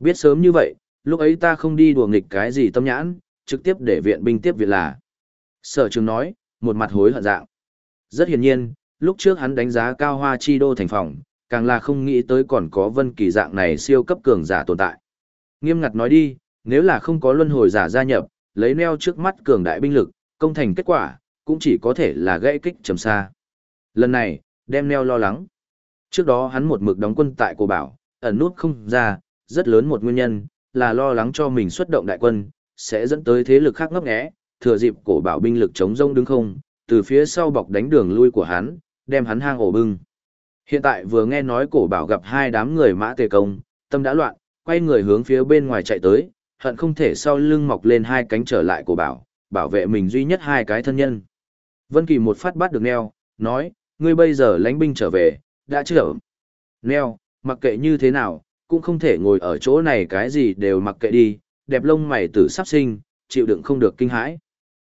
[SPEAKER 1] Biết sớm như vậy, lúc ấy ta không đi đùa nghịch cái gì tâm nhãn, trực tiếp để viện binh tiếp viện là. Sở trường nói, một mặt hối hận dạng. Rất hiển nhiên, lúc trước hắn đánh giá cao hoa chi đô thành phòng, càng là không nghĩ tới còn có vân kỳ dạng này siêu cấp cường giả tồn tại. Nghiêm ngặt nói đi, nếu là không có luân hồi giả gia nhập, lấy neo trước mắt cường đại binh lực, công thành kết quả, cũng chỉ có thể là gãy kích trầm xa. Lần này, đem neo lo lắng. Trước đó hắn một mực đóng quân tại cổ bảo, ẩn nút không ra, rất lớn một nguyên nhân, là lo lắng cho mình xuất động đại quân, sẽ dẫn tới thế lực khác ngấp nghé, thừa dịp cổ bảo binh lực chống rông đứng không, từ phía sau bọc đánh đường lui của hắn, đem hắn hang ổ bưng. Hiện tại vừa nghe nói cổ bảo gặp hai đám người mã tề công, tâm đã loạn, quay người hướng phía bên ngoài chạy tới, hận không thể sau lưng mọc lên hai cánh trở lại cổ bảo, bảo vệ mình duy nhất hai cái thân nhân. Vân Kỳ một phát bắt được neo, nói, ngươi bây giờ lãnh binh trở về, đã chưa Neo, mặc kệ như thế nào, cũng không thể ngồi ở chỗ này cái gì đều mặc kệ đi, đẹp lông mày tử sắp sinh, chịu đựng không được kinh hãi.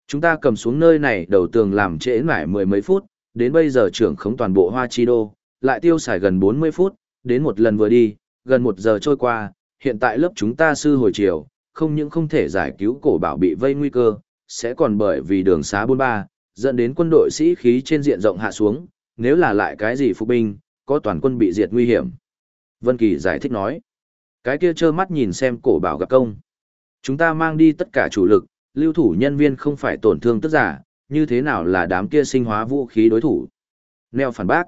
[SPEAKER 1] Chúng ta cầm xuống nơi này đầu tường làm trễ mãi mười mấy phút, đến bây giờ trưởng khống toàn bộ Hoa Chi Đô, lại tiêu xài gần 40 phút, đến một lần vừa đi, gần một giờ trôi qua, hiện tại lớp chúng ta sư hồi chiều, không những không thể giải cứu cổ bảo bị vây nguy cơ, sẽ còn bởi vì đường xá 43, dẫn đến quân đội sĩ khí trên diện rộng hạ xuống, nếu là lại cái gì phục binh, có toàn quân bị diệt nguy hiểm. Vân Kỳ giải thích nói, cái kia trơ mắt nhìn xem cổ bảo gặp công. Chúng ta mang đi tất cả chủ lực, lưu thủ nhân viên không phải tổn thương tất giả, như thế nào là đám kia sinh hóa vũ khí đối thủ. Neo phản bác.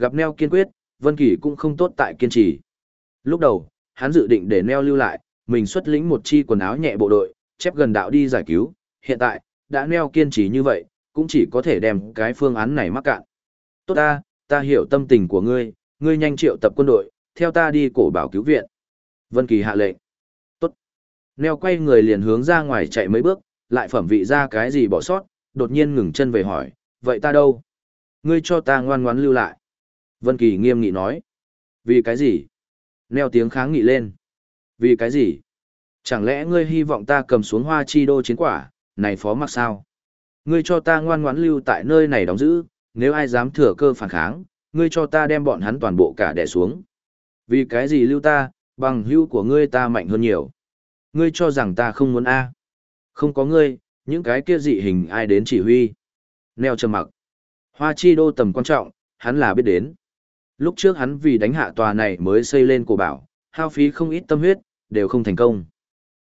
[SPEAKER 1] Gặp Neo kiên quyết, Vân Kỳ cũng không tốt tại kiên trì. Lúc đầu, hắn dự định để Neo lưu lại, mình xuất lĩnh một chi quần áo nhẹ bộ đội, chép gần đạo đi giải cứu, hiện tại, đã Neo kiên trì như vậy, cũng chỉ có thể đem cái phương án này mắc cạn. Tốt ta, ta hiểu tâm tình của ngươi, ngươi nhanh triệu tập quân đội, theo ta đi cổ bảo cứu viện. Vân Kỳ hạ lệnh. Tốt. Neo quay người liền hướng ra ngoài chạy mấy bước, lại phẩm vị ra cái gì bỏ sót, đột nhiên ngừng chân về hỏi, vậy ta đâu? Ngươi cho ta ngoan ngoãn lưu lại. Vân Kỳ nghiêm nghị nói. Vì cái gì? Neo tiếng kháng nghị lên. Vì cái gì? Chẳng lẽ ngươi hy vọng ta cầm xuống hoa chi đô chiến quả, này phó mặc sao? Ngươi cho ta ngoan ngoãn lưu tại nơi này đóng giữ, nếu ai dám thừa cơ phản kháng, ngươi cho ta đem bọn hắn toàn bộ cả đè xuống. Vì cái gì lưu ta, bằng hữu của ngươi ta mạnh hơn nhiều. Ngươi cho rằng ta không muốn A. Không có ngươi, những cái kia dị hình ai đến chỉ huy. Neo trầm mặc. Hoa chi đô tầm quan trọng, hắn là biết đến. Lúc trước hắn vì đánh hạ tòa này mới xây lên cổ bảo, hao phí không ít tâm huyết, đều không thành công.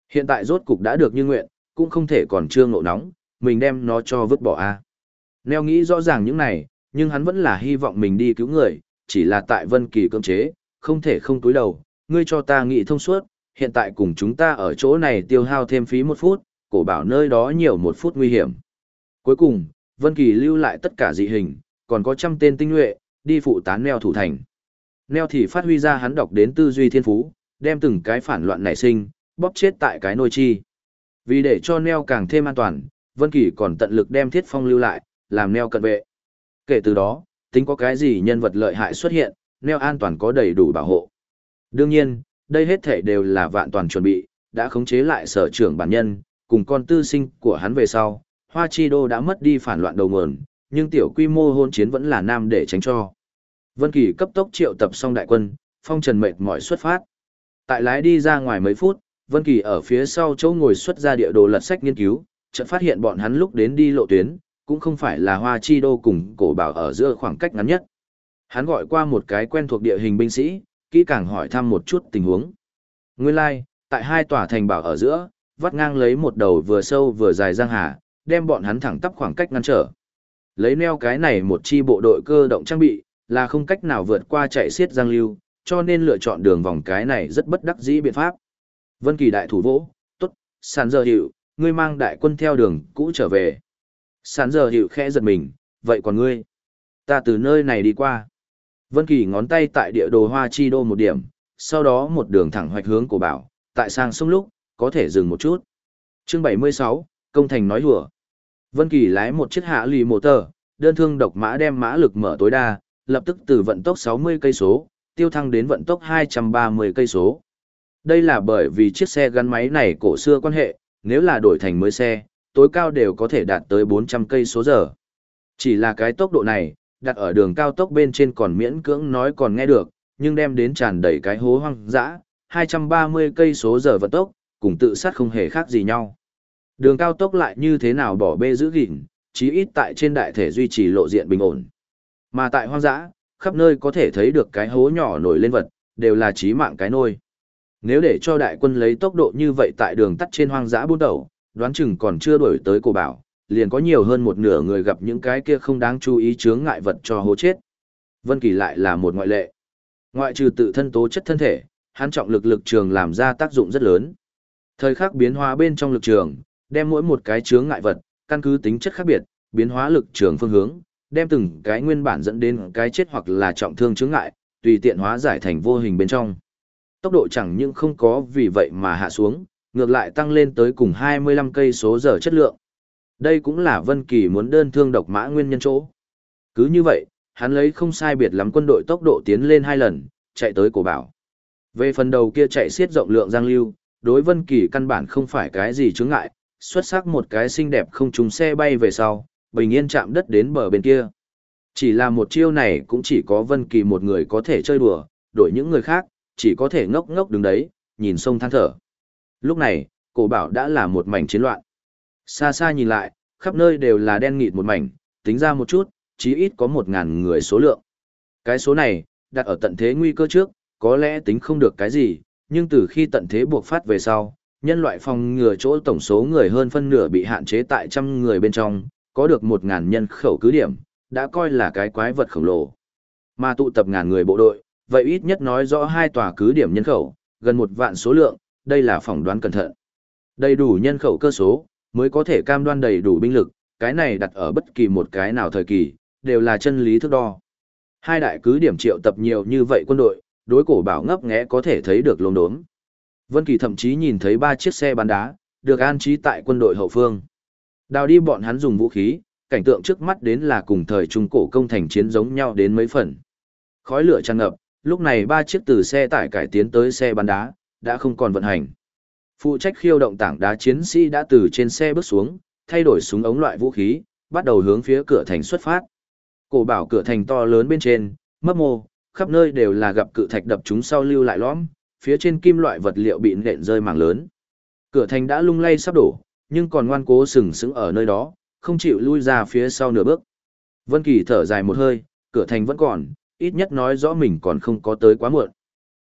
[SPEAKER 1] Hiện tại rốt cục đã được như nguyện, cũng không thể còn trương nộ nóng, mình đem nó cho vứt bỏ a. Neo nghĩ rõ ràng những này, nhưng hắn vẫn là hy vọng mình đi cứu người, chỉ là tại Vân Kỳ cưỡng chế, không thể không túi đầu, ngươi cho ta nghĩ thông suốt, hiện tại cùng chúng ta ở chỗ này tiêu hao thêm phí một phút, cổ bảo nơi đó nhiều một phút nguy hiểm. Cuối cùng, Vân Kỳ lưu lại tất cả dị hình, còn có trăm tên tinh nhuệ, đi phụ tán neo thủ thành. Neo thì phát huy ra hắn đọc đến tư duy thiên phú, đem từng cái phản loạn nảy sinh, bóp chết tại cái nôi chi. Vì để cho neo càng thêm an toàn, Vân Kỳ còn tận lực đem Thiết Phong lưu lại, làm neo cận vệ. Kể từ đó, tính có cái gì nhân vật lợi hại xuất hiện, neo an toàn có đầy đủ bảo hộ. Đương nhiên, đây hết thể đều là vạn toàn chuẩn bị, đã khống chế lại sở trưởng bản nhân, cùng con tư sinh của hắn về sau, Hoa Chi Đô đã mất đi phản loạn đầu nguồn, nhưng tiểu quy mô hôn chiến vẫn là nam để tránh cho. Vân Kỳ cấp tốc triệu tập xong đại quân, phong trần mệt mỏi xuất phát. Tại lái đi ra ngoài mấy phút, Vân Kỳ ở phía sau chỗ ngồi xuất ra địa đồ lật sách nghiên cứu, chợt phát hiện bọn hắn lúc đến đi lộ tuyến, cũng không phải là Hoa Chi Đô cùng cổ bảo ở giữa khoảng cách ngắn nhất. Hắn gọi qua một cái quen thuộc địa hình binh sĩ, kỹ càng hỏi thăm một chút tình huống. Nguyên lai, like, tại hai tòa thành bảo ở giữa, vắt ngang lấy một đầu vừa sâu vừa dài giang hà, đem bọn hắn thẳng tắp khoảng cách ngăn trở. Lấy neo cái này một chi bộ đội cơ động trang bị, là không cách nào vượt qua chạy xiết giang lưu, cho nên lựa chọn đường vòng cái này rất bất đắc dĩ biện pháp. Vân Kỳ đại thủ vỗ, tốt, sàn giờ hiệu, ngươi mang đại quân theo đường cũ trở về. Sàn giờ hiệu khẽ giật mình, vậy còn ngươi? Ta từ nơi này đi qua. Vân Kỳ ngón tay tại địa đồ hoa chi đô một điểm, sau đó một đường thẳng hoạch hướng của bảo, tại sang sông lúc, có thể dừng một chút. Chương 76, công thành nói hùa. Vân Kỳ lái một chiếc hạ lì mô tờ, đơn thương độc mã đem mã lực mở tối đa, lập tức từ vận tốc 60 cây số, tiêu thăng đến vận tốc 230 cây số. Đây là bởi vì chiếc xe gắn máy này cổ xưa quan hệ, nếu là đổi thành mới xe, tối cao đều có thể đạt tới 400 cây số giờ. Chỉ là cái tốc độ này, đặt ở đường cao tốc bên trên còn miễn cưỡng nói còn nghe được, nhưng đem đến tràn đầy cái hố hoang dã, 230 cây số giờ vận tốc, cùng tự sát không hề khác gì nhau. Đường cao tốc lại như thế nào bỏ bê giữ gìn, chí ít tại trên đại thể duy trì lộ diện bình ổn. Mà tại hoang dã, khắp nơi có thể thấy được cái hố nhỏ nổi lên vật, đều là chí mạng cái nôi. Nếu để cho đại quân lấy tốc độ như vậy tại đường tắt trên hoang dã buôn đầu, đoán chừng còn chưa đổi tới cổ bảo, liền có nhiều hơn một nửa người gặp những cái kia không đáng chú ý chướng ngại vật cho hố chết. Vân Kỳ lại là một ngoại lệ. Ngoại trừ tự thân tố chất thân thể, hắn trọng lực lực trường làm ra tác dụng rất lớn. Thời khắc biến hóa bên trong lực trường, đem mỗi một cái chướng ngại vật, căn cứ tính chất khác biệt, biến hóa lực trường phương hướng, đem từng cái nguyên bản dẫn đến cái chết hoặc là trọng thương chướng ngại, tùy tiện hóa giải thành vô hình bên trong. Tốc độ chẳng những không có vì vậy mà hạ xuống, ngược lại tăng lên tới cùng 25 cây số giờ chất lượng. Đây cũng là Vân Kỳ muốn đơn thương độc mã nguyên nhân chỗ. Cứ như vậy, hắn lấy không sai biệt lắm quân đội tốc độ tiến lên hai lần, chạy tới cổ bảo. Về phần đầu kia chạy xiết rộng lượng giang lưu, đối Vân Kỳ căn bản không phải cái gì chướng ngại, xuất sắc một cái xinh đẹp không trùng xe bay về sau, bình yên chạm đất đến bờ bên kia. Chỉ là một chiêu này cũng chỉ có Vân Kỳ một người có thể chơi đùa, đổi những người khác, chỉ có thể ngốc ngốc đứng đấy, nhìn sông than thở. Lúc này, cổ bảo đã là một mảnh chiến loạn. Xa xa nhìn lại, khắp nơi đều là đen nghịt một mảnh, tính ra một chút, chí ít có một ngàn người số lượng. Cái số này, đặt ở tận thế nguy cơ trước, có lẽ tính không được cái gì, nhưng từ khi tận thế buộc phát về sau, nhân loại phòng ngừa chỗ tổng số người hơn phân nửa bị hạn chế tại trăm người bên trong, có được một ngàn nhân khẩu cứ điểm, đã coi là cái quái vật khổng lồ. Mà tụ tập ngàn người bộ đội, vậy ít nhất nói rõ hai tòa cứ điểm nhân khẩu, gần một vạn số lượng, đây là phỏng đoán cẩn thận. Đầy đủ nhân khẩu cơ số, mới có thể cam đoan đầy đủ binh lực, cái này đặt ở bất kỳ một cái nào thời kỳ, đều là chân lý thước đo. Hai đại cứ điểm triệu tập nhiều như vậy quân đội, đối cổ bảo ngấp nghé có thể thấy được lồn đốm. Vân Kỳ thậm chí nhìn thấy ba chiếc xe bắn đá, được an trí tại quân đội hậu phương. Đào đi bọn hắn dùng vũ khí, cảnh tượng trước mắt đến là cùng thời trung cổ công thành chiến giống nhau đến mấy phần. Khói lửa tràn ngập, lúc này ba chiếc từ xe tải cải tiến tới xe bắn đá, đã không còn vận hành. Phụ trách khiêu động tảng đá chiến sĩ đã từ trên xe bước xuống, thay đổi súng ống loại vũ khí, bắt đầu hướng phía cửa thành xuất phát. Cổ bảo cửa thành to lớn bên trên, mấp mô, khắp nơi đều là gặp cự thạch đập chúng sau lưu lại lõm, phía trên kim loại vật liệu bị nện rơi mảng lớn. Cửa thành đã lung lay sắp đổ, nhưng còn ngoan cố sừng sững ở nơi đó, không chịu lui ra phía sau nửa bước. Vân Kỳ thở dài một hơi, cửa thành vẫn còn, ít nhất nói rõ mình còn không có tới quá muộn.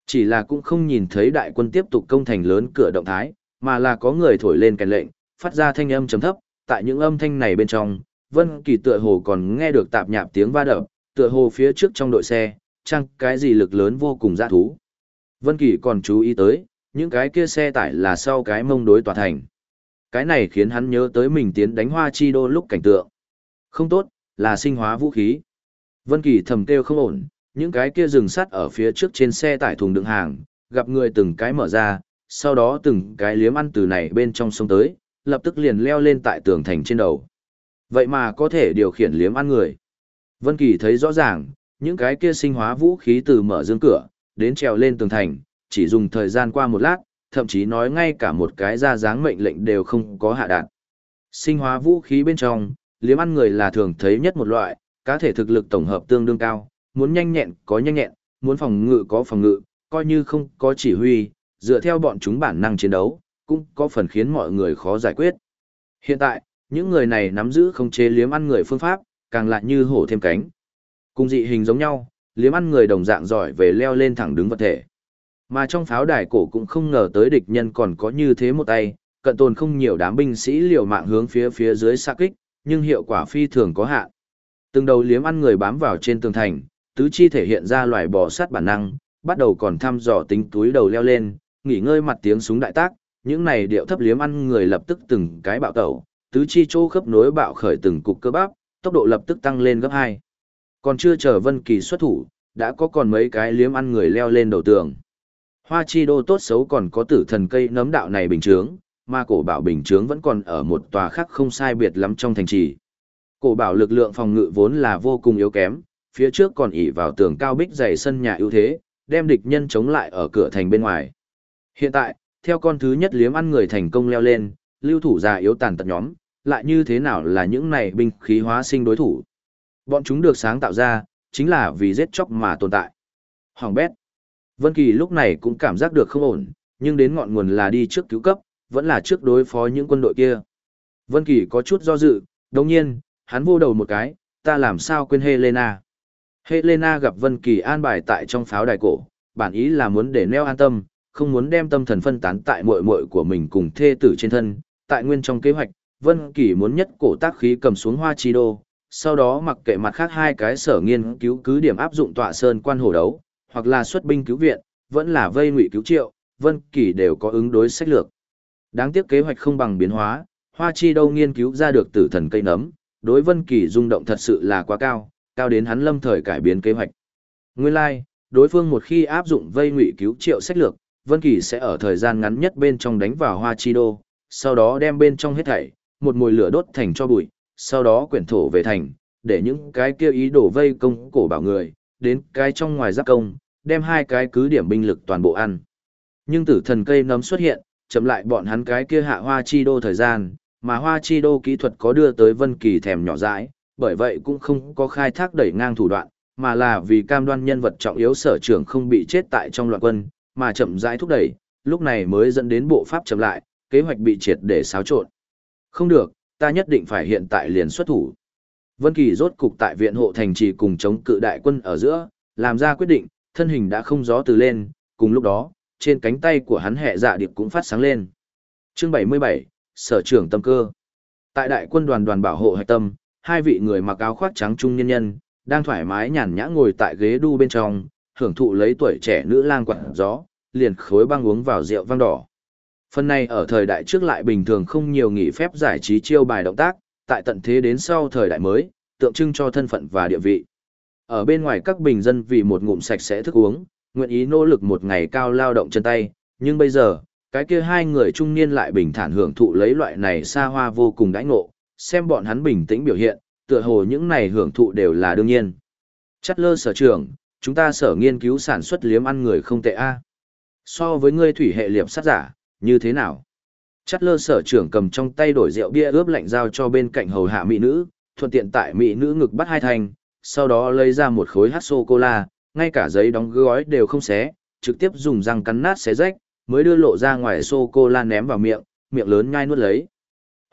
[SPEAKER 1] Chỉ là cũng không nhìn thấy đại quân tiếp tục công thành lớn cửa động thái, mà là có người thổi lên kèn lệnh, phát ra thanh âm trầm thấp, tại những âm thanh này bên trong, Vân Kỳ tựa hồ còn nghe được tạp nhạp tiếng va đập, tựa hồ phía trước trong đội xe, chăng cái gì lực lớn vô cùng dã thú. Vân Kỳ còn chú ý tới, những cái kia xe tải là sau cái mông đối tòa thành. Cái này khiến hắn nhớ tới mình tiến đánh Hoa Chi Đô lúc cảnh tượng. Không tốt, là sinh hóa vũ khí. Vân Kỳ thầm kêu không ổn, những cái kia rừng sắt ở phía trước trên xe tải thùng đựng hàng, gặp người từng cái mở ra, sau đó từng cái liếm ăn từ này bên trong sông tới, lập tức liền leo lên tại tường thành trên đầu. Vậy mà có thể điều khiển liếm ăn người. Vân Kỳ thấy rõ ràng, những cái kia sinh hóa vũ khí từ mở dương cửa, đến trèo lên tường thành, chỉ dùng thời gian qua một lát, thậm chí nói ngay cả một cái ra dáng mệnh lệnh đều không có hạ đạn. Sinh hóa vũ khí bên trong, liếm ăn người là thường thấy nhất một loại, cá thể thực lực tổng hợp tương đương cao, muốn nhanh nhẹn có nhanh nhẹn, muốn phòng ngự có phòng ngự, coi như không có chỉ huy, dựa theo bọn chúng bản năng chiến đấu, cũng có phần khiến mọi người khó giải quyết. Hiện tại, những người này nắm giữ không chế liếm ăn người phương pháp, càng lại như hổ thêm cánh. Cùng dị hình giống nhau, liếm ăn người đồng dạng giỏi về leo lên thẳng đứng vật thể. Mà trong pháo đài cổ cũng không ngờ tới địch nhân còn có như thế một tay, cận tồn không nhiều đám binh sĩ liều mạng hướng phía phía dưới xa kích, nhưng hiệu quả phi thường có hạn. Từng đầu liếm ăn người bám vào trên tường thành, tứ chi thể hiện ra loài bò sát bản năng, bắt đầu còn thăm dò tính túi đầu leo lên, nghỉ ngơi mặt tiếng súng đại tác, những này điệu thấp liếm ăn người lập tức từng cái bạo tẩu, tứ chi chỗ khớp nối bạo khởi từng cục cơ bắp, tốc độ lập tức tăng lên gấp 2. Còn chưa chờ Vân Kỳ xuất thủ, đã có còn mấy cái liếm ăn người leo lên đầu tường. Hoa chi đô tốt xấu còn có tử thần cây nấm đạo này bình chướng, mà cổ bảo bình chướng vẫn còn ở một tòa khác không sai biệt lắm trong thành trì. Cổ bảo lực lượng phòng ngự vốn là vô cùng yếu kém, phía trước còn ỉ vào tường cao bích dày sân nhà ưu thế, đem địch nhân chống lại ở cửa thành bên ngoài. Hiện tại, theo con thứ nhất liếm ăn người thành công leo lên, lưu thủ già yếu tàn tật nhóm, lại như thế nào là những này binh khí hóa sinh đối thủ. Bọn chúng được sáng tạo ra, chính là vì giết chóc mà tồn tại. Hoàng bét. Vân Kỳ lúc này cũng cảm giác được không ổn, nhưng đến ngọn nguồn là đi trước cứu cấp, vẫn là trước đối phó những quân đội kia. Vân Kỳ có chút do dự, đồng nhiên, hắn vô đầu một cái, ta làm sao quên Helena. Helena gặp Vân Kỳ an bài tại trong pháo đài cổ, bản ý là muốn để neo an tâm, không muốn đem tâm thần phân tán tại muội muội của mình cùng thê tử trên thân, tại nguyên trong kế hoạch, Vân Kỳ muốn nhất cổ tác khí cầm xuống Hoa Chi Đô, sau đó mặc kệ mặt khác hai cái sở nghiên cứu cứ điểm áp dụng tọa sơn quan hổ đấu, hoặc là xuất binh cứu viện, vẫn là vây ngụy cứu triệu, Vân Kỳ đều có ứng đối sách lược. Đáng tiếc kế hoạch không bằng biến hóa, Hoa Chi Đô nghiên cứu ra được tử thần cây nấm, đối Vân Kỳ rung động thật sự là quá cao, cao đến hắn lâm thời cải biến kế hoạch. Nguyên lai, like, đối phương một khi áp dụng vây ngụy cứu triệu sách lược, Vân Kỳ sẽ ở thời gian ngắn nhất bên trong đánh vào Hoa Chi Đô, sau đó đem bên trong hết thảy, một mùi lửa đốt thành cho bụi, sau đó quyển thổ về thành, để những cái kia ý đổ vây công cổ bảo người, đến cái trong ngoài giáp công, đem hai cái cứ điểm binh lực toàn bộ ăn. Nhưng tử thần cây nấm xuất hiện, chậm lại bọn hắn cái kia hạ Hoa Chi Đô thời gian, mà Hoa Chi Đô kỹ thuật có đưa tới Vân Kỳ thèm nhỏ dãi, bởi vậy cũng không có khai thác đẩy ngang thủ đoạn, mà là vì cam đoan nhân vật trọng yếu sở trưởng không bị chết tại trong loạn quân, mà chậm rãi thúc đẩy, lúc này mới dẫn đến bộ pháp chậm lại, kế hoạch bị triệt để xáo trộn. Không được, ta nhất định phải hiện tại liền xuất thủ. Vân Kỳ rốt cục tại viện hộ thành trì cùng chống cự đại quân ở giữa, làm ra quyết định, thân hình đã không gió từ lên, cùng lúc đó, trên cánh tay của hắn hệ dạ điệp cũng phát sáng lên. Chương 77, Sở trưởng tâm cơ. Tại đại quân đoàn đoàn bảo hộ hạch tâm, hai vị người mặc áo khoác trắng trung nhân nhân, đang thoải mái nhàn nhã ngồi tại ghế đu bên trong, hưởng thụ lấy tuổi trẻ nữ lang quạt gió, liền khối băng uống vào rượu vang đỏ. Phần này ở thời đại trước lại bình thường không nhiều nghỉ phép giải trí chiêu bài động tác, tại tận thế đến sau thời đại mới, tượng trưng cho thân phận và địa vị. Ở bên ngoài các bình dân vì một ngụm sạch sẽ thức uống, nguyện ý nỗ lực một ngày cao lao động chân tay, nhưng bây giờ, cái kia hai người trung niên lại bình thản hưởng thụ lấy loại này xa hoa vô cùng đãi ngộ, xem bọn hắn bình tĩnh biểu hiện, tựa hồ những này hưởng thụ đều là đương nhiên. Chất lơ sở trưởng chúng ta sở nghiên cứu sản xuất liếm ăn người không tệ a. So với ngươi thủy hệ liệp sát giả, như thế nào? Chất lơ sở trưởng cầm trong tay đổi rượu bia ướp lạnh giao cho bên cạnh hầu hạ mỹ nữ, thuận tiện tại mỹ nữ ngực bắt hai thành, sau đó lấy ra một khối hát sô-cô-la, ngay cả giấy đóng gói đều không xé, trực tiếp dùng răng cắn nát xé rách, mới đưa lộ ra ngoài sô-cô-la ném vào miệng, miệng lớn nhai nuốt lấy.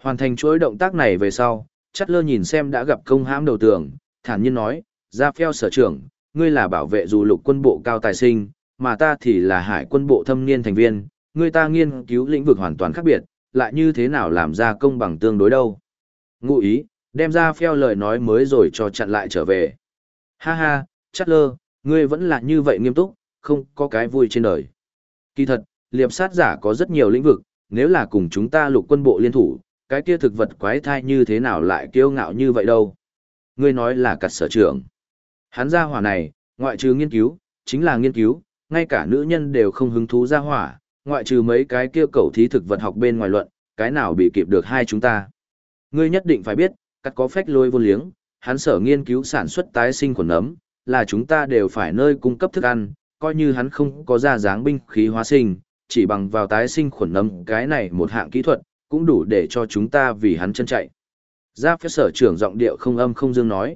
[SPEAKER 1] Hoàn thành chuỗi động tác này về sau, chắt lơ nhìn xem đã gặp công hãm đầu tường, thản nhiên nói, ra phèo sở trưởng, ngươi là bảo vệ dù lục quân bộ cao tài sinh, mà ta thì là hải quân bộ thâm niên thành viên, Người ta nghiên cứu lĩnh vực hoàn toàn khác biệt, lại như thế nào làm ra công bằng tương đối đâu. Ngụ ý, đem ra phèo lời nói mới rồi cho chặn lại trở về. Ha ha, chắc lơ, ngươi vẫn là như vậy nghiêm túc, không có cái vui trên đời. Kỳ thật, liệp sát giả có rất nhiều lĩnh vực, nếu là cùng chúng ta lục quân bộ liên thủ, cái kia thực vật quái thai như thế nào lại kiêu ngạo như vậy đâu. Ngươi nói là cặt sở trưởng. Hắn ra hỏa này, ngoại trừ nghiên cứu, chính là nghiên cứu, ngay cả nữ nhân đều không hứng thú ra hỏa, ngoại trừ mấy cái kia cầu thí thực vật học bên ngoài luận, cái nào bị kịp được hai chúng ta. Ngươi nhất định phải biết, cắt có phách lôi vô liếng, hắn sở nghiên cứu sản xuất tái sinh khuẩn nấm, là chúng ta đều phải nơi cung cấp thức ăn, coi như hắn không có ra dáng binh khí hóa sinh, chỉ bằng vào tái sinh khuẩn nấm cái này một hạng kỹ thuật, cũng đủ để cho chúng ta vì hắn chân chạy. Giáp phép sở trưởng giọng điệu không âm không dương nói.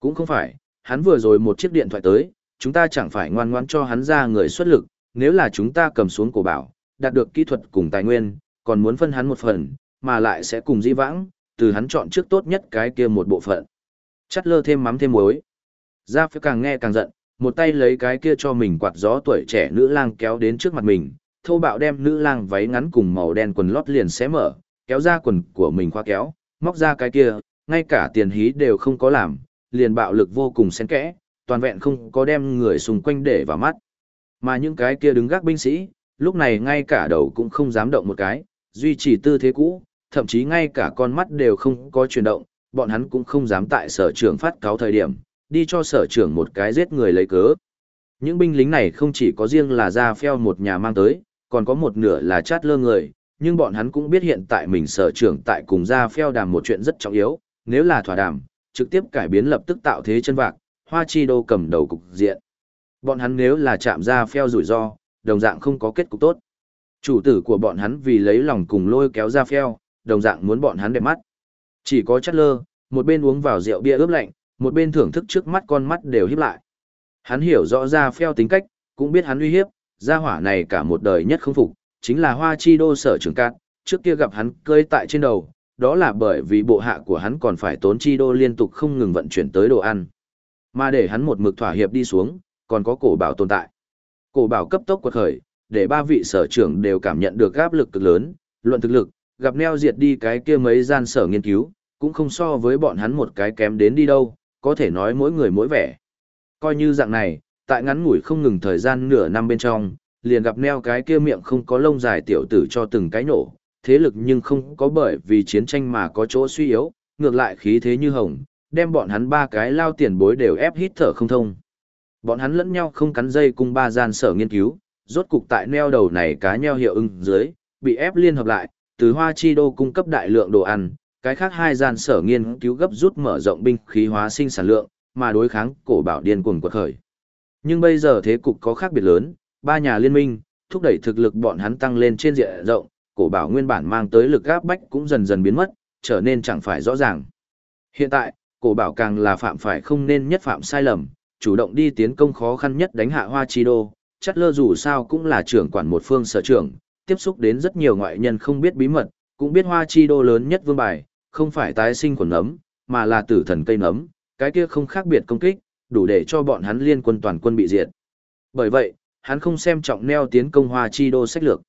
[SPEAKER 1] Cũng không phải, hắn vừa rồi một chiếc điện thoại tới, chúng ta chẳng phải ngoan ngoãn cho hắn ra người xuất lực, nếu là chúng ta cầm xuống cổ bảo, đạt được kỹ thuật cùng tài nguyên, còn muốn phân hắn một phần, mà lại sẽ cùng di vãng, từ hắn chọn trước tốt nhất cái kia một bộ phận. Chắt lơ thêm mắm thêm muối. Gia phải càng nghe càng giận, một tay lấy cái kia cho mình quạt gió tuổi trẻ nữ lang kéo đến trước mặt mình, thô bạo đem nữ lang váy ngắn cùng màu đen quần lót liền xé mở, kéo ra quần của mình khoa kéo, móc ra cái kia, ngay cả tiền hí đều không có làm, liền bạo lực vô cùng xen kẽ, toàn vẹn không có đem người xung quanh để vào mắt. Mà những cái kia đứng gác binh sĩ, lúc này ngay cả đầu cũng không dám động một cái, duy trì tư thế cũ, thậm chí ngay cả con mắt đều không có chuyển động, bọn hắn cũng không dám tại sở trưởng phát cáo thời điểm, đi cho sở trưởng một cái giết người lấy cớ. Những binh lính này không chỉ có riêng là ra phèo một nhà mang tới, còn có một nửa là chát lơ người, nhưng bọn hắn cũng biết hiện tại mình sở trưởng tại cùng ra phèo đàm một chuyện rất trọng yếu, nếu là thỏa đàm, trực tiếp cải biến lập tức tạo thế chân vạc, hoa chi đô cầm đầu cục diện. Bọn hắn nếu là chạm ra pheo rủi ro, đồng dạng không có kết cục tốt. Chủ tử của bọn hắn vì lấy lòng cùng lôi kéo ra pheo, đồng dạng muốn bọn hắn đẹp mắt. Chỉ có chát lơ, một bên uống vào rượu bia ướp lạnh, một bên thưởng thức trước mắt con mắt đều híp lại. Hắn hiểu rõ ra pheo tính cách, cũng biết hắn uy hiếp, gia hỏa này cả một đời nhất không phục, chính là hoa chi đô sở trưởng cát, trước kia gặp hắn cơi tại trên đầu, đó là bởi vì bộ hạ của hắn còn phải tốn chi đô liên tục không ngừng vận chuyển tới đồ ăn. Mà để hắn một mực thỏa hiệp đi xuống, còn có cổ bảo tồn tại. Cổ bảo cấp tốc quật khởi, để ba vị sở trưởng đều cảm nhận được áp lực cực lớn, luận thực lực, gặp neo diệt đi cái kia mấy gian sở nghiên cứu, cũng không so với bọn hắn một cái kém đến đi đâu, có thể nói mỗi người mỗi vẻ. Coi như dạng này, tại ngắn ngủi không ngừng thời gian nửa năm bên trong, liền gặp neo cái kia miệng không có lông dài tiểu tử cho từng cái nổ, thế lực nhưng không có bởi vì chiến tranh mà có chỗ suy yếu, ngược lại khí thế như hồng, đem bọn hắn ba cái lao tiền bối đều ép hít thở không thông. Bọn hắn lẫn nhau không cắn dây cung ba gian sở nghiên cứu, rốt cục tại neo đầu này cá nheo hiệu ưng dưới, bị ép liên hợp lại, từ Hoa Chi Đô cung cấp đại lượng đồ ăn, cái khác hai gian sở nghiên cứu gấp rút mở rộng binh khí hóa sinh sản lượng, mà đối kháng cổ bảo điên cuồng quật khởi. Nhưng bây giờ thế cục có khác biệt lớn, ba nhà liên minh, thúc đẩy thực lực bọn hắn tăng lên trên diện rộng, cổ bảo nguyên bản mang tới lực áp bách cũng dần dần biến mất, trở nên chẳng phải rõ ràng. Hiện tại, cổ bảo càng là phạm phải không nên nhất phạm sai lầm, chủ động đi tiến công khó khăn nhất đánh hạ Hoa Chi Đô, chắc lơ dù sao cũng là trưởng quản một phương sở trưởng, tiếp xúc đến rất nhiều ngoại nhân không biết bí mật, cũng biết Hoa Chi Đô lớn nhất vương bài, không phải tái sinh của nấm, mà là tử thần cây nấm, cái kia không khác biệt công kích, đủ để cho bọn hắn liên quân toàn quân bị diệt. Bởi vậy, hắn không xem trọng neo tiến công hoa chi đô sách lược.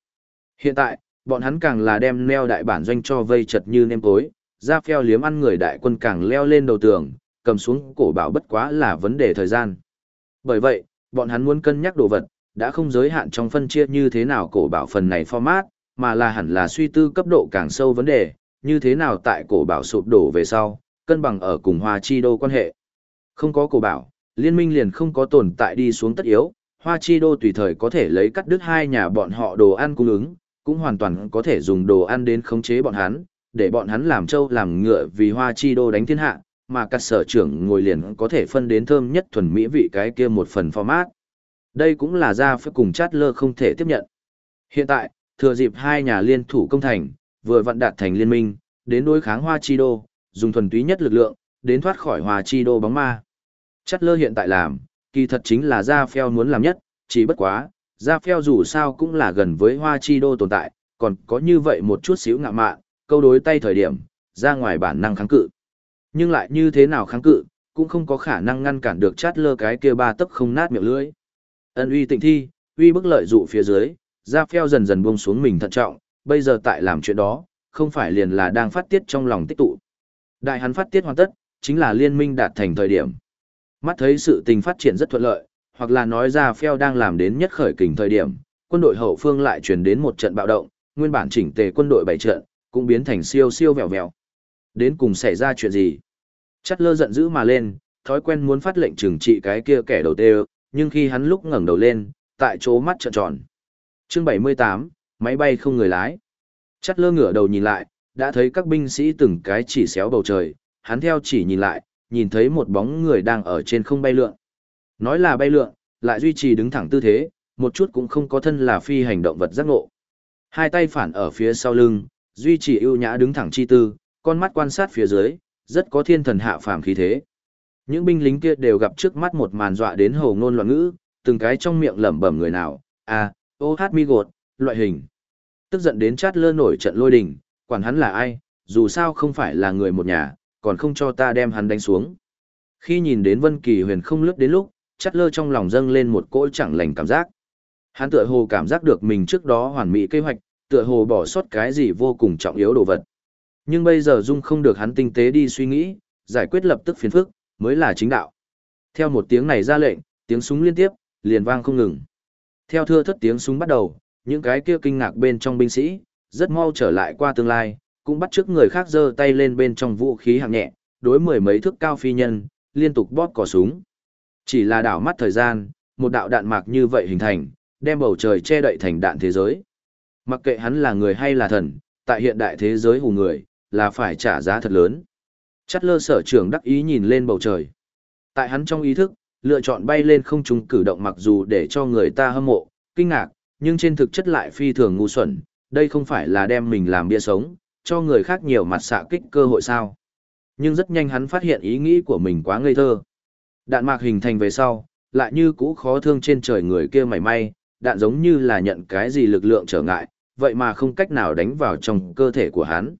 [SPEAKER 1] Hiện tại, bọn hắn càng là đem neo đại bản doanh cho vây chật như nêm tối, ra phèo liếm ăn người đại quân càng leo lên đầu tường, cầm xuống cổ bảo bất quá là vấn đề thời gian. Bởi vậy, bọn hắn muốn cân nhắc đồ vật, đã không giới hạn trong phân chia như thế nào cổ bảo phần này format, mà là hẳn là suy tư cấp độ càng sâu vấn đề, như thế nào tại cổ bảo sụp đổ về sau, cân bằng ở cùng hoa chi đô quan hệ. Không có cổ bảo, liên minh liền không có tồn tại đi xuống tất yếu, Hoa Chi Đô tùy thời có thể lấy cắt đứt hai nhà bọn họ đồ ăn cung ứng, cũng hoàn toàn có thể dùng đồ ăn đến khống chế bọn hắn, để bọn hắn làm trâu làm ngựa vì Hoa Chi Đô đánh thiên hạ, mà các sở trưởng ngồi liền có thể phân đến thơm nhất thuần mỹ vị cái kia một phần format. Đây cũng là ra phải cùng chát lơ không thể tiếp nhận. Hiện tại, thừa dịp hai nhà liên thủ công thành, vừa vận đạt thành liên minh, đến đối kháng Hoa Chi Đô, dùng thuần túy nhất lực lượng, đến thoát khỏi Hoa Chi Đô bóng ma. Chát lơ hiện tại làm, kỳ thật chính là Gia Phèo muốn làm nhất, chỉ bất quá, Gia Phèo dù sao cũng là gần với Hoa Chi Đô tồn tại, còn có như vậy một chút xíu ngạ mạn, câu đối tay thời điểm, ra ngoài bản năng kháng cự. Nhưng lại như thế nào kháng cự, cũng không có khả năng ngăn cản được chát lơ cái kia ba tấc không nát miệng lưỡi. Ân uy tịnh thi, uy bức lợi dụ phía dưới, ra Phèo dần dần buông xuống mình thận trọng, bây giờ tại làm chuyện đó, không phải liền là đang phát tiết trong lòng tích tụ. Đại hắn phát tiết hoàn tất, chính là liên minh đạt thành thời điểm. Mắt thấy sự tình phát triển rất thuận lợi, hoặc là nói ra phèo đang làm đến nhất khởi kình thời điểm, quân đội hậu phương lại truyền đến một trận bạo động, nguyên bản chỉnh tề quân đội bảy trận, cũng biến thành siêu siêu vẹo vẹo. Đến cùng xảy ra chuyện gì? Chắt lơ giận dữ mà lên, thói quen muốn phát lệnh trừng trị cái kia kẻ đầu tê nhưng khi hắn lúc ngẩng đầu lên, tại chỗ mắt trợn tròn. Chương 78, máy bay không người lái. Chắt lơ ngửa đầu nhìn lại, đã thấy các binh sĩ từng cái chỉ xéo bầu trời, hắn theo chỉ nhìn lại, nhìn thấy một bóng người đang ở trên không bay lượn. Nói là bay lượn, lại duy trì đứng thẳng tư thế, một chút cũng không có thân là phi hành động vật giác ngộ. Hai tay phản ở phía sau lưng, duy trì ưu nhã đứng thẳng chi tư, con mắt quan sát phía dưới, rất có thiên thần hạ phàm khí thế. Những binh lính kia đều gặp trước mắt một màn dọa đến hầu ngôn loạn ngữ, từng cái trong miệng lẩm bẩm người nào, à, ô hát mi gột, loại hình. Tức giận đến chát lơ nổi trận lôi đình, quản hắn là ai, dù sao không phải là người một nhà, còn không cho ta đem hắn đánh xuống. Khi nhìn đến Vân Kỳ Huyền không lướt đến lúc, chát lơ trong lòng dâng lên một cỗ chẳng lành cảm giác. Hắn tựa hồ cảm giác được mình trước đó hoàn mỹ kế hoạch, tựa hồ bỏ sót cái gì vô cùng trọng yếu đồ vật. Nhưng bây giờ dung không được hắn tinh tế đi suy nghĩ, giải quyết lập tức phiền phức, mới là chính đạo. Theo một tiếng này ra lệnh, tiếng súng liên tiếp, liền vang không ngừng. Theo thưa thất tiếng súng bắt đầu, những cái kia kinh ngạc bên trong binh sĩ, rất mau trở lại qua tương lai, cũng bắt trước người khác giơ tay lên bên trong vũ khí hạng nhẹ, đối mười mấy thước cao phi nhân, liên tục bóp cò súng. Chỉ là đảo mắt thời gian, một đạo đạn mạc như vậy hình thành, đem bầu trời che đậy thành đạn thế giới. Mặc kệ hắn là người hay là thần, tại hiện đại thế giới hù người, là phải trả giá thật lớn. Chắt lơ sở trưởng đắc ý nhìn lên bầu trời. Tại hắn trong ý thức, lựa chọn bay lên không trung cử động mặc dù để cho người ta hâm mộ, kinh ngạc, nhưng trên thực chất lại phi thường ngu xuẩn, đây không phải là đem mình làm bia sống, cho người khác nhiều mặt xạ kích cơ hội sao. Nhưng rất nhanh hắn phát hiện ý nghĩ của mình quá ngây thơ. Đạn mạc hình thành về sau, lại như cũ khó thương trên trời người kia mảy may, đạn giống như là nhận cái gì lực lượng trở ngại, vậy mà không cách nào đánh vào trong cơ thể của hắn.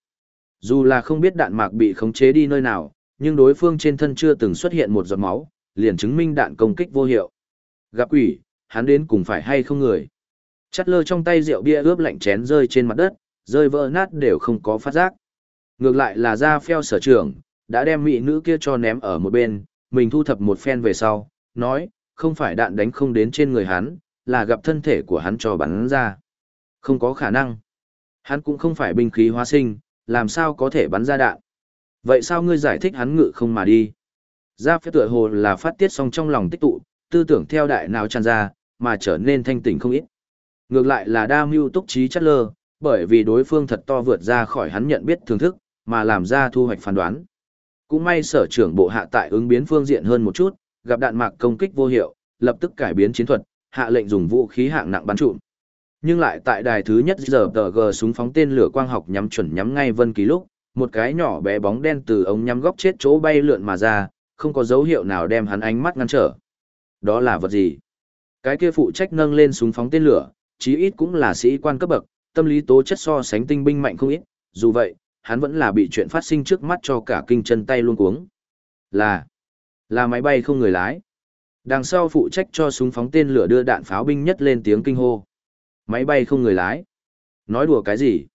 [SPEAKER 1] Dù là không biết đạn mạc bị khống chế đi nơi nào, nhưng đối phương trên thân chưa từng xuất hiện một giọt máu, liền chứng minh đạn công kích vô hiệu. Gặp quỷ, hắn đến cùng phải hay không người. Chắt lơ trong tay rượu bia ướp lạnh chén rơi trên mặt đất, rơi vỡ nát đều không có phát giác. Ngược lại là ra phèo sở trưởng, đã đem mỹ nữ kia cho ném ở một bên, mình thu thập một phen về sau, nói, không phải đạn đánh không đến trên người hắn, là gặp thân thể của hắn cho bắn ra. Không có khả năng. Hắn cũng không phải binh khí hóa sinh, làm sao có thể bắn ra đạn. Vậy sao ngươi giải thích hắn ngự không mà đi? Ra phép tựa hồ là phát tiết xong trong lòng tích tụ, tư tưởng theo đại nào tràn ra, mà trở nên thanh tỉnh không ít. Ngược lại là đa mưu túc trí chất lơ, bởi vì đối phương thật to vượt ra khỏi hắn nhận biết thưởng thức, mà làm ra thu hoạch phán đoán. Cũng may sở trưởng bộ hạ tại ứng biến phương diện hơn một chút, gặp đạn mạc công kích vô hiệu, lập tức cải biến chiến thuật, hạ lệnh dùng vũ khí hạng nặng bắn trụm. Nhưng lại tại đài thứ nhất giờ tờ g súng phóng tên lửa quang học nhắm chuẩn nhắm ngay Vân ký lúc, một cái nhỏ bé bóng đen từ ống nhắm góc chết chỗ bay lượn mà ra, không có dấu hiệu nào đem hắn ánh mắt ngăn trở. Đó là vật gì? Cái kia phụ trách nâng lên súng phóng tên lửa, chí ít cũng là sĩ quan cấp bậc, tâm lý tố chất so sánh tinh binh mạnh không ít, dù vậy, hắn vẫn là bị chuyện phát sinh trước mắt cho cả kinh chân tay luôn cuống. Là, là máy bay không người lái. Đằng sau phụ trách cho súng phóng tên lửa đưa đạn pháo binh nhất lên tiếng kinh hô. Máy bay không người lái. Nói đùa cái gì?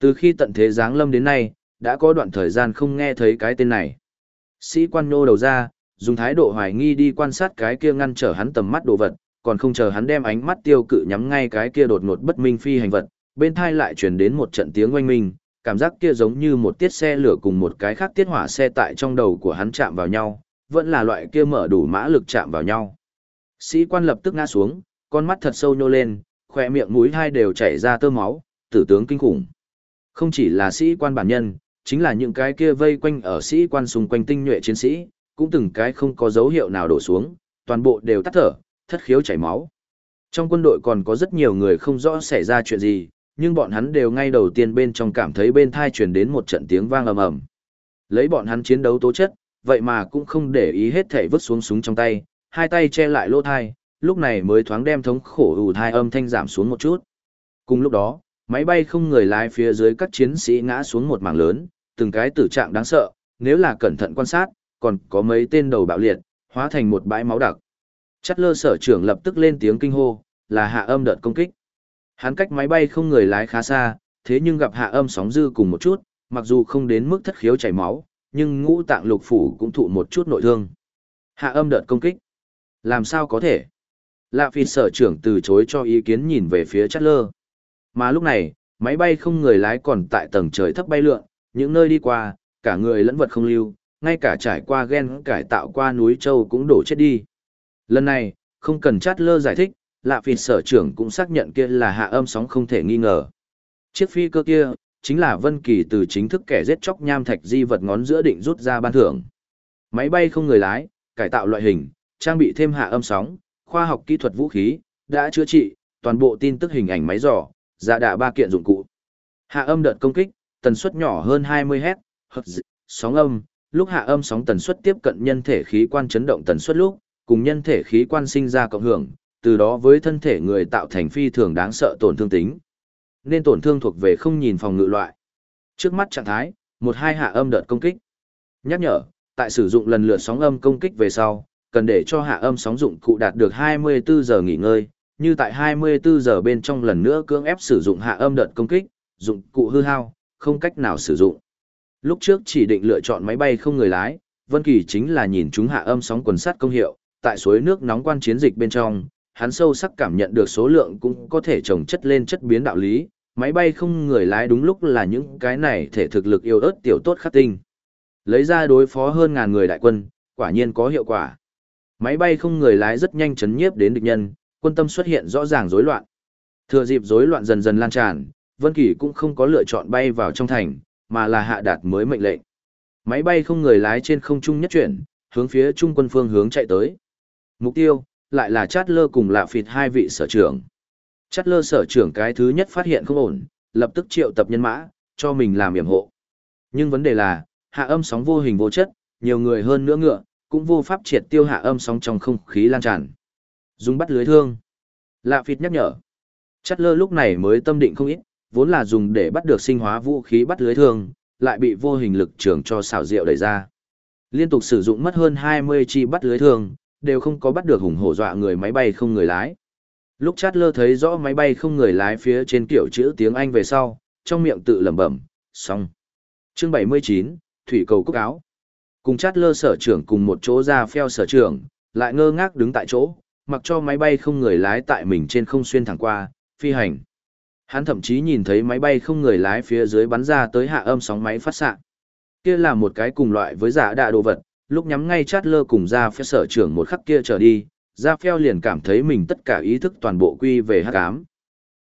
[SPEAKER 1] Từ khi tận thế giáng lâm đến nay, đã có đoạn thời gian không nghe thấy cái tên này. Sĩ quan nô đầu ra, dùng thái độ hoài nghi đi quan sát cái kia ngăn trở hắn tầm mắt đồ vật, còn không chờ hắn đem ánh mắt tiêu cự nhắm ngay cái kia đột ngột bất minh phi hành vật, bên thai lại truyền đến một trận tiếng oanh minh, cảm giác kia giống như một tiết xe lửa cùng một cái khác tiết hỏa xe tại trong đầu của hắn chạm vào nhau, vẫn là loại kia mở đủ mã lực chạm vào nhau. Sĩ quan lập tức ngã xuống, con mắt thật sâu nhô lên, khỏe miệng mũi hai đều chảy ra tơ máu, tử tướng kinh khủng. Không chỉ là sĩ quan bản nhân, chính là những cái kia vây quanh ở sĩ quan xung quanh tinh nhuệ chiến sĩ, cũng từng cái không có dấu hiệu nào đổ xuống, toàn bộ đều tắt thở, thất khiếu chảy máu. Trong quân đội còn có rất nhiều người không rõ xảy ra chuyện gì, nhưng bọn hắn đều ngay đầu tiên bên trong cảm thấy bên thai truyền đến một trận tiếng vang ầm ầm. Lấy bọn hắn chiến đấu tố chất, vậy mà cũng không để ý hết thảy vứt xuống súng trong tay, hai tay che lại lỗ thai, lúc này mới thoáng đem thống khổ ủ thai âm thanh giảm xuống một chút. Cùng lúc đó, máy bay không người lái phía dưới các chiến sĩ ngã xuống một mảng lớn, từng cái tử trạng đáng sợ, nếu là cẩn thận quan sát, còn có mấy tên đầu bạo liệt, hóa thành một bãi máu đặc. Chất lơ sở trưởng lập tức lên tiếng kinh hô, là hạ âm đợt công kích. Hắn cách máy bay không người lái khá xa, thế nhưng gặp hạ âm sóng dư cùng một chút, mặc dù không đến mức thất khiếu chảy máu, nhưng ngũ tạng lục phủ cũng thụ một chút nội thương. Hạ âm đợt công kích. Làm sao có thể? Lạ phi sở trưởng từ chối cho ý kiến nhìn về phía chát lơ. Mà lúc này, máy bay không người lái còn tại tầng trời thấp bay lượn, những nơi đi qua, cả người lẫn vật không lưu, ngay cả trải qua gen cải tạo qua núi châu cũng đổ chết đi. Lần này, không cần chát lơ giải thích, lạ phi sở trưởng cũng xác nhận kia là hạ âm sóng không thể nghi ngờ. Chiếc phi cơ kia, chính là Vân Kỳ từ chính thức kẻ giết chóc nham thạch di vật ngón giữa định rút ra ban thưởng. Máy bay không người lái, cải tạo loại hình, trang bị thêm hạ âm sóng, khoa học kỹ thuật vũ khí, đã chữa trị, toàn bộ tin tức hình ảnh máy dò, giả dạ đạ ba kiện dụng cụ. Hạ âm đợt công kích, tần suất nhỏ hơn 20 Hz, sóng âm, lúc hạ âm sóng tần suất tiếp cận nhân thể khí quan chấn động tần suất lúc, cùng nhân thể khí quan sinh ra cộng hưởng, từ đó với thân thể người tạo thành phi thường đáng sợ tổn thương tính. Nên tổn thương thuộc về không nhìn phòng ngự loại. Trước mắt trạng thái, một hai hạ âm đợt công kích. Nhắc nhở, tại sử dụng lần lượt sóng âm công kích về sau, cần để cho hạ âm sóng dụng cụ đạt được 24 giờ nghỉ ngơi, như tại 24 giờ bên trong lần nữa cưỡng ép sử dụng hạ âm đợt công kích, dụng cụ hư hao, không cách nào sử dụng. Lúc trước chỉ định lựa chọn máy bay không người lái, Vân Kỳ chính là nhìn chúng hạ âm sóng quần sắt công hiệu, tại suối nước nóng quan chiến dịch bên trong, hắn sâu sắc cảm nhận được số lượng cũng có thể trồng chất lên chất biến đạo lý, máy bay không người lái đúng lúc là những cái này thể thực lực yêu ớt tiểu tốt khắc tinh. Lấy ra đối phó hơn ngàn người đại quân, quả nhiên có hiệu quả. Máy bay không người lái rất nhanh chấn nhiếp đến địch nhân, quân tâm xuất hiện rõ ràng rối loạn. Thừa dịp rối loạn dần dần lan tràn, Vân Kỳ cũng không có lựa chọn bay vào trong thành, mà là hạ đạt mới mệnh lệnh. Máy bay không người lái trên không trung nhất chuyển, hướng phía trung quân phương hướng chạy tới. Mục tiêu, lại là chát lơ cùng lạ phịt hai vị sở trưởng. Chát lơ sở trưởng cái thứ nhất phát hiện không ổn, lập tức triệu tập nhân mã, cho mình làm yểm hộ. Nhưng vấn đề là, hạ âm sóng vô hình vô chất, nhiều người hơn nữa ngựa, cũng vô pháp triệt tiêu hạ âm sóng trong không khí lan tràn. Dùng bắt lưới thương. Lạ phịt nhắc nhở. Chắt lơ lúc này mới tâm định không ít, vốn là dùng để bắt được sinh hóa vũ khí bắt lưới thương, lại bị vô hình lực trường cho xảo rượu đẩy ra. Liên tục sử dụng mất hơn 20 chi bắt lưới thương, đều không có bắt được hùng hổ dọa người máy bay không người lái. Lúc chát lơ thấy rõ máy bay không người lái phía trên kiểu chữ tiếng Anh về sau, trong miệng tự lẩm bẩm, xong. Chương 79, Thủy cầu cúc áo. Cùng chát lơ sở trưởng cùng một chỗ ra pheo sở trưởng, lại ngơ ngác đứng tại chỗ, mặc cho máy bay không người lái tại mình trên không xuyên thẳng qua, phi hành. Hắn thậm chí nhìn thấy máy bay không người lái phía dưới bắn ra tới hạ âm sóng máy phát xạ. Kia là một cái cùng loại với giả đạ đồ vật, lúc nhắm ngay chát lơ cùng ra phép sở trưởng một khắc kia trở đi, ra phèo liền cảm thấy mình tất cả ý thức toàn bộ quy về hắc ám.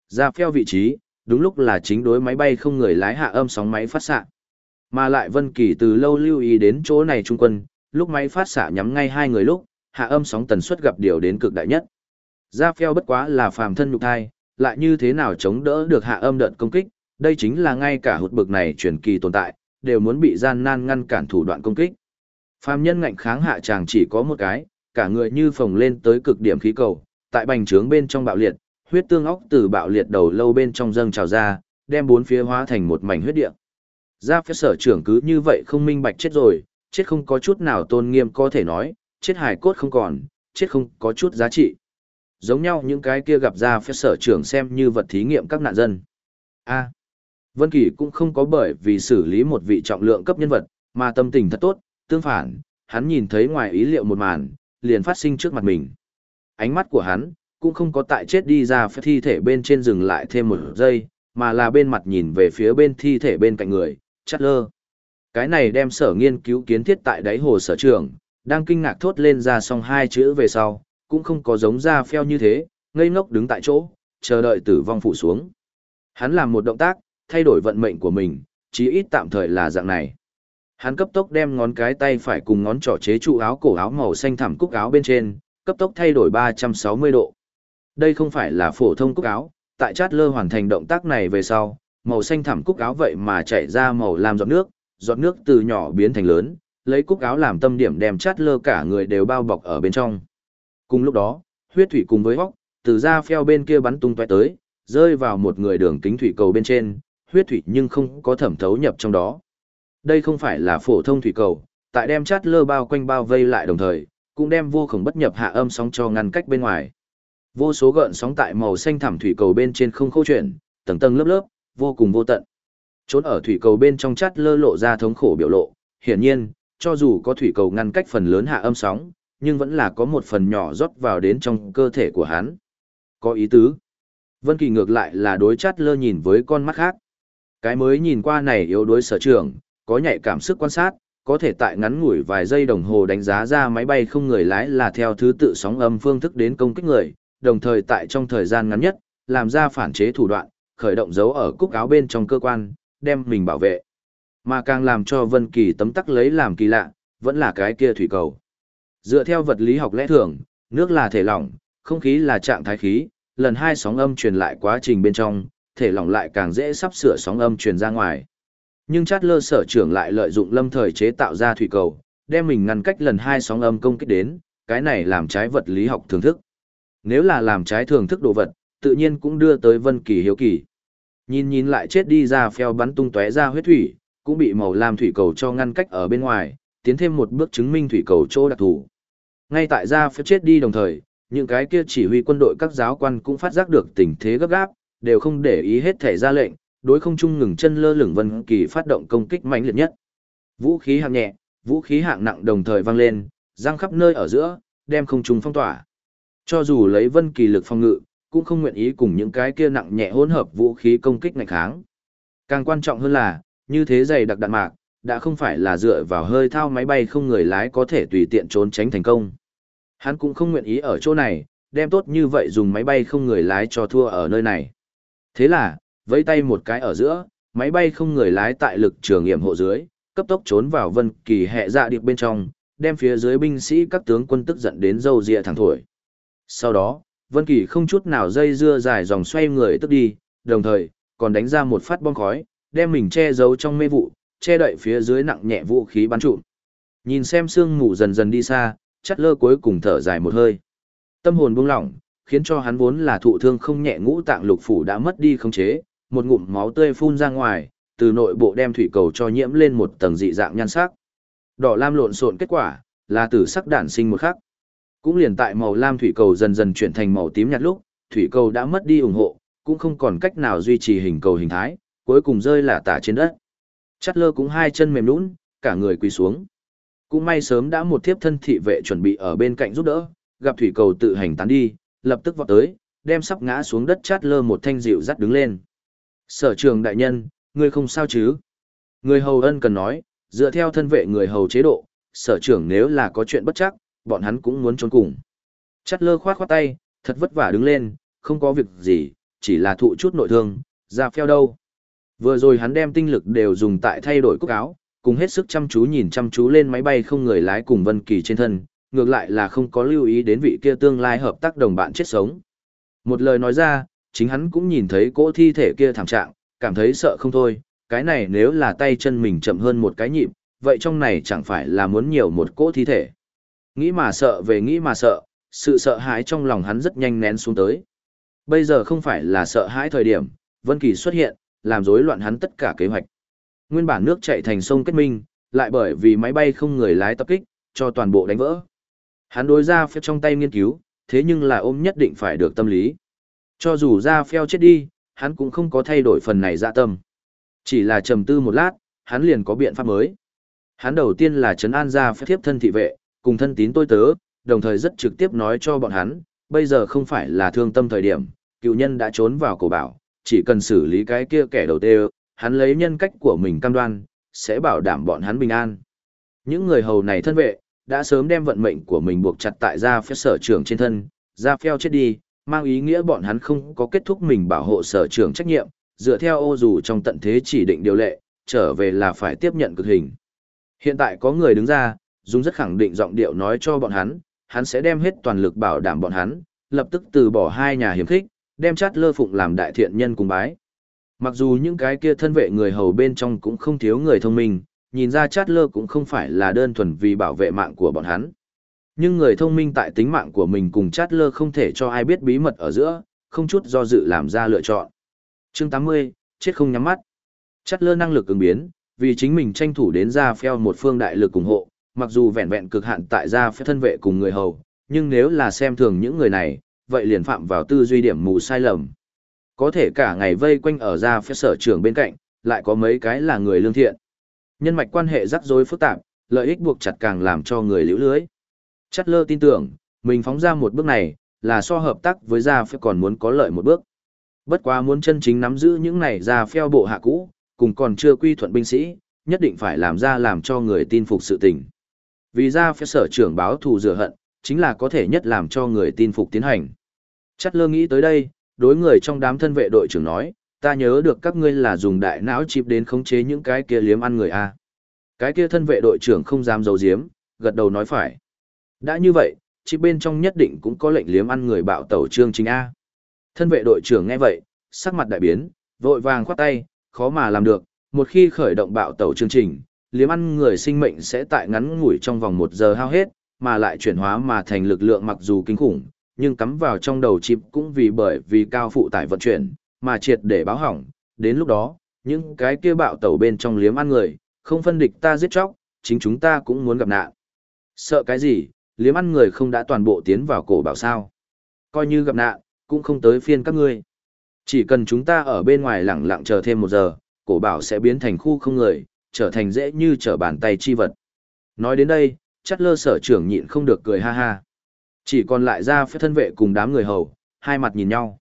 [SPEAKER 1] Ra phèo vị trí, đúng lúc là chính đối máy bay không người lái hạ âm sóng máy phát xạ. Mà lại Vân Kỳ từ lâu lưu ý đến chỗ này trung quân, lúc máy phát xạ nhắm ngay hai người lúc, hạ âm sóng tần suất gặp điều đến cực đại nhất. Ra phèo bất quá là phàm thân nhục thai, lại như thế nào chống đỡ được hạ âm đợt công kích, đây chính là ngay cả hụt bực này truyền kỳ tồn tại, đều muốn bị gian nan ngăn cản thủ đoạn công kích. Phàm nhân ngạnh kháng hạ chàng chỉ có một cái, cả người như phồng lên tới cực điểm khí cầu, tại bành trướng bên trong bạo liệt, huyết tương óc từ bạo liệt đầu lâu bên trong dâng trào ra, đem bốn phía hóa thành một mảnh huyết địa. Gia phép sở trưởng cứ như vậy không minh bạch chết rồi, chết không có chút nào tôn nghiêm có thể nói, chết hài cốt không còn, chết không có chút giá trị. Giống nhau những cái kia gặp ra phép sở trưởng xem như vật thí nghiệm các nạn dân. A. Vân Kỳ cũng không có bởi vì xử lý một vị trọng lượng cấp nhân vật, mà tâm tình thật tốt, tương phản, hắn nhìn thấy ngoài ý liệu một màn, liền phát sinh trước mặt mình. Ánh mắt của hắn, cũng không có tại chết đi ra phép thi thể bên trên dừng lại thêm một giây, mà là bên mặt nhìn về phía bên thi thể bên cạnh người, chắt lơ. Cái này đem sở nghiên cứu kiến thiết tại đáy hồ sở trường, đang kinh ngạc thốt lên ra xong hai chữ về sau, cũng không có giống ra phèo như thế, ngây ngốc đứng tại chỗ, chờ đợi tử vong phủ xuống. Hắn làm một động tác, thay đổi vận mệnh của mình, chí ít tạm thời là dạng này. Hắn cấp tốc đem ngón cái tay phải cùng ngón trỏ chế trụ áo cổ áo màu xanh thẳm cúc áo bên trên, cấp tốc thay đổi 360 độ. Đây không phải là phổ thông cúc áo, tại chát lơ hoàn thành động tác này về sau, màu xanh thẳm cúc áo vậy mà chạy ra màu làm giọt nước, giọt nước từ nhỏ biến thành lớn, lấy cúc áo làm tâm điểm đem chát lơ cả người đều bao bọc ở bên trong. Cùng lúc đó, huyết thủy cùng với hóc, từ ra pheo bên kia bắn tung tóe tới, rơi vào một người đường kính thủy cầu bên trên, huyết thủy nhưng không có thẩm thấu nhập trong đó. Đây không phải là phổ thông thủy cầu, tại đem chát lơ bao quanh bao vây lại đồng thời, cũng đem vô khổng bất nhập hạ âm sóng cho ngăn cách bên ngoài. Vô số gợn sóng tại màu xanh thẳm thủy cầu bên trên không khô chuyển, tầng tầng lớp lớp, vô cùng vô tận. Trốn ở thủy cầu bên trong chát lơ lộ ra thống khổ biểu lộ, hiển nhiên, cho dù có thủy cầu ngăn cách phần lớn hạ âm sóng, nhưng vẫn là có một phần nhỏ rót vào đến trong cơ thể của hắn. Có ý tứ. Vân Kỳ ngược lại là đối chát lơ nhìn với con mắt khác. Cái mới nhìn qua này yếu đối sở trường, có nhạy cảm sức quan sát, có thể tại ngắn ngủi vài giây đồng hồ đánh giá ra máy bay không người lái là theo thứ tự sóng âm phương thức đến công kích người, đồng thời tại trong thời gian ngắn nhất, làm ra phản chế thủ đoạn, khởi động dấu ở cúc áo bên trong cơ quan, đem mình bảo vệ. Mà càng làm cho Vân Kỳ tấm tắc lấy làm kỳ lạ, vẫn là cái kia thủy cầu. Dựa theo vật lý học lẽ thường, nước là thể lỏng, không khí là trạng thái khí, lần hai sóng âm truyền lại quá trình bên trong, thể lỏng lại càng dễ sắp sửa sóng âm truyền ra ngoài. Nhưng chát lơ sở trưởng lại lợi dụng lâm thời chế tạo ra thủy cầu, đem mình ngăn cách lần hai sóng âm công kích đến, cái này làm trái vật lý học thường thức. Nếu là làm trái thường thức đồ vật, tự nhiên cũng đưa tới Vân Kỳ hiếu kỳ. Nhìn nhìn lại chết đi ra phèo bắn tung tóe ra huyết thủy, cũng bị màu lam thủy cầu cho ngăn cách ở bên ngoài, tiến thêm một bước chứng minh thủy cầu chỗ đặc thù. Ngay tại ra phèo chết đi đồng thời, những cái kia chỉ huy quân đội các giáo quan cũng phát giác được tình thế gấp gáp, đều không để ý hết thể ra lệnh, đối không trung ngừng chân lơ lửng Vân Kỳ phát động công kích mạnh liệt nhất. Vũ khí hạng nhẹ, vũ khí hạng nặng đồng thời vang lên, giăng khắp nơi ở giữa, đem không trung phong tỏa. Cho dù lấy Vân Kỳ lực phòng ngự, cũng không nguyện ý cùng những cái kia nặng nhẹ hỗn hợp vũ khí công kích ngạch kháng. Càng quan trọng hơn là, như thế dày đặc đạn mạc, đã không phải là dựa vào hơi thao máy bay không người lái có thể tùy tiện trốn tránh thành công. Hắn cũng không nguyện ý ở chỗ này, đem tốt như vậy dùng máy bay không người lái cho thua ở nơi này. Thế là, vẫy tay một cái ở giữa, máy bay không người lái tại lực trường nghiệm hộ dưới, cấp tốc trốn vào vân kỳ hệ dạ điệp bên trong, đem phía dưới binh sĩ các tướng quân tức giận đến dâu ria thẳng thổi. Sau đó, Vân Kỳ không chút nào dây dưa dài dòng xoay người tức đi, đồng thời, còn đánh ra một phát bom khói, đem mình che giấu trong mê vụ, che đậy phía dưới nặng nhẹ vũ khí bắn trụm. Nhìn xem sương mù dần dần đi xa, chắt lơ cuối cùng thở dài một hơi. Tâm hồn buông lỏng, khiến cho hắn vốn là thụ thương không nhẹ ngũ tạng lục phủ đã mất đi khống chế, một ngụm máu tươi phun ra ngoài, từ nội bộ đem thủy cầu cho nhiễm lên một tầng dị dạng nhan sắc. Đỏ lam lộn xộn kết quả, là tử sắc đản sinh một khắc. Cũng liền tại màu lam thủy cầu dần dần chuyển thành màu tím nhạt lúc, thủy cầu đã mất đi ủng hộ, cũng không còn cách nào duy trì hình cầu hình thái, cuối cùng rơi lả tả trên đất. Chắt lơ cũng hai chân mềm lún, cả người quỳ xuống. Cũng may sớm đã một thiếp thân thị vệ chuẩn bị ở bên cạnh giúp đỡ, gặp thủy cầu tự hành tán đi, lập tức vọt tới, đem sắp ngã xuống đất chát lơ một thanh dịu dắt đứng lên. Sở trường đại nhân, ngươi không sao chứ? Người hầu ân cần nói, dựa theo thân vệ người hầu chế độ, sở trưởng nếu là có chuyện bất chắc, bọn hắn cũng muốn trốn cùng. Chát lơ khoát khoát tay, thật vất vả đứng lên, không có việc gì, chỉ là thụ chút nội thương, ra pheo đâu. Vừa rồi hắn đem tinh lực đều dùng tại thay đổi cúc áo, cùng hết sức chăm chú nhìn chăm chú lên máy bay không người lái cùng Vân Kỳ trên thân, ngược lại là không có lưu ý đến vị kia tương lai hợp tác đồng bạn chết sống. Một lời nói ra, chính hắn cũng nhìn thấy cỗ thi thể kia thảm trạng, cảm thấy sợ không thôi, cái này nếu là tay chân mình chậm hơn một cái nhịp, vậy trong này chẳng phải là muốn nhiều một cỗ thi thể. Nghĩ mà sợ về nghĩ mà sợ, sự sợ hãi trong lòng hắn rất nhanh nén xuống tới. Bây giờ không phải là sợ hãi thời điểm, Vân Kỳ xuất hiện, làm rối loạn hắn tất cả kế hoạch. Nguyên bản nước chảy thành sông kết minh, lại bởi vì máy bay không người lái tập kích, cho toàn bộ đánh vỡ. Hắn đối ra phép trong tay nghiên cứu, thế nhưng là ôm nhất định phải được tâm lý. Cho dù ra phèo chết đi, hắn cũng không có thay đổi phần này dạ tâm. Chỉ là trầm tư một lát, hắn liền có biện pháp mới. Hắn đầu tiên là trấn an ra phép thiếp thân thị vệ, cùng thân tín tôi tớ, đồng thời rất trực tiếp nói cho bọn hắn, bây giờ không phải là thương tâm thời điểm, cựu nhân đã trốn vào cổ bảo, chỉ cần xử lý cái kia kẻ đầu tê, hắn lấy nhân cách của mình cam đoan, sẽ bảo đảm bọn hắn bình an. Những người hầu này thân vệ, đã sớm đem vận mệnh của mình buộc chặt tại gia phép sở trưởng trên thân, gia phèo chết đi, mang ý nghĩa bọn hắn không có kết thúc mình bảo hộ sở trưởng trách nhiệm, dựa theo ô dù trong tận thế chỉ định điều lệ, trở về là phải tiếp nhận cực hình. Hiện tại có người đứng ra, dùng rất khẳng định giọng điệu nói cho bọn hắn, hắn sẽ đem hết toàn lực bảo đảm bọn hắn, lập tức từ bỏ hai nhà hiểm khích, đem chát lơ phụng làm đại thiện nhân cùng bái. Mặc dù những cái kia thân vệ người hầu bên trong cũng không thiếu người thông minh, nhìn ra chát lơ cũng không phải là đơn thuần vì bảo vệ mạng của bọn hắn. Nhưng người thông minh tại tính mạng của mình cùng chát lơ không thể cho ai biết bí mật ở giữa, không chút do dự làm ra lựa chọn. Chương 80, chết không nhắm mắt. Chát lơ năng lực ứng biến, vì chính mình tranh thủ đến ra pheo một phương đại lực ủng hộ, mặc dù vẹn vẹn cực hạn tại gia phép thân vệ cùng người hầu, nhưng nếu là xem thường những người này, vậy liền phạm vào tư duy điểm mù sai lầm. Có thể cả ngày vây quanh ở gia phép sở trưởng bên cạnh, lại có mấy cái là người lương thiện. Nhân mạch quan hệ rắc rối phức tạp, lợi ích buộc chặt càng làm cho người liễu lưới. Chắt lơ tin tưởng, mình phóng ra một bước này, là so hợp tác với gia phép còn muốn có lợi một bước. Bất quá muốn chân chính nắm giữ những này ra pheo bộ hạ cũ, cùng còn chưa quy thuận binh sĩ, nhất định phải làm ra làm cho người tin phục sự tình. Vì ra phép sở trưởng báo thù rửa hận, chính là có thể nhất làm cho người tin phục tiến hành. Chắt lơ nghĩ tới đây, đối người trong đám thân vệ đội trưởng nói, ta nhớ được các ngươi là dùng đại não chịp đến khống chế những cái kia liếm ăn người a. Cái kia thân vệ đội trưởng không dám giấu giếm, gật đầu nói phải. Đã như vậy, chip bên trong nhất định cũng có lệnh liếm ăn người bạo tẩu trương chính a. Thân vệ đội trưởng nghe vậy, sắc mặt đại biến, vội vàng khoát tay, khó mà làm được, một khi khởi động bạo tẩu chương trình, liếm ăn người sinh mệnh sẽ tại ngắn ngủi trong vòng một giờ hao hết, mà lại chuyển hóa mà thành lực lượng mặc dù kinh khủng, nhưng cắm vào trong đầu chip cũng vì bởi vì cao phụ tải vận chuyển, mà triệt để báo hỏng, đến lúc đó, những cái kia bạo tẩu bên trong liếm ăn người, không phân địch ta giết chóc, chính chúng ta cũng muốn gặp nạn. Sợ cái gì, liếm ăn người không đã toàn bộ tiến vào cổ bảo sao. Coi như gặp nạn, cũng không tới phiên các ngươi. Chỉ cần chúng ta ở bên ngoài lặng lặng chờ thêm một giờ, cổ bảo sẽ biến thành khu không người, trở thành dễ như trở bàn tay chi vật. Nói đến đây, chắc lơ sở trưởng nhịn không được cười ha ha. Chỉ còn lại ra phép thân vệ cùng đám người hầu, hai mặt nhìn nhau.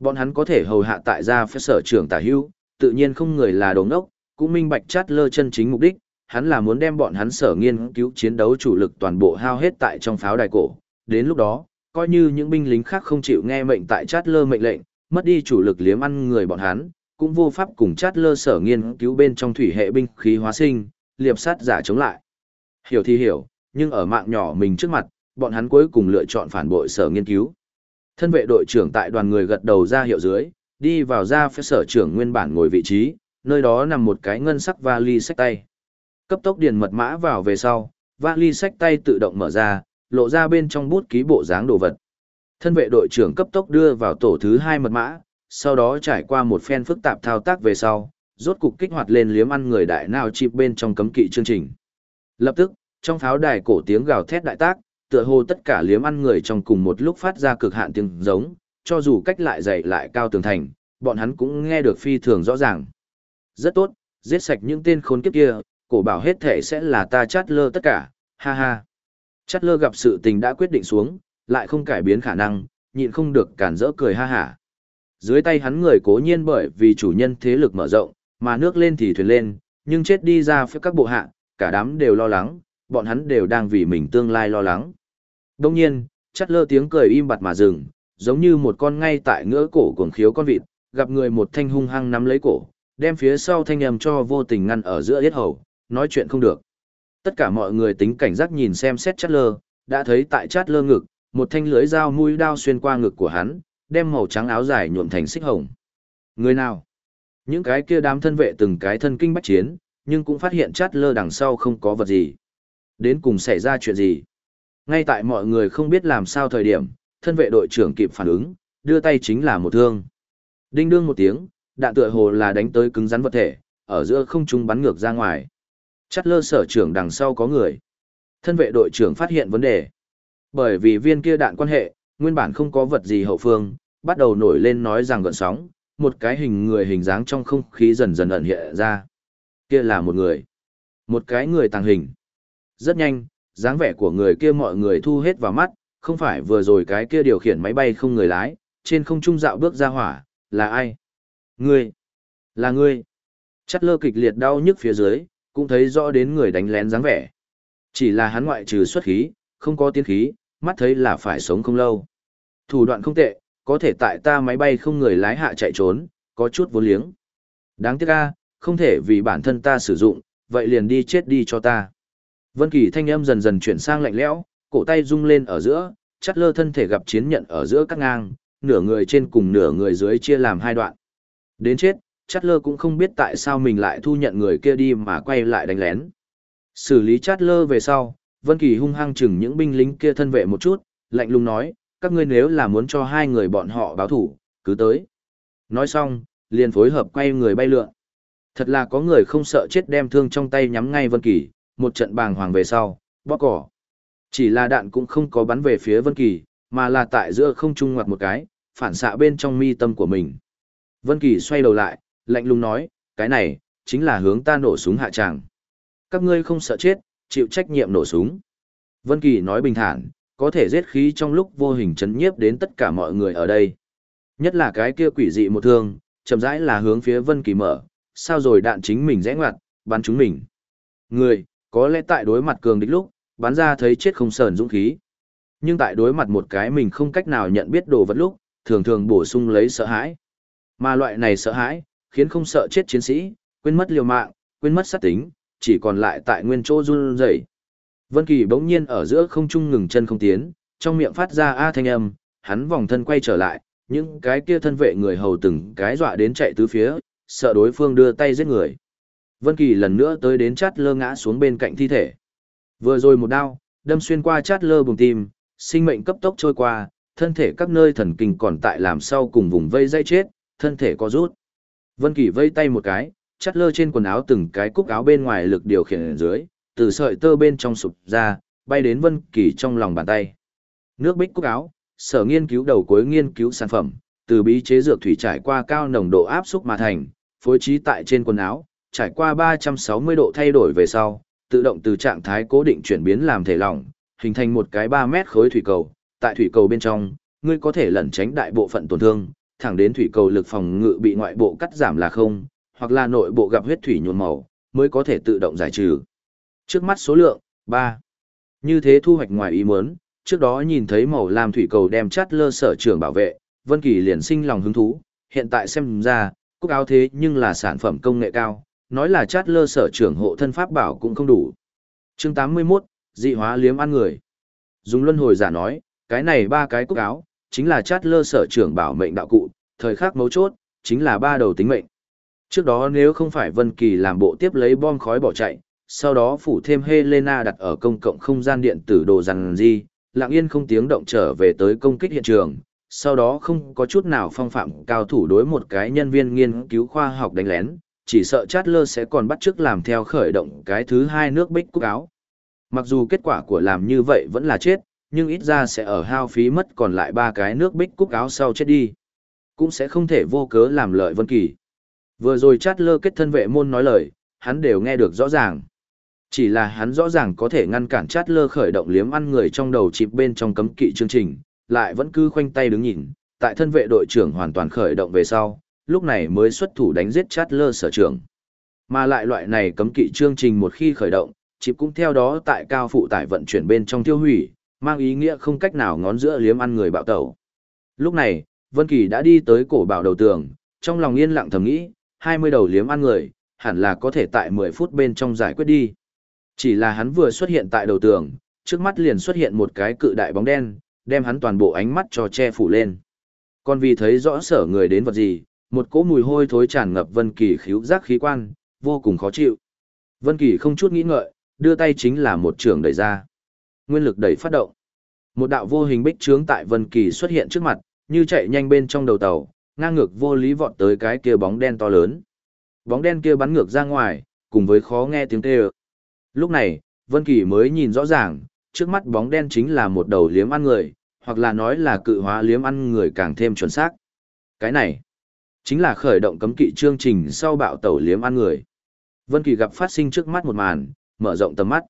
[SPEAKER 1] Bọn hắn có thể hầu hạ tại gia phép sở trưởng tả hưu, tự nhiên không người là đồng ngốc. cũng minh bạch chát lơ chân chính mục đích, hắn là muốn đem bọn hắn sở nghiên cứu chiến đấu chủ lực toàn bộ hao hết tại trong pháo đài cổ. Đến lúc đó, coi như những binh lính khác không chịu nghe mệnh tại chát lơ mệnh lệnh, mất đi chủ lực liếm ăn người bọn hắn, cũng vô pháp cùng chát lơ sở nghiên cứu bên trong thủy hệ binh khí hóa sinh, liệp sát giả chống lại. Hiểu thì hiểu, nhưng ở mạng nhỏ mình trước mặt, bọn hắn cuối cùng lựa chọn phản bội sở nghiên cứu. Thân vệ đội trưởng tại đoàn người gật đầu ra hiệu dưới, đi vào ra phía sở trưởng nguyên bản ngồi vị trí, nơi đó nằm một cái ngân sắc vali sách tay. Cấp tốc điền mật mã vào về sau, vali sách tay tự động mở ra, lộ ra bên trong bút ký bộ dáng đồ vật. Thân vệ đội trưởng cấp tốc đưa vào tổ thứ hai mật mã, sau đó trải qua một phen phức tạp thao tác về sau, rốt cục kích hoạt lên liếm ăn người đại nào chip bên trong cấm kỵ chương trình. Lập tức, trong pháo đài cổ tiếng gào thét đại tác, tựa hồ tất cả liếm ăn người trong cùng một lúc phát ra cực hạn tiếng giống, cho dù cách lại dày lại cao tường thành, bọn hắn cũng nghe được phi thường rõ ràng. Rất tốt, giết sạch những tên khốn kiếp kia, cổ bảo hết thể sẽ là ta chát lơ tất cả, ha ha. Chát lơ gặp sự tình đã quyết định xuống, lại không cải biến khả năng, nhịn không được cản rỡ cười ha hả. Dưới tay hắn người cố nhiên bởi vì chủ nhân thế lực mở rộng, mà nước lên thì thuyền lên, nhưng chết đi ra phía các bộ hạ, cả đám đều lo lắng, bọn hắn đều đang vì mình tương lai lo lắng. Đông nhiên, chắt lơ tiếng cười im bặt mà dừng, giống như một con ngay tại ngỡ cổ cuồng khiếu con vịt, gặp người một thanh hung hăng nắm lấy cổ, đem phía sau thanh âm cho vô tình ngăn ở giữa yết hầu, nói chuyện không được. Tất cả mọi người tính cảnh giác nhìn xem xét chát lơ, đã thấy tại chát lơ ngực, một thanh lưới dao mũi đao xuyên qua ngực của hắn, đem màu trắng áo dài nhuộm thành xích hồng. Người nào? Những cái kia đám thân vệ từng cái thân kinh bách chiến, nhưng cũng phát hiện chát lơ đằng sau không có vật gì. Đến cùng xảy ra chuyện gì? Ngay tại mọi người không biết làm sao thời điểm, thân vệ đội trưởng kịp phản ứng, đưa tay chính là một thương. Đinh đương một tiếng, đạn tựa hồ là đánh tới cứng rắn vật thể, ở giữa không trung bắn ngược ra ngoài. chát lơ sở trưởng đằng sau có người. Thân vệ đội trưởng phát hiện vấn đề. Bởi vì viên kia đạn quan hệ, nguyên bản không có vật gì hậu phương, bắt đầu nổi lên nói rằng gợn sóng, một cái hình người hình dáng trong không khí dần dần ẩn hiện ra. Kia là một người. Một cái người tàng hình. Rất nhanh, dáng vẻ của người kia mọi người thu hết vào mắt, không phải vừa rồi cái kia điều khiển máy bay không người lái, trên không trung dạo bước ra hỏa, là ai? Ngươi! Là ngươi! Chắt lơ kịch liệt đau nhức phía dưới, cũng thấy rõ đến người đánh lén dáng vẻ. Chỉ là hắn ngoại trừ xuất khí, không có tiến khí, mắt thấy là phải sống không lâu. Thủ đoạn không tệ, có thể tại ta máy bay không người lái hạ chạy trốn, có chút vốn liếng. Đáng tiếc a, không thể vì bản thân ta sử dụng, vậy liền đi chết đi cho ta. Vân Kỳ thanh âm dần dần chuyển sang lạnh lẽo, cổ tay rung lên ở giữa, chắt lơ thân thể gặp chiến nhận ở giữa các ngang, nửa người trên cùng nửa người dưới chia làm hai đoạn. Đến chết, chắt lơ cũng không biết tại sao mình lại thu nhận người kia đi mà quay lại đánh lén. Xử lý chát lơ về sau, Vân Kỳ hung hăng chừng những binh lính kia thân vệ một chút, lạnh lùng nói, các ngươi nếu là muốn cho hai người bọn họ báo thủ, cứ tới. Nói xong, liền phối hợp quay người bay lượn. Thật là có người không sợ chết đem thương trong tay nhắm ngay Vân Kỳ, một trận bàng hoàng về sau, bóp cỏ. Chỉ là đạn cũng không có bắn về phía Vân Kỳ, mà là tại giữa không trung ngoặt một cái, phản xạ bên trong mi tâm của mình. Vân Kỳ xoay đầu lại, lạnh lùng nói, cái này, chính là hướng ta nổ súng hạ tràng. Các ngươi không sợ chết, chịu trách nhiệm nổ súng. Vân Kỳ nói bình thản, có thể giết khí trong lúc vô hình chấn nhiếp đến tất cả mọi người ở đây. Nhất là cái kia quỷ dị một thương, chậm rãi là hướng phía Vân Kỳ mở, sao rồi đạn chính mình rẽ ngoặt, bắn chúng mình. Người, có lẽ tại đối mặt cường địch lúc, bắn ra thấy chết không sờn dũng khí. Nhưng tại đối mặt một cái mình không cách nào nhận biết đồ vật lúc, thường thường bổ sung lấy sợ hãi. Mà loại này sợ hãi, khiến không sợ chết chiến sĩ, quên mất liều mạng, quên mất sát tính, chỉ còn lại tại nguyên chỗ run rẩy. Vân Kỳ bỗng nhiên ở giữa không trung ngừng chân không tiến, trong miệng phát ra a thanh âm, hắn vòng thân quay trở lại, những cái kia thân vệ người hầu từng cái dọa đến chạy tứ phía, sợ đối phương đưa tay giết người. Vân Kỳ lần nữa tới đến chát lơ ngã xuống bên cạnh thi thể. Vừa rồi một đao, đâm xuyên qua chát lơ bùng tim, sinh mệnh cấp tốc trôi qua, thân thể các nơi thần kinh còn tại làm sau cùng vùng vây dây chết, thân thể co rút. Vân Kỳ vây tay một cái, chát lơ trên quần áo từng cái cúc áo bên ngoài lực điều khiển ở dưới, từ sợi tơ bên trong sụp ra, bay đến Vân Kỳ trong lòng bàn tay. Nước bích cúc áo, sở nghiên cứu đầu cuối nghiên cứu sản phẩm, từ bí chế dược thủy trải qua cao nồng độ áp xúc mà thành, phối trí tại trên quần áo, trải qua 360 độ thay đổi về sau, tự động từ trạng thái cố định chuyển biến làm thể lỏng, hình thành một cái 3 mét khối thủy cầu. Tại thủy cầu bên trong, ngươi có thể lẩn tránh đại bộ phận tổn thương, thẳng đến thủy cầu lực phòng ngự bị ngoại bộ cắt giảm là không, hoặc là nội bộ gặp huyết thủy nhuộm màu, mới có thể tự động giải trừ. Trước mắt số lượng, 3. Như thế thu hoạch ngoài ý muốn, trước đó nhìn thấy màu lam thủy cầu đem chát lơ sở trưởng bảo vệ, Vân Kỳ liền sinh lòng hứng thú, hiện tại xem ra, cúc áo thế nhưng là sản phẩm công nghệ cao, nói là chát lơ sở trưởng hộ thân pháp bảo cũng không đủ. Chương 81, dị hóa liếm ăn người. Dùng luân hồi giả nói, cái này ba cái cúc áo, chính là chát lơ sở trưởng bảo mệnh đạo cụ, thời khắc mấu chốt, chính là ba đầu tính mệnh. Trước đó nếu không phải Vân Kỳ làm bộ tiếp lấy bom khói bỏ chạy, sau đó phủ thêm Helena đặt ở công cộng không gian điện tử đồ rằng gì, lặng yên không tiếng động trở về tới công kích hiện trường, sau đó không có chút nào phong phạm cao thủ đối một cái nhân viên nghiên cứu khoa học đánh lén, chỉ sợ Chatler sẽ còn bắt chước làm theo khởi động cái thứ hai nước bích cúc áo. Mặc dù kết quả của làm như vậy vẫn là chết, nhưng ít ra sẽ ở hao phí mất còn lại ba cái nước bích cúc áo sau chết đi. Cũng sẽ không thể vô cớ làm lợi Vân Kỳ. Vừa rồi Chatler kết thân vệ môn nói lời, hắn đều nghe được rõ ràng. Chỉ là hắn rõ ràng có thể ngăn cản chát lơ khởi động liếm ăn người trong đầu chịp bên trong cấm kỵ chương trình, lại vẫn cứ khoanh tay đứng nhìn, tại thân vệ đội trưởng hoàn toàn khởi động về sau, lúc này mới xuất thủ đánh giết chát lơ sở trưởng. Mà lại loại này cấm kỵ chương trình một khi khởi động, chịp cũng theo đó tại cao phụ tải vận chuyển bên trong tiêu hủy, mang ý nghĩa không cách nào ngón giữa liếm ăn người bạo tẩu. Lúc này, Vân Kỳ đã đi tới cổ bảo đầu tường, trong lòng yên lặng thầm nghĩ, 20 đầu liếm ăn người, hẳn là có thể tại 10 phút bên trong giải quyết đi. Chỉ là hắn vừa xuất hiện tại đầu tường, trước mắt liền xuất hiện một cái cự đại bóng đen, đem hắn toàn bộ ánh mắt cho che phủ lên. Còn vì thấy rõ sở người đến vật gì, một cỗ mùi hôi thối tràn ngập Vân Kỳ khíu giác khí quan, vô cùng khó chịu. Vân Kỳ không chút nghĩ ngợi, đưa tay chính là một trường đẩy ra. Nguyên lực đẩy phát động. Một đạo vô hình bích trướng tại Vân Kỳ xuất hiện trước mặt, như chạy nhanh bên trong đầu tàu, ngang ngược vô lý vọt tới cái kia bóng đen to lớn. Bóng đen kia bắn ngược ra ngoài, cùng với khó nghe tiếng kêu. Lúc này, Vân Kỳ mới nhìn rõ ràng, trước mắt bóng đen chính là một đầu liếm ăn người, hoặc là nói là cự hóa liếm ăn người càng thêm chuẩn xác. Cái này, chính là khởi động cấm kỵ chương trình sau bạo tẩu liếm ăn người. Vân Kỳ gặp phát sinh trước mắt một màn, mở rộng tầm mắt.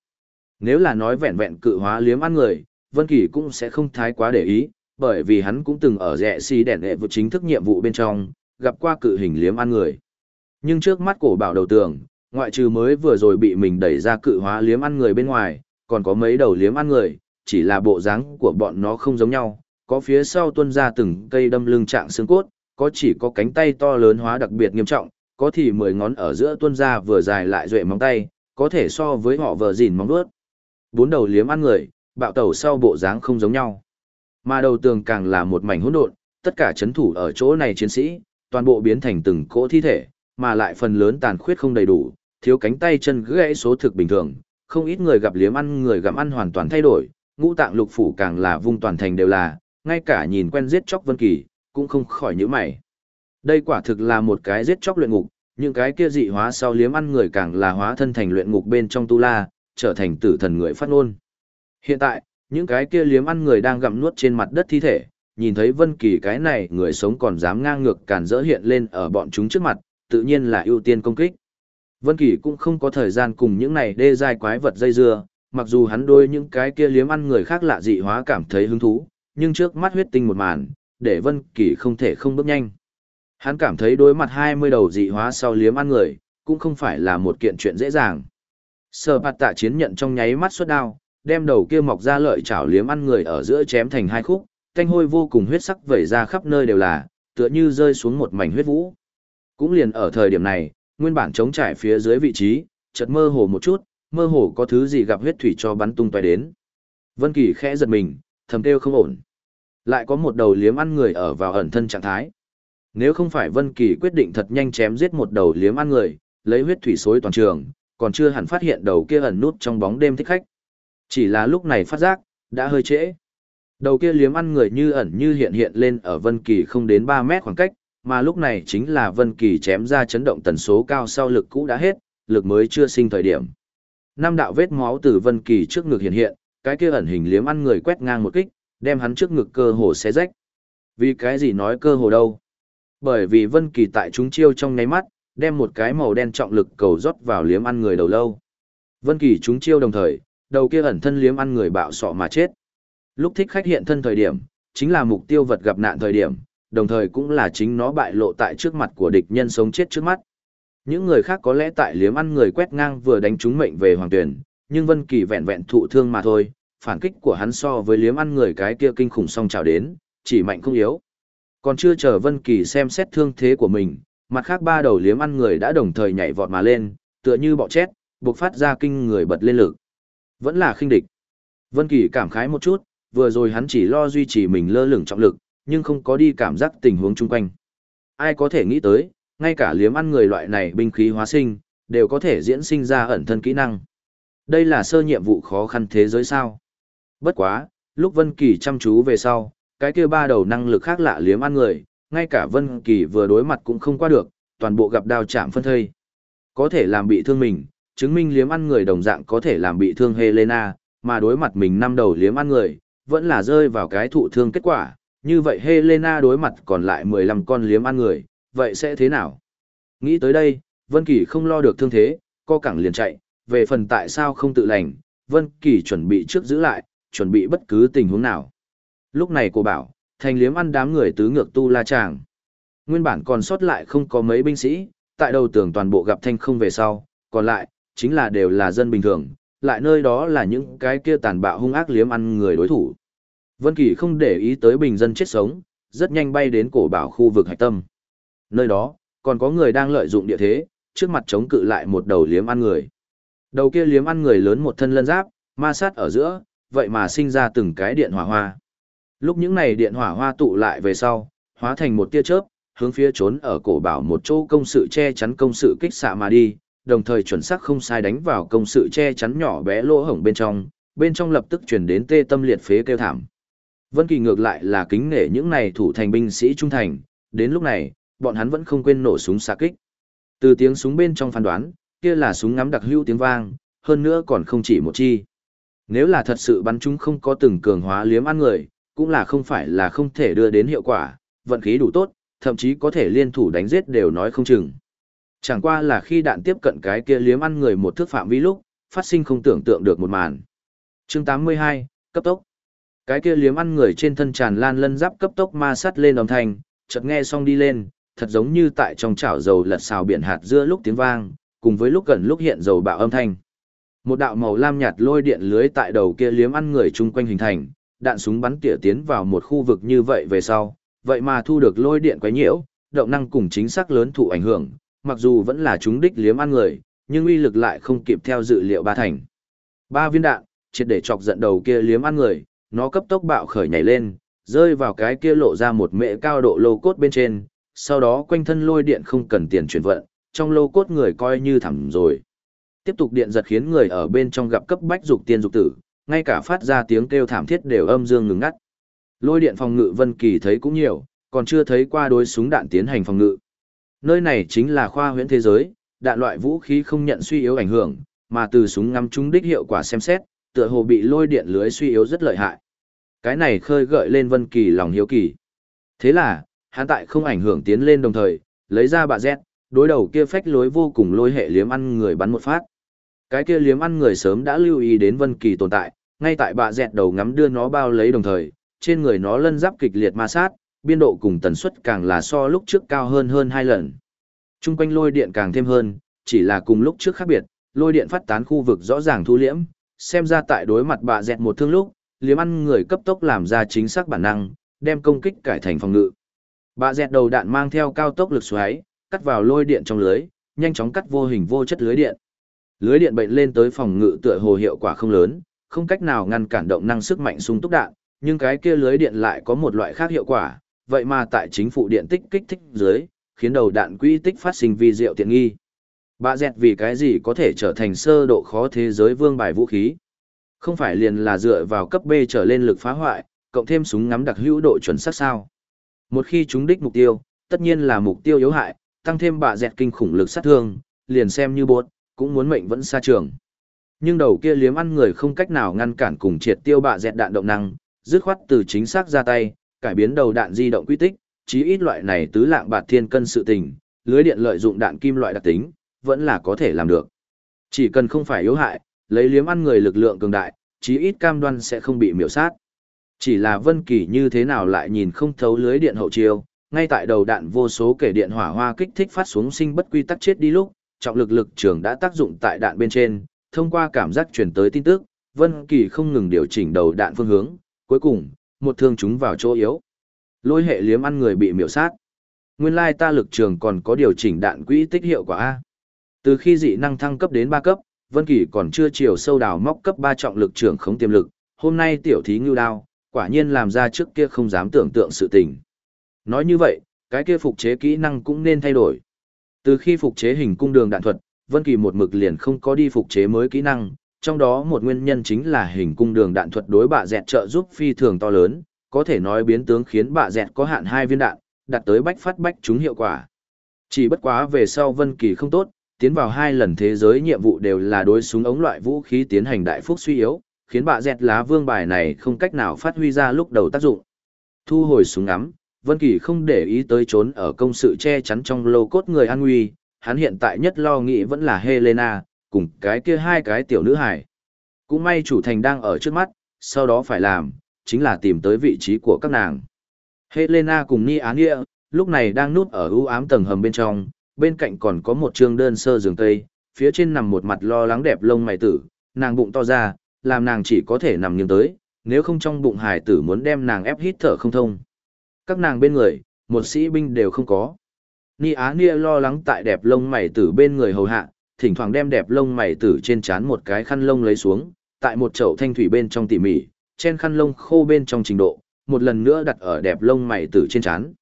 [SPEAKER 1] Nếu là nói vẹn vẹn cự hóa liếm ăn người, Vân Kỳ cũng sẽ không thái quá để ý, bởi vì hắn cũng từng ở rẻ xì đèn nghệ vụ chính thức nhiệm vụ bên trong, gặp qua cự hình liếm ăn người. Nhưng trước mắt cổ bảo đầu tường, ngoại trừ mới vừa rồi bị mình đẩy ra cự hóa liếm ăn người bên ngoài, còn có mấy đầu liếm ăn người, chỉ là bộ dáng của bọn nó không giống nhau, có phía sau tuôn ra từng cây đâm lưng trạng xương cốt, có chỉ có cánh tay to lớn hóa đặc biệt nghiêm trọng, có thì mười ngón ở giữa tuôn ra vừa dài lại duệ móng tay, có thể so với họ vờ dìn móng vuốt. Bốn đầu liếm ăn người, bạo tẩu sau bộ dáng không giống nhau. Mà đầu tường càng là một mảnh hỗn độn, tất cả chấn thủ ở chỗ này chiến sĩ, toàn bộ biến thành từng cỗ thi thể, mà lại phần lớn tàn khuyết không đầy đủ, thiếu cánh tay chân gãy số thực bình thường, không ít người gặp liếm ăn người gặm ăn hoàn toàn thay đổi, ngũ tạng lục phủ càng là vung toàn thành đều là, ngay cả nhìn quen giết chóc Vân Kỳ, cũng không khỏi nhíu mày. Đây quả thực là một cái giết chóc luyện ngục, những cái kia dị hóa sau liếm ăn người càng là hóa thân thành luyện ngục bên trong tu la, trở thành tử thần người phát ngôn. Hiện tại, những cái kia liếm ăn người đang gặm nuốt trên mặt đất thi thể, nhìn thấy Vân Kỳ cái này người sống còn dám ngang ngược càn rỡ hiện lên ở bọn chúng trước mặt, tự nhiên là ưu tiên công kích. Vân Kỳ cũng không có thời gian cùng những này đê giai quái vật dây dưa, mặc dù hắn đôi những cái kia liếm ăn người khác lạ dị hóa cảm thấy hứng thú, nhưng trước mắt huyết tinh một màn, để Vân Kỳ không thể không bước nhanh. Hắn cảm thấy đối mặt 20 đầu dị hóa sau liếm ăn người, cũng không phải là một kiện chuyện dễ dàng. Sở bạt tạ chiến nhận trong nháy mắt xuất đao, đem đầu kia mọc ra lợi chảo liếm ăn người ở giữa chém thành hai khúc, thanh hôi vô cùng huyết sắc vẩy ra khắp nơi đều là, tựa như rơi xuống một mảnh huyết vũ. Cũng liền ở thời điểm này, nguyên bản chống trải phía dưới vị trí, chợt mơ hồ một chút, mơ hồ có thứ gì gặp huyết thủy cho bắn tung tóe đến. Vân Kỳ khẽ giật mình, thầm kêu không ổn. Lại có một đầu liếm ăn người ở vào ẩn thân trạng thái. Nếu không phải Vân Kỳ quyết định thật nhanh chém giết một đầu liếm ăn người, lấy huyết thủy xối toàn trường, còn chưa hẳn phát hiện đầu kia ẩn nút trong bóng đêm thích khách. Chỉ là lúc này phát giác, đã hơi trễ. Đầu kia liếm ăn người như ẩn như hiện hiện lên ở Vân Kỳ không đến 3 mét khoảng cách, mà lúc này chính là Vân Kỳ chém ra chấn động tần số cao sau lực cũ đã hết, lực mới chưa sinh thời điểm. Năm đạo vết máu từ Vân Kỳ trước ngực hiện hiện, cái kia ẩn hình liếm ăn người quét ngang một kích, đem hắn trước ngực cơ hồ xé rách. Vì cái gì nói cơ hồ đâu? Bởi vì Vân Kỳ tại chúng chiêu trong nháy mắt, đem một cái màu đen trọng lực cầu rót vào liếm ăn người đầu lâu. Vân Kỳ chúng chiêu đồng thời, đầu kia ẩn thân liếm ăn người bạo sọ mà chết. Lúc thích khách hiện thân thời điểm, chính là mục tiêu vật gặp nạn thời điểm, đồng thời cũng là chính nó bại lộ tại trước mặt của địch nhân sống chết trước mắt. Những người khác có lẽ tại liếm ăn người quét ngang vừa đánh trúng mệnh về hoàng tuyển, nhưng Vân Kỳ vẹn vẹn thụ thương mà thôi, phản kích của hắn so với liếm ăn người cái kia kinh khủng song trào đến, chỉ mạnh không yếu. Còn chưa chờ Vân Kỳ xem xét thương thế của mình, mặt khác ba đầu liếm ăn người đã đồng thời nhảy vọt mà lên, tựa như bọ chết, bộc phát ra kinh người bật lên lực. Vẫn là khinh địch. Vân Kỳ cảm khái một chút, vừa rồi hắn chỉ lo duy trì mình lơ lửng trọng lực, nhưng không có đi cảm giác tình huống chung quanh. Ai có thể nghĩ tới, ngay cả liếm ăn người loại này binh khí hóa sinh, đều có thể diễn sinh ra ẩn thân kỹ năng. Đây là sơ nhiệm vụ khó khăn thế giới sao. Bất quá, lúc Vân Kỳ chăm chú về sau, cái kia ba đầu năng lực khác lạ liếm ăn người, ngay cả Vân Kỳ vừa đối mặt cũng không qua được, toàn bộ gặp đao chạm phân thây. Có thể làm bị thương mình, chứng minh liếm ăn người đồng dạng có thể làm bị thương Helena, mà đối mặt mình năm đầu liếm ăn người, vẫn là rơi vào cái thụ thương kết quả, như vậy Helena đối mặt còn lại 15 con liếm ăn người, vậy sẽ thế nào? Nghĩ tới đây, Vân Kỳ không lo được thương thế, co cẳng liền chạy, về phần tại sao không tự lành, Vân Kỳ chuẩn bị trước giữ lại, chuẩn bị bất cứ tình huống nào. Lúc này cô bảo, thành liếm ăn đám người tứ ngược tu la chàng. Nguyên bản còn sót lại không có mấy binh sĩ, tại đầu tường toàn bộ gặp thanh không về sau, còn lại, chính là đều là dân bình thường, lại nơi đó là những cái kia tàn bạo hung ác liếm ăn người đối thủ. Vân Kỳ không để ý tới bình dân chết sống, rất nhanh bay đến cổ bảo khu vực hạch tâm. Nơi đó, còn có người đang lợi dụng địa thế, trước mặt chống cự lại một đầu liếm ăn người. Đầu kia liếm ăn người lớn một thân lân giáp, ma sát ở giữa, vậy mà sinh ra từng cái điện hỏa hoa. Lúc những này điện hỏa hoa tụ lại về sau, hóa thành một tia chớp, hướng phía trốn ở cổ bảo một chỗ công sự che chắn công sự kích xạ mà đi, đồng thời chuẩn xác không sai đánh vào công sự che chắn nhỏ bé lỗ hổng bên trong, bên trong lập tức truyền đến tê tâm liệt phế kêu thảm. Vân Kỳ ngược lại là kính nể những này thủ thành binh sĩ trung thành, đến lúc này, bọn hắn vẫn không quên nổ súng xạ kích. Từ tiếng súng bên trong phán đoán, kia là súng ngắm đặc hữu tiếng vang, hơn nữa còn không chỉ một chi. Nếu là thật sự bắn chúng không có từng cường hóa liếm ăn người, cũng là không phải là không thể đưa đến hiệu quả, vận khí đủ tốt, thậm chí có thể liên thủ đánh giết đều nói không chừng. Chẳng qua là khi đạn tiếp cận cái kia liếm ăn người một thước phạm vi lúc, phát sinh không tưởng tượng được một màn. Chương 82, cấp tốc. Cái kia liếm ăn người trên thân tràn lan lân giáp cấp tốc ma sát lên âm thanh, chợt nghe xong đi lên, thật giống như tại trong chảo dầu lật xào biển hạt giữa lúc tiếng vang, cùng với lúc gần lúc hiện dầu bạo âm thanh. Một đạo màu lam nhạt lôi điện lưới tại đầu kia liếm ăn người chung quanh hình thành, đạn súng bắn tỉa tiến vào một khu vực như vậy về sau, vậy mà thu được lôi điện quấy nhiễu, động năng cùng chính xác lớn thụ ảnh hưởng, mặc dù vẫn là chúng đích liếm ăn người, nhưng uy lực lại không kịp theo dự liệu ba thành. Ba viên đạn, triệt để chọc giận đầu kia liếm ăn người, nó cấp tốc bạo khởi nhảy lên, rơi vào cái kia lộ ra một mệ cao độ lô cốt bên trên, sau đó quanh thân lôi điện không cần tiền chuyển vận, trong lô cốt người coi như thẳng rồi. Tiếp tục điện giật khiến người ở bên trong gặp cấp bách dục tiên dục tử, ngay cả phát ra tiếng kêu thảm thiết đều âm dương ngừng ngắt. Lôi điện phòng ngự Vân Kỳ thấy cũng nhiều, còn chưa thấy qua đối súng đạn tiến hành phòng ngự. Nơi này chính là khoa huyễn thế giới, đạn loại vũ khí không nhận suy yếu ảnh hưởng, mà từ súng ngắm trúng đích hiệu quả xem xét, tựa hồ bị lôi điện lưới suy yếu rất lợi hại. Cái này khơi gợi lên Vân Kỳ lòng hiếu kỳ. Thế là, hắn tại không ảnh hưởng tiến lên đồng thời, lấy ra bạ Z, đối đầu kia phách lối vô cùng lôi hệ liếm ăn người bắn một phát. Cái kia liếm ăn người sớm đã lưu ý đến Vân Kỳ tồn tại, ngay tại bạ dẹt đầu ngắm đưa nó bao lấy đồng thời, trên người nó lân giáp kịch liệt ma sát, biên độ cùng tần suất càng là so lúc trước cao hơn hơn hai lần. Trung quanh lôi điện càng thêm hơn, chỉ là cùng lúc trước khác biệt, lôi điện phát tán khu vực rõ ràng thu liễm, xem ra tại đối mặt bà dẹt một thương lúc, liếm ăn người cấp tốc làm ra chính xác bản năng, đem công kích cải thành phòng ngự. bà dẹt đầu đạn mang theo cao tốc lực xoáy, cắt vào lôi điện trong lưới, nhanh chóng cắt vô hình vô chất lưới điện. Lưới điện bệnh lên tới phòng ngự tựa hồ hiệu quả không lớn, không cách nào ngăn cản động năng sức mạnh sung túc đạn, nhưng cái kia lưới điện lại có một loại khác hiệu quả, vậy mà tại chính phủ điện tích kích thích dưới, khiến đầu đạn quỹ tích phát sinh vi diệu tiện nghi. Bạ dẹt vì cái gì có thể trở thành sơ độ khó thế giới vương bài vũ khí? Không phải liền là dựa vào cấp B trở lên lực phá hoại, cộng thêm súng ngắm đặc hữu độ chuẩn xác sao? Một khi chúng đích mục tiêu, tất nhiên là mục tiêu yếu hại, tăng thêm bạ dẹt kinh khủng lực sát thương, liền xem như bột, cũng muốn mệnh vẫn xa trường. Nhưng đầu kia liếm ăn người không cách nào ngăn cản cùng triệt tiêu bạ dẹt đạn động năng, dứt khoát từ chính xác ra tay, cải biến đầu đạn di động quy tích, chí ít loại này tứ lạng bạt thiên cân sự tình, lưới điện lợi dụng đạn kim loại đặc tính, vẫn là có thể làm được. Chỉ cần không phải yếu hại, lấy liếm ăn người lực lượng cường đại, chí ít cam đoan sẽ không bị miểu sát. Chỉ là Vân Kỳ như thế nào lại nhìn không thấu lưới điện hậu chiêu, ngay tại đầu đạn vô số kể điện hỏa hoa kích thích phát xuống sinh bất quy tắc chết đi lúc, trọng lực lực trường đã tác dụng tại đạn bên trên, thông qua cảm giác truyền tới tin tức, Vân Kỳ không ngừng điều chỉnh đầu đạn phương hướng, cuối cùng, một thương trúng vào chỗ yếu. Lôi hệ liếm ăn người bị miểu sát. Nguyên lai ta lực trường còn có điều chỉnh đạn quỹ tích hiệu quả a. Từ khi dị năng thăng cấp đến 3 cấp, Vân Kỳ còn chưa chiều sâu đào móc cấp 3 trọng lực trưởng không tiềm lực, hôm nay tiểu thí ngưu đao, quả nhiên làm ra trước kia không dám tưởng tượng sự tình. Nói như vậy, cái kia phục chế kỹ năng cũng nên thay đổi. Từ khi phục chế hình cung đường đạn thuật, Vân Kỳ một mực liền không có đi phục chế mới kỹ năng, trong đó một nguyên nhân chính là hình cung đường đạn thuật đối bạ dẹt trợ giúp phi thường to lớn, có thể nói biến tướng khiến bạ dẹt có hạn hai viên đạn, đạt tới bách phát bách trúng hiệu quả. Chỉ bất quá về sau Vân Kỳ không tốt, tiến vào hai lần thế giới nhiệm vụ đều là đối súng ống loại vũ khí tiến hành đại phúc suy yếu, khiến bạ dẹt lá vương bài này không cách nào phát huy ra lúc đầu tác dụng. Thu hồi súng ngắm, Vân Kỳ không để ý tới trốn ở công sự che chắn trong lô cốt người an nguy, hắn hiện tại nhất lo nghĩ vẫn là Helena, cùng cái kia hai cái tiểu nữ hài. Cũng may chủ thành đang ở trước mắt, sau đó phải làm, chính là tìm tới vị trí của các nàng. Helena cùng Ni Án Nghĩa, lúc này đang núp ở ưu ám tầng hầm bên trong, bên cạnh còn có một trương đơn sơ giường tây, phía trên nằm một mặt lo lắng đẹp lông mày tử, nàng bụng to ra, làm nàng chỉ có thể nằm nghiêng tới, nếu không trong bụng hài tử muốn đem nàng ép hít thở không thông. Các nàng bên người, một sĩ binh đều không có. Ni Á Nia lo lắng tại đẹp lông mày tử bên người hầu hạ, thỉnh thoảng đem đẹp lông mày tử trên trán một cái khăn lông lấy xuống, tại một chậu thanh thủy bên trong tỉ mỉ, trên khăn lông khô bên trong trình độ, một lần nữa đặt ở đẹp lông mày tử trên trán.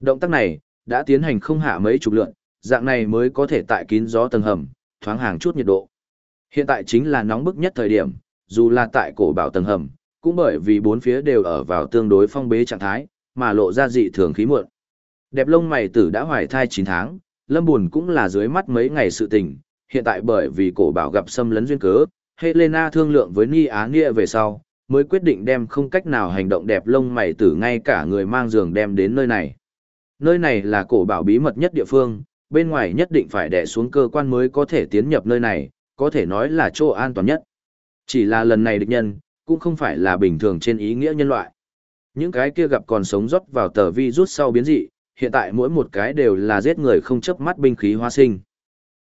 [SPEAKER 1] Động tác này, đã tiến hành không hạ mấy chục lượn, dạng này mới có thể tại kín gió tầng hầm, thoáng hàng chút nhiệt độ. Hiện tại chính là nóng bức nhất thời điểm, dù là tại cổ bảo tầng hầm, cũng bởi vì bốn phía đều ở vào tương đối phong bế trạng thái, mà lộ ra dị thường khí muộn. Đẹp lông mày tử đã hoài thai 9 tháng, lâm buồn cũng là dưới mắt mấy ngày sự tình, hiện tại bởi vì cổ bảo gặp xâm lấn duyên cớ, Helena thương lượng với Ni Á Nghĩa về sau, mới quyết định đem không cách nào hành động đẹp lông mày tử ngay cả người mang giường đem đến nơi này. Nơi này là cổ bảo bí mật nhất địa phương, bên ngoài nhất định phải đè xuống cơ quan mới có thể tiến nhập nơi này, có thể nói là chỗ an toàn nhất. Chỉ là lần này địch nhân, cũng không phải là bình thường trên ý nghĩa nhân loại. Những cái kia gặp còn sống rót vào tờ vi rút sau biến dị, hiện tại mỗi một cái đều là giết người không chấp mắt binh khí hoa sinh.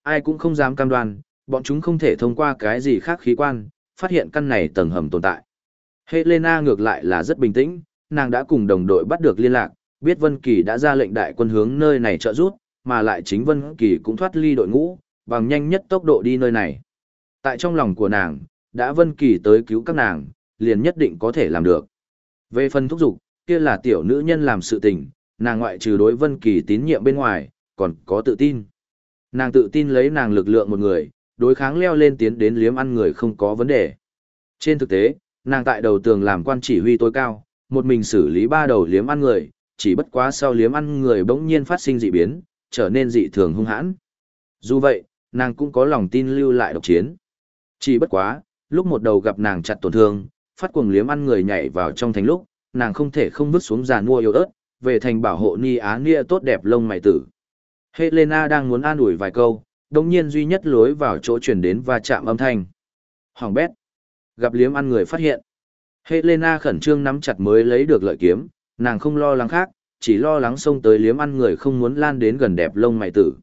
[SPEAKER 1] Ai cũng không dám cam đoan, bọn chúng không thể thông qua cái gì khác khí quan, phát hiện căn này tầng hầm tồn tại. Helena ngược lại là rất bình tĩnh, nàng đã cùng đồng đội bắt được liên lạc, biết Vân Kỳ đã ra lệnh đại quân hướng nơi này trợ giúp, mà lại chính Vân Kỳ cũng thoát ly đội ngũ, bằng nhanh nhất tốc độ đi nơi này. Tại trong lòng của nàng, đã Vân Kỳ tới cứu các nàng, liền nhất định có thể làm được. Về phần thúc dục, kia là tiểu nữ nhân làm sự tình, nàng ngoại trừ đối Vân Kỳ tín nhiệm bên ngoài, còn có tự tin. Nàng tự tin lấy nàng lực lượng một người, đối kháng leo lên tiến đến liếm ăn người không có vấn đề. Trên thực tế, nàng tại đầu tường làm quan chỉ huy tối cao, một mình xử lý ba đầu liếm ăn người, chỉ bất quá sau liếm ăn người bỗng nhiên phát sinh dị biến, trở nên dị thường hung hãn. Dù vậy, nàng cũng có lòng tin lưu lại độc chiến. Chỉ bất quá, lúc một đầu gặp nàng chặt tổn thương, phát cuồng liếm ăn người nhảy vào trong thành lúc, nàng không thể không vứt xuống giàn mua yếu ớt, về thành bảo hộ Ni Á Nia tốt đẹp lông mày tử. Helena đang muốn an ủi vài câu, đồng nhiên duy nhất lối vào chỗ chuyển đến và chạm âm thanh. Hoàng bét. Gặp liếm ăn người phát hiện. Helena khẩn trương nắm chặt mới lấy được lợi kiếm, nàng không lo lắng khác, chỉ lo lắng xông tới liếm ăn người không muốn lan đến gần đẹp lông mày tử.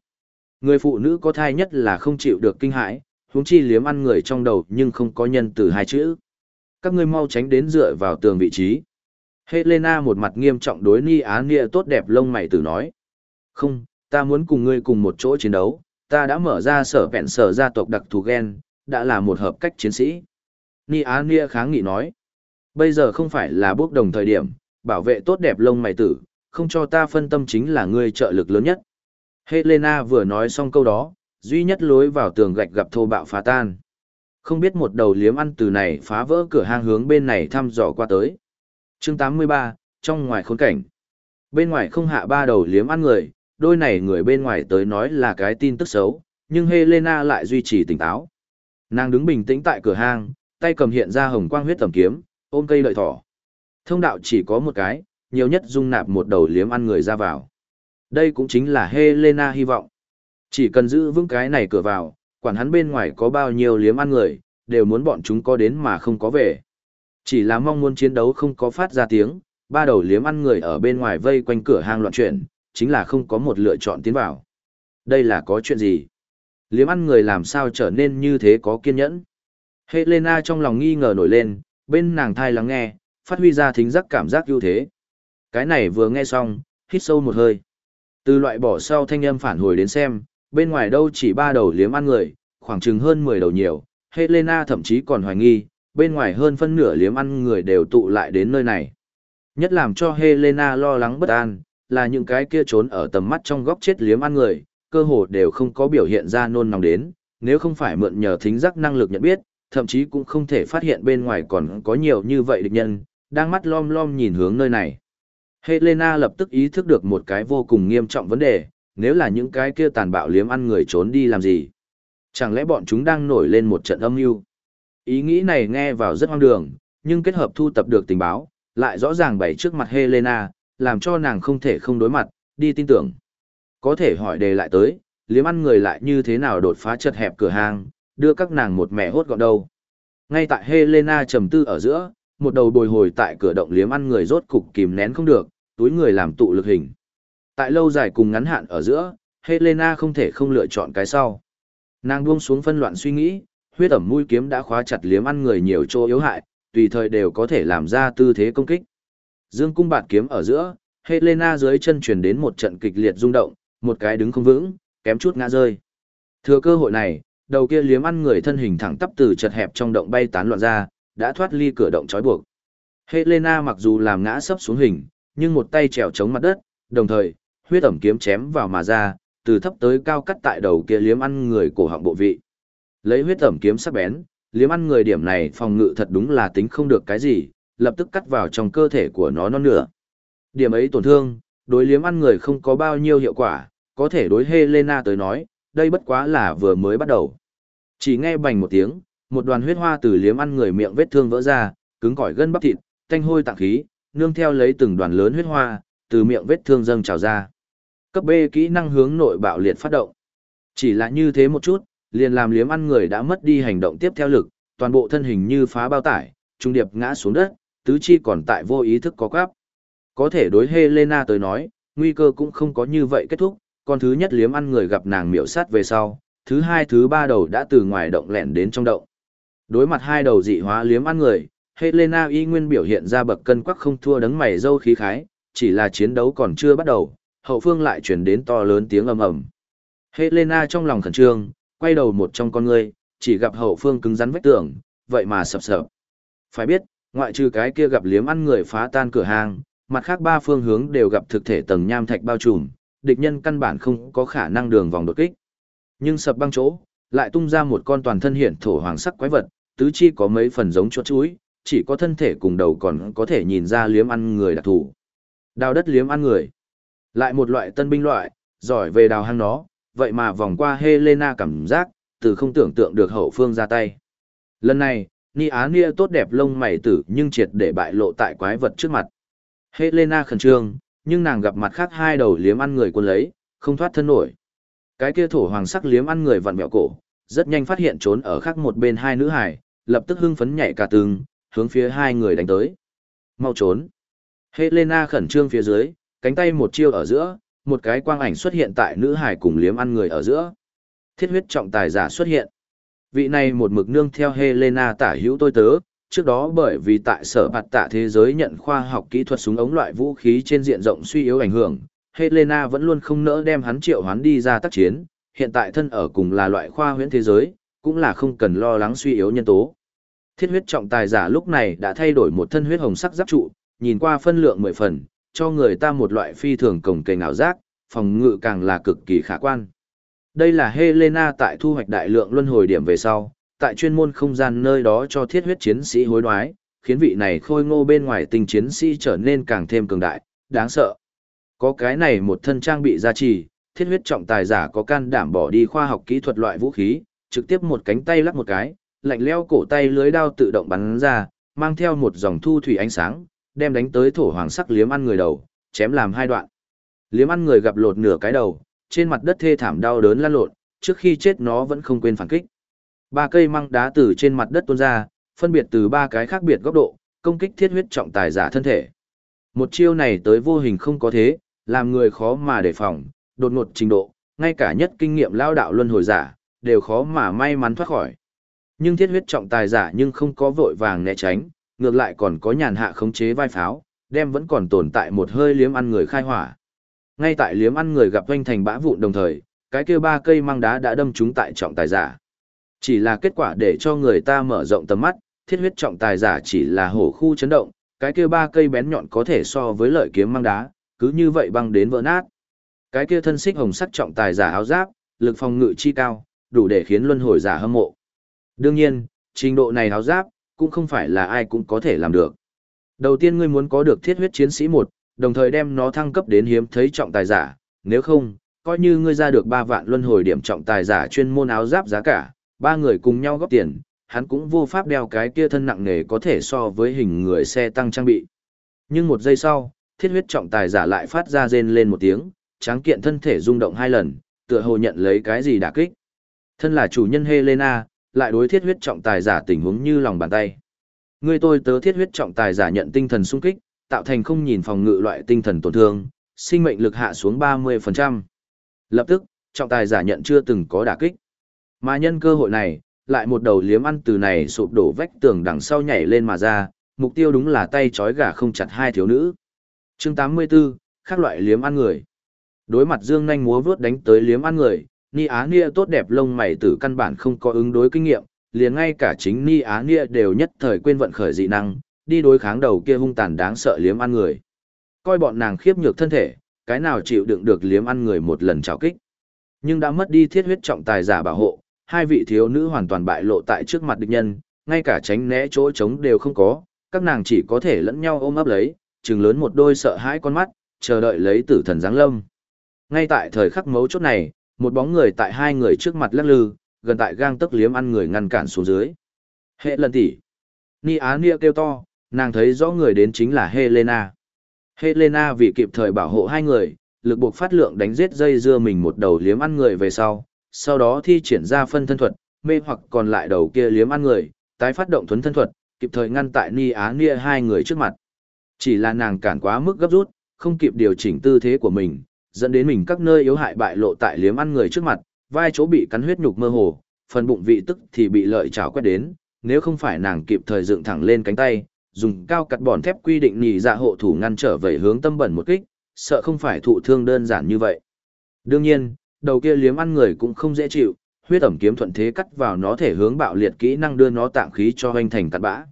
[SPEAKER 1] Người phụ nữ có thai nhất là không chịu được kinh hãi, huống chi liếm ăn người trong đầu nhưng không có nhân từ hai chữ. Các ngươi mau tránh đến dựa vào tường vị trí. Helena một mặt nghiêm trọng đối Ni Á Nia tốt đẹp lông mày tử nói. Không, ta muốn cùng ngươi cùng một chỗ chiến đấu, ta đã mở ra sở vẹn sở gia tộc đặc thù gen, đã là một hợp cách chiến sĩ. Ni Á Nia kháng nghị nói. Bây giờ không phải là bước đồng thời điểm, bảo vệ tốt đẹp lông mày tử, không cho ta phân tâm chính là ngươi trợ lực lớn nhất. Helena vừa nói xong câu đó, duy nhất lối vào tường gạch gặp thô bạo phá tan. Không biết một đầu liếm ăn từ này phá vỡ cửa hang hướng bên này thăm dò qua tới. chương 83, trong ngoài khốn cảnh. Bên ngoài không hạ ba đầu liếm ăn người, đôi này người bên ngoài tới nói là cái tin tức xấu, nhưng Helena lại duy trì tỉnh táo. Nàng đứng bình tĩnh tại cửa hang, tay cầm hiện ra hồng quang huyết tầm kiếm, ôm cây lợi thỏ. Thông đạo chỉ có một cái, nhiều nhất dung nạp một đầu liếm ăn người ra vào. Đây cũng chính là Helena hy vọng. Chỉ cần giữ vững cái này cửa vào, quản hắn bên ngoài có bao nhiêu liếm ăn người, đều muốn bọn chúng có đến mà không có về. Chỉ là mong muốn chiến đấu không có phát ra tiếng, ba đầu liếm ăn người ở bên ngoài vây quanh cửa hang loạn chuyển, chính là không có một lựa chọn tiến vào. Đây là có chuyện gì? Liếm ăn người làm sao trở nên như thế có kiên nhẫn? Helena trong lòng nghi ngờ nổi lên, bên nàng thai lắng nghe, phát huy ra thính giác cảm giác ưu thế. Cái này vừa nghe xong, hít sâu một hơi. Từ loại bỏ sau thanh âm phản hồi đến xem, bên ngoài đâu chỉ ba đầu liếm ăn người, khoảng chừng hơn 10 đầu nhiều, Helena thậm chí còn hoài nghi, bên ngoài hơn phân nửa liếm ăn người đều tụ lại đến nơi này. Nhất làm cho Helena lo lắng bất an, là những cái kia trốn ở tầm mắt trong góc chết liếm ăn người, cơ hồ đều không có biểu hiện ra nôn nóng đến, nếu không phải mượn nhờ thính giác năng lực nhận biết, thậm chí cũng không thể phát hiện bên ngoài còn có nhiều như vậy địch nhân, đang mắt lom lom nhìn hướng nơi này. Helena lập tức ý thức được một cái vô cùng nghiêm trọng vấn đề, nếu là những cái kia tàn bạo liếm ăn người trốn đi làm gì? Chẳng lẽ bọn chúng đang nổi lên một trận âm mưu? Ý nghĩ này nghe vào rất hoang đường, nhưng kết hợp thu tập được tình báo, lại rõ ràng bày trước mặt Helena, làm cho nàng không thể không đối mặt, đi tin tưởng. Có thể hỏi đề lại tới, liếm ăn người lại như thế nào đột phá chật hẹp cửa hàng, đưa các nàng một mẹ hốt gọn đâu. Ngay tại Helena trầm tư ở giữa, một đầu bồi hồi tại cửa động liếm ăn người rốt cục kìm nén không được, túi người làm tụ lực hình. Tại lâu dài cùng ngắn hạn ở giữa, Helena không thể không lựa chọn cái sau. Nàng buông xuống phân loạn suy nghĩ, huyết ẩm mũi kiếm đã khóa chặt liếm ăn người nhiều chỗ yếu hại, tùy thời đều có thể làm ra tư thế công kích. Dương cung bạt kiếm ở giữa, Helena dưới chân truyền đến một trận kịch liệt rung động, một cái đứng không vững, kém chút ngã rơi. Thừa cơ hội này, đầu kia liếm ăn người thân hình thẳng tắp từ chật hẹp trong động bay tán loạn ra, đã thoát ly cửa động trói buộc. Helena mặc dù làm ngã sấp xuống hình, nhưng một tay trèo chống mặt đất, đồng thời, huyết ẩm kiếm chém vào mà ra, từ thấp tới cao cắt tại đầu kia liếm ăn người cổ họng bộ vị. Lấy huyết ẩm kiếm sắc bén, liếm ăn người điểm này phòng ngự thật đúng là tính không được cái gì, lập tức cắt vào trong cơ thể của nó non nửa. Điểm ấy tổn thương, đối liếm ăn người không có bao nhiêu hiệu quả, có thể đối Helena tới nói, đây bất quá là vừa mới bắt đầu. Chỉ nghe bành một tiếng, một đoàn huyết hoa từ liếm ăn người miệng vết thương vỡ ra, cứng cỏi gân bắp thịt, tanh hôi tạng khí, nương theo lấy từng đoàn lớn huyết hoa, từ miệng vết thương dâng trào ra. Cấp B kỹ năng hướng nội bạo liệt phát động. Chỉ là như thế một chút, liền làm liếm ăn người đã mất đi hành động tiếp theo lực, toàn bộ thân hình như phá bao tải, trung điệp ngã xuống đất, tứ chi còn tại vô ý thức có quáp. Có thể đối Helena tới nói, nguy cơ cũng không có như vậy kết thúc, con thứ nhất liếm ăn người gặp nàng miểu sát về sau, thứ hai thứ ba đầu đã từ ngoài động lẻn đến trong động. Đối mặt hai đầu dị hóa liếm ăn người, Helena y nguyên biểu hiện ra bậc cân quắc không thua đấng mày dâu khí khái, chỉ là chiến đấu còn chưa bắt đầu, hậu phương lại truyền đến to lớn tiếng ầm ầm. Helena trong lòng khẩn trương, quay đầu một trong con ngươi, chỉ gặp hậu phương cứng rắn vách tường, vậy mà sập sập. Phải biết, ngoại trừ cái kia gặp liếm ăn người phá tan cửa hàng, mặt khác ba phương hướng đều gặp thực thể tầng nham thạch bao trùm, địch nhân căn bản không có khả năng đường vòng đột kích. Nhưng sập băng chỗ, lại tung ra một con toàn thân hiển thổ hoàng sắc quái vật, tứ chi có mấy phần giống chuột chuối, chỉ có thân thể cùng đầu còn có thể nhìn ra liếm ăn người đặc thù. Đào đất liếm ăn người. Lại một loại tân binh loại, giỏi về đào hang nó, vậy mà vòng qua Helena cảm giác, từ không tưởng tượng được hậu phương ra tay. Lần này, Ni Á Nia tốt đẹp lông mày tử nhưng triệt để bại lộ tại quái vật trước mặt. Helena khẩn trương, nhưng nàng gặp mặt khác hai đầu liếm ăn người quân lấy, không thoát thân nổi. Cái kia thổ hoàng sắc liếm ăn người vặn vẹo cổ, rất nhanh phát hiện trốn ở khác một bên hai nữ hải, lập tức hưng phấn nhảy cả tường, hướng phía hai người đánh tới. Mau trốn. Helena khẩn trương phía dưới, cánh tay một chiêu ở giữa, một cái quang ảnh xuất hiện tại nữ hải cùng liếm ăn người ở giữa. Thiết huyết trọng tài giả xuất hiện. Vị này một mực nương theo Helena tả hữu tôi tớ, trước đó bởi vì tại sở bạt tạ thế giới nhận khoa học kỹ thuật súng ống loại vũ khí trên diện rộng suy yếu ảnh hưởng, Helena vẫn luôn không nỡ đem hắn triệu hoán đi ra tác chiến, hiện tại thân ở cùng là loại khoa huyễn thế giới, cũng là không cần lo lắng suy yếu nhân tố. Thiết huyết trọng tài giả lúc này đã thay đổi một thân huyết hồng sắc giáp trụ, nhìn qua phân lượng mười phần, cho người ta một loại phi thường cổng kềnh ngạo giác, phòng ngự càng là cực kỳ khả quan. Đây là Helena tại thu hoạch đại lượng luân hồi điểm về sau, tại chuyên môn không gian nơi đó cho thiết huyết chiến sĩ hối đoái, khiến vị này khôi ngô bên ngoài tình chiến sĩ trở nên càng thêm cường đại, đáng sợ. Có cái này một thân trang bị gia trì, thiết huyết trọng tài giả có can đảm bỏ đi khoa học kỹ thuật loại vũ khí, trực tiếp một cánh tay lắc một cái, lạnh leo cổ tay lưới đao tự động bắn ra, mang theo một dòng thu thủy ánh sáng, đem đánh tới thổ hoàng sắc liếm ăn người đầu, chém làm hai đoạn. Liếm ăn người gặp lột nửa cái đầu, trên mặt đất thê thảm đau đớn lăn lộn, trước khi chết nó vẫn không quên phản kích. Ba cây măng đá từ trên mặt đất tuôn ra, phân biệt từ ba cái khác biệt góc độ, công kích thiết huyết trọng tài giả thân thể. Một chiêu này tới vô hình không có thế, làm người khó mà đề phòng, đột ngột trình độ, ngay cả nhất kinh nghiệm lao đạo luân hồi giả, đều khó mà may mắn thoát khỏi. Nhưng thiết huyết trọng tài giả nhưng không có vội vàng né tránh, ngược lại còn có nhàn hạ khống chế vai pháo, đem vẫn còn tồn tại một hơi liếm ăn người khai hỏa. Ngay tại liếm ăn người gặp doanh thành bã vụn đồng thời, cái kia ba cây mang đá đã đâm trúng tại trọng tài giả. Chỉ là kết quả để cho người ta mở rộng tầm mắt, thiết huyết trọng tài giả chỉ là hổ khu chấn động, cái kia ba cây bén nhọn có thể so với lợi kiếm mang đá, cứ như vậy băng đến vỡ nát. Cái kia thân xích hồng sắc trọng tài giả áo giáp, lực phòng ngự chi cao, đủ để khiến luân hồi giả hâm mộ. Đương nhiên, trình độ này áo giáp, cũng không phải là ai cũng có thể làm được. Đầu tiên ngươi muốn có được thiết huyết chiến sĩ một, đồng thời đem nó thăng cấp đến hiếm thấy trọng tài giả, nếu không, coi như ngươi ra được 3 vạn luân hồi điểm trọng tài giả chuyên môn áo giáp giá cả, ba người cùng nhau góp tiền, hắn cũng vô pháp đeo cái kia thân nặng nề có thể so với hình người xe tăng trang bị. Nhưng một giây sau, thiết huyết trọng tài giả lại phát ra rên lên một tiếng, tráng kiện thân thể rung động hai lần, tựa hồ nhận lấy cái gì đả kích. Thân là chủ nhân Helena, lại đối thiết huyết trọng tài giả tình huống như lòng bàn tay. Người tôi tớ thiết huyết trọng tài giả nhận tinh thần sung kích, tạo thành không nhìn phòng ngự loại tinh thần tổn thương, sinh mệnh lực hạ xuống 30%. Lập tức, trọng tài giả nhận chưa từng có đả kích. Mà nhân cơ hội này, lại một đầu liếm ăn từ này sụp đổ vách tường đằng sau nhảy lên mà ra, mục tiêu đúng là tay trói gà không chặt hai thiếu nữ. chương 84, khác loại liếm ăn người. Đối mặt dương nhanh múa vướt đánh tới liếm ăn người, Ni Á Nia tốt đẹp lông mày tử căn bản không có ứng đối kinh nghiệm, liền ngay cả chính Ni Á Nia đều nhất thời quên vận khởi dị năng, đi đối kháng đầu kia hung tàn đáng sợ liếm ăn người. Coi bọn nàng khiếp nhược thân thể, cái nào chịu đựng được liếm ăn người một lần trào kích. Nhưng đã mất đi thiết huyết trọng tài giả bảo hộ, hai vị thiếu nữ hoàn toàn bại lộ tại trước mặt địch nhân, ngay cả tránh né chỗ trống đều không có, các nàng chỉ có thể lẫn nhau ôm ấp lấy, chừng lớn một đôi sợ hãi con mắt, chờ đợi lấy tử thần giáng lâm. Ngay tại thời khắc mấu chốt này, một bóng người tại hai người trước mặt lắc lư, gần tại gang tấc liếm ăn người ngăn cản xuống dưới. Hệ lần tỷ. Ni Á Nia kêu to, nàng thấy rõ người đến chính là Helena. Helena vì kịp thời bảo hộ hai người, lực buộc phát lượng đánh giết dây dưa mình một đầu liếm ăn người về sau, sau đó thi triển ra phân thân thuật, mê hoặc còn lại đầu kia liếm ăn người, tái phát động thuấn thân thuật, kịp thời ngăn tại Ni Á Nia hai người trước mặt. Chỉ là nàng cản quá mức gấp rút, không kịp điều chỉnh tư thế của mình, dẫn đến mình các nơi yếu hại bại lộ tại liếm ăn người trước mặt, vai chỗ bị cắn huyết nhục mơ hồ, phần bụng vị tức thì bị lợi chảo quét đến, nếu không phải nàng kịp thời dựng thẳng lên cánh tay, dùng cao cắt bòn thép quy định nhì dạ hộ thủ ngăn trở về hướng tâm bẩn một kích, sợ không phải thụ thương đơn giản như vậy. Đương nhiên, đầu kia liếm ăn người cũng không dễ chịu, huyết ẩm kiếm thuận thế cắt vào nó thể hướng bạo liệt kỹ năng đưa nó tạm khí cho hoành thành cắt bã.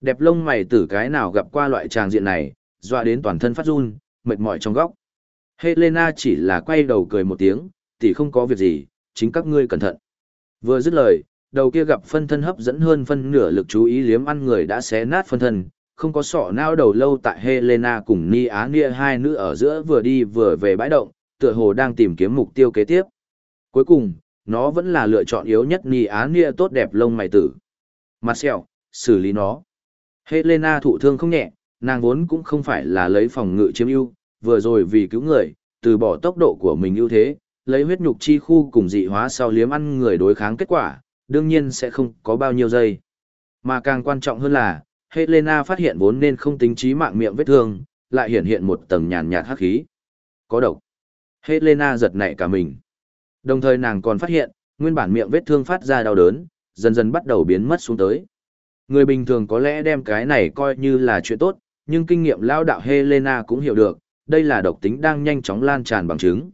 [SPEAKER 1] Đẹp lông mày tử cái nào gặp qua loại tràng diện này, dọa đến toàn thân phát run, mệt mỏi trong góc. Helena chỉ là quay đầu cười một tiếng, tỷ không có việc gì, chính các ngươi cẩn thận. Vừa dứt lời, đầu kia gặp phân thân hấp dẫn hơn phân nửa lực chú ý liếm ăn người đã xé nát phân thân, không có sọ nao đầu lâu tại Helena cùng Ni Á Nia hai nữ ở giữa vừa đi vừa về bãi động, tựa hồ đang tìm kiếm mục tiêu kế tiếp. Cuối cùng, nó vẫn là lựa chọn yếu nhất Ni Á Nia tốt đẹp lông mày tử. Marcel, xử lý nó. Helena thụ thương không nhẹ, nàng vốn cũng không phải là lấy phòng ngự chiếm ưu, vừa rồi vì cứu người, từ bỏ tốc độ của mình ưu thế, lấy huyết nhục chi khu cùng dị hóa sau liếm ăn người đối kháng kết quả, đương nhiên sẽ không có bao nhiêu giây. Mà càng quan trọng hơn là, Helena phát hiện vốn nên không tính trí mạng miệng vết thương, lại hiện hiện một tầng nhàn nhạt hắc khí. Có độc. Helena giật nảy cả mình. Đồng thời nàng còn phát hiện, nguyên bản miệng vết thương phát ra đau đớn, dần dần bắt đầu biến mất xuống tới. Người bình thường có lẽ đem cái này coi như là chuyện tốt, nhưng kinh nghiệm lao đạo Helena cũng hiểu được, đây là độc tính đang nhanh chóng lan tràn bằng chứng.